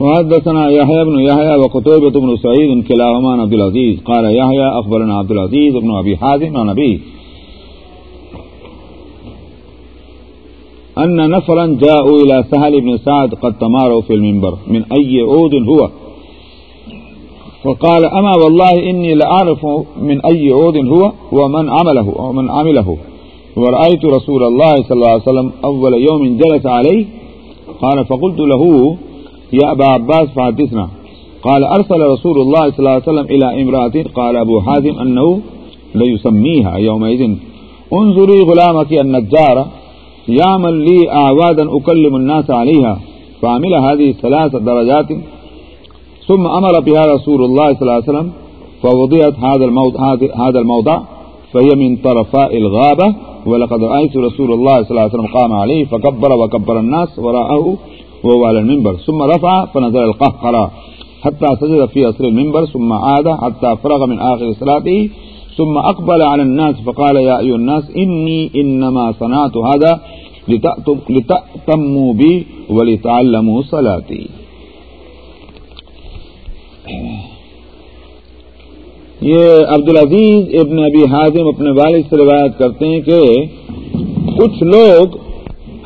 وحدثنا يحيى بن يحيى وقتيبة بن سعيد كلاهما عن عبد العزيز قال يحيى أخبرنا عبد العزيز بن أبي حازم عن أبيه أن نفرا جاءوا إلى سهل بن سعد قد تماروا في المنبر. من أي عود هو؟ فقال، أما والله إني لأعرف من أي عود هو ومن عمله ومن عمله. ورأيت رسول الله صلى الله عليه وسلم أول يوم جلس عليه. قال، فقلت له، يا أبا عباس فحدثنا. قال، أرسل رسول الله صلى الله عليه وسلم إلى امرأة. قال، أبو حازم، أنه ليسميها يومئذ. انظري غلامك النجار يعمل لي أعوادا أكلم الناس عليها فعمل هذه ثلاث درجات. ثم أمر بها رسول الله صلى الله عليه وسلم فوضعت هذا الموضع, هذا الموضع فهي من طرفاء الغابة ولقد رأيت رسول الله صلى الله عليه وسلم قام عليه فكبر وكبر الناس وراءه وهو على المنبر. ثم رفع فنزل القهقرة حتى سجد في أصل المنبر ثم عاد حتى فرغ من آخر صلاته ثم أقبل على الناس فقال يا أيها الناس إني إنما صنعت هذا لتأتموا بي ولتعلموا صلاتي. یہ عبدالعزیز ابن ابی حازم اپنے والد سے روایت کرتے ہیں کہ کچھ لوگ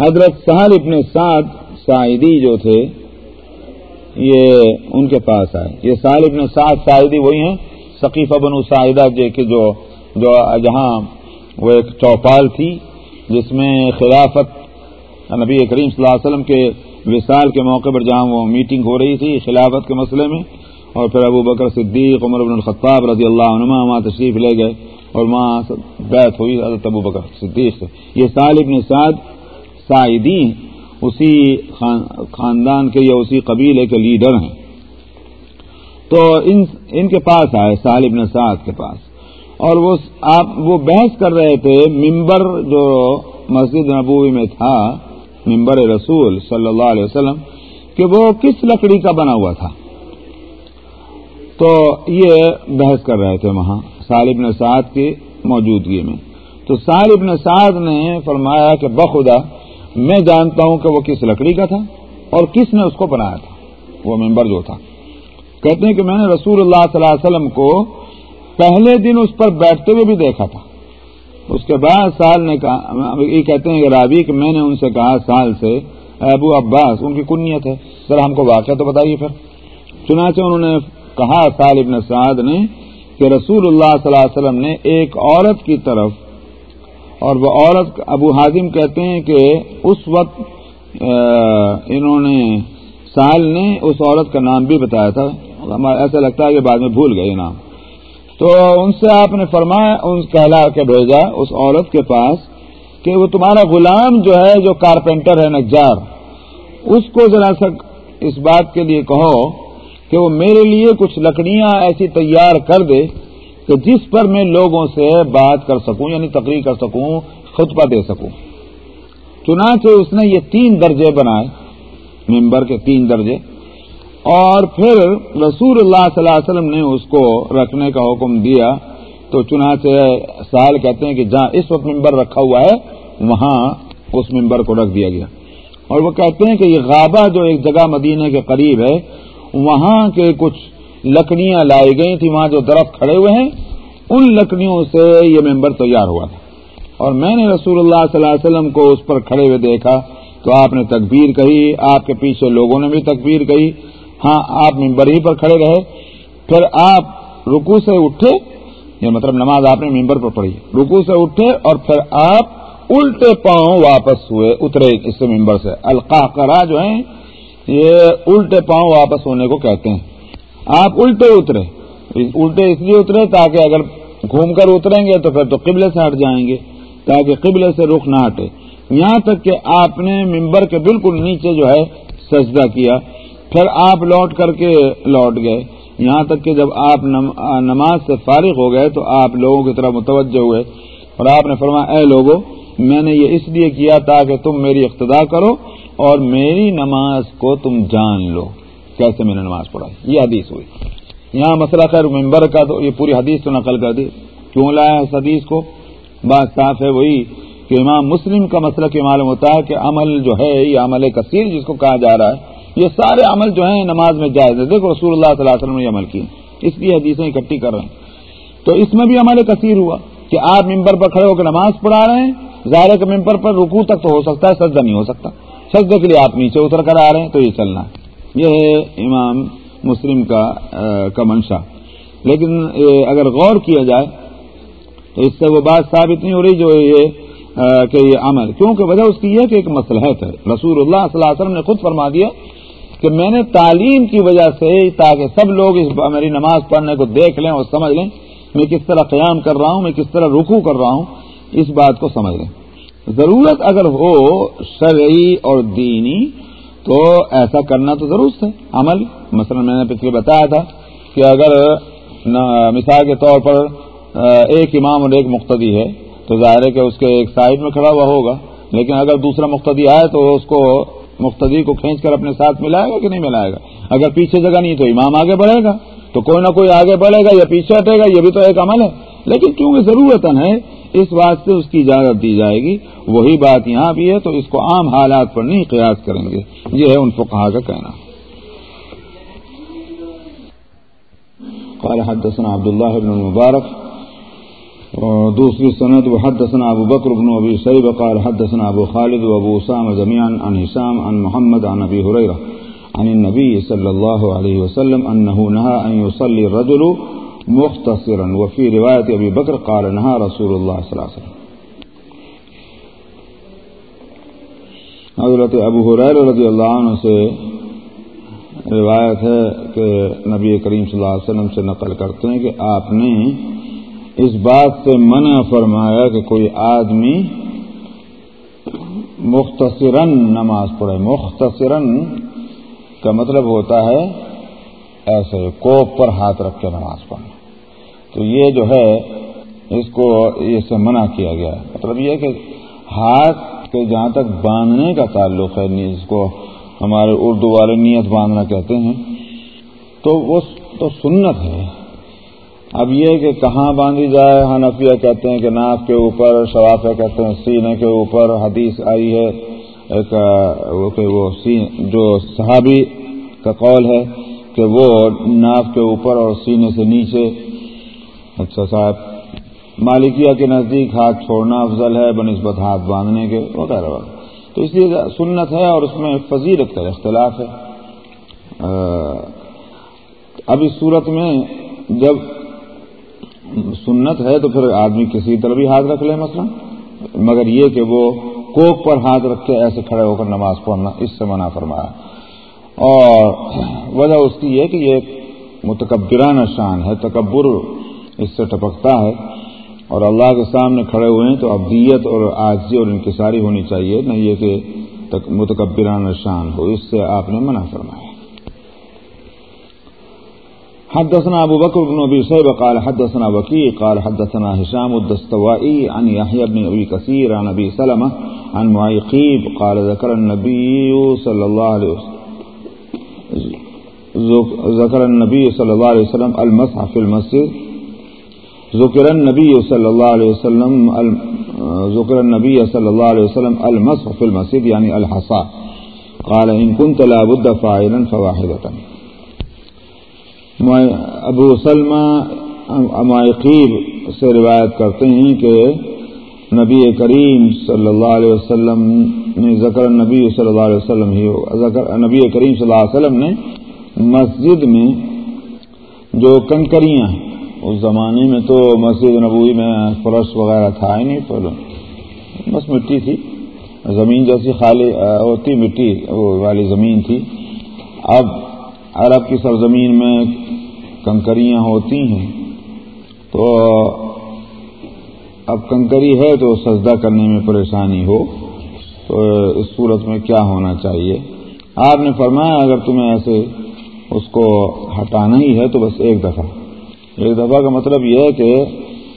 حضرت سہل ابن سعد سعیدی جو تھے، یہ ان کے پاس آئے۔ یہ سہل ابن سعد سعیدی وہی ہیں ثقیفہ بنو سعیدہ جے کہ جو جو جہاں وہ ایک چوپال تھی، جس میں خلافت نبی کریم صلی اللہ علیہ وسلم کے وصال کے موقع پر جہاں وہ میٹنگ ہو رہی تھی، خلافت کے مسئلے میں، اور پھر ابو بکر صدیق، عمر بن الخطاب رضی اللہ عنہ وہاں تشریف لے گئے، اور وہاں بیت ہوئی حضرت ابو بکر صدیق سے۔ یہ سال ابن سعد سعیدی اسی خاندان کے یا اسی قبیلے کے لیڈر ہیں۔ تو ان ان کے پاس آئے سال ابن سعد کے پاس۔ اور وہ آپ وہ بحث کر رہے تھے، ممبر جو مسجد نبوی میں تھا، ممبر رسول صلی اللہ علیہ وسلم، کہ وہ کس لکڑی کا بنا ہوا تھا۔ تو یہ بحث کر رہے تھے وہاں سالب نے سعد کی موجودگی میں۔ تو سالب نے سعد نے فرمایا کہ بخدا، میں جانتا ہوں کہ وہ کس لکڑی کا تھا اور کس نے اس کو بنایا تھا۔ وہ ممبر جو تھا۔ کہتے ہیں کہ میں نے رسول اللہ صلی اللہ علیہ وسلم کو پہلے دن اس پر بیٹھتے ہوئے بھی دیکھا تھا۔ اس کے بعد سال نے کہا، یہ کہتے ہیں کہ رابی، کہ میں نے ان سے کہا سال سے ابو عباس، ان کی کنیت ہے۔ ذرا ہم کو واقعہ تو بتائیے پھر۔ چنانچہ انہوں نے کہا، سال ابن سعد نے، کہ رسول اللہ صلی اللہ علیہ وسلم نے ایک عورت کی طرف، اور وہ عورت ابو حازم کہتے ہیں کہ اس وقت انہوں نے سال نے اس عورت کا نام بھی بتایا تھا۔ ہمارا ایسا لگتا ہے کہ بعد میں بھول گئے نام تو ان سے آپ نے فرمایا، ان کہلا کے بھیجا اس عورت کے پاس کہ وہ تمہارا غلام جو ہے، جو کارپینٹر ہے، نجار، اس کو ذرا سا اس بات کے لیے کہو کہ وہ میرے لیے کچھ لکڑیاں ایسی تیار کر دے کہ جس پر میں لوگوں سے بات کر سکوں یعنی تقریر کر سکوں، خطبہ دے سکوں۔ چنانچہ اس نے یہ تین درجے بنائے، ممبر کے تین درجے۔ اور پھر رسول اللہ صلی اللہ علیہ وسلم نے اس کو رکھنے کا حکم دیا تو چنانچہ سال کہتے ہیں کہ جہاں اس وقت ممبر رکھا ہوا ہے، وہاں اس ممبر کو رکھ دیا گیا۔ اور وہ کہتے ہیں کہ یہ غابہ جو ایک جگہ مدینے کے قریب ہے، وہاں کے کچھ لکڑیاں لائی گئی تھی وہاں جو درخت کھڑے ہوئے ہیں، ان لکڑیوں سے یہ ممبر تیار ہوا تھا۔ اور میں نے رسول اللہ صلی اللہ علیہ وسلم کو اس پر کھڑے ہوئے دیکھا تو آپ نے تکبیر کہی، آپ کے پیچھے لوگوں نے بھی تکبیر کہی۔ ہاں آپ ممبر ہی پر کھڑے رہے، پھر آپ رکو سے اٹھے، یہ مطلب نماز آپ نے ممبر پر پڑھی رکو سے اٹھے اور پھر آپ الٹے پاؤں واپس ہوئے اترے اس ممبر سے۔ القاقرہ جو ہیں، یہ الٹے پاؤں واپس ہونے کو کہتے ہیں۔ آپ الٹے اترے، الٹے اس لیے اترے تاکہ اگر گھوم کر اتریں گے تو پھر تو قبلے سے ہٹ جائیں گے، تاکہ قبلے سے رخ نہ ہٹے۔ یہاں تک کہ آپ نے ممبر کے بالکل نیچے جو ہے، سجدہ کیا۔ پھر آپ لوٹ کر کے لوٹ گئے۔ یہاں تک کہ جب آپ نماز سے فارغ ہو گئے تو آپ لوگوں کی طرف متوجہ ہوئے اور آپ نے فرمایا، اے لوگوں میں نے یہ اس لیے کیا تاکہ تم میری اقتدا کرو اور میری نماز کو تم جان لو۔ کیسے میں نے نماز پڑھائی؟ یہ حدیث ہوئی۔ یہاں مسئلہ خیر ممبر کا تو یہ پوری حدیث تو نقل کر دی۔ کیوں لایا اس حدیث کو؟ بات صاف ہے وہی کہ امام مسلم کا مسئلہ کہ معلوم ہوتا ہے کہ عمل جو ہے، یہ عمل کثیر جس کو کہا جا رہا ہے یہ سارے عمل جو ہیں نماز میں جائز ہے دیکھو رسول اللہ صلی اللہ علیہ وسلم نے عمل کی اس لیے حدیثیں اکٹھی کر رہے ہیں۔ تو اس میں بھی عمل کثیر ہوا کہ آپ ممبر پر کھڑے ہو کے نماز پڑھا رہے ہیں۔ ظاہر کے ممبر پر رکو تک تو ہو سکتا ہے، سجدہ نہیں ہو سکتا۔ سجدے کے لیے آپ نیچے اتر کر آ رہے ہیں تو یہ چلنا یہ ہے امام مسلم کا منشا۔ لیکن اگر غور کیا جائے تو اس سے وہ بات ثابت نہیں ہو رہی جو یہ کہ یہ عمل۔ کیونکہ وجہ اس کی یہ کہ ایک مسلحت ہے۔ رسول اللہ صلی اللہ علیہ وسلم نے خود فرما دیا کہ میں نے تعلیم کی وجہ سے تاکہ سب لوگ اس میری نماز پڑھنے کو دیکھ لیں اور سمجھ لیں میں کس طرح قیام کر رہا ہوں، میں کس طرح رکو کر رہا ہوں، اس بات کو سمجھ لیں۔ ضرورت اگر ہو شرعی اور دینی، تو ایسا کرنا تو ضرور ہے۔ عمل، مثلا میں نے پچھلے بتایا تھا کہ اگر مثال کے طور پر ایک امام اور ایک مقتدی ہے، تو ظاہر ہے کہ اس کے ایک سائڈ میں کھڑا ہوا ہوگا۔ لیکن اگر دوسرا مقتدی آئے تو اس کو مقتدی کو کھینچ کر اپنے ساتھ ملائے گا کہ نہیں ملائے گا؟ اگر پیچھے جگہ نہیں تو امام آگے بڑھے گا، تو کوئی نہ کوئی آگے بڑھے گا یا پیچھے ہٹے گا، یہ بھی تو ایک عمل ہے۔ لیکن کیونکہ ضرورت ہے، اس بات سے اس کی اجازت دی جائے گی۔ وہی بات یہاں بھی ہے، تو اس کو عام حالات پر نہیں قیاس کریں گے۔ یہ ہے ان فقہا کا کہنا۔ قال حدثنا عبد الله بن المبارك دوسری سند، وحدثنا ابو بكر بن ابي شيبه قال حدثنا ابو خالد وابو اسامه جميعا عن هشام عن محمد، عن ابي هريره عن النبي صلى الله عليه وسلم انه نهى ان يصلي الرجل مختصرا وفي روایت ابي بکر قال نهى رسول الله صلى الله عليه وسلم. حضرت ابو حریر رضی اللہ عنہ سے روایت ہے کہ نبی کریم صلی اللہ علیہ وسلم سے نقل کرتے ہیں کہ آپ نے اس بات سے منع فرمایا کہ کوئی آدمی مختصراً نماز پڑھے، مختصراً کا مطلب ہوتا ہے ایسے کوپ پر ہاتھ رکھ کے نماز پڑھنا۔ تو یہ جو ہے، اس کو اس سے منع کیا گیا۔ ہے مطلب یہ کہ ہاتھ کے جہاں تک باندھنے کا تعلق ہے، اس کو ہمارے اردو والے نیت باندھنا کہتے ہیں۔ تو وہ تو سنت ہے۔ اب یہ کہ کہاں باندھی جائے، حنفیہ کہتے ہیں کہ ناف کے اوپر شوافے کہتے ہیں سینے کے اوپر، حدیث آئی ہے ایک وہ جو صحابی کا قول ہے کہ وہ ناف کے اوپر اور سینے سے نیچے۔ اچھا صاحب، مالکیہ کے نزدیک ہاتھ چھوڑنا افضل ہے، بنسبت ہاتھ باندھنے کے وغیرہ وغیرہ۔ تو اس لیے سنت ہے اور اس میں فضیلت کا اختلاف ہے۔ اب اس صورت میں جب سنت ہے تو پھر آدمی کسی طرح بھی ہاتھ رکھ لے مثلا۔ مگر یہ کہ وہ کوک پر ہاتھ رکھ کے ایسے کھڑے ہو کر نماز پڑھنا، اس سے منع فرمایا۔ اور وجہ اس کی یہ کہ یہ متکبرانہ شان ہے، تکبر اس سے ٹپکتا ہے۔ اور اللہ کے سامنے کھڑے ہوئے ہیں تو ابدیت اور آجزی اور انکساری ہونی چاہیے نہ یہ کہ متکبران شان ہو، اس سے آپ نے منع فرمایا۔ حدثنا ابو بكر بن ابي شيبه قال حدثنا وكيع قال حدثنا هشام الدستوائي عن يحيى بن ابي كثير عن ابي سلمة عن معيقيب قال ذكر النبي صلى الله عليه وسلم ذكر النبي صلى الله عليه وسلم المسح في المسجد. ذکر النبی صلی اللہ علیہ وسلم ذکر النبی صلی اللہ علیہ وسلم المسح فی المسجد یعنی الحصا قال ان كنت لا بد فاعلا فواحدة. ابو سلمہ امائقیب سے روایت کرتے ہیں کہ نبی کریم صلی اللہ علیہ وسلم نے ذکر نبی صلی اللہ علیہ وسلم ہی نبی کریم صلی اللہ علیہ وسلم نے مسجد میں جو کنکریاں ہیں، اس زمانے میں تو مسجد نبوی میں فرش وغیرہ تھا ہی نہیں پہلے بس مٹی تھی۔ زمین جیسی خالی ہوتی مٹی والی زمین تھی۔ اب عرب کی سرزمین میں کنکریاں ہوتی ہیں، تو اب کنکری ہے تو سجدہ کرنے میں پریشانی ہو، تو اس صورت میں کیا ہونا چاہیے؟ آپ نے فرمایا اگر تمہیں ایسے اس کو ہٹانا ہی ہے تو بس ایک دفعہ۔ ایک دفعہ کا مطلب یہ ہے کہ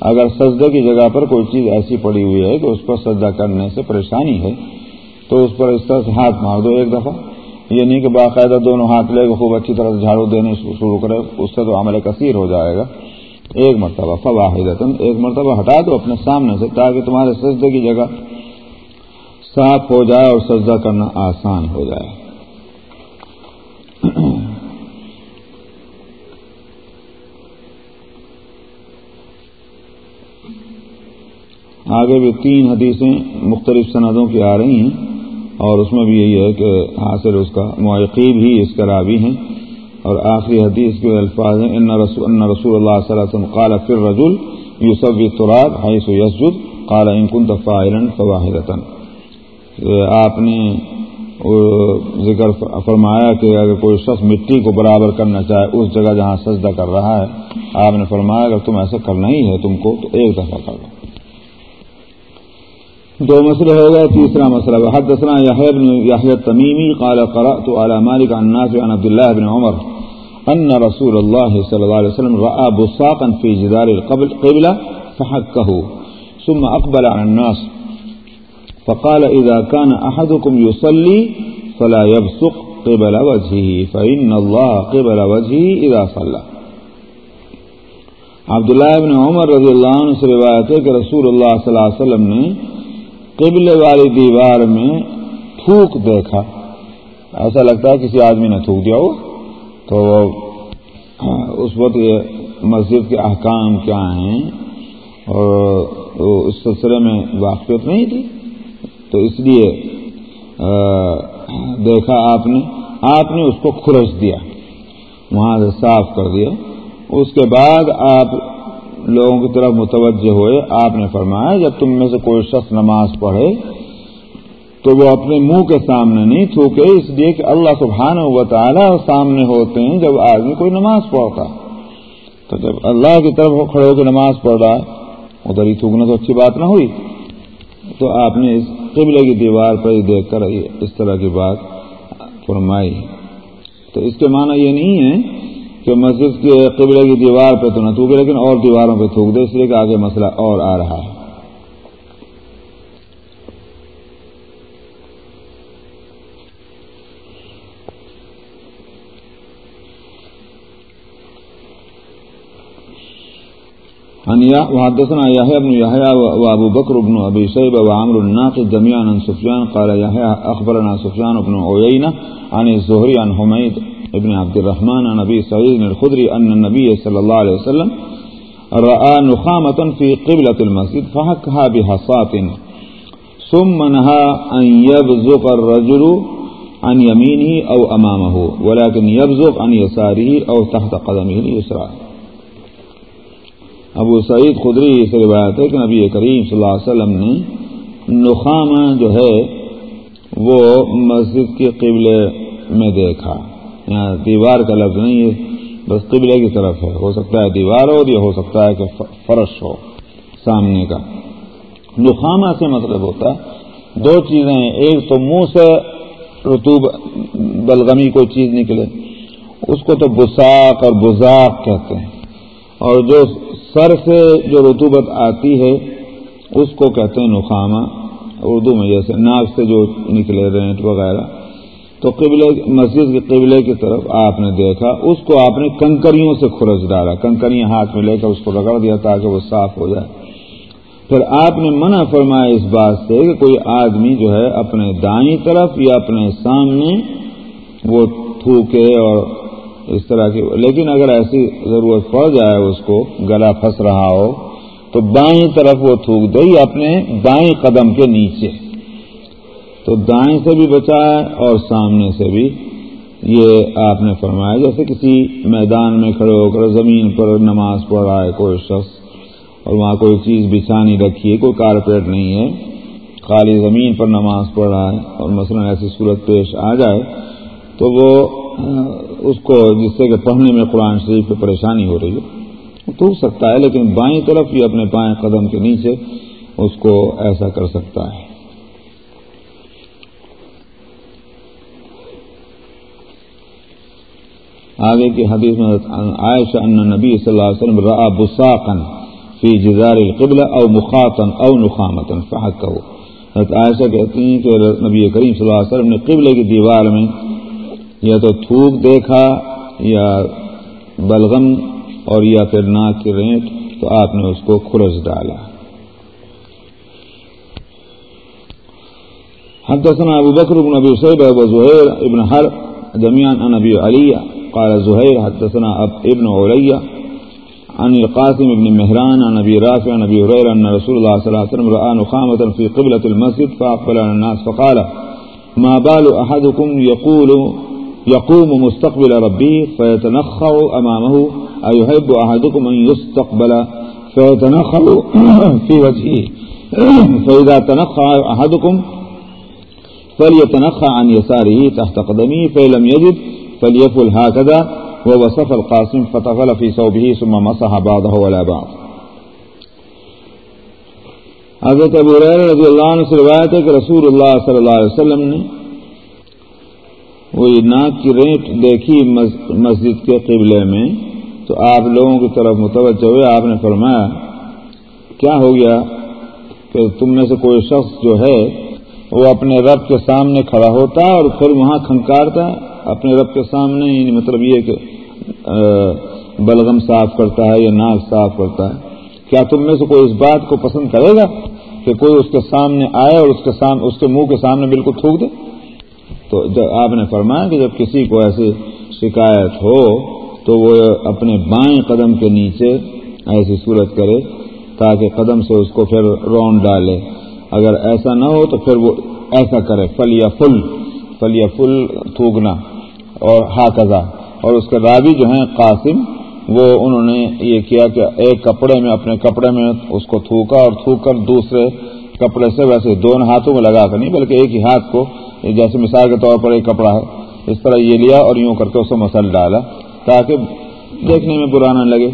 اگر سجدے کی جگہ پر کوئی چیز ایسی پڑی ہوئی ہے کہ اس پر سجدہ کرنے سے پریشانی ہے، تو اس پر اس طرح سے ہاتھ مار دو ایک دفعہ۔ یہ نہیں کہ باقاعدہ دونوں ہاتھ لے کے خوب اچھی طرح سے جھاڑو دینے شروع کرے، اس سے تو عمل کثیر ہو جائے گا۔ ایک مرتبہ فواہد ایک مرتبہ ہٹا دو اپنے سامنے سے تاکہ تمہارے سجدے کی جگہ صاف ہو جائے اور سجدہ کرنا آسان ہو جائے۔ آگے بھی تین حدیثیں مختلف سندوں کی آ رہی ہیں۔ اور اس میں بھی یہی ہے کہ حاصل اس کا معقیب ہی اس کا راوی ہیں۔ اور آخری حدیث کے الفاظ ہیں، ان رسول ان رسول اللہ صلی اللہ علیہ وسلم قال فر رجل یوسف تراب حیث یسجد، قال ان كنت فاعلا فواحدتا آپ نے ذکر فرمایا کہ اگر کوئی شخص مٹی کو برابر کرنا چاہے، اس جگہ جہاں سجدہ کر رہا ہے، آپ نے فرمایا، اگر تم ایسا کرنا ہی ہے تم کو تو ایک دفعہ کر لو. دو مسئلے ہو گئے، تیسرا مسئلہ حدثنا يحيى بن يحيى التميمي قال قرأت على مالك عن نافع عن عبد الله بن عمر أن رسول الله صلى الله عليه وسلم رأى بصاقا في جدار القبلة فحكه، ثم أقبل على الناس، فقال إذا كان أحدكم يصلي فلا يبصق قبل وجهه، فإن الله قبل وجهه إذا صلى. عبداللہ ابن عمر رضی اللہ عنہ سے روایت ہے کہ رسول اللہ صلی اللہ علیہ وسلم نے قبل والی دیوار میں تھوک دیکھا۔ ایسا لگتا ہے کسی آدمی نے تھوک دیا ہو۔ تو اس وقت یہ مسجد کے احکام کیا ہیں اور اس سلسلے میں واقفیت نہیں تھی۔ تو اس لیے دیکھا آپ نے آپ نے اس کو کھرچ دیا، وہاں سے صاف کر دیا۔ اس کے بعد آپ لوگوں کی طرف متوجہ ہوئے، آپ نے فرمایا جب تم میں سے کوئی شخص نماز پڑھے تو وہ اپنے منہ کے سامنے نہیں تھوکے، اس لیے کہ اللہ سبحانہ و تعالیٰ سامنے ہوتے ہیں جب آدمی کوئی نماز پڑھتا۔ تو جب اللہ کی طرف کھڑے ہو کے نماز پڑھ رہا، ادھر ہی تھوکنا تو اچھی بات نہ ہوئی۔ تو آپ نے اس قبلے کی دیوار پر ہی دیکھ کر اس طرح کی بات فرمائی۔ تو اس کے معنی یہ نہیں ہے کہ مسجد کے قبلے کی دیوار پہ تو نہ تھوکے، لیکن اور دیواروں پہ تھوک دے، اس لیے کہ آگے مسئلہ اور آ رہا ہے۔ ہاں، وحدثنا يحيى بن يحيى وابو بكر بن ابي شيبه وعمر الناقد جميعا عن سفيان قال يحيى اخبرنا سفيان بن عيينه عن الزهري عن حميد بن عبد الرحمن عن ابي سعيد الخدري ان النبي صلى الله عليه وسلم راى نخامه في قبله المسجد فحكها بحصات ثم نهى ان يبزق الرجل عن يمينه او امامه ولكن يبزق عن يساره او تحت قدمه اليسرى. ابو سعید خدری سے روایت ہے کہ نبی کریم صلی اللہ علیہ وسلم نے نخامہ جو ہے وہ مسجد کے قبلے میں دیکھا۔ دیوار کا لفظ نہیں ہے، بس قبلے کی طرف ہے۔ ہو سکتا ہے دیوار ہو، یا ہو سکتا ہے کہ فرش ہو سامنے کا۔ نخامہ سے مطلب ہوتا ہے، دو چیزیں ہیں۔ ایک تو منہ سے رتوب بلغمی کوئی چیز نکلے، اس کو تو بساک اور بزاق کہتے ہیں۔ اور جو سر سے جو رتوبت آتی ہے، اس کو کہتے ہیں نخامہ۔ اردو میں جیسے ناک سے جو نکلے رینٹ وغیرہ۔ تو قبلے مسجد کے قبلے کی طرف آپ نے دیکھا، اس کو آپ نے کنکریوں سے کھرچ ڈالا، کنکریاں ہاتھ میں لے کر اس کو رگڑ دیا تاکہ وہ صاف ہو جائے۔ پھر آپ نے منع فرمایا اس بات سے کہ کوئی آدمی جو ہے اپنے دائیں طرف یا اپنے سامنے وہ تھوکے اور اس طرح کی، لیکن اگر ایسی ضرورت پڑ جائے اس کو، گلا پھنس رہا ہو، تو بائیں طرف وہ تھوک دے، اپنے دائیں قدم کے نیچے۔ تو دائیں سے بھی بچائے اور سامنے سے بھی۔ یہ آپ نے فرمایا، جیسے کسی میدان میں کھڑے ہو کر زمین پر نماز پڑھ رہا ہے کوئی شخص اور وہاں کوئی چیز بچھانی رکھی ہے، کوئی کارپیٹ نہیں ہے، خالی زمین پر نماز پڑھ رہا ہے اور مثلا ایسی صورت پیش آ جائے، تو وہ، اس کو جس سے کہ پڑھنے میں قرآن شریف پہ پریشانی ہو رہی ہے ٹوٹ سکتا ہے، لیکن بائیں طرف ہی اپنے بائیں قدم کے نیچے اس کو ایسا کر سکتا ہے۔ آگے کی حدیث میں عائشہ ان نبی صلی اللہ علیہ وسلم را بساقن فی جزار القبل او مخاطن او نخامتن فحق عائشہ کہتی ہیں کہ نبی کریم صلی اللہ علیہ وسلم نے قبلے کی دیوار میں یا تو تھوک دیکھا یا بلغم اور یا پھر ناک کی رینٹ تو آپ نے اس کو کھرچ ڈالا۔ حدثنا ابو بکر بن ابی شیبہ و زہیر ابن حرب جمیان عن ابی علی قال زہیر حدثنا ابن علیہ عن القاسم بن مهران عن ابي رافع عن ابي هريره ان رسول الله صلى الله عليه وسلم راى نخامه في قبله المسجد فاقبل على الناس فقال ما بال احدكم يقول يقوم مستقبل ربه فيتنخر امامه ايحب احدكم ان يستقبل فيتنخر في وجهه فاذا تنخر احدكم فليتنخى عن يساره تحت قدمه فإن لم يجد فليفعل هكذا ووصف القاسم فتفل في صوبه ثم مسح بعضه ولا بعض. حضرت ابو رضی اللہ عنہ سے روایت ہے کہ رسول اللہ صلی اللہ علیہ وسلم نے وہ ناک کی ریٹ دیکھی مسجد کے قبلے میں، تو آپ لوگوں کی طرف متوجہ ہوئے، آپ نے فرمایا، کیا ہو گیا کہ تم میں سے کوئی شخص جو ہے، وہ اپنے رب کے سامنے کھڑا ہوتا ہے اور پھر وہاں کھنکارتا ہے اپنے رب کے سامنے یعنی مطلب یہ کہ بلغم صاف کرتا ہے یا ناک صاف کرتا ہے۔ کیا تم میں سے کوئی اس بات کو پسند کرے گا کہ کوئی اس کے سامنے آئے اور اس کے سامنے اس کے منہ کے سامنے بالکل تھوک دے؟ تو جب آپ نے فرمایا کہ جب کسی کو ایسی شکایت ہو تو وہ اپنے بائیں قدم کے نیچے ایسی صورت کرے تاکہ قدم سے اس کو پھر رون ڈالے۔ اگر ایسا نہ ہو تو پھر وہ ایسا کرے فل یا فل فل یا فل تھوکنا۔ اور ہاکزا اور اس کے رابی جو ہیں قاسم، وہ انہوں نے یہ کیا کہ ایک کپڑے میں، اپنے کپڑے میں اس کو تھوکا اور تھوک کر دوسرے کپڑے سے ویسے دونوں ہاتھوں میں لگا کر، نہیں بلکہ ایک ہی ہاتھ کو جیسے مثال کے طور پر ایک کپڑا ہے، اس طرح یہ لیا اور یوں کر کے اسے مسل ڈالا تاکہ دیکھنے میں برا نہ لگے۔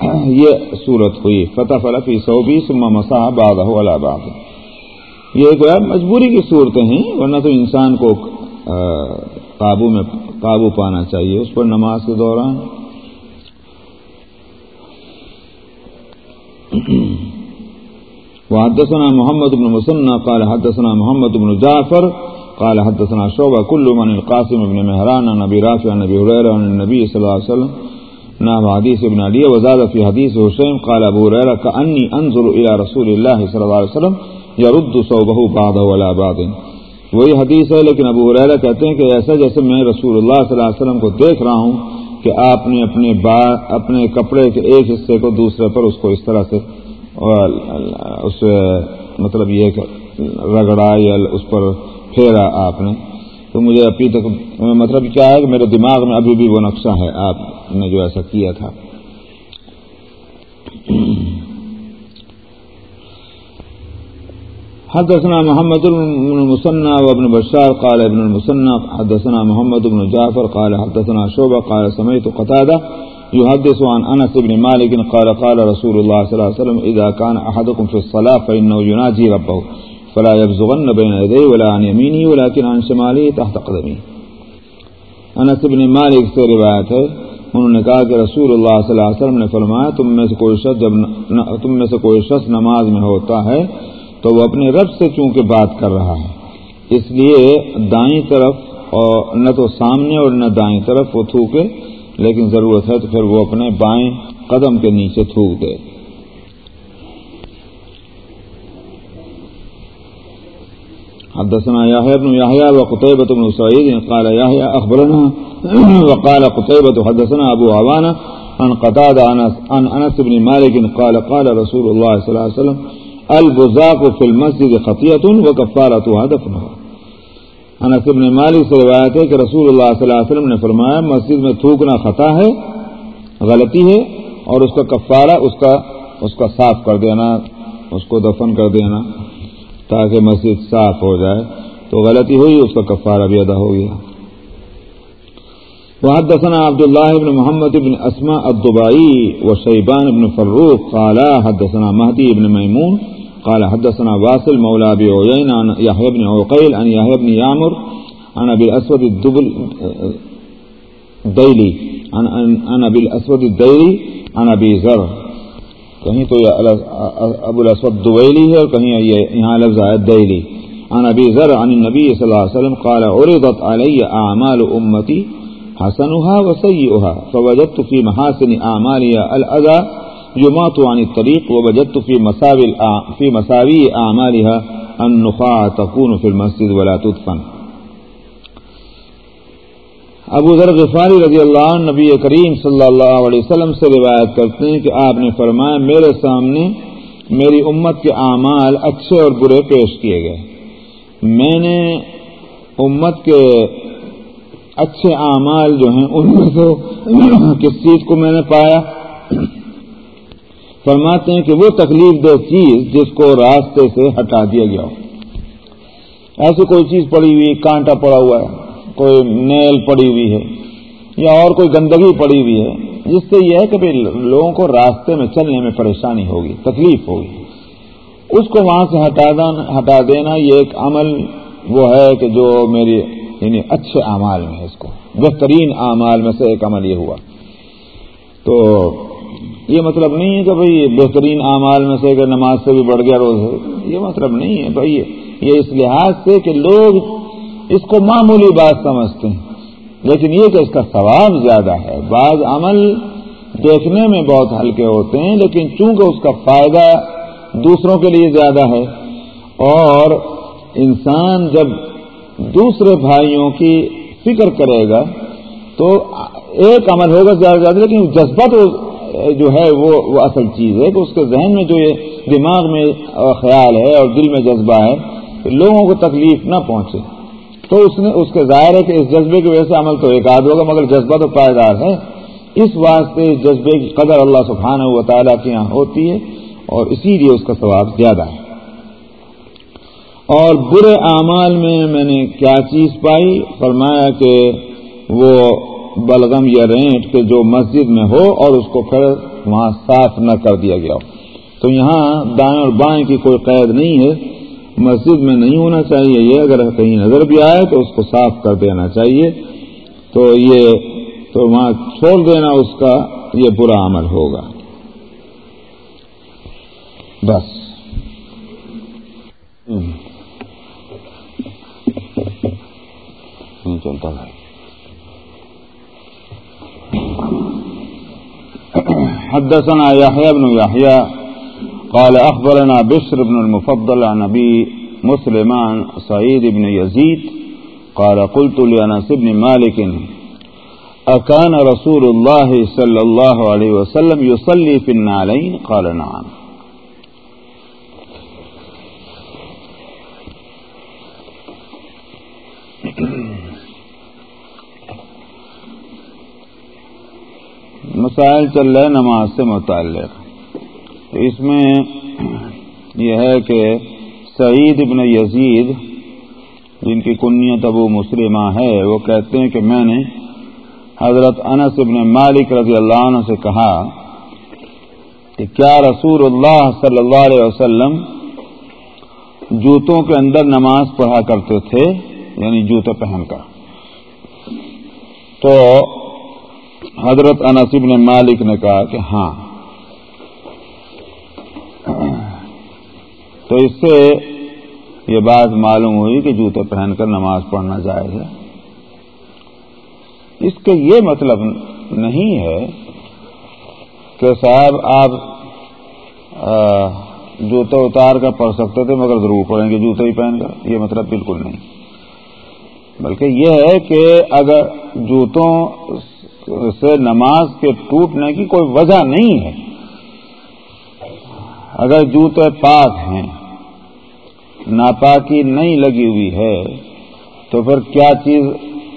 یہ صورت ہوئی۔ فتح فلف سو بھی سما مسا باد باد یہ مجبوری کی صورتیں ہیں، ورنہ تو انسان کو قابو میں قابو پانا چاہیے، اس پر نماز کے دوران وحدثنا محمد بن مسنى قال حدثنا محمد بن جعفر، قال حدثنا شعبة كل من القاسم بن مهران عن ابي رافع، عن ابي هريره عن النبي صلى الله عليه وسلم نعم حديث ابن علي وزاد في حديث حسين قال ابو هريره كاني انظر الى رسول الله صلى الله عليه وسلم يرد صوبه بعضه ولا بعض. وہی حدیث ہے، لیکن ابو حریرہ کہتے ہیں کہ ایسا جیسے میں رسول اللہ صلی اللہ علیہ وسلم کو دیکھ رہا ہوں کہ آپ نے اپنے با، اپنے کپڑے کے ایک حصے کو دوسرے پر اس کو اس طرح سے اس مطلب یہ کہ رگڑا یا اس پر پھیرا آپ نے۔ تو مجھے ابھی تک مطلب کیا ہے کہ میرے دماغ میں ابھی بھی وہ نقشہ ہے، آپ نے جو ایسا کیا تھا۔ حدثنا محمد بن المثنى وابن بشار قال ابن المثنى، حدثنا محمد بن جعفر قال حدثنا شعبة قال سمعت قتادة يحدث عن أنس بن مالك قال قال رسول الله صلى الله عليه وسلم، إذا كان أحدكم في الصلاة فإنه يناجي ربه، فلا يبزغن بين يديه ولا عن يمينه، ولكن عن شماله تحت قدمه. انس بن مالک سے روایت ہے، انہوں نے کہا کہ رسول اللہ صلی اللہ علیہ وسلم نے فرمایا، تم میں سے کوئی شخص جب تم میں سے کوئی شخص نماز میں ہوتا ہے تو وہ اپنے رب سے چونکہ بات کر رہا ہے۔ اس لیے دائیں طرف اور نہ تو سامنے اور نہ دائیں طرف وہ تھوکے، لیکن ضرورت ہے تو پھر وہ اپنے بائیں قدم کے نیچے تھوک دے۔ حدثنا يحيى بن يحيى وقتيبة بن سعيد قال يحيى أخبرنا وقال قتيبة حدثنا أبو عوانة عن قتادة عن أنس بن مالك قال قال رسول الله صلى الله عليه وسلم البزاق فی المسجد خطیت و کفارت دفنہ انس ابن مالک سے روایت ہے کہ رسول اللہ صلی اللہ علیہ وسلم نے فرمایا، مسجد میں تھوکنا خطا ہے، غلطی ہے، اور اس کا کفارہ، اس کا اس کا صاف کر دینا، اس کو دفن کر دینا تاکہ مسجد صاف ہو جائے۔ تو غلطی ہوئی، اس کا کفارہ بھی ادا ہو گیا۔ وحدثنا عبد الله بن محمد بن اسماء الدبائي وشيبان بن فروق قال حدثنا مهدي بن ميمون قال حدثنا واصل مولى ابي عيين عن يحيى بن عقيل عن يحيى بن يعمر عن ابي الاسود الدبل ديلي عن عن ابي الاسود الديلي عن ابي ذر. کہیں تو ابو الاسود دویلی ہے اور کہیں یہاں لفظ ہے دیلی عن ابي ذر عن النبي صلى الله عليه وسلم قال عرضت علي اعمال امتي حسنها وسيئها فوجدت في محاسن اعمالها الاذى يماط عن الطريق ووجدت في مساوي في مساوي اعمالها النخاع تكون في المسجد ولا تدفن. ابو ذر غفاری رضی اللہ عنہ نبی کریم صلی اللہ علیہ وسلم سے روایت کرتے ہیں کہ آپ نے فرمایا میرے سامنے میری امت کے اعمال اچھے اور برے پیش کیے گئے۔ میں نے امت کے اچھے اعمال جو ہیں ان میں سے کس چیز کو میں نے پایا؟ فرماتے ہیں کہ وہ تکلیف دہ چیز جس کو راستے سے ہٹا دیا گیا ہو۔ ایسی کوئی چیز پڑی ہوئی، کانٹا پڑا ہوا ہے، کوئی نیل پڑی ہوئی ہے، یا اور کوئی گندگی پڑی ہوئی ہے جس سے یہ ہے کہ لوگوں کو راستے میں چلنے میں پریشانی ہوگی، تکلیف ہوگی۔ اس کو وہاں سے ہٹا دینا یہ ایک عمل وہ ہے کہ جو میری یعنی اچھے اعمال میں ہے اس کو، بہترین اعمال میں سے ایک عمل یہ ہوا۔ تو یہ مطلب نہیں ہے کہ بھائی بہترین اعمال میں سے کہ نماز سے بھی بڑھ گیا روز یہ مطلب نہیں ہے بھائی یہ اس لحاظ سے کہ لوگ اس کو معمولی بات سمجھتے ہیں۔ لیکن یہ کہ اس کا ثواب زیادہ ہے۔ بعض عمل دیکھنے میں بہت ہلکے ہوتے ہیں، لیکن چونکہ اس کا فائدہ دوسروں کے لیے زیادہ ہے، اور انسان جب دوسرے بھائیوں کی فکر کرے گا تو ایک عمل ہوگا زیادہ زیادہ، لیکن جذبہ تو جو ہے وہ وہ اصل چیز ہے کہ اس کے ذہن میں جو یہ دماغ میں خیال ہے اور دل میں جذبہ ہے، لوگوں کو تکلیف نہ پہنچے۔ تو اس نے، اس کے ظاہر ہے کہ اس جذبے کی وجہ سے عمل تو ایک آدھ ہوگا، مگر جذبہ تو پائیدار ہے۔ اس واسطے اس جذبے کی قدر اللہ سبحانہ و تعالیٰ کے یہاں ہوتی ہے اور اسی لیے اس کا ثواب زیادہ ہے۔ اور برے اعمال میں میں نے کیا چیز پائی؟ فرمایا کہ وہ بلغم یا رینٹ کے جو مسجد میں ہو اور اس کو پھر وہاں صاف نہ کر دیا گیا ہو۔ تو یہاں دائیں اور بائیں کی کوئی قید نہیں ہے۔ مسجد میں نہیں ہونا چاہیے۔ یہ اگر کہیں نظر بھی آئے تو اس کو صاف کر دینا چاہیے۔ تو یہ تو وہاں چھوڑ دینا اس کا یہ برا عمل ہوگا۔ بس۔ چلتا ہے حدثنا يحيى بن يحيى قال أخبرنا بشر بن المفضل عن نبي مسلمان سعيد بن يزيد قال قلت لأنس بن مالك أكان رسول الله صلى الله عليه وسلم يصلي في النعلين؟ قال نعم. مسائل چل رہے نماز سے متعلق۔ تو اس میں یہ ہے کہ سعید ابن یزید، جن کی کنیت ابو مسلمہ ہے، وہ کہتے ہیں کہ میں نے حضرت انس ابن مالک رضی اللہ عنہ سے کہا کہ کیا رسول اللہ صلی اللہ علیہ وسلم جوتوں کے اندر نماز پڑھا کرتے تھے؟ یعنی جوتے پہن کر۔ تو حضرت انس ابن مالک نے کہا کہ ہاں۔ تو اس سے یہ بات معلوم ہوئی کہ جوتے پہن کر نماز پڑھنا جائز ہے۔ اس کا یہ مطلب نہیں ہے کہ صاحب آپ جوتے اتار کر پڑھ سکتے تھے مگر ضرور پڑھیں گے جوتے ہی پہن کر۔ یہ مطلب بالکل نہیں۔ بلکہ یہ ہے کہ اگر جوتوں سے نماز کے ٹوٹنے کی کوئی وجہ نہیں ہے۔ اگر جوتے پاک ہیں، ناپاکی نہیں لگی ہوئی ہے، تو پھر کیا چیز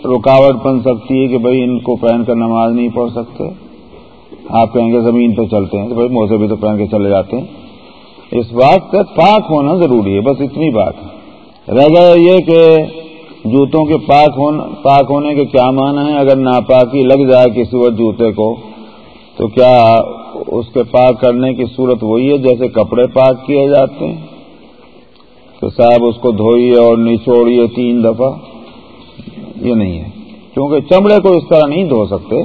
رکاوٹ بن سکتی ہے کہ بھائی ان کو پہن کر نماز نہیں پڑھ سکتے؟ آپ کہیں گے زمین پہ چلتے ہیں تو بھائی موزے بھی تو پہن کے چلے جاتے ہیں۔ اس بات سے پاک ہونا ضروری ہے، بس اتنی بات ہے۔ رہ گیا یہ کہ جوتوں کے پاک ہونا پاک ہونے کے کیا معنی ہے اگر ناپاکی لگ جائے کسی وقت جوتے کو، تو کیا اس کے پاک کرنے کی صورت وہی ہے جیسے کپڑے پاک کیے جاتے ہیں؟ کہ صاحب اس کو دھوئیے اور نچوڑیے تین دفعہ۔ یہ نہیں ہے۔ کیونکہ چمڑے کو اس طرح نہیں دھو سکتے۔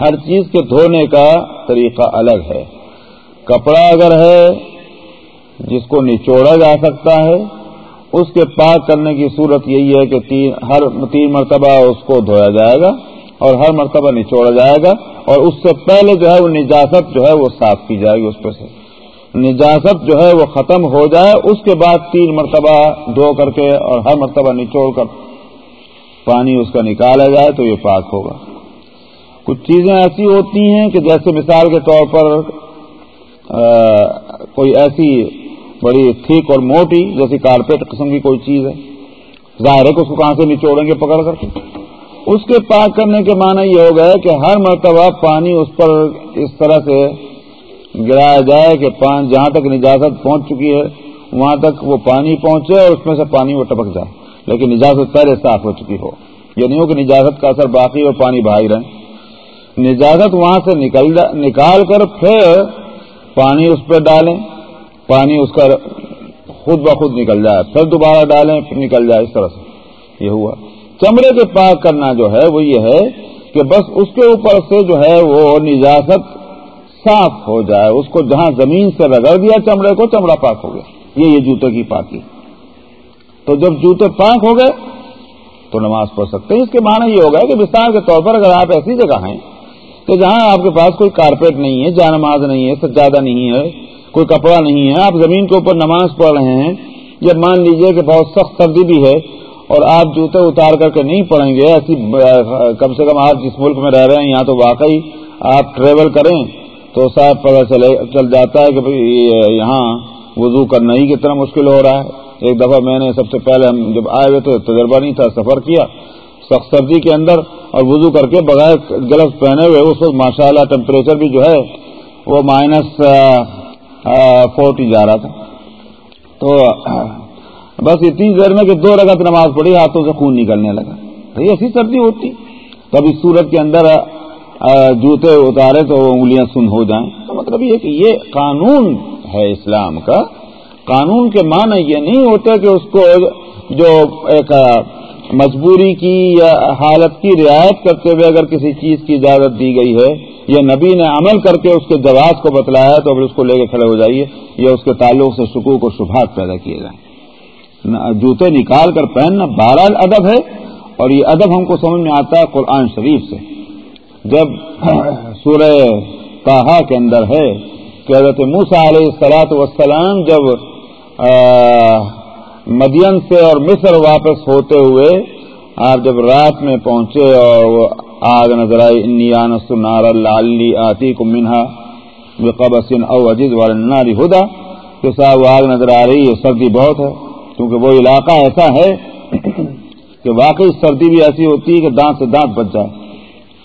ہر چیز کے دھونے کا طریقہ الگ ہے۔ کپڑا اگر ہے، جس کو نچوڑا جا سکتا ہے اس کے پاک کرنے کی صورت یہی ہے کہ تین ہر تین مرتبہ اس کو دھویا جائے گا اور ہر مرتبہ نچوڑا جائے گا اور اس سے پہلے جو ہے وہ نجاست جو ہے وہ صاف کی جائے گی اس پہ سے۔ نجاست جو ہے وہ ختم ہو جائے، اس کے بعد تین مرتبہ دھو کر کے اور ہر مرتبہ نچوڑ کر پانی اس کا نکالا جائے تو یہ پاک ہوگا۔ کچھ چیزیں ایسی ہوتی ہیں کہ جیسے مثال کے طور پر کوئی ایسی بڑی ٹھیک اور موٹی جیسی کارپیٹ قسم کی کوئی چیز ہے۔ ظاہر ہے کہ اس کو کہاں سے نچوڑیں گے پکڑ کر۔ اس کے پاک کرنے کے معنی یہ ہو گیا کہ ہر مرتبہ پانی اس پر اس طرح سے گرایا جائے کہ جہاں تک نجازت پہنچ چکی ہے، وہاں تک وہ پانی پہنچے اور اس میں سے پانی وہ ٹپک جائے۔ لیکن نجازت پہلے صاف ہو چکی ہو۔ یہ نہیں ہو کہ نجازت کا اثر باقی اور پانی بہائی رہے۔ نجازت وہاں سے نکل نکال کر پھر پانی اس پہ ڈالیں۔ پانی اس کا خود بخود نکل جائے، پھر دوبارہ ڈالیں، پھر نکل جائے، اس طرح سے۔ یہ ہوا۔ چمڑے کے پاک کرنا جو ہے، وہ یہ ہے کہ بس اس کے اوپر سے جو ہے، وہ نجازت صاف ہو جائے۔ اس کو جہاں زمین سے رگڑ دیا چمڑے کو، چمڑا پاک ہو گیا۔ یہ یہ جوتے کی پاکی۔ تو جب جوتے پاک ہو گئے، تو نماز پڑھ سکتے ہیں۔ اس کے معنی یہ ہوگا کہ مثال کے طور پر اگر آپ ایسی جگہ ہیں کہ جہاں آپ کے پاس کوئی کارپیٹ نہیں ہے جہاں نماز نہیں ہے، سجادہ نہیں ہے کوئی کپڑا نہیں ہے۔ آپ زمین کے اوپر نماز پڑھ رہے ہیں، یا مان لیجیے کہ بہت سخت سردی بھی ہے اور آپ جوتے اتار کر کے نہیں پڑیں گے، ایسی کم سے کم آپ جس ملک میں رہ رہے ہیں، یہاں تو واقعی آپ ٹریول کریں تو صاحب پتہ چلے، چل جاتا ہے کہ یہاں وضو کرنا ہی کتنا مشکل ہو رہا ہے۔ ایک دفعہ میں نے سب سے پہلے ہم جب آئے ہوئے تو تجربہ نہیں تھا، سفر کیا۔ سخت سردی کے اندر اور وضو کر کے بغیر گلفز پہنے ہوئے، اس وقت ماشاء اللہ ٹیمپریچر بھی جو ہے وہ مائنس فورٹی جا رہا تھا۔ تو بس اتنی دیر میں کہ دو رگت نماز پڑھی، ہاتھوں سے خون نکلنے لگا۔ بھائی ایسی سردی ہوتی۔ کب اس صورت کے اندر جوتے اتارے تو انگلیاں سن ہو جائیں۔ تو مطلب یہ کہ یہ قانون ہے اسلام کا۔ قانون کے معنی یہ نہیں ہوتا کہ اس کو جو ایک مجبوری کی یا حالت کی رعایت کرتے ہوئے اگر کسی چیز کی اجازت دی گئی ہے یا نبی نے عمل کر کے اس کے جواز کو بتلایا تو پھر اس کو لے کے کھڑے ہو جائیے یا اس کے تعلق سے سکوک و شبہات پیدا کیے جائیں۔ جوتے نکال کر پہننا بہرحال ادب ہے اور یہ ادب ہم کو سمجھ میں آتا ہے قرآن شریف سے۔ جب سورہ تاہا کے اندر ہے کہ حضرت موسا علیہ السلاط وسلام جب مدین سے اور مصر واپس ہوتے ہوئے آپ جب رات میں پہنچے اور وہ آگ نظر آئی انس نار لالی آتی کو منہا قبصن او عزیز والناری ہدا. کہ صاحب، وہ آگ نظر آ رہی ہے، سردی بہت ہے، کیونکہ وہ علاقہ ایسا ہے کہ واقعی سردی بھی ایسی ہوتی ہے کہ دانت سے دانت بچ جائے۔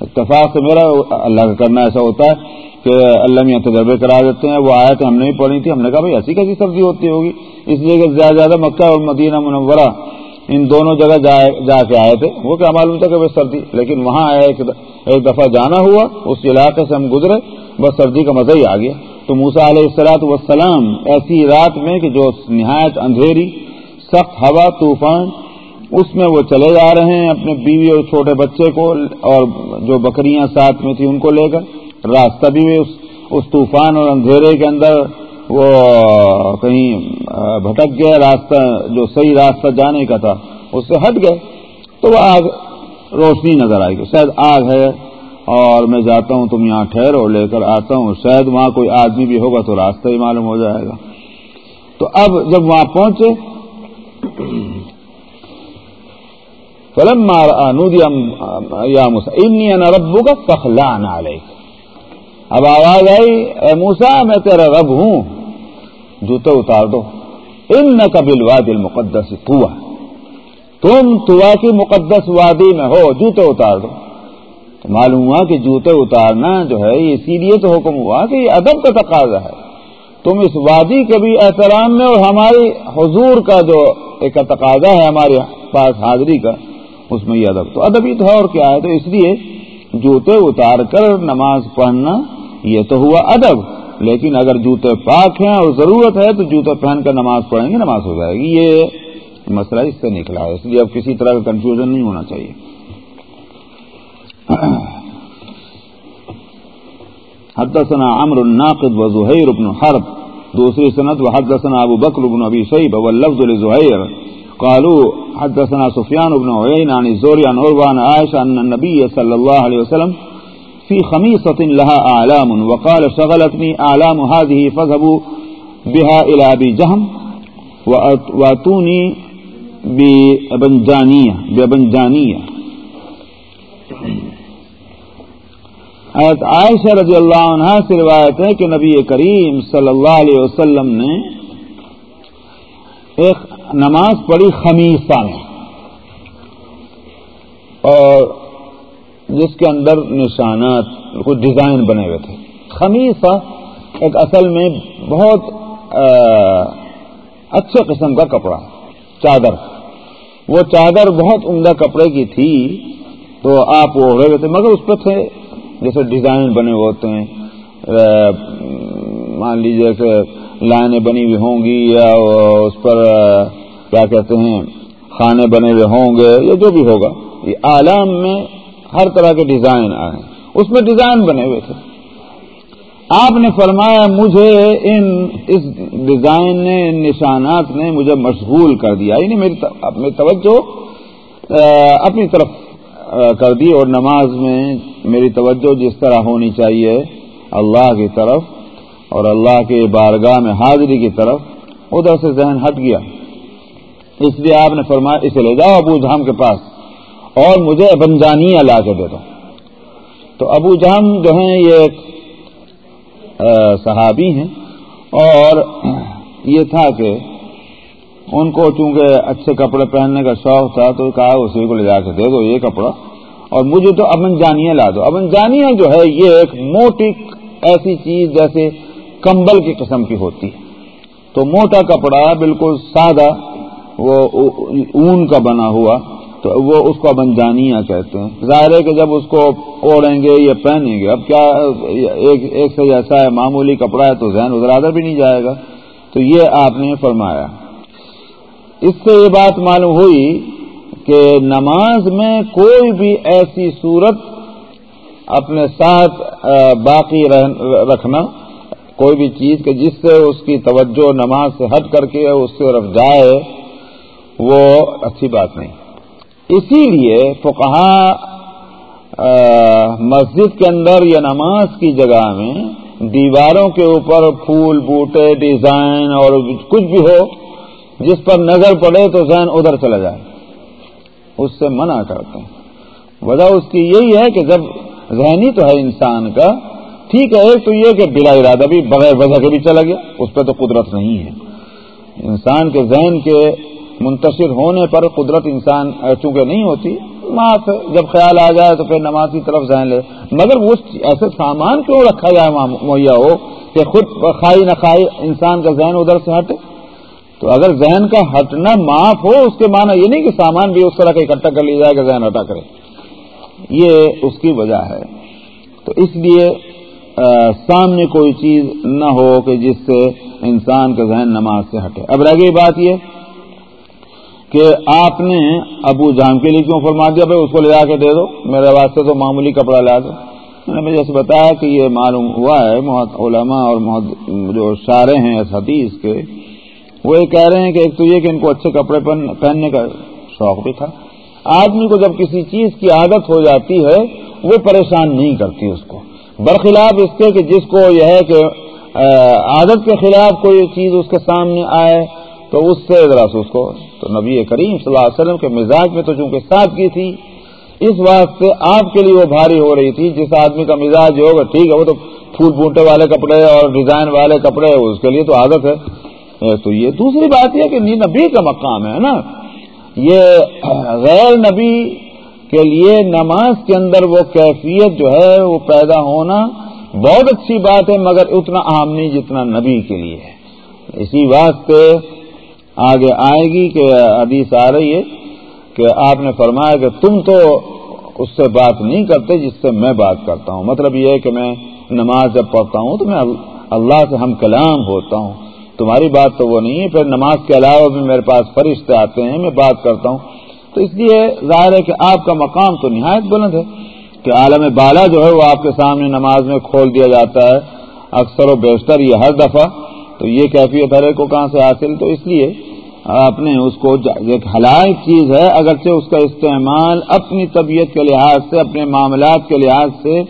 اتفاق سے میرا اللہ کا کرنا ایسا ہوتا ہے کہ اللہ میاں تجربے کرا دیتے ہیں، وہ آئے تھے ہم نے بھی پڑھی تھی۔ ہم نے کہا بھائی ایسی کیسی سردی ہوتی ہوگی؟ اس لیے کہ زیادہ زیادہ مکہ اور مدینہ منورہ، ان دونوں جگہ جا کے آئے تھے۔ وہ کیا معلوم تھا کہ وہ سردی، لیکن وہاں ایک دفعہ جانا ہوا، اس علاقے سے ہم گزرے، بس سردی کا مزہ ہی آ گیا۔ تو موسا علیہ السلاط وسلام ایسی رات میں کہ جو نہایت اندھیری، سخت ہوا، طوفان، اس میں وہ چلے جا رہے ہیں اپنے بیوی اور چھوٹے بچے کو اور جو بکریاں ساتھ میں تھی ان کو لے کر۔ راستہ بھی اس طوفان اور اندھیرے کے اندر وہ کہیں بھٹک گئے راستہ، جو صحیح راستہ جانے کا تھا، اس سے ہٹ گئے۔ تو وہ آگ روشنی نظر آئے گی شاید آگ ہے اور میں جاتا ہوں، تم یہاں ٹھہرو لے کر آتا ہوں۔ شاید وہاں کوئی آدمی بھی ہوگا تو راستہ ہی معلوم ہو جائے گا۔ تو اب جب وہاں پہنچے فلم یا ربو کا فخلان اب آواز آئی، اے موسا میں تیرا رب ہوں. جوتے اتار دو. ان نہ قبل وادل مقدس توا تم توا کی مقدس وادی میں ہو. جوتے اتار دو. تو معلوم ہوا کہ جوتے اتارنا جو ہے اسی لیے تو حکم ہوا کہ یہ ادب کا تقاضا ہے۔ تم اس وادی کے بھی احترام میں اور ہماری حضور کا جو ایک تقاضا ہے، ہمارے پاس حاضری کا، اس میں یہ ادب۔ تو ادب ہی تو ہے اور کیا ہے؟ تو اس لیے جوتے اتار کر نماز پڑھنا، یہ تو ہوا ادب۔ لیکن اگر جوتے پاک ہیں اور ضرورت ہے تو جوتے پہن کر نماز پڑھیں گے، نماز ہو جائے گی۔ یہ مسئلہ اس سے نکلا ہے، اس لیے اب کسی طرح کا کنفیوژن نہیں ہونا چاہیے۔ حدثنا عمرو الناقد وزهير بن حرب۔ دوسری سند، وحدثنا ابو بكر بن ابي شيبه واللفظ لزهير قالوا حدثنا سفيان بن عيينة عن الزهري عن عروة عن عائشة أن النبي صلى الله عليه وسلم في خميصة لها أعلام وقال شغلتني أعلام هذه فاذهبوا بها إلى أبي جهم وأتوني ببنجانية ببنجانية حضرت عائشہ رضی اللہ عنہ سے روایت ہے کہ نبی کریم صلی اللہ علیہ وسلم نے ایک نماز پڑھی خمیسہ میں اور جس کے اندر نشانات کچھ ڈیزائن بنے ہوئے تھے۔ خمیسہ ایک اصل میں بہت اچھے قسم کا کپڑا، چادر۔ وہ چادر بہت عمدہ کپڑے کی تھی، تو آپ وہ ہوئے تھے، مگر اس پہ تھے۔ جیسے ڈیزائن بنے ہوئے ہوتے ہیں مان لیجیے کہ لائنیں بنی ہوئی ہوں گی یا اس پر کیا کہتے ہیں کھانے بنے ہوئے ہوں گے یا جو بھی ہوگا۔ یہ عالم میں ہر طرح کے ڈیزائن آئے اس میں ڈیزائن بنے ہوئے تھے۔ آپ نے فرمایا، مجھے ان، اس ڈیزائن نے، ان نشانات نے مجھے مشغول کر دیا۔ یعنی میری توجہ اپنی طرف کر دی اور نماز میں میری توجہ جس طرح ہونی چاہیے، اللہ کی طرف اور اللہ کے بارگاہ میں حاضری کی طرف، ادھر سے ذہن ہٹ گیا۔ اس لیے آپ نے فرمایا اسے لے جاؤ ابو جہم کے پاس اور مجھے بنجانی لا کے دے دو۔ تو ابو جہم جو ہیں یہ ایک صحابی ہیں اور یہ تھا کہ ان کو چونکہ اچھے کپڑے پہننے کا شوق تھا تو کہا اسی کو لے جا کے دے دو یہ کپڑا اور مجھے تو امن جانیاں لا دو۔ امن جانیاں جو ہے یہ ایک موٹی ایسی چیز جیسے کمبل کی قسم کی ہوتی ہے۔ تو موٹا کپڑا بالکل سادہ وہ اون کا بنا ہوا، تو وہ اس کو امن جانیاں کہتے ہیں۔ ظاہر ہے کہ جب اس کو اوڑھیں گے یا پہنیں گے، اب کیا ایک سے جیسا ہے، معمولی کپڑا ہے تو ذہن ادھر بھی نہیں جائے گا۔ تو یہ آپ نے فرمایا۔ اس سے یہ بات معلوم ہوئی کہ نماز میں کوئی بھی ایسی صورت اپنے ساتھ باقی رکھنا، کوئی بھی چیز کہ جس سے اس کی توجہ نماز سے ہٹ کر کے، اس سے رف جائے وہ اچھی بات نہیں۔ اسی لیے فقہا مسجد کے اندر یا نماز کی جگہ میں دیواروں کے اوپر پھول، بوٹے، ڈیزائن اور کچھ بھی ہو، جس پر نظر پڑے تو ذہن ادھر چلا جائے۔ اس سے منع کرتے ہیں وجہ اس کی یہی ہے کہ جب ذہنی تو ہے انسان کا، ٹھیک ہے، ایک تو یہ کہ بلا ارادہ بھی بغیر وجہ کے بھی چلا گیا، اس پہ تو قدرت نہیں ہے۔ انسان کے ذہن کے منتشر ہونے پر قدرت انسان چونکہ نہیں ہوتی معاف ہے جب خیال آ جائے تو پھر نماز کی طرف ذہن لے۔ مگر وہ ایسے سامان کیوں رکھا جائے مہیا ہو کہ خود خائی نہ خائی انسان کا ذہن ادھر سے ہٹے تو اگر ذہن کا ہٹنا معاف ہو، اس کے معنی یہ نہیں کہ سامان بھی اس طرح کا اکٹھا کر لیا جائے کہ ذہن ہٹا کرے۔ یہ اس کی وجہ ہے۔ تو اس لیے سامنے کوئی چیز نہ ہو کہ جس سے انسان کا ذہن نماز سے ہٹے۔ اب رہ گئی بات یہ کہ آپ نے ابو جان کے لیے کیوں فرما دیا؟ بھائی اس کو لے جا کے دے دو، میرے واسطے تو معمولی کپڑا لا دو۔ میں نے جیسے بتایا کہ یہ معلوم ہوا ہے علماء اور جو شارے ہیں اس حدیث کے، وہ یہ کہہ رہے ہیں کہ ایک تو یہ کہ ان کو اچھے کپڑے پہننے کا شوق بھی تھا۔ آدمی کو جب کسی چیز کی عادت ہو جاتی ہے، وہ پریشان نہیں کرتی اس کو۔ برخلاف اس کے کہ جس کو یہ ہے کہ عادت کے خلاف کوئی چیز اس کے سامنے آئے تو اس سے ذرا اس کو تو نبی کریم صلی اللہ علیہ وسلم کے مزاج میں تو چونکہ ساتھ کی تھی، اس واسطے آپ کے لیے وہ بھاری ہو رہی تھی، جس آدمی کا مزاج ہوگا، ٹھیک ہے، وہ تو پھول بوٹے والے کپڑے اور ڈیزائن والے کپڑے، اس کے لیے تو عادت ہے۔ تو یہ دوسری بات یہ کہ نبی کا مقام ہے نا۔ یہ غیر نبی کے لیے نماز کے اندر وہ کیفیت جو ہے، وہ پیدا ہونا بہت اچھی بات ہے، مگر اتنا عام نہیں جتنا نبی کے لیے ہے۔ اسی واسطے آگے آئے گی کہ حدیث آ رہی ہے کہ آپ نے فرمایا کہ تم تو اس سے بات نہیں کرتے جس سے میں بات کرتا ہوں۔ مطلب یہ ہے کہ میں نماز جب پڑھتا ہوں تو میں اللہ سے ہم کلام ہوتا ہوں۔ تمہاری بات تو وہ نہیں ہے، پھر نماز کے علاوہ بھی میرے پاس فرشتے آتے ہیں، میں بات کرتا ہوں۔ تو اس لیے ظاہر ہے کہ آپ کا مقام تو نہایت بلند ہے کہ عالم بالا جو ہے وہ آپ کے سامنے نماز میں کھول دیا جاتا ہے۔ اکثر و بیشتر یہ ہر دفعہ تو یہ کیفیت ہر ایک کو کہاں سے حاصل؟ تو اس لیے آپ نے اس کو ایک حلال چیز ہے، اگرچہ اس کا استعمال اپنی طبیعت کے لحاظ سے، اپنے معاملات کے لحاظ سے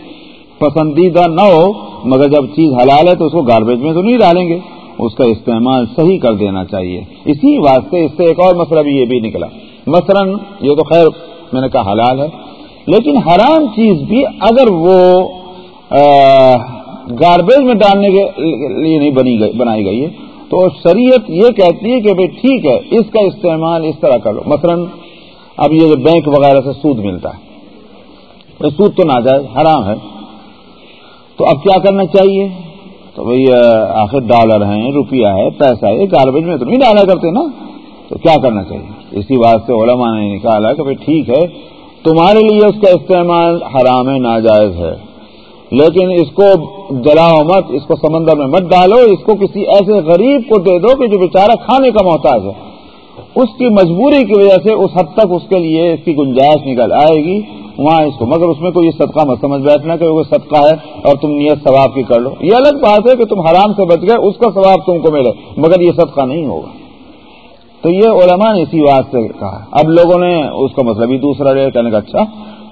پسندیدہ نہ ہو، مگر جب چیز حلال ہے تو اس کو گاربیج میں تو نہیں ڈالیں گے۔ اس کا استعمال صحیح کر دینا چاہیے۔ اسی واسطے اس سے ایک اور مسئلہ بھی یہ بھی نکلا۔ مثلا یہ تو خیر میں نے کہا حلال ہے، لیکن حرام چیز بھی اگر وہ گاربیج میں ڈالنے کے لیے نہیں بنی گئی بنائی گئی ہے۔ تو شریعت یہ کہتی ہے کہ بھائی ٹھیک ہے، اس کا استعمال اس طرح کر لو۔ مثلا اب یہ جو بینک وغیرہ سے سود ملتا ہے سود تو ناجائز، حرام ہے۔ تو اب کیا کرنا چاہیے؟ تو بھائی آخر ڈالر ہیں، روپیہ ہے، پیسہ ہے گاربیج میں تو نہیں ڈالا کرتے نا۔ تو کیا کرنا چاہیے؟ اسی بات سے علماء نے نکالا کہ بھائی ٹھیک ہے، تمہارے لیے اس کا استعمال حرام ہے، ناجائز ہے۔ لیکن اس کو جلاؤ مت، اس کو سمندر میں مت ڈالو، اس کو کسی ایسے غریب کو دے دو کہ جو بیچارہ کھانے کا محتاج ہے اس کی مجبوری کی وجہ سے اس حد تک اس کے لیے اس کی گنجائش نکل آئے گی۔ وہاں اس کو، مگر اس میں کوئی صدقہ مت، سمجھ بیٹھنا کہ وہ صدقہ ہے اور تم نیت ثواب کی کر لو۔ یہ الگ بات ہے کہ تم حرام سے بچ گئے، اس کا ثواب تم کو ملے، مگر یہ صدقہ نہیں ہوگا۔ تو یہ علماء نے اسی بات سے کہا۔ اب لوگوں نے اس کا مطلب ہی دوسرا لے کہنے کا اچھا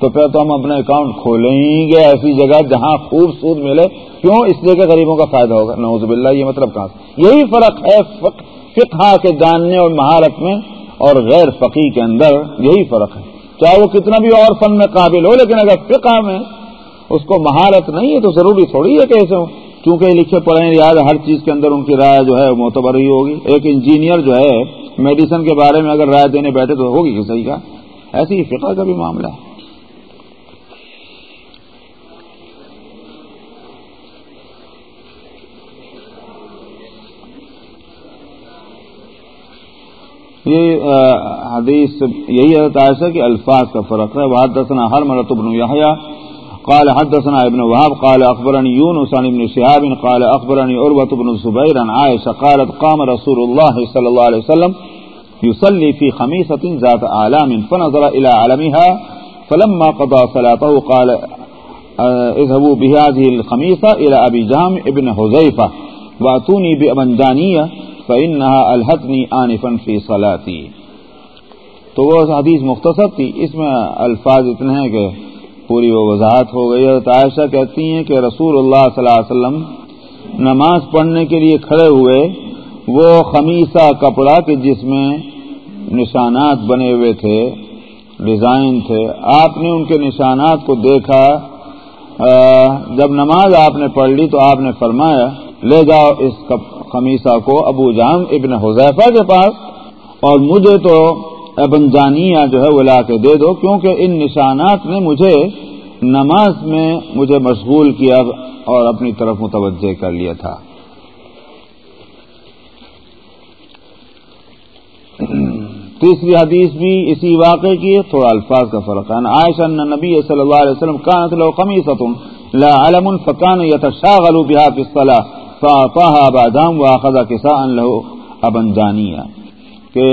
تو پھر تو ہم اپنے اکاؤنٹ کھولیں گے ایسی جگہ جہاں خوب سود ملے۔ کیوں؟ اس لیے کہ غریبوں کا فائدہ ہوگا۔ نوز باللہ، یہ مطلب کہاں یہی فرق ہے فقہ کے جاننے اور مہارت میں اور غیر فقی کے اندر یہی فرق ہے۔ چاہے وہ کتنا بھی اور فن میں قابل ہو، لیکن اگر فقہ میں اس کو مہارت نہیں ہے تو ضروری تھوڑی ہے کہ ایسے ہو۔ چونکہ لکھے پڑھے یاد ہر چیز کے اندر ان کی رائے جو ہے معتبر ہی ہوگی۔ ایک انجینئر جو ہے، میڈیسن کے بارے میں اگر رائے دینے بیٹھے تو ہوگی کہ صحیح کا۔ ایسی ہی فقہ کا بھی معاملہ ہے۔ یہ حدیث، یہی حضرت عائشہ کہ الفاظ کا فرق ہے۔ حدثنا ہر مرت ابن یحییٰ قال حدثنا ابن وهاب قال اخبرني يونس عن ابن شهاب قال اخبرني عروه بن الزبير عن عائشه قالت قام رسول الله صلى الله عليه وسلم يصلي في خميسه ذات اعلام فنظر الى علمها فلما قضى صلاته قال اذهبوا بهذه الخميسه الى ابي جام ابن حذيفه واتوني بابنجانيه فإنها الحتني آنفا في صلاتي۔ تو وہ حدیث مختصر تھی۔ اس میں الفاظ اتنے ہیں کہ پوری وہ وضاحت ہو گئی ہے۔ عائشہ کہتی ہیں کہ رسول اللہ صلی اللہ علیہ وسلم نماز پڑھنے کے لیے کھڑے ہوئے وہ خمیسہ کپڑا کہ جس میں نشانات بنے ہوئے تھے، ڈیزائن تھے۔ آپ نے ان کے نشانات کو دیکھا۔ جب نماز آپ نے پڑھ لی تو آپ نے فرمایا، لے جاؤ اس خمیسہ کو ابو جام ابن حذیفہ کے پاس، اور مجھے تو ابن جانیہ جو ہے وہ لا کے دے دو، کیونکہ ان نشانات نے مجھے نماز میں مجھے مشغول کیا اور اپنی طرف متوجہ کر لیا تھا۔ تیسری حدیث بھی اسی واقعے کی ہے، تھوڑا الفاظ کا فرق ہے۔ عائشہ ان نبی صلی اللہ علیہ وسلم کانت لو خمیصۃ لا علم فکان يتشاغل بها في الصلاه فاطاها بعدام واخذ كساء له ابن جانیہ کہ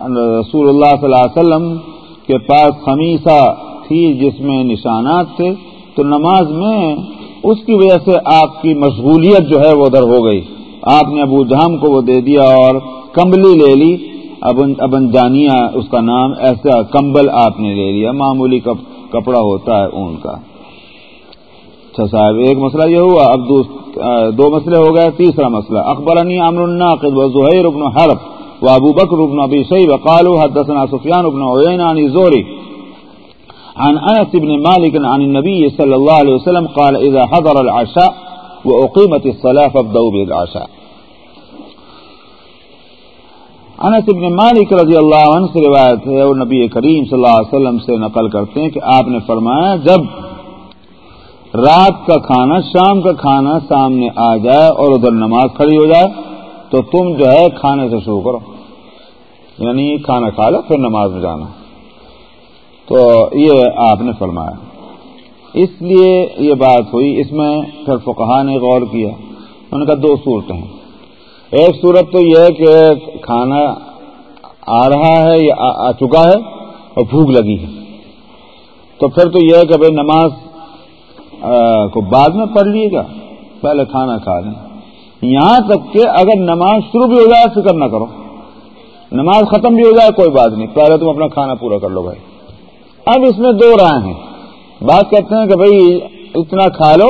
رسول اللہ صلی اللہ علیہ وسلم کے پاس خمیصہ تھی جس میں نشانات تھے، تو نماز میں اس کی وجہ سے آپ کی مشغولیت جو ہے وہ ادھر ہو گئی۔ آپ نے ابو جہام کو وہ دے دیا اور کمبلی لے لی۔ ابن ابن جانیہ اس کا نام ایسا کمبل آپ نے لے لیا۔ معمولی کپڑا ہوتا ہے اون کا۔ اچھا صاحب، ایک مسئلہ یہ ہوا، اب دو دو مسئلے ہو گئے، تیسرا مسئلہ۔ اکبرانی امر الناقد و زہیر ابن حرف و ابو بکر ابن ابی شیب قالو حدثنا سفیان ابن عین عن زوری عن انس بن مالك عن النبي صلى الله عليه وسلم قال اذا حضر العشاء واقيمت الصلاه فابدؤوا بالعشاء انس ابن مالک رضی اللہ عنہ سے روایت ہے اور نبی کریم صلی اللہ علیہ وسلم سے نقل کرتے ہیں کہ آپ نے فرمایا، جب رات کا کھانا، شام کا کھانا سامنے آ جائے اور ادھر نماز کھڑی ہو جائے، تو تم جو ہے کھانے سے شروع کرو۔ یعنی کھانا کھا لو، پھر نماز میں جانا۔ تو یہ آپ نے فرمایا۔ اس لیے یہ بات ہوئی، اس میں پھر فقہ نے غور کیا۔ ان کا دو صورتیں ہیں۔ ایک صورت تو یہ ہے کہ کھانا آ رہا ہے یا آ چکا ہے اور بھوک لگی ہے۔ تو پھر تو یہ ہے کہ بھائی نماز کو بعد میں پڑھ لیے گا۔ پہلے کھانا کھا لیں۔ یہاں تک کہ اگر نماز شروع بھی ہو جائے فکر نہ کرو۔ نماز ختم بھی ہو جائے کوئی بات نہیں۔ پہلے تم اپنا کھانا پورا کر لو بھائی۔ اب اس میں دو رائے ہیں۔ بات کہتے ہیں کہ بھائی، اتنا کھا لو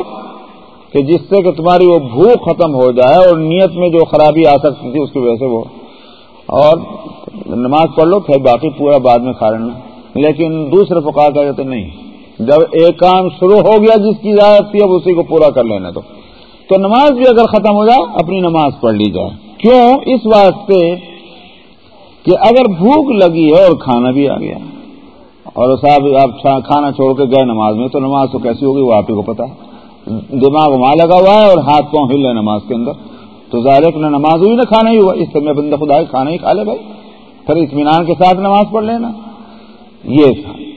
کہ جس سے کہ تمہاری وہ بھوک ختم ہو جائے اور نیت میں جو خرابی آ سکتی تھی اس کی وجہ سے وہ۔ اور نماز پڑھ لو، پھر باقی پورا بعد میں کھا لینا۔ لیکن دوسرے فقار کا کہتے نہیں۔ جب ایک کام شروع ہو گیا جس کی اجازت تھی، اب اسی کو پورا کر لینے دو تو۔ نماز بھی اگر ختم ہو جائے، اپنی نماز پڑھ لی جائے۔ کیوں؟ اس واسطے کہ اگر بھوک لگی ہے اور کھانا بھی آ گیا۔ اور صاحب، آپ کھانا چھوڑ کے گئے نماز میں، تو نماز تو کیسی ہوگی وہ آپ ہی کو پتا۔ دماغ وہاں لگا ہوا ہے اور ہاتھ پاؤں ہل رہے نماز کے اندر۔ تو ظاہر نہ نماز ہوئی نہ کھانا ہی ہوا۔ اس طرح بندہ خدا کھانا ہی کھا لے بھائی۔ پھر اطمینان کے ساتھ نماز پڑھ لینا۔ یہ تھا۔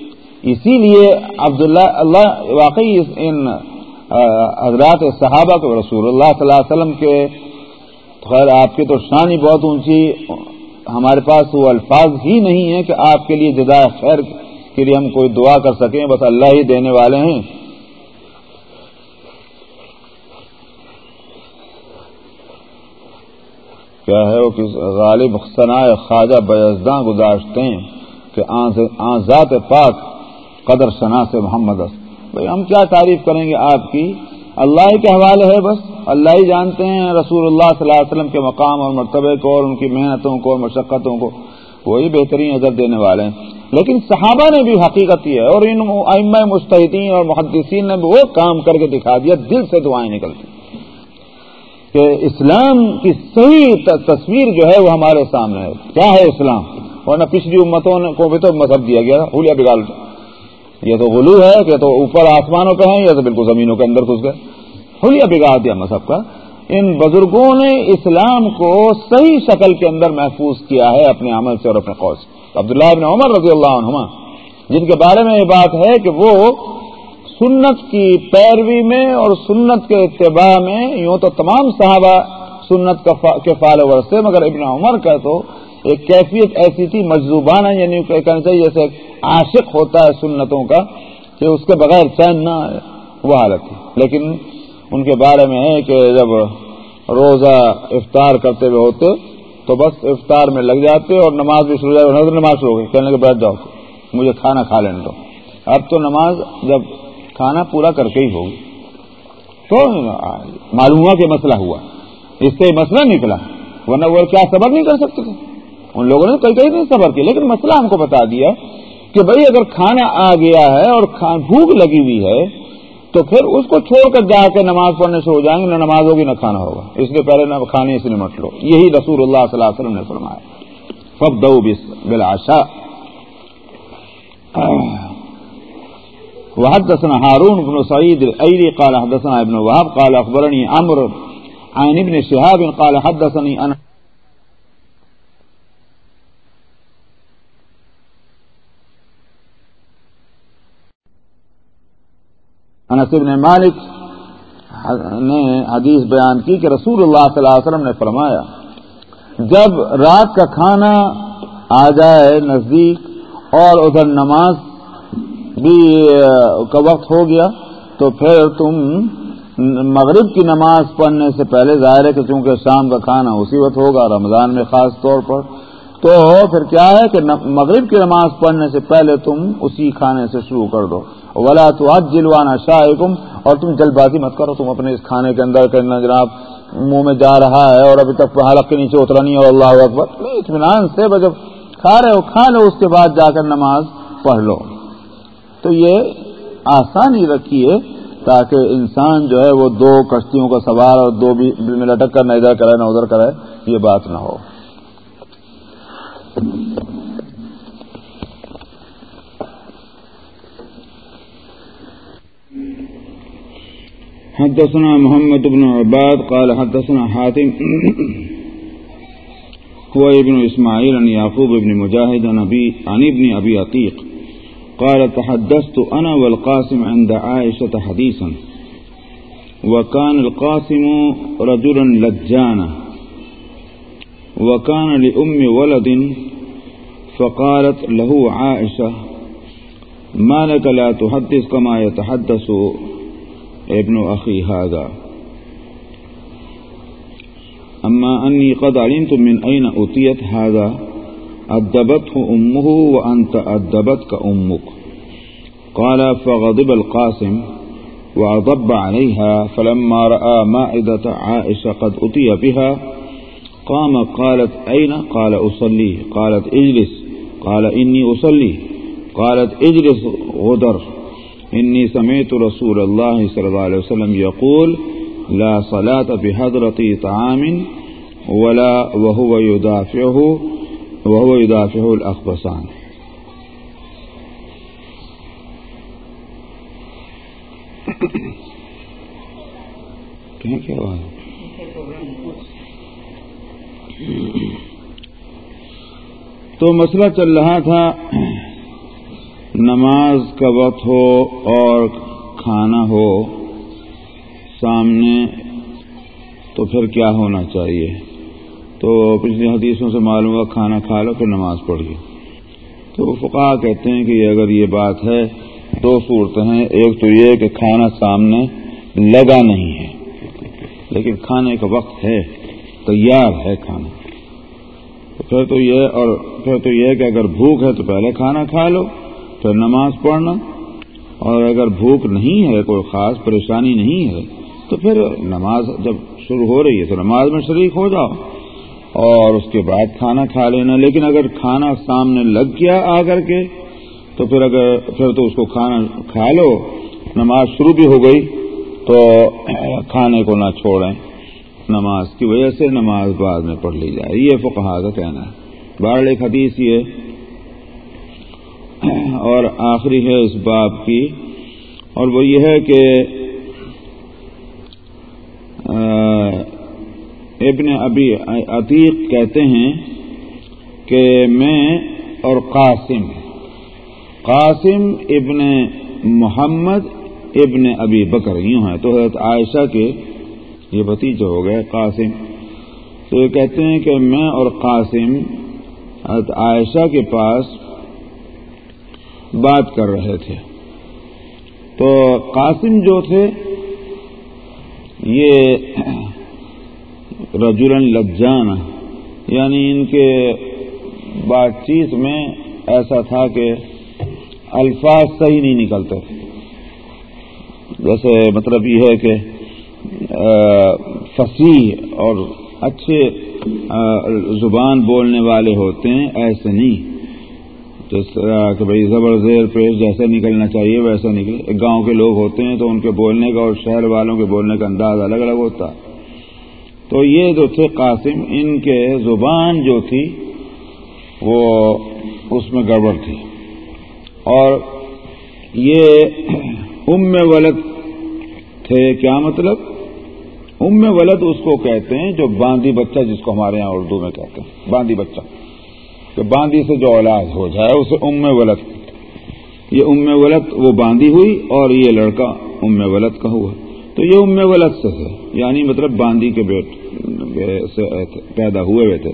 اسی لیے عبداللہ اللہ واقعی ان حضرات صحابہ کو رسول اللہ صلی اللہ علیہ وسلم کے خیر آپ کی تو شان ہی بہت اونچی، ہمارے پاس وہ الفاظ ہی نہیں ہے کہ آپ کے لیے جدا خیر کے لیے ہم کوئی دعا کر سکیں، بس اللہ ہی دینے والے ہیں۔ کیا ہے وہ غالب ثنا خواجہ بیزداں گزارتے ہیں کہ ذات پاک قدر شنا سے محمد بھائی ہم کیا تعریف کریں گے آپ کی؟ اللہ ہی کے حوالے ہے بس۔ اللہ ہی جانتے ہیں رسول اللہ صلی اللہ علیہ وسلم کے مقام اور مرتبے کو اور ان کی محنتوں کو اور مشقتوں کو۔ وہی بہترین نظر دینے والے ہیں۔ لیکن صحابہ نے بھی حقیقت ہے اور ان ام مستحدین اور محدثین نے بھی وہ کام کر کے دکھا دیا، دل سے دعائیں نکلتی۔ کہ اسلام کی صحیح تصویر جو ہے وہ ہمارے سامنے ہے۔ کیا ہے اسلام؟ ورنہ پچھلی امتوں کو بھی تو مذہب دیا گیا۔ ہولیا بگاڑ یہ تو غلو ہے کہ تو اوپر آسمانوں پہ ہیں یا تو بالکل زمینوں کے اندر گھس گئے۔ ہولیا بگاڑ دیا مذہب کا۔ ان بزرگوں نے اسلام کو صحیح شکل کے اندر محفوظ کیا ہے اپنے عمل سے اور اپنے قوض عبداللہ ابن عمر رضی اللہ عنہما، جن کے بارے میں یہ بات ہے کہ وہ سنت کی پیروی میں اور سنت کے اتباع میں یوں تو تمام صحابہ سنت کے فالوور سے مگر ابن عمر کا تو ایک کیفیت ایسی تھی مجزوبانہ یعنی کہنا چاہیے، جیسے عاشق ہوتا ہے سنتوں کا، کہ اس کے بغیر چین نہ وہ حالت تھی۔ لیکن ان کے بارے میں ہے کہ جب روزہ افطار کرتے ہوئے ہوتے، تو بس افطار میں لگ جاتے اور نماز بھی شروع جائے نماز شروع ہو گئی، کہنے کے بیٹھ جاؤ، مجھے کھانا کھا لینے دو۔ اب تو نماز جب کھانا پورا کر کے ہی ہوگی۔ تو معلوم ہوا کہ مسئلہ ہوا، اس سے مسئلہ نکلا، ورنہ وہ کیا صبر نہیں کر سکتے تھے؟ ان لوگوں نے کئی کئی دن صبر کیا لیکن مسئلہ ہم کو بتا دیا کہ بھائی اگر کھانا آ گیا ہے اور بھوک لگی ہوئی ہے، تو پھر اس کو چھوڑ کر جا کے نماز پڑھنے سے ہو جائیں گے، نہ نماز ہوگی نہ کھانا ہوگا۔ اس لیے پہلے نہ کھانے سے نمٹ لو یہی رسول اللہ صلی اللہ علیہ وسلم نے فرمایا۔ فب دو بس بلاشا وحدثنا هارون بن سعيد الأيلي قال حدثنا ابن وهب قال أخبرني عمرو عن ابن شهاب قال حدثني أنا انصب نے مالک نے حدیث بیان کی کہ رسول اللہ صلی اللہ علیہ وسلم نے فرمایا، جب رات کا کھانا آ جائے نزدیک اور ادھر نماز بھی کا وقت ہو گیا، تو پھر تم مغرب کی نماز پڑھنے سے پہلے ظاہر ہے کہ چونکہ شام کا کھانا اسی وقت ہوگا، رمضان میں خاص طور پر، تو پھر کیا ہے کہ مغرب کی نماز پڑھنے سے پہلے تم اسی کھانے سے شروع کر دو۔ ولا تو آج جلوانا اور تم جلد بازی مت کرو، تم اپنے اس کھانے کے اندر کرنا جناب منہ میں جا رہا ہے اور ابھی تک حلق کے نیچے اترا نہیں اور اللہ اکبر۔ اطمینان سے جب کھا رہے ہو، کھا لو، اس کے بعد جا کر نماز پڑھ لو۔ تو یہ آسانی رکھیے تاکہ انسان جو ہے وہ دو کشتیوں کا سوار اور دو بھی میں لٹک کر نہ ادھر کرے نہ ادھر کرے، یہ بات نہ ہو۔ حدثنا محمد بن عباد قال حدثنا حاتم هو ابن إسماعيل عن يعقوب بن مجاهد عن, ابن أبي عتيق. قال تحدثت أنا والقاسم عند عائشة حديثا. وكان القاسم رجلا لجانا. وكان لأم ولد فقالت له عائشة ما لك لا تحدث كما يتحدث ابن أخي هذا. أما أني قد علمت من أين أتيت هذا. أدبته أمه وأنت أدبتك أمك قال فغضب القاسم وأضب عليها فلما رأى مائدة عائشة قد أتي بها، قام قالت أين قال أصلي قالت اجلس. قال إني أصلي قالت اجلس غدر. انی سمیت رسول اللہ صلی اللہ علیہ وسلم یقول لا صلاة بحضرت طعام ولا وهو يدافعه وهو يدافعه الأخبصان. کیا کیا ہوا تو مسئلہ چل رہا تھا نماز کا وقت ہو اور کھانا ہو سامنے، تو پھر کیا ہونا چاہیے؟ تو پچھلی حدیثوں سے معلوم ہوا کھانا کھا لو، پھر نماز پڑھ تو فقا کہتے ہیں کہ اگر یہ بات ہے، دو صورتیں ہیں۔ ایک تو یہ کہ کھانا سامنے لگا نہیں ہے، لیکن کھانے کا وقت ہے، تیار ہے کھانا۔ پھر تو یہ اور پھر تو یہ کہ اگر بھوک ہے تو پہلے کھانا کھا لو۔ پھر نماز پڑھنا اور اگر بھوک نہیں ہے، کوئی خاص پریشانی نہیں ہے، تو پھر نماز جب شروع ہو رہی ہے تو نماز میں شریک ہو جاؤ اور اس کے بعد کھانا کھا لینا۔ لیکن اگر کھانا سامنے لگ گیا آ کر کے، تو پھر اگر پھر تو اس کو کھانا کھا لو۔ نماز شروع بھی ہو گئی تو کھانے کو نہ چھوڑیں۔ نماز کی وجہ سے نماز بعد میں پڑھ لی جائے۔ یہ فقہا کا کہنا ہے۔ بار ایک حدیث یہ اور آخری ہے اس باب کی۔ اور وہ یہ ہے کہ ابن ابی عتیق کہتے ہیں کہ میں اور قاسم قاسم ابن محمد ابن ابی بکر، یوں ہے تو حضرت عائشہ کے یہ بتیجے ہو گئے قاسم۔ تو یہ کہتے ہیں کہ میں اور قاسم، حضرت عائشہ کے پاس بات کر رہے تھے۔ تو قاسم جو تھے، یہ رجولن لجان یعنی ان کے بات چیت میں ایسا تھا کہ الفاظ صحیح نہیں نکلتے۔ تھے جیسے مطلب یہ ہے کہ فصیح اور اچھے زبان بولنے والے ہوتے ہیں، ایسے نہیں۔ جس طرح کہ بھائی زبر زیر پیش جیسے نکلنا چاہیے ویسا نکلے۔ گاؤں کے لوگ ہوتے ہیں تو ان کے بولنے کا اور شہر والوں کے بولنے کا انداز الگ الگ ہوتا۔ تو یہ جو تھے قاسم، ان کے زبان جو تھی وہ اس میں گڑبڑ تھی۔ اور یہ ام ولد تھے، کیا مطلب؟ ام ولد اس کو کہتے ہیں جو باندی بچہ جس کو ہمارے یہاں اردو میں کہتے ہیں باندی بچہ۔ کہ باندی سے جو اولاد ہو جائے اسے ام ولد یہ ام ولد وہ باندی ہوئی اور یہ لڑکا ام ولد کا ہوا۔ تو یہ ام ولد سے ہے یعنی مطلب باندی کے بیٹ سے پیدا ہوئے ہوئے تھے۔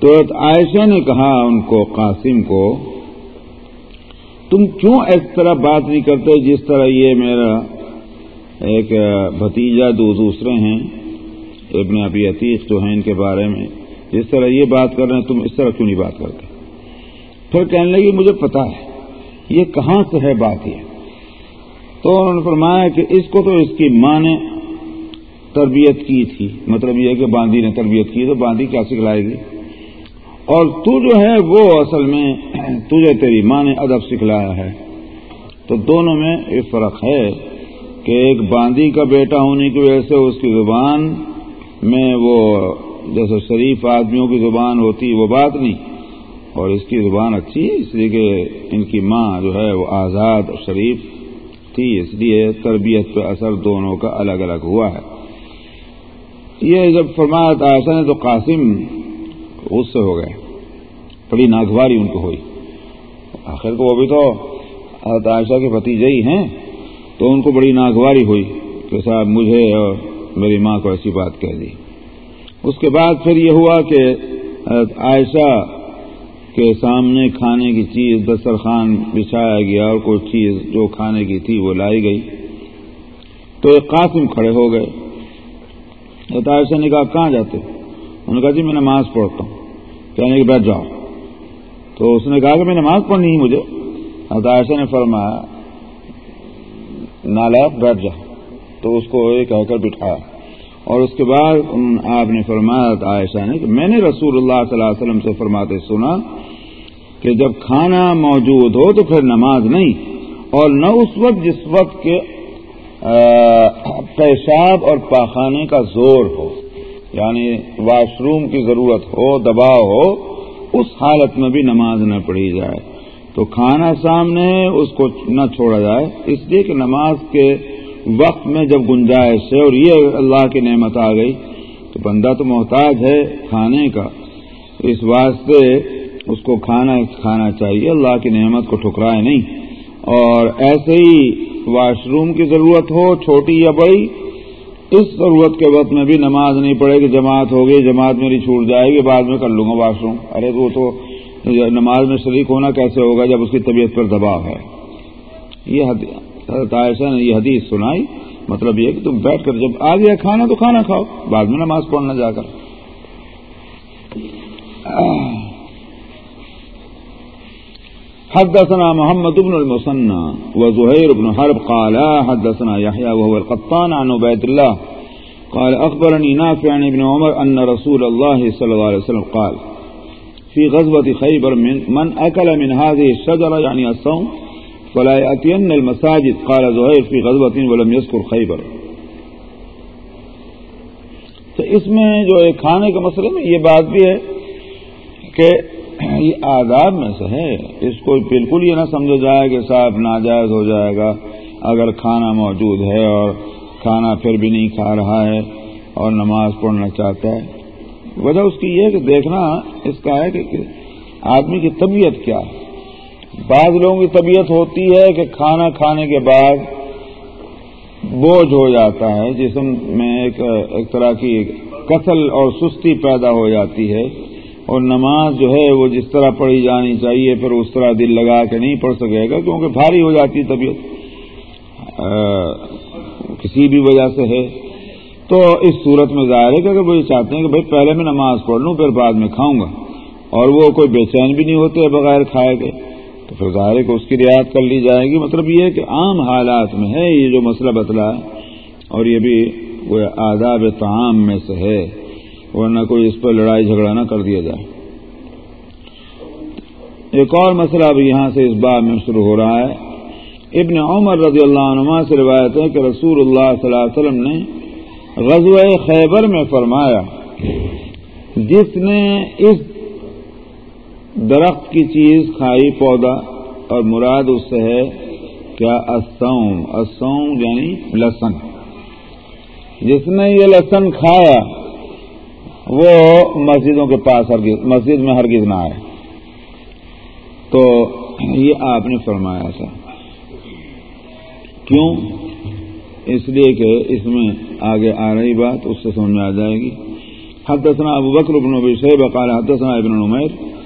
تو عائشہ نے کہا ان کو، قاسم کو، تم کیوں اس طرح بات نہیں کرتے جس طرح یہ میرا ایک بھتیجا دو دوسرے ہیں، ابن ابی عتیق جو ہیں ان کے بارے میں۔ جس طرح یہ بات کر رہے ہیں، تم اس طرح کیوں نہیں بات کرتے؟ پھر کہنے لگی مجھے پتا ہے، یہ کہاں سے ہے بات یہ؟ تو انہوں نے فرمایا کہ اس کو تو اس کی ماں نے تربیت کی تھی۔ مطلب یہ کہ باندی نے تربیت کی، تو باندی کیا سکھلائے گی؟ اور تو جو ہے، وہ اصل میں تجھے تیری ماں نے ادب سکھلایا ہے۔ تو دونوں میں ایک فرق ہے کہ ایک باندی کا بیٹا ہونے کی وجہ سے اس کی زبان میں وہ جیسے شریف آدمیوں کی زبان ہوتی وہ بات نہیں۔ اور اس کی زبان اچھی ہے، اس لیے کہ ان کی ماں جو ہے وہ آزاد اور شریف تھی، اس لیے تربیت پہ اثر دونوں کا الگ الگ ہوا ہے۔ یہ جب فرمایا آشا نے تو قاسم اس سے ہو گئے۔ بڑی ناگواری ان کو ہوئی۔ آخر کو وہ بھی تو عائشہ کے بھتیجے ہی ہیں، تو ان کو بڑی ناگواری ہوئی کہ صاحب مجھے اور میری ماں کو ایسی بات کہہ دی۔ اس کے بعد پھر یہ ہوا کہ عائشہ کے سامنے کھانے کی چیز دسترخوان بچھایا گیا اور کوئی چیز جو کھانے کی تھی وہ لائی گئی تو ایک قاسم کھڑے ہو گئے۔ عائشہ نے کہا، کہاں جاتے؟ انہوں نے کہا جی میں نماز پڑھتا ہوں۔ کہنے کے بیٹھ جاؤ۔ تو اس نے کہا کہ میں نماز پڑھنی ہی مجھے۔ عائشہ نے فرمایا نالا بیٹھ جاؤ تو اس کو یہ کہہ کر بٹھایا۔ اور اس کے بعد آپ نے فرمایا عائشہ نے کہ میں نے رسول اللہ صلی اللہ علیہ وسلم سے فرماتے سنا کہ جب کھانا موجود ہو تو پھر نماز نہیں اور نہ اس وقت جس وقت کے پیشاب اور پاخانے کا زور ہو یعنی واش روم کی ضرورت ہو، دباؤ ہو، اس حالت میں بھی نماز نہ پڑھی جائے۔ تو کھانا سامنے ہے اس کو نہ چھوڑا جائے۔ اس لیے کہ نماز کے وقت میں جب گنجائش ہے اور یہ اللہ کی نعمت آ گئی، تو بندہ تو محتاج ہے کھانے کا۔ اس واسطے اس کو کھانا کھانا چاہیے، اللہ کی نعمت کو ٹھکرائے نہیں۔ اور ایسے ہی واش روم کی ضرورت ہو، چھوٹی یا بڑی، اس ضرورت کے وقت میں بھی نماز نہیں پڑے گی، جماعت ہوگی، جماعت میری چھوٹ جائے گی، بعد میں کر لوں گا واش روم۔ ارے وہ تو نماز میں شریک ہونا کیسے ہوگا جب اس کی طبیعت پر دباؤ ہے؟ یہ حضرت عائشہ نے یہ حدیث سنائی مطلب یہ کہ تم بیٹھ کر جب آ گیا کھانا تو کھانا کھاؤ بعد میں نماز پڑھنا جا کر۔ حدثنا محمد بن المثنى وزهير بن حرب قال حدثنا يحيى وهو القطان عن عبيد الله. قال أخبرني نافع عن ابن عمر أن رسول الله صلى الله عليه وسلم قال في غزوة خيبر من, من أكل من هذه الشجرة يعني الصوم فلا يأتين المساجد. قال زهير في غزوة ولم يذكر خيبر. تو اس میں جو ایک کھانے کے مسئلے میں یہ بات بھی ہے کہ یہ آداب میں سے ہے. اس کو بالکل یہ نہ سمجھا جائے کہ صاحب ناجائز ہو جائے گا اگر کھانا موجود ہے اور کھانا پھر بھی نہیں کھا رہا ہے اور نماز پڑھنا چاہتا ہے. وجہ اس کی یہ کہ دیکھنا اس کا ہے کہ آدمی کی طبیعت کیا ہے. بعض لوگوں کی طبیعت ہوتی ہے کہ کھانا کھانے کے بعد بوجھ ہو جاتا ہے، جسم میں ایک ایک طرح کی کسل اور سستی پیدا ہو جاتی ہے۔ اور نماز جو ہے، وہ جس طرح پڑھی جانی چاہیے، پھر اس طرح دل لگا کے نہیں پڑھ سکے گا، کیونکہ بھاری ہو جاتی ہے طبیعت۔ کسی بھی وجہ سے ہے۔ تو اس صورت میں ظاہر ہے کہ وہ یہ چاہتے ہیں کہ بھائی پہلے میں نماز پڑھ لوں، پھر بعد میں کھاؤں گا۔ اور وہ کوئی بے چین بھی نہیں ہوتے بغیر کھائے گئے۔ تو پھر ظاہر ہے کہ اس کی رعایت کر لی جائے گی۔ مطلب یہ ہے کہ عام حالات میں ہے، یہ جو مسئلہ بتلا ہے اور یہ بھی وہ آداب تعام میں سے ہے، ورنہ کوئی اس پر لڑائی جھگڑا نہ کر دیا جائے۔ ایک اور مسئلہ اب یہاں سے اس بار میں شروع ہو رہا ہے۔ ابن عمر رضی اللہ عنہ سے روایت ہے کہ رسول اللہ صلی اللہ علیہ وسلم نے غزوہ خیبر میں فرمایا، جس نے اس درخت کی چیز، کھائی، پودا، اور مراد اس سے ہے کیا؟ اسوم اسوم یعنی لسن۔ جس نے یہ لسن کھایا، وہ مسجدوں کے پاس ہرگز، مسجد میں ہرگز نہ آئے۔ تو یہ آپ نے فرمایا تھا۔ کیوں؟ اس لیے کہ اس میں آگے آ رہی بات، اس سے سمجھ میں آ جائے گی۔ حدثنا ابو بکر بن ابی شیب قال حدثنا ابن نمیر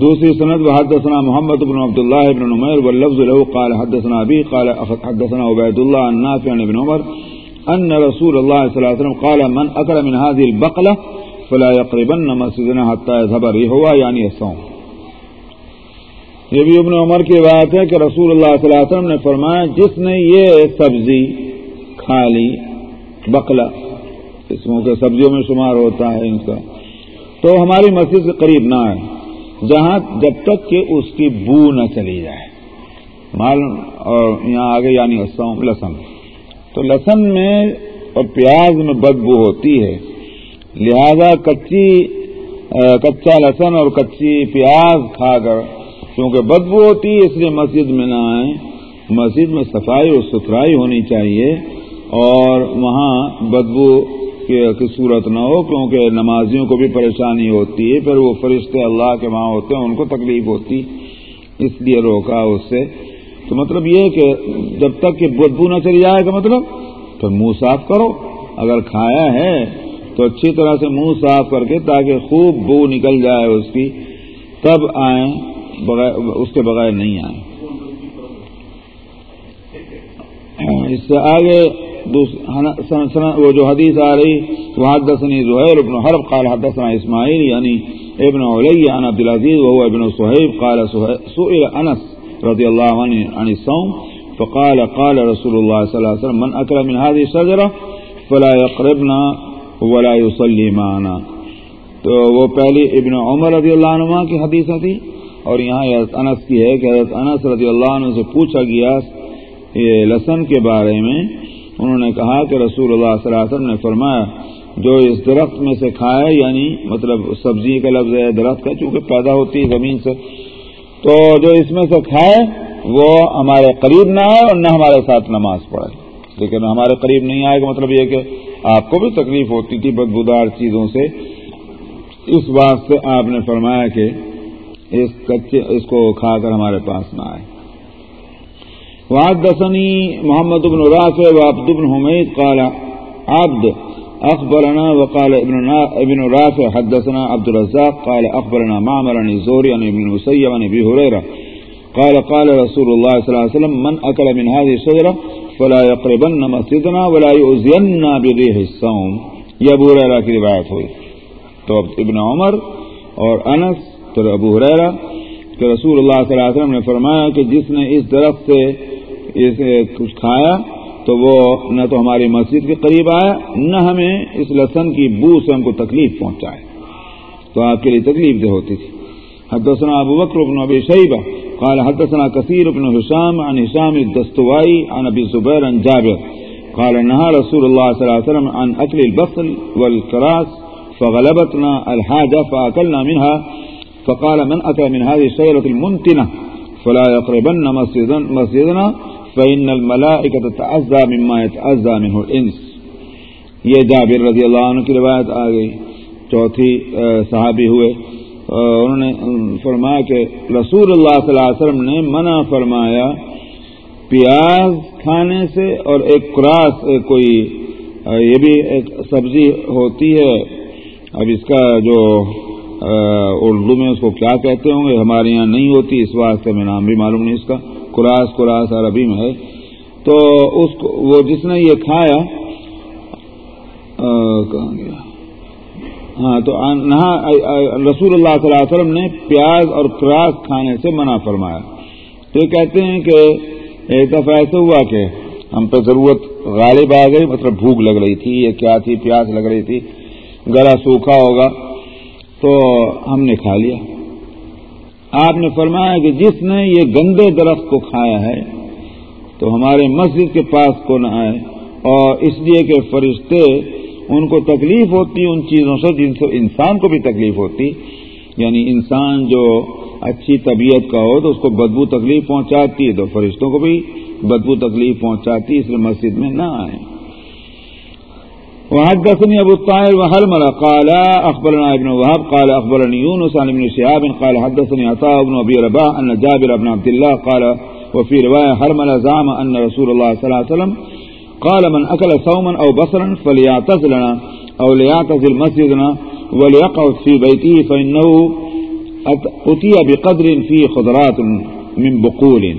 دوسری سند و حدثنا محمد بن عبد الله بن نمیر واللفظ له قال حدثنا ابي قال حدثنا عبید الله النافع عن ابن عمر ان رسول الله صلى الله عليه وسلم قال من اكل من هذه البقله فلا يقربن مسجدنا حتى يذهب ريحها يعني الصوم. یہ بھی ابن عمر کی بات ہے کہ رسول اللہ صلی اللہ علیہ وسلم نے فرمایا جس نے یہ سبزی کھا لی بکلا قسموں کے سبزیوں میں شمار ہوتا ہے ان کا، تو ہماری مسجد کے قریب نہ آئے۔ جہاں جب تک کہ اس کی بو نہ چلی جائے۔ مال، اور یہاں آگے یعنی لسن۔ تو لسن میں اور پیاز میں بدبو ہوتی ہے۔ لہذا کچی کچا لسن اور کچی پیاز کھا کر کیونکہ بدبو ہوتی ہے، اس لیے مسجد میں نہ آئیں۔ مسجد میں صفائی اور ستھرائی ہونی چاہیے اور وہاں بدبو کی صورت نہ ہو، کیونکہ نمازیوں کو بھی پریشانی ہوتی ہے، پھر وہ فرشتے اللہ کے وہاں ہوتے ہیں، ان کو تکلیف ہوتی، اس لیے روکا اس سے۔ تو مطلب یہ کہ جب تک کہ بدبو نہ چلی جائے گا مطلب؟ تو منہ صاف کرو۔ اگر کھایا ہے، تو اچھی طرح سے منہ صاف کر کے تاکہ خوب بو نکل جائے اس کی۔ تب آئیں اس کے بغیر نہیں آئے اس سے آگے وہ جو حدیث آ رہی وہ حدثنی زہیر ابن حرب قال حدثنا اسماعیل یعنی ابن علی، عن عبد العزیز، وهو ابن صہیب، قال سئل انس رضی اللہ عنہ عن الصوم، فقال قال رسول الله صلى الله عليه وسلم، من اكل من هذه الشجره فلا يقربنا ولا يصلي معنا. تو وہ پہلی ابن عمر رضی اللہ عنہ کی حدیث تھی اور یہاں حضرت انس کی ہے کہ حضرت انس رضی اللہ عنہ سے پوچھا گیا یہ لسن کے بارے میں انہوں نے کہا کہ رسول اللہ صلی اللہ علیہ وسلم نے فرمایا، جو اس درخت میں سے کھائے یعنی مطلب سبزی کا لفظ ہے، درخت کا، چونکہ پیدا ہوتی ہے زمین سے، تو جو اس میں سے کھائے، وہ ہمارے قریب نہ آئے اور نہ ہمارے ساتھ نماز پڑھے۔ لیکن ہمارے قریب نہیں آئے گا مطلب یہ کہ آپ کو بھی تکلیف ہوتی تھی بدبودار چیزوں سے۔ اس بات سے آپ نے فرمایا کہ اس کچے، اس کو کھا کر ہمارے پاس نہ آئے۔ وعد دسنی محمد ابن رافع و عبد ابن حمید قال، عبد اخبرنا وقال ابن ابن رافع، حدثنا عبد الرزاق قال اخبرنا معمر عن الزهري عن ابن المسيب عن ابي هريره قال قال رسول الله صلى الله عليه وسلم، من اكل من هذه الشجره فلا يقربن مسجدنا ولا يؤذين بريح الصوم. یہ ابو ہریرہ کی روایت ہوئی۔ تو ابن عمر اور انس، تو ابو حریرا کہ رسول اللہ صلی اللہ علیہ وسلم نے فرمایا کہ جس نے اس درخت سے اسے کچھ کھایا تو وہ نہ تو ہماری مسجد کے قریب آیا، نہ ہمیں اس لسن کی بو سے ہم کو تکلیف پہنچائے تو آپ کے لیے تکلیف دہ ہوتی تھی۔ حدثنا ابو بکر بن ابی شیبہ قال حدثنا كثير بن هشام عن هشام الدستوائي عن ابي زبير عن جابر قال نهى رسول الله صلى الله عليه وسلم عن اكل البصل والكراس فغلبتنا الحاجة فأكلنا منها فقال من أتى من هذه الشجرة المنتنة فلا يقربن مسجدنا فإن الملائكة تتعزى مما يتعزى منه الإنس. یہ جابر رضی اللہ عنہ کی روایت آ گئی. چوتھی صحابی ہوئے. انہوں نے فرمایا کہ رسول اللہ صلی اللہ علیہ وسلم نے منع فرمایا پیاز کھانے سے اور ایک کراس کوئی یہ بھی ایک سبزی ہوتی ہے. اب اس کا جو اردو میں اس کو کیا کہتے ہوں گے؟ ہمارے یہاں نہیں ہوتی، اس واسطے میں نام بھی معلوم نہیں اس کا. کراس کراس عربی میں ہے، تو اس کو وہ جس نے یہ کھایا کہاں گیا؟ ہاں تو رسول اللہ صلی اللہ علیہ وسلم نے پیاز اور کراس کھانے سے منع فرمایا۔ تو یہ کہتے ہیں کہ ایک دفعہ ایسا ہوا کہ ہم پہ ضرورت غالب آ گئی مطلب بھوک لگ رہی تھی یا کیا تھی پیاس لگ رہی تھی، گلا سوکھا ہوگا، تو ہم نے کھا لیا۔ آپ نے فرمایا کہ جس نے یہ گندے درخت کو کھایا ہے، تو ہمارے مسجد کے پاس کو نہ آئے۔ اور اس لیے کہ فرشتے ان کو تکلیف ہوتی، ان چیزوں سے جن سے انسان کو بھی تکلیف ہوتی۔ یعنی انسان جو اچھی طبیعت کا ہو، تو اس کو بدبو تکلیف پہنچاتی ہے تو فرشتوں کو بھی بدبو تکلیف پہنچاتی، اس لیے مسجد میں نہ آئے۔ وحدثني أبو الطاهر وحلمل قال أخبرنا ابن وهب قال أخبرني يونس عن ابن شهاب قال حدثني عطاء بن أبي رباح أن جابر بن عبد الله قال وفي رواية حرمل زعم أن رسول الله صلى الله عليه وسلم قال من أكل صوما أو بصرا فليعتزلنا أو ليعتزل مسجدنا وليقعد في بيته فإنه أتي بقدر فيه خضرات من بقول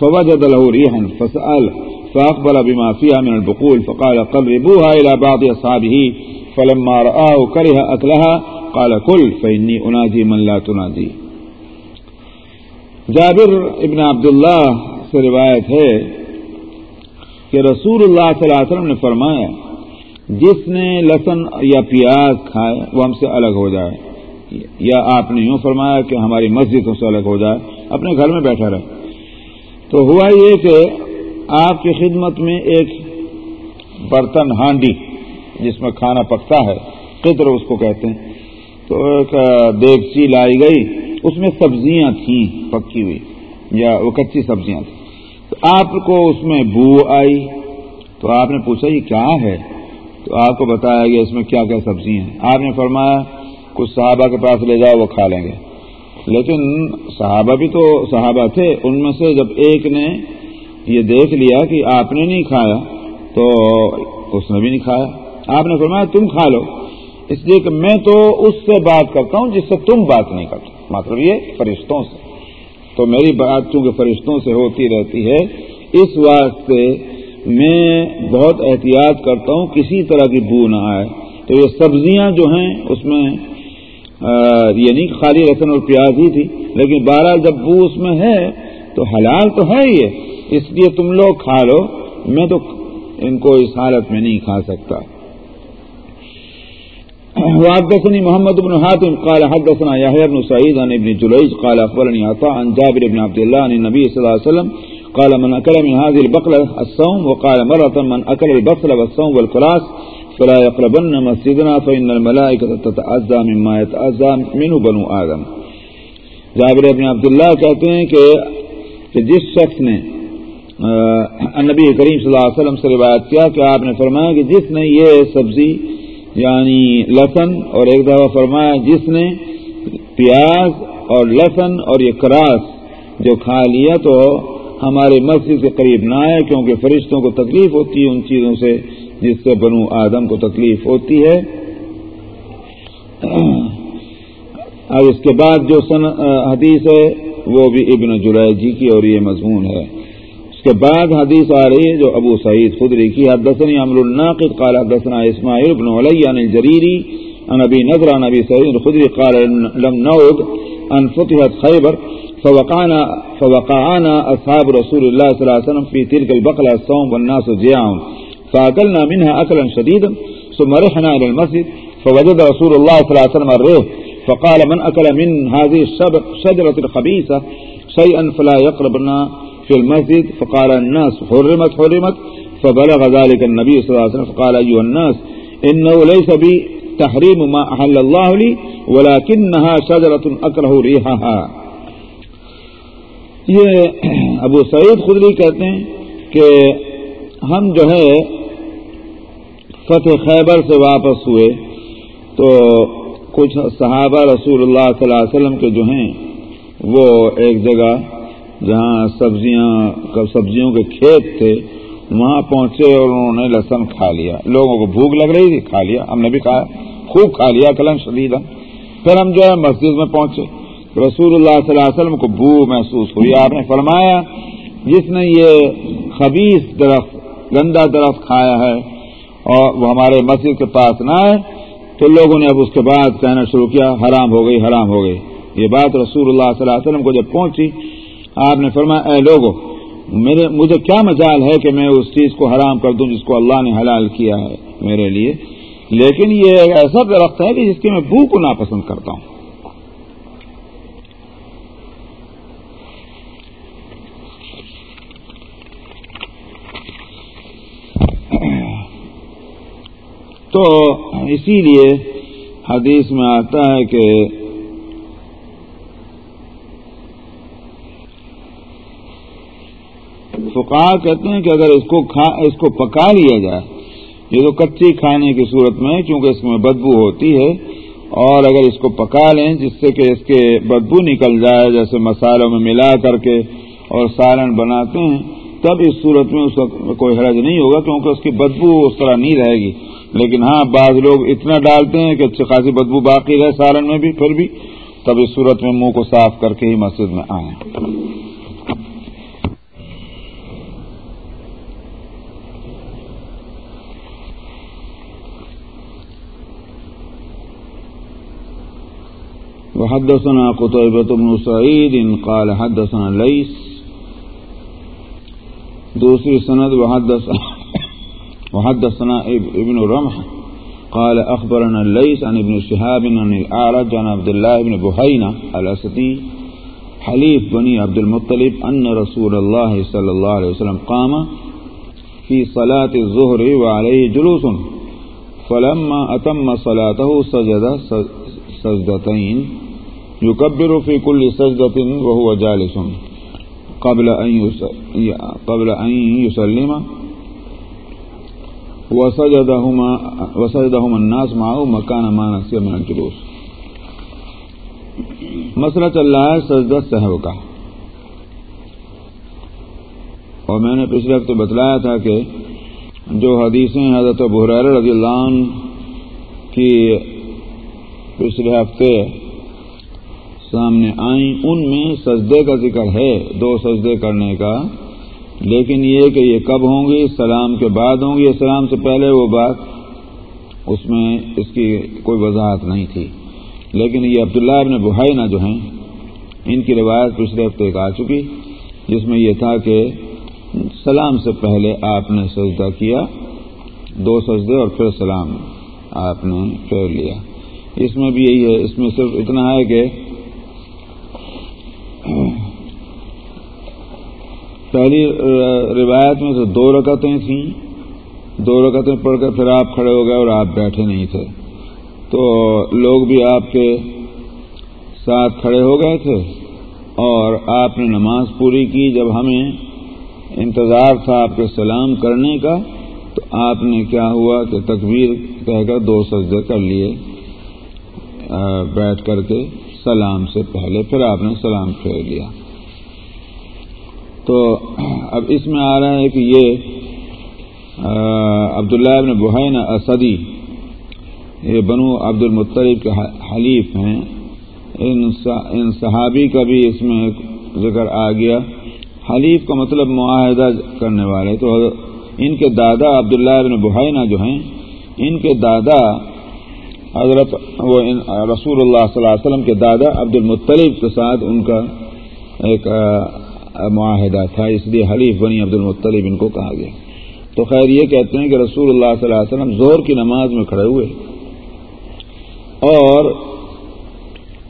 فوجد له ريحا فسأل فأقبل بما فيها من البقول فقال قربوها إلى بعض أصحابه، فلما رآه كره أكلها، قال كل، فإني أناجي من لا تناجي. جابر ابن عبداللہ سے روایت ہے کہ رسول اللہ صلی اللہ علیہ وسلم نے فرمایا، جس نے لسن یا پیاز کھائے، وہ ہم سے الگ ہو جائے۔ یا آپ نے یوں فرمایا کہ ہماری مسجد سے الگ ہو جائے، اپنے گھر میں بیٹھا رہے۔ تو ہوا یہ کہ آپ کی خدمت میں ایک برتن ہانڈی جس میں کھانا پکتا ہے قطر اس کو کہتے ہیں، تو ایک دیگچی لائی گئی، اس میں سبزیاں تھیں، پکی ہوئی، یا وہ کچی سبزیاں تھیں۔ تو آپ کو اس میں بو آئی، تو آپ نے پوچھا، یہ کیا ہے؟ تو آپ کو بتایا گیا، اس میں کیا کیا سبزی ہیں۔ آپ نے فرمایا، کچھ صحابہ کے پاس لے جاؤ، وہ کھا لیں گے۔ لیکن صحابہ بھی تو صحابہ تھے، ان میں سے جب ایک نے یہ دیکھ لیا کہ آپ نے نہیں کھایا، تو اس نے بھی نہیں کھایا۔ آپ نے فرمایا، تم کھا لو۔ اس لیے کہ میں تو اس سے بات کرتا ہوں جس سے تم بات نہیں کرتے۔ مطلب یہ فرشتوں سے۔ تو میری بات چونکہ فرشتوں سے ہوتی رہتی ہے، اس واسطے میں بہت احتیاط کرتا ہوں کسی طرح کی بو نہ آئے۔ تو یہ سبزیاں جو ہیں، اس میں یہ نہیں خالی رسن اور پیاز ہی تھی، لیکن بارہ جب بو اس میں ہے، تو حلال تو ہے ہی اس لیے تم لوگ کھا لو، میں تو ان کو اس حالت میں نہیں کھا سکتا۔ وحدثني محمد بن حاتم، قال حدثنا يحيى بن سعيد عن ابن جليج قال أخبرني عطاء عن جابر بن عبد الله عن النبي صلى الله عليه وسلم، قال من أكل من هذه البقلة الصوم وقال مرة من أكل البقلة والصوم والكلاس فلا يقربن مسجدنا، فإن الملائكة تتعزى مما يتعزى منه بنو آدم۔ جابر ابن عبداللہ کہتے ہیں کہ جس شخص نے نبی کریم صلی اللہ علیہ وسلم سے روایت کیا کہ آپ نے فرمایا کہ جس نے یہ سبزی یعنی لسن اور ایک دفعہ فرمایا جس نے پیاز اور لسن اور یہ کراس جو کھا لیا تو ہمارے مسجد کے قریب نہ آئے کیونکہ فرشتوں کو تکلیف ہوتی ہے ان چیزوں سے، جس سے بنو آدم کو تکلیف ہوتی ہے۔ اب اس کے بعد جو سن حدیث ہے، وہ بھی ابن جرائے جی کی اور یہ مضمون ہے۔ اس کے بعد حدیث آ رہی ہے جو ابو سعید خدری کی، حدثنی امر الناقد قال حدثنا اسماعیل بن علی عن الجریری عن ابی نظر عن ابی سعید خدری قال لم نعود ان فتحت خیبر فوقعنا فوقعنا اصحاب رسول الله صلى الله عليه وسلم في تلك البقلة الصوم والناس جياع فاكلنا منها اكلا شديدا ثم رحنا الى المسجد، فوجد رسول الله صلى الله عليه وسلم الريح فقال من اكل من هذه الشجرة الخبيثة شيئا فلا يقربنا في المسجد؟ فقال الناس حرمت حرمت. فبلغ ذلك النبي صلى الله عليه وسلم. فقال أيها الناس، إنه ليس بي تحريم ما أحل الله لي، ولكنها شجرة أكره ريحها. یہ ابو سعید خدری کہتے ہیں کہ ہم جو ہے فتح خیبر سے واپس ہوئے تو کچھ صحابہ رسول اللہ صلی اللہ علیہ وسلم کے جو ہیں، وہ ایک جگہ جہاں سبزیاں سبزیوں کے کھیت تھے، وہاں پہنچے اور انہوں نے لہسن کھا لیا۔ لوگوں کو بھوک لگ رہی تھی، کھا لیا۔ ہم نے بھی کھایا۔ خوب کھا لیا کلن شدید پھر ہم جو ہے مسجد میں پہنچے۔ رسول اللہ صلی اللہ علیہ وسلم کو بو محسوس ہوئی۔ آپ نے فرمایا، جس نے یہ خبیص درخت گندا درخت کھایا ہے اور وہ ہمارے مسجد کے پاس نہ آئے تو لوگوں نے اب اس کے بعد کہنا شروع کیا، حرام ہو گئی، حرام ہو گئی۔ یہ بات رسول اللہ صلی اللہ علیہ وسلم کو جب پہنچی، آپ نے فرمایا، اے لوگوں، میرے، مجھے کیا مجال ہے کہ میں اس چیز کو حرام کر دوں جس کو اللہ نے حلال کیا ہے میرے لیے؟ لیکن یہ ایک ایسا درخت ہے کہ جس کی میں بو کو ناپسند کرتا ہوں۔ تو اسی لیے حدیث میں آتا ہے کہ فقا کہتے ہیں کہ اگر اس کو کھا اس کو پکا لیا جائے، یہ تو کچی کھانے کی صورت میں کیونکہ اس میں بدبو ہوتی ہے، اور اگر اس کو پکا لیں جس سے کہ اس کے بدبو نکل جائے، جیسے مسالوں میں ملا کر کے اور سالن بناتے ہیں، تب اس صورت میں اس وقت کوئی حرج نہیں ہوگا، کیونکہ اس کی بدبو اس طرح نہیں رہے گی۔ لیکن ہاں بعض لوگ اتنا ڈالتے ہیں کہ اچھی خاصی بدبو باقی رہے سالن میں بھی، پھر بھی تب اس صورت میں منہ کو صاف کر کے ہی مسجد میں آئیں۔ وحدثنا قطيبة بن سعيد قال حدثنا ليس، دوسری سند وحدث وحدثنا ابن رمح قال أخبرنا الليس عن ابن شهاب عن الأعرج عن عبد الله بن بحينة الأسدي حليف بني عبد المطلب أن رسول الله صلى الله عليه وسلم قام في صلاة الظهر وعليه جلوس، فلما أتم صلاته سجد سجدتين، يكبر في كل سجدة وهو جالس، قبل أن قبل أن يسلم وسجدهما وسجدهما الناس معه مكان ما نسي من الجلوس. مسئلہ چل رہا ہے سجدہ صحب کا۔ اور میں نے پچھلے ہفتے بتلایا تھا کہ جو حدیثیں حضرت بحریر رضی اللہ عنہ کی پچھلے ہفتے سامنے آئیں، ان میں سجدے کا ذکر ہے، دو سجدے کرنے کا۔ لیکن یہ کہ یہ کب ہوں گی؟ سلام کے بعد ہوں گی؟ سلام سے پہلے وہ بات اس میں اس کی کوئی وضاحت نہیں تھی۔ لیکن یہ عبداللہ ابن بحینا جو ہیں، ان کی روایت پچھلے ہفتے ایک آ چکی، جس میں یہ تھا کہ سلام سے پہلے آپ نے سجدہ کیا، دو سجدے اور پھر سلام آپ نے پھیر لیا۔ اس میں بھی یہی ہے، اس میں صرف اتنا ہے کہ پہلی روایت میں تو دو رکعتیں تھیں۔ دو رکعتیں پڑھ کر پھر آپ کھڑے ہو گئے اور آپ بیٹھے نہیں تھے۔ تو لوگ بھی آپ کے ساتھ کھڑے ہو گئے تھے اور آپ نے نماز پوری کی۔ جب ہمیں انتظار تھا آپ کے سلام کرنے کا، تو آپ نے کیا ہوا کہ تکبیر کہہ کر دو سجدے کر لیے بیٹھ کر کے سلام سے پہلے پھر آپ نے سلام پھیر لیا۔ تو اب اس میں آ رہا ہے کہ یہ عبداللہ ابن بحین اسدی، یہ بنو عبد المطلب کے حلیف ہیں۔ ان صحابی کا بھی اس میں ذکر آ گیا۔ حلیف کا مطلب معاہدہ کرنے والے۔ تو ان کے دادا عبداللہ ابن بحینہ جو ہیں، ان کے دادا حضرت، وہ رسول اللہ صلی اللہ علیہ وسلم کے دادا عبد المطلب کے ساتھ ان کا ایک معاہدہ تھا، اس لیے حلیف بنی عبد المطلب ان کو کہا گیا۔ تو خیر یہ کہتے ہیں کہ رسول اللہ صلی اللہ علیہ وسلم زہر کی نماز میں کھڑے ہوئے۔ اور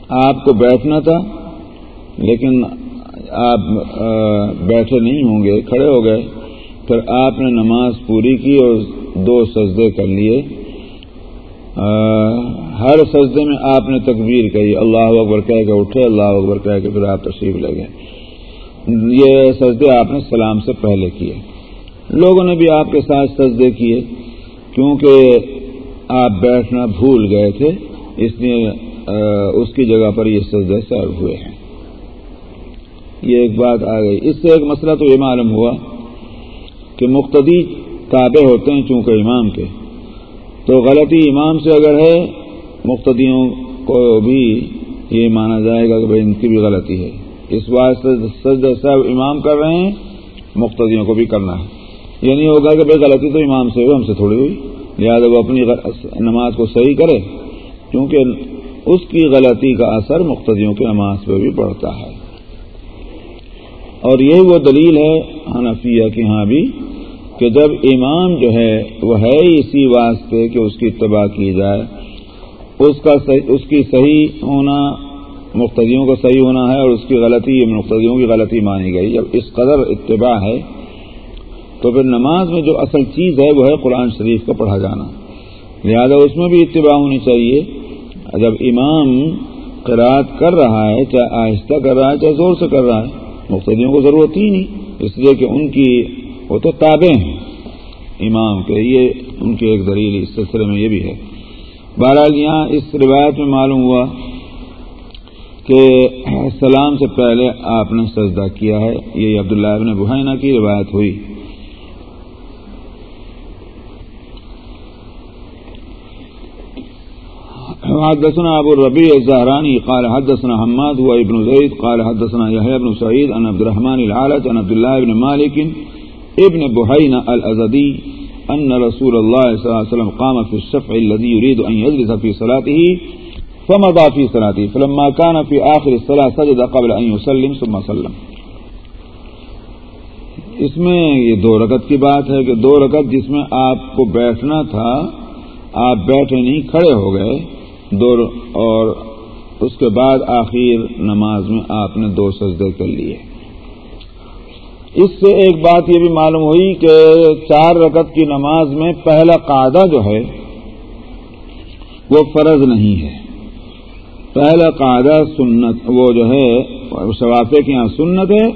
آپ کو بیٹھنا تھا، لیکن آپ بیٹھے نہیں ہوں گے، کھڑے ہو گئے۔ پھر آپ نے نماز پوری کی اور دو سجدے کر لیے۔ ہر سجدے میں آپ نے تکبیر کہی، اللہ اکبر کہہ کے اٹھے، اللہ اکبر کہہ کے پھر آپ تشریف لے گئے۔ یہ سجدے آپ نے سلام سے پہلے کیے۔ لوگوں نے بھی آپ کے ساتھ سجدے کیے، کیونکہ آپ بیٹھنا بھول گئے تھے، اس لیے اس کی جگہ پر یہ سجدے سرو ہوئے ہیں۔ یہ ایک بات آ گئی۔ اس سے ایک مسئلہ تو یہ معلوم ہوا کہ مقتدی تابع ہوتے ہیں چونکہ امام کے۔ تو غلطی امام سے اگر ہے، مقتدیوں کو بھی یہ مانا جائے گا کہ بھائی ان کی بھی غلطی ہے۔ اس بات سجد صاحب امام کر رہے ہیں، مقتدیوں کو بھی کرنا ہے۔ یعنی یہ نہیں ہوگا کہ بھائی غلطی تو امام سے ہوئی، ہم سے تھوڑی ہوئی۔ لہٰذا وہ اپنی نماز کو صحیح کرے، کیونکہ اس کی غلطی کا اثر مقتدیوں کی نماز پہ بھی پڑتا ہے۔ اور یہی وہ دلیل ہے حنفیہ کی ہاں بھی کہ جب امام جو ہے، وہ ہے اسی واسطے کہ اس کی اتباع کی جائے، اس کا اس کی صحیح ہونا مقتدیوں کا صحیح ہونا ہے اور اس کی غلطی مقتدیوں کی غلطی مانی گئی جب اس قدر اتباع ہے، تو پھر نماز میں جو اصل چیز ہے وہ ہے قرآن شریف کا پڑھا جانا۔ لہذا اس میں بھی اتباع ہونی چاہیے۔ جب امام قرآد کر رہا ہے، چاہے آہستہ کر رہا ہے، چاہے زور سے کر رہا ہے، مقتدیوں کو ضرورت ہی نہیں۔ اس لیے کہ ان کی، وہ تو تابع ہیں۔ امام کے یہ، ان کی ایک دلیل اس سلسلے میں یہ بھی ہے۔ بہرحال یہاں اس روایت میں معلوم ہوا کہ سلام سے پہلے آپ نے سجدہ کیا ہے یہ عبداللہ ابن بحینہ کی روایت ہوئی۔ حدثنا ابو الربيع الزهراني قال حدثنا حماد، هو ابن زيد قال حدثنا يحيى بن سعيد عن عبد الرحمن العالج عن عبد الله بن مالك ابن بحينا الأزدي أن رسول الله صلى الله عليه وسلم قام في الشفع الذي يريد أن يجلس في صلاته فمضى في صلاته فلما كان في آخر الصلاة سجد قبل أن يسلم، ثم سلم. اس میں یہ دو رکت کی بات ہے کہ دو رکت جس میں آپ کو بیٹھنا تھا، آپ بیٹھے نہیں، کھڑے ہو گئے، دو اور اس کے بعد آخر نماز میں آپ نے دو سجدے کر لیے۔ اس سے ایک بات یہ بھی معلوم ہوئی کہ چار رکت کی نماز میں پہلا قاعدہ جو ہے، وہ فرض نہیں ہے۔ پہلا قاعدہ سنت، وہ جو ہے شوافے کے یہاں سنت ہے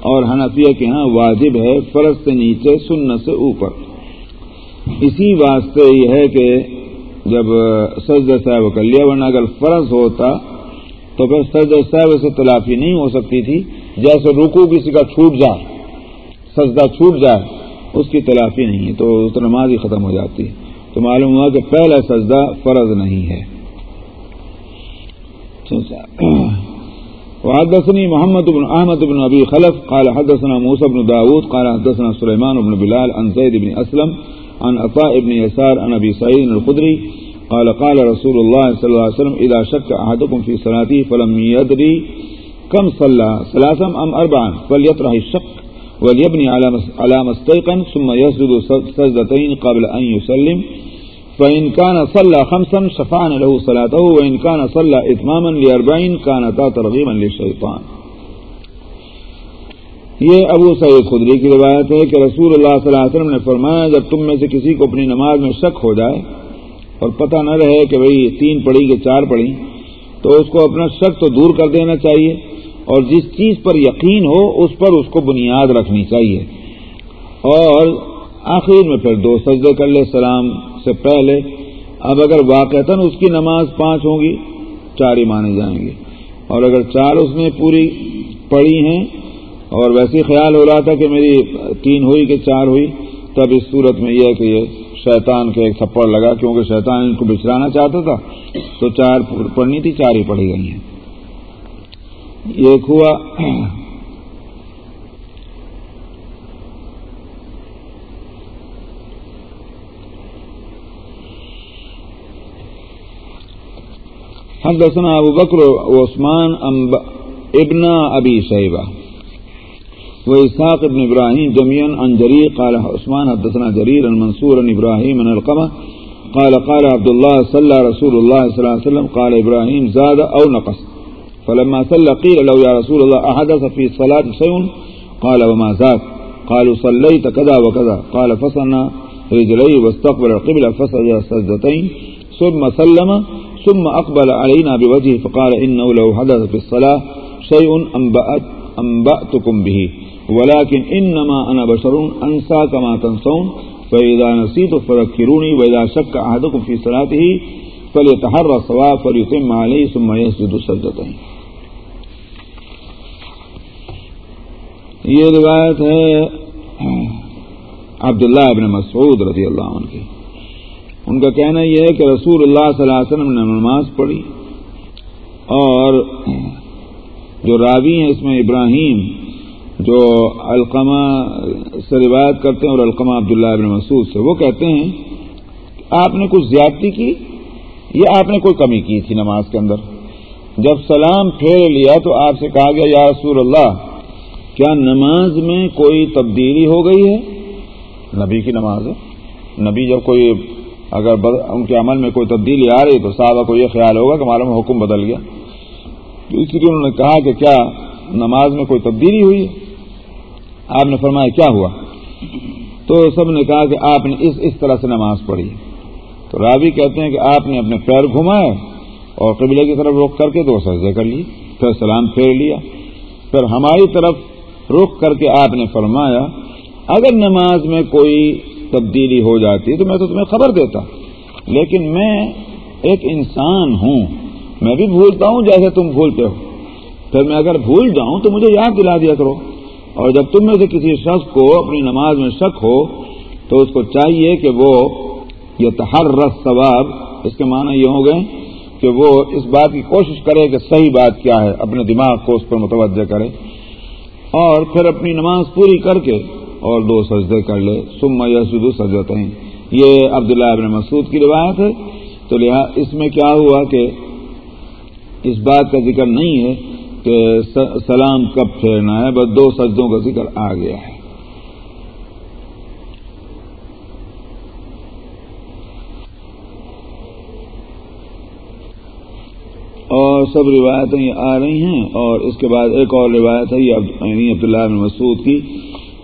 اور حنفیہ کے یہاں واجب ہے، فرض سے نیچے، سنت سے اوپر۔ اسی واسطے یہ ہے کہ جب سجد صاحب کر لیا، ورنہ اگر فرض ہوتا تو پھر سجد صاحب سے تلافی نہیں ہو سکتی تھی۔ جیسے رکو کسی کا چھوٹ جائے، سجدہ چھوٹ جائے، اس کی تلافی نہیں ہے تو اس نماز ہی ختم ہو جاتی۔ ہے تو معلوم ہوا کہ پہلا سجدہ فرض نہیں ہے۔ وحدثني محمد بن احمد بن ابي خلف قال حدثنا موسى بن داود قال حدثنا سليمان بن بلال عن زيد بن اسلم عن عطاء بن يسار عن ابي سعيد الخدري قال قال رسول الله صلى الله عليه وسلم اذا شك احدكم في صلاته فلم يدري كم صلى، ثلاثا ام اربعا فليطرح الشك وليبني على على مستيقن ثم يسجد سجدتين قبل ان يسلم. فإن صلى خمسا شفعن له صلاته وإن كان صلى إتماما لأربعين كانتا ترغيبا للشيطان۔ یہ ابو سعید خدری کی روایت ہے کہ رسول اللہ صلی اللہ علیہ وسلم نے فرمایا، جب تم میں سے کسی کو اپنی نماز میں شک ہو جائے اور پتہ نہ رہے کہ بھئی تین پڑھی کہ چار پڑھی، تو اس کو اپنا شک تو دور کر دینا چاہیے اور جس چیز پر یقین ہو اس پر اس کو بنیاد رکھنی چاہیے۔ اور آخر میں پھر دو سجدے کر لے، سلام سے پہلے، اب اگر واقعتاً اس کی نماز پانچ ہوں گی، چار ہی مانے جائیں گے۔ اور اگر چار اس نے پوری پڑھی ہیں، اور ویسے خیال ہو رہا تھا کہ میری تین ہوئی کہ چار ہوئی، تب اس صورت میں یہ کہ یہ شیطان کے ایک تھپڑ لگا، کیونکہ شیطان ان کو بچھڑانا چاہتا تھا۔ تو چار پڑھنی تھی، چار ہی پڑھی گئی ہیں۔ ایک ہوا۔ حدثنا ابو بکر عثمان ابن ابی شیبہ وإسحاق بن إبراهيم جميعا عن جرير قال عثمان حدثنا جرير عن منصور عن إبراهيم عن القمة قال قال عبد الله صلى رسول الله صلى الله عليه وسلم قال إبراهيم زاد أو نقص. فلما صلى قيل له يا رسول الله أحدث في الصلاة شيء؟ قال وما زاد. قالوا صليت كذا وكذا. قال فصلنا رجليه واستقبل القبلة فسجد سجدتين ثم سلم ثم أقبل علينا بوجهه فقال إنه لو حدث في الصلاة شيء أنبأت أنبأتكم به. ولكن انما انا بشر انسى كما تنسون. فاذا نسيت فذكروني واذا شك احدكم في صلاته فليتحرى الصواب فليتم عليه ثم يسجد سجدتين یہ روایت ہے عبداللہ ابن مسعود رضی اللہ عنہ کی۔ ان کا کہنا یہ ہے کہ رسول اللہ صلی اللہ علیہ وسلم نے نماز پڑھی اور جو راوی ہیں اس میں ابراہیم، جو القمہ سے روایت کرتے ہیں اور القمہ عبداللہ ابن مسعود سے، وہ کہتے ہیں کہ آپ نے کچھ زیادتی کی یا آپ نے کوئی کمی کی تھی نماز کے اندر؟ جب سلام پھیر لیا تو آپ سے کہا گیا، یا رسول اللہ، کیا نماز میں کوئی تبدیلی ہو گئی ہے؟ نبی کی نماز ہے۔ نبی جب کوئی اگر ان کے عمل میں کوئی تبدیلی آ رہی تو صحابہ کو یہ خیال ہوگا کہ ہمارا میں حکم بدل گیا۔ تو اس لیے انہوں نے کہا کہ کیا نماز میں کوئی تبدیلی ہوئی؟ ہے آپ نے فرمایا کیا ہوا؟ تو سب نے کہا کہ آپ نے اس اس طرح سے نماز پڑھی۔ تو رابی کہتے ہیں کہ آپ نے اپنے پیر گھمائے اور قبلے کی طرف رخ کر کے دو سجدے کر لی پھر سلام پھیر لیا۔ پھر ہماری طرف رخ کر کے آپ نے فرمایا، اگر نماز میں کوئی تبدیلی ہو جاتی تو میں تو تمہیں خبر دیتا لیکن میں ایک انسان ہوں۔ میں بھی بھولتا ہوں جیسے تم بھولتے ہو۔ پھر میں اگر بھول جاؤں تو مجھے یاد دلا دیا کرو۔ اور جب تم میں سے کسی شخص کو اپنی نماز میں شک ہو تو اس کو چاہیے کہ وہ یہ تہر رس ثواب اس کے معنی یہ ہو گئے کہ وہ اس بات کی کوشش کرے کہ صحیح بات کیا ہے، اپنے دماغ کو اس پر متوجہ کرے۔ اور پھر اپنی نماز پوری کر کے اور دو سجدے کر لے۔ سم یسد سجدتے ہیں یہ عبداللہ ابن مسعود کی روایت ہے۔ تو لہٰذا اس میں کیا ہوا کہ اس بات کا ذکر نہیں ہے کہ سلام کب پھیرنا ہے، بس دو سجدوں کا ذکر آ گیا ہے۔ اور سب روایتیں یہ آ رہی ہیں اور اس کے بعد ایک اور روایت ہے، یہ یعنی عبداللہ بن مسعود کی۔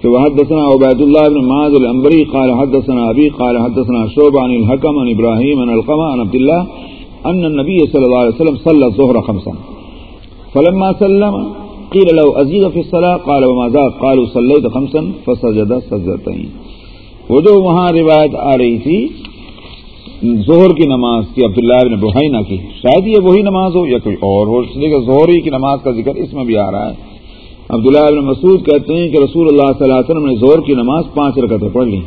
کہ وہ حدثنا عبید اللہ بن معاذ العنبری قال حدثنا ابی، قال حدثنا شعب عن الحکم، عن ابراہیم، عن القمہ، عن عبداللہ، ان النبی صلی اللہ علیہ وسلم صلی الظہر خمسا. فلما سلم قيل له ازيد في الصلاه قال وما ذا قالوا صليت خمسا فسجد سجدتين وہ جو وہاں روایت آ رہی تھی، ظہر کی نماز کی، عبداللہ ابن بحینہ کی. شاید یہ وہی نماز ہو یا کوئی اور ہو اس لیے ظہر ہی کی نماز کا ذکر اس میں بھی آ رہا ہے۔ عبداللہ ابن مسعود کہتے ہیں کہ رسول اللہ صلی اللہ علیہ وسلم نے ظہر کی نماز پانچ رکعتیں پڑھ لی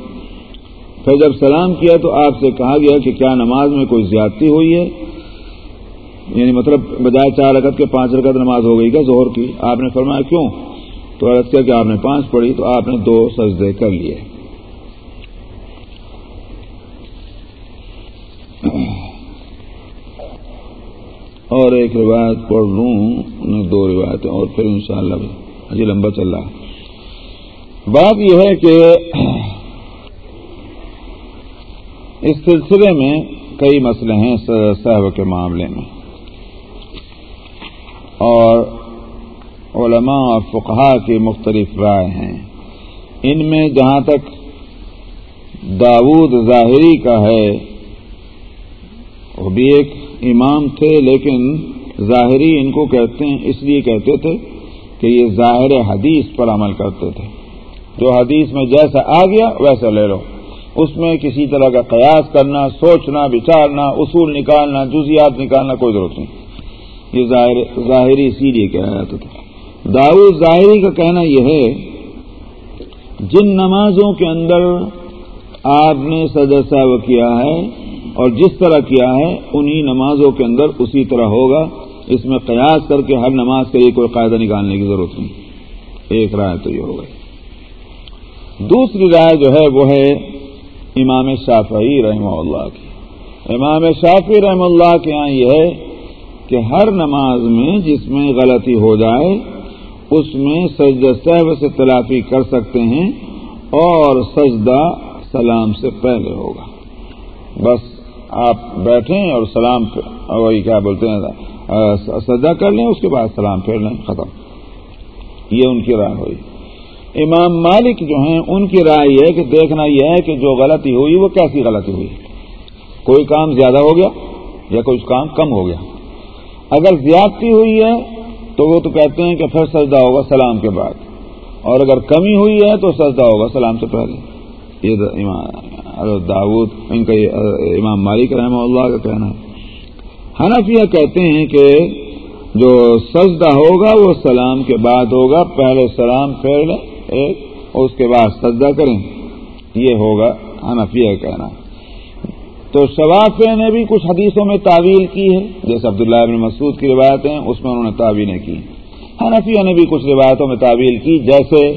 پھر جب سلام کیا تو آپ سے کہا گیا کہ کیا نماز میں کوئی زیادتی ہوئی ہے؟ یعنی مطلب بجائے چار رکعت کے پانچ رکعت نماز ہو گئی کیا زہر کی؟ آپ نے فرمایا کیوں؟ تو عرض کیا کہ آپ نے پانچ پڑھی تو آپ نے دو سجدے کر لیے۔ اور ایک روایت پڑھ لوں دو روایتیں اور پھر انشاءاللہ بھی۔ ہجی لمبا چل رہا ہے۔ بات یہ ہے کہ اس سلسلے میں کئی مسئلے ہیں صحب کے معاملے میں۔ اور علماء اور فقہا کی مختلف رائے ہیں۔ ان میں جہاں تک داود ظاہری کا ہے، وہ بھی ایک امام تھے، لیکن ظاہری ان کو کہتے ہیں، اس لیے کہتے تھے کہ یہ ظاہر حدیث پر عمل کرتے تھے۔ جو حدیث میں جیسا آ گیا ویسا لے لو۔ اس میں کسی طرح کا قیاس کرنا، سوچنا بچارنا اصول نکالنا جزیات نکالنا کوئی ضرورت نہیں۔ یہ ظاہر، ظاہری اسی لیے کہا جاتا تھا۔ داؤد ظاہری کا کہنا یہ ہے، جن نمازوں کے اندر آپ نے سجا صاحب کیا ہے اور جس طرح کیا ہے، انہی نمازوں کے اندر اسی طرح ہوگا۔ اس میں قیاس کر کے ہر نماز کے لیے کوئی قاعدہ نکالنے کی ضرورت نہیں۔ ایک رائے تو یہ ہو گئی۔ دوسری رائے جو ہے وہ ہے امام شافعی رحمہ اللہ کی۔ امام شافی رحمہ اللہ کے یہاں یہ ہے کہ ہر نماز میں جس میں غلطی ہو جائے، اس میں سجدہ صاحب سے تلافی کر سکتے ہیں اور سجدہ سلام سے پہلے ہوگا۔ بس آپ بیٹھیں اور سلام وہی کیا بولتے ہیں۔ سجا کر لیں، اس کے بعد سلام پھیر لیں، ختم۔ یہ ان کی رائے ہوئی۔ امام مالک جو ہیں، ان کی رائے یہ ہے کہ دیکھنا یہ ہے کہ جو غلطی ہوئی، وہ کیسی غلطی ہوئی؟ کوئی کام زیادہ ہو گیا یا کوئی کام کم ہو گیا؟ اگر زیادتی ہوئی ہے، تو وہ تو کہتے ہیں کہ پھر سجدہ ہوگا سلام کے بعد۔ اور اگر کمی ہوئی ہے، تو سجدہ ہوگا سلام سے پہلے۔ یہ داود ان کا امام مالک رحمہ اللہ کا کہنا ہے۔ حنفیہ کہتے ہیں کہ جو سجدہ ہوگا وہ سلام کے بعد ہوگا، پہلے سلام پھیر لیں، ایک اور اس کے بعد سجدہ کریں۔ یہ ہوگا حنفیہ کا کہنا۔ تو شوافیہ نے بھی کچھ حدیثوں میں تعویل کی ہے، جیسے عبداللہ ابن مسعود کی روایتیں، اس میں انہوں نے تعویلیں کی۔ حنفیہ نے بھی کچھ روایتوں میں تعویل کی، جیسے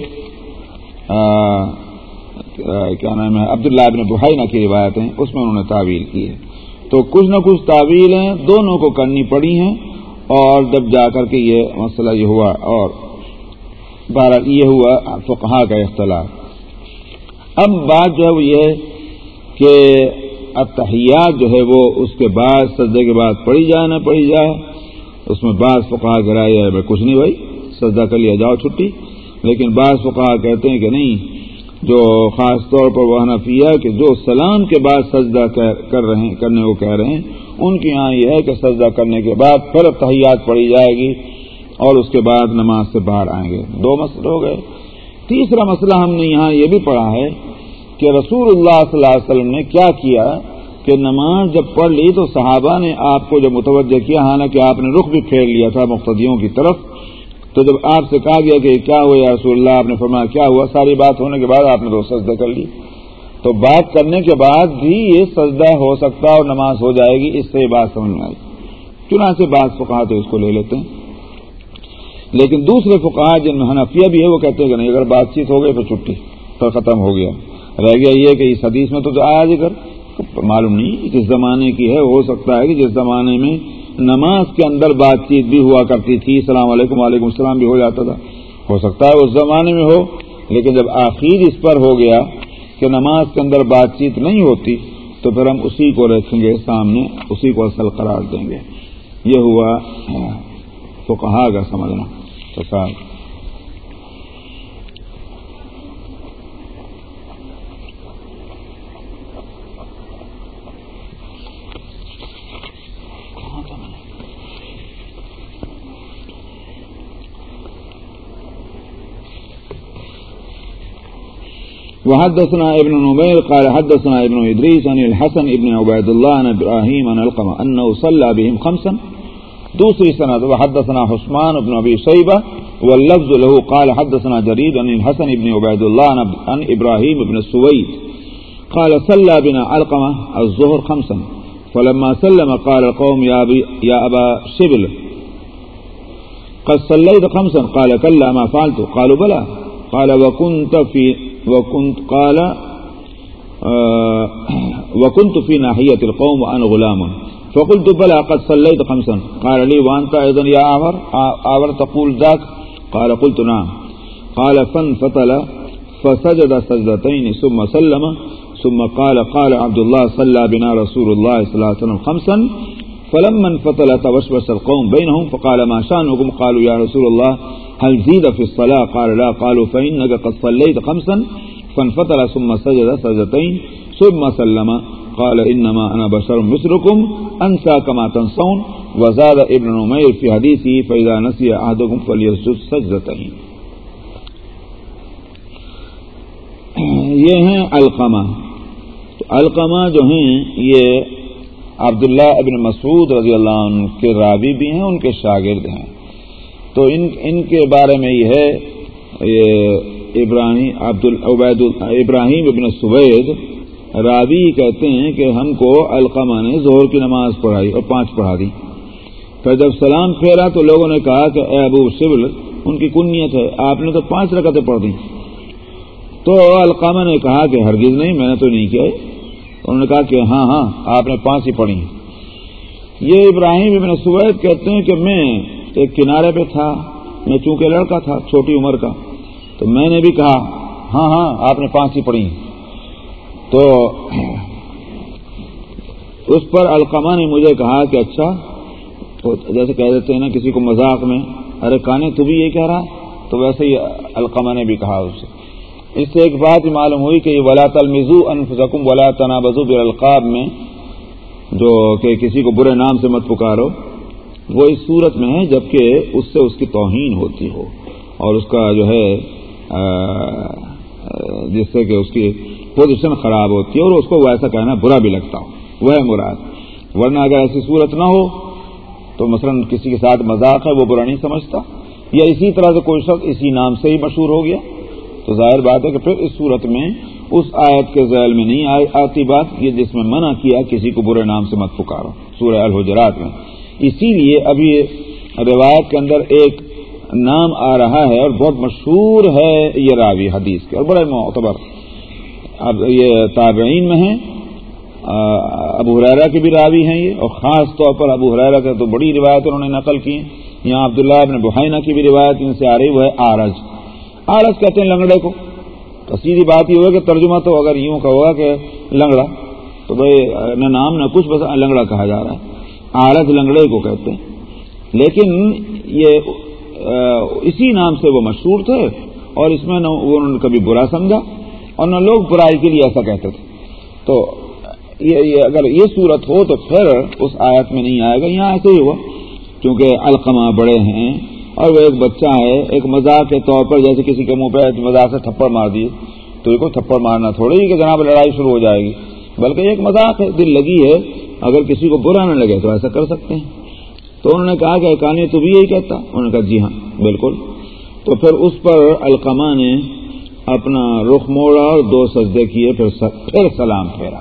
کیا نام ہے، عبداللہ ابن بحینا کی روایتیں، اس میں انہوں نے تعویل کی ہے۔ تو کچھ نہ کچھ تعویلیں دونوں کو کرنی پڑی ہیں۔ اور جب جا کر کے یہ مسئلہ یہ ہوا، اور بہرحال یہ ہوا فقہا کا اختلاف اب بات جو ہے وہ یہ ہے کہ اتحیات جو ہے وہ اس کے بعد، سجدے کے بعد پڑھی جائے، نہ پڑھی جائے۔ اس میں بعض فقہ گرایا ہے کچھ نہیں بھائی، سجدہ کر لیا، جاؤ چھٹی۔ لیکن بعض فقہ کہتے ہیں کہ نہیں جو خاص طور پر وہ حنفیہ کہ جو سلام کے بعد سجدہ کر رہے ہیں، کرنے کو کہہ رہے ہیں، ان کے یہاں یہ ہے کہ سجدہ کرنے کے بعد پھر تحیات پڑی جائے گی اور اس کے بعد نماز سے باہر آئیں گے۔ دو مسئلے ہو گئے۔ تیسرا مسئلہ ہم نے یہاں یہ بھی پڑھا ہے کہ رسول اللہ صلی اللہ علیہ وسلم نے کیا کیا کہ نماز جب پڑھ لی تو صحابہ نے آپ کو جب متوجہ کیا، حالانکہ آپ نے رخ بھی پھیر لیا تھا مقتدیوں کی طرف تو جب آپ سے کہا گیا کہ کیا ہوا یا رسول اللہ، آپ نے فرمایا کیا ہوا؟ ساری بات ہونے کے بعد آپ نے تو سجدہ کر لی۔ تو بات کرنے کے بعد بھی یہ سجدہ ہو سکتا اور نماز ہو جائے گی، اس سے یہ بات سمجھ میں آئی۔ چنانچہ بات فقہ تو اس کو لے لیتے ہیں۔ لیکن دوسرے فقہ جن میں حنفیہ بھی ہے وہ کہتے ہیں کہ نہیں، اگر بات چیت ہو گئی تو چھٹی تو ختم ہو گیا۔ رہ گیا یہ کہ اس حدیث میں تو آیا ذکر معلوم نہیں کس زمانے کی ہے، ہو سکتا ہے کہ جس زمانے میں نماز کے اندر بات چیت بھی ہوا کرتی تھی، السلام علیکم، وعلیکم السلام بھی ہو جاتا تھا۔ ہو سکتا ہے اس زمانے میں ہو، لیکن جب آخر اس پر ہو گیا کہ نماز کے اندر بات چیت نہیں ہوتی، تو پھر ہم اسی کو رکھیں گے سامنے، اسی کو اصل قرار دیں گے۔ یہ ہوا تو کہا گا سمجھنا۔ تو وحدثنا ابن نمير قال حدثنا ابن إدريس عن الحسن ابن عبيد الله عن إبراهيم عن القمة أنه صلى بهم خمسا. دوسري سنة وحدثنا حسمان بن أبي صيبة واللفظ له قال حدثنا جريد عن الحسن ابن عبيد الله عن إبراهيم بن السويد. قال صلى بنا علقمة الظهر خمسا. فلما سلم قال القوم يا, أبي يا أبا شبل. قد صليت خمسا. قال كلا ما فعلت. قالوا بلى. قال وكنت في وكنت قال، آه، وكنت في ناحية القوم وأنا غلام. فقلت بلى، قد صليت خمسا. قال لي، وأنت أيضا يا عمر عمر تقول ذاك؟ قال، قلت نعم. قال، فانفتل، فسجد سجدتين، ثم سلم، ثم قال قال عبد الله، صلى بنا رسول الله صلى الله عليه وسلم خمسا. فلما انفتل توسوس القوم بينهم فقال ما شانكم قالوا يا رسول الله، هل زيد في الصلاة؟ قال لا. قالوا فإنك قد صليت خمسا فانفتل ثم سجد سجدتين ثم سلم. قال إنما أنا بشر مثلكم، أنسى كما تنسون. وزاد ابن نمير في حديثه، فإذا نسي أحدكم فليسجد سجدتين. یہ ہیں القمہ. تو القمہ جو ہیں، یہ عبداللہ ابن مسعود رضی اللہ عنہ کے راوی بھی ہیں، ان کے شاگرد ہیں۔ تو ان ان کے بارے میں یہ ہے، یہ ابراہیم عبد العبید ابراہیم ابن سوید راوی کہتے ہیں کہ ہم کو القمہ نے زہر کی نماز پڑھائی اور پانچ پڑھا دی۔ پھر جب سلام پھیرا تو لوگوں نے کہا کہ اے ابو سبل، ان کی کنیت ہے، آپ نے تو پانچ رکعتیں پڑھ دی تو القامہ نے کہا کہ ہرگز نہیں، میں نے تو نہیں کیا۔ انہوں نے کہا کہ ہاں ہاں آپ نے پانچ ہی پڑھی یہ ابراہیم ابن سوید کہتے ہیں کہ میں ایک کنارے پہ تھا، میں چونکہ لڑکا تھا، چھوٹی عمر کا۔ تو میں نے بھی کہا ہاں ہاں آپ نے پانچ ہی پڑھی تو اس پر القمہ نے مجھے کہا کہ اچھا تو جیسے کہہ دیتے ہیں نا، کسی کو مذاق میں، ارے کانے، تو بھی یہ کہہ رہا تو ویسے ہی القمہ نے بھی کہا اس سے۔ اس سے ایک بات معلوم ہوئی کہ یہ ولا تلمزو انفسکم ولا تنابزو بالالقاب میں جو کہ کسی کو برے نام سے مت پکارو، وہ اس صورت میں ہے جبکہ اس سے اس کی توہین ہوتی ہو اور اس کا جو ہے جس سے کہ اس کی پوزیشن خراب ہوتی ہے اور اس کو ویسا کہنا برا بھی لگتا ہو، وہ ہے مراد۔ ورنہ اگر ایسی صورت نہ ہو، تو مثلا کسی کے ساتھ مذاق ہے، وہ برا نہیں سمجھتا۔ یا اسی طرح سے کوئی شخص اسی نام سے ہی مشہور ہو گیا۔ تو ظاہر بات ہے کہ پھر اس صورت میں اس آیت کے ذیل میں نہیں آتی بات یہ جس میں منع کیا کسی کو برے نام سے مت پکارو، سورہ الحجرات میں۔ اسی لیے ابھی روایت کے اندر ایک نام آ رہا ہے اور بہت مشہور ہے یہ راوی حدیث کے، اور بڑے معتبر۔ اب یہ تابعین میں ہیں ابو حرارا کے بھی راوی ہیں یہ، اور خاص طور پر ابو حرارا کے تو بڑی روایت انہوں نے نقل کی یہاں عبداللہ ابن بحینہ کی بھی روایت ان سے آ رہی، وہ ہے آرج۔ آلس کہتے ہیں لنگڑے کو۔ تو سیدھی بات یہ ہوگا کہ ترجمہ تو اگر یوں کا ہوگا کہ لنگڑا، تو بھائی نہ نام نہ کچھ، بس لنگڑا کہا جا رہا ہے۔ آلس لنگڑے کو کہتے ہیں۔ لیکن یہ اسی نام سے وہ مشہور تھے اور اس میں نہ انہوں نے کبھی برا سمجھا اور نہ لوگ برائی کے لیے ایسا کہتے تھے۔ تو یہ اگر یہ صورت ہو تو پھر اس آیت میں نہیں آئے گا، یہاں ایسے ہی ہوا۔ کیونکہ القمہ بڑے ہیں اور وہ ایک بچہ ہے، ایک مزاق کے طور پر جیسے کسی کے منہ پہ مزاق سے تھپڑ مار دیے تو یہ کو تھپڑ مارنا تھوڑی کہ جناب لڑائی شروع ہو جائے گی، بلکہ ایک مذاق ہے، دل لگی ہے، اگر کسی کو برا نہ لگے تو ایسا کر سکتے ہیں۔ تو انہوں نے کہا کہ کہانی تو بھی یہی کہتا، انہوں نے کہا جی ہاں بالکل۔ تو پھر اس پر القمہ نے اپنا رخ موڑا اور دو سجدے کیے، پھر پھر سلام پھیرا۔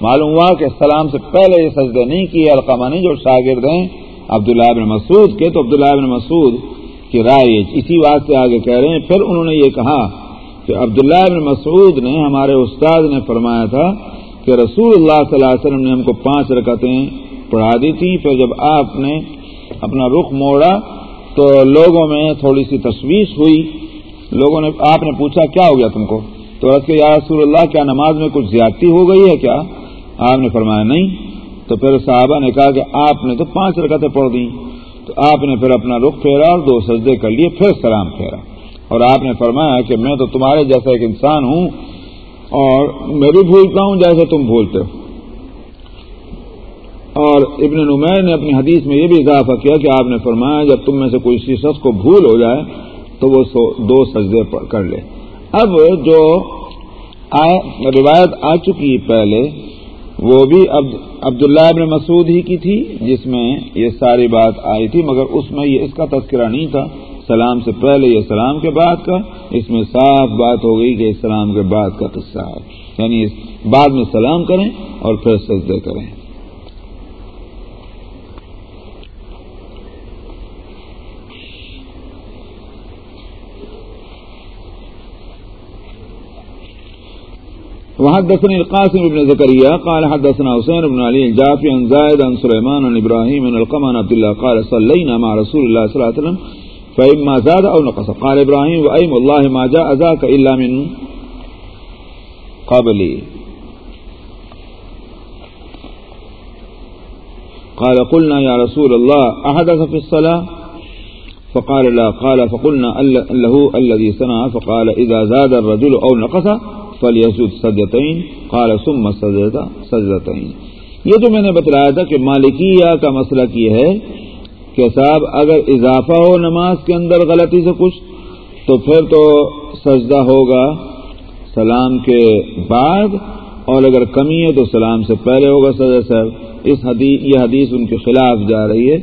معلوم ہوا کہ سلام سے پہلے یہ سجدے نہیں کیے، القمہ نے جو شاگرد ہیں عبداللہ ابن مسعود کے، تو عبداللہ ابن مسعود کی رائے اسی بات سے آگے کہہ رہے ہیں۔ پھر انہوں نے یہ کہا کہ عبداللہ ابن مسعود نے ہمارے استاد نے فرمایا تھا کہ رسول اللہ صلی اللہ علیہ وسلم نے ہم کو پانچ رکعتیں پڑھا دی تھی۔ پھر جب آپ نے اپنا رخ موڑا تو لوگوں میں تھوڑی سی تشویش ہوئی۔ لوگوں نے، آپ نے پوچھا، کیا ہو گیا تم کو؟ تو رس کے یا رسول اللہ، کیا نماز میں کچھ زیادتی ہو گئی ہے کیا؟ آپ نے فرمایا، نہیں۔ تو پھر صحابہ نے کہا کہ آپ نے تو پانچ رکعتیں پڑھ دی تو آپ نے پھر اپنا رخ پھیرا اور دو سجدے کر لیے، پھر سلام پھیرا۔ اور آپ نے فرمایا کہ میں تو تمہارے جیسا ایک انسان ہوں اور میں بھی بھولتا ہوں جیسے تم بھولتے ہو۔ اور ابن نمیر نے اپنی حدیث میں یہ بھی اضافہ کیا کہ آپ نے فرمایا جب تم میں سے کوئی شخص کو بھول ہو جائے تو وہ دو سجدے کر لے۔ اب جو روایت آ چکی پہلے وہ بھی عبداللہ ابن مسعود ہی کی تھی، جس میں یہ ساری بات آئی تھی، مگر اس میں یہ اس کا تذکرہ نہیں تھا۔ سلام سے پہلے یہ سلام کے بعد کا، اس میں صاف بات ہو گئی کہ اسلام کے بعد کا قصہ ہے۔ یعنی بعد میں سلام کریں اور پھر سجدے کریں۔ وحدثني القاسم بن زكريا قال حدثنا حسين بن علي الجافي عن زائد عن سليمان عن ابراهيم عن القمان عبد الله قال صلينا مع رسول الله صلى الله عليه وسلم فإما زاد أو نقص. قال إبراهيم وأيم الله ما جاء ذاك إلا من قبلي. قال قلنا يا رسول الله أحدث في الصلاة؟ فقال لا. قال فقلنا له الذي سنع فقال إذا زاد الرجل أو نقص فليسجد سجدتين قال ثم سجد سجدتين یہ تو میں نے بتلایا تھا کہ مالکیہ کا مسئلہ کی ہے کہ صاحب اگر اضافہ ہو نماز کے اندر غلطی سے کچھ، تو پھر تو سجدہ ہوگا سلام کے بعد، اور اگر کمی ہے تو سلام سے پہلے ہوگا سجا صاحب۔ اس حدیث، یہ حدیث ان کے خلاف جا رہی ہے،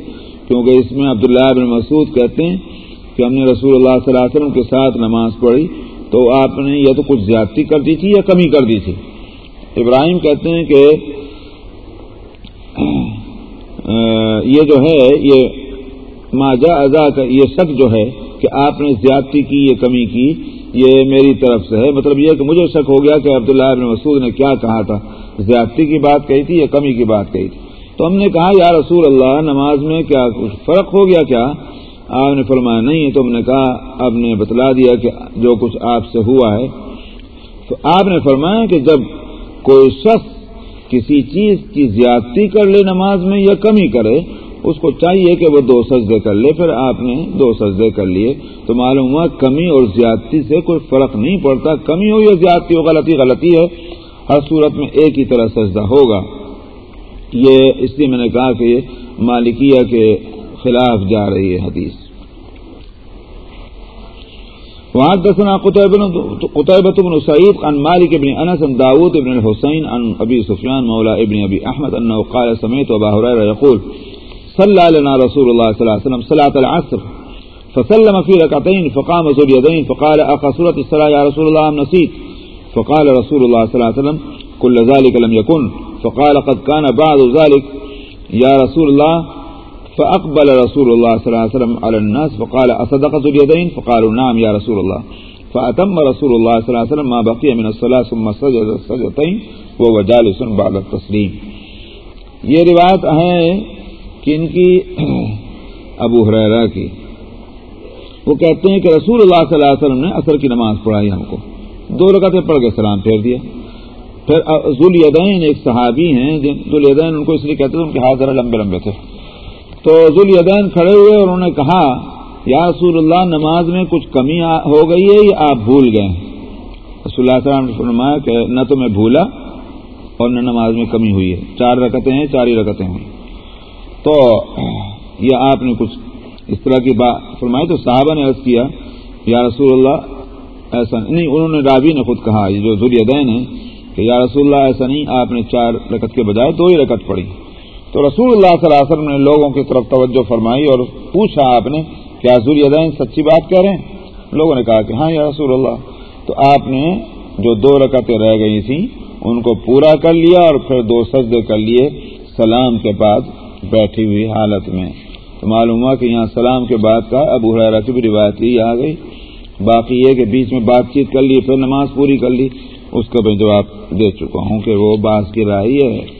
کیونکہ اس میں عبداللہ بن مسعود کہتے ہیں کہ ہم نے رسول اللہ صلی اللہ علیہ وسلم کے ساتھ نماز پڑھی۔ تو آپ نے یا تو کچھ زیادتی کر دی تھی یا کمی کر دی تھی؟ ابراہیم کہتے ہیں کہ یہ جو ہے، یہ ماجا ازا کا، یہ شک جو ہے کہ آپ نے زیادتی کی یا کمی کی، یہ میری طرف سے ہے۔ مطلب یہ کہ مجھے شک ہو گیا کہ عبداللہ ابن مسعود نے کیا کہا تھا۔ زیادتی کی بات کہی تھی یا کمی کی بات کہی تھی؟ تو ہم نے کہا، یا رسول اللہ، نماز میں کیا کچھ فرق ہو گیا کیا؟ آپ نے فرمایا، نہیں تو ہم نے کہا آپ نے بتلا دیا کہ جو کچھ آپ سے ہوا ہے۔ تو آپ نے فرمایا کہ جب کوئی شخص کسی چیز کی زیادتی کر لے نماز میں یا کمی کرے، اس کو چاہیے کہ وہ دو سجدے کر لے۔ پھر آپ نے دو سجدے کر لیے۔ تو معلوم ہوا کمی اور زیادتی سے کوئی فرق نہیں پڑتا، کمی ہو یا زیادتی ہو، غلطی غلطی ہے۔ ہر صورت میں ایک ہی طرح سجدہ ہوگا۔ یہ اس لیے میں نے کہا کہ مالکیہ کے خلاف جا رہی ہے حدیث۔ وحدثنا قتيبة بن سعيد عن مالك بن أنس عن داود بن الحسين عن أبي سفيان مولى ابن أبي أحمد أنه قال، سمعت أبا هريرة يقول صلى لنا رسول الله صلى الله عليه وسلم صلاة العصر، فسلم في ركعتين فقام ذو اليدين فقال أقصرت الصلاة يا رسول الله أم نسيت فقال رسول الله صلى الله عليه وسلم كل ذلك لم يكن فقال، قد كان بعض ذلك يا رسول الله فأقبل رسول الله صلى الله عليه وسلم على الناس فقال أصدقت اليدين؟ فقالوا نعم يا رسول الله. فأتم رسول الله صلى الله عليه وسلم ما بقي من الصلاة ثم سجد السجدتين وهو جالس بعد التسليم. یہ روایت ہے کہ ان کی ابو حریرہ کی۔ وہ کہتے ہیں کہ رسول اللہ صلی اللہ علیہ وسلم نے اثر کی نماز پڑھائی ہم کو۔ دو رکعتیں پڑھ کے سلام پھیر دیا۔ پھر ذولیدین ایک صحابی ہیں ذولیدین ان کو اس لیے کہتے ہیں ان کے ہاتھ ذرا لمبے لمبے تھے۔ تو ذولیدین کھڑے ہوئے اور انہوں نے کہا، یا رسول اللہ، نماز میں کچھ کمی ہو گئی ہے یا آپ بھول گئے رسول اللہ علیہ وسلم نے فرمایا کہ نہ تو میں بھولا اور نہ نماز میں کمی ہوئی ہے۔ چار رکتیں ہیں، چار ہی رکتیں ہوئی تو یہ آپ نے کچھ اس طرح کی بات فرمائی تو صحابہ نے عرض کیا، یا رسول اللہ، ایسا نہیں انہوں نے رابی نے خود کہا، یہ جو ذولیدین ہے کہ یا رسول اللہ، ایسا نہیں، آپ نے چار رکت کے بجائے دو ہی رکت پڑی تو رسول اللہ صلی اللہ علیہ وسلم نے لوگوں کی طرف توجہ فرمائی اور پوچھا آپ نے، کیا ذریعین سچی بات کہہ رہے ہیں؟ لوگوں نے کہا کہ ہاں یا رسول اللہ۔ تو آپ نے جو دو رکعتیں رہ گئی تھیں، ان کو پورا کر لیا اور پھر دو سجدے کر لیے سلام کے بعد بیٹھی ہوئی حالت میں۔ تو معلوم ہوا کہ یہاں سلام کے بعد کا ابو حرا کی بھی روایت ہی آ گئی۔ باقی یہ کہ بیچ میں بات چیت کر لی، پھر نماز پوری کر لی، اس کا میں جواب دے چکا ہوں کہ وہ باس کی رائے ہے۔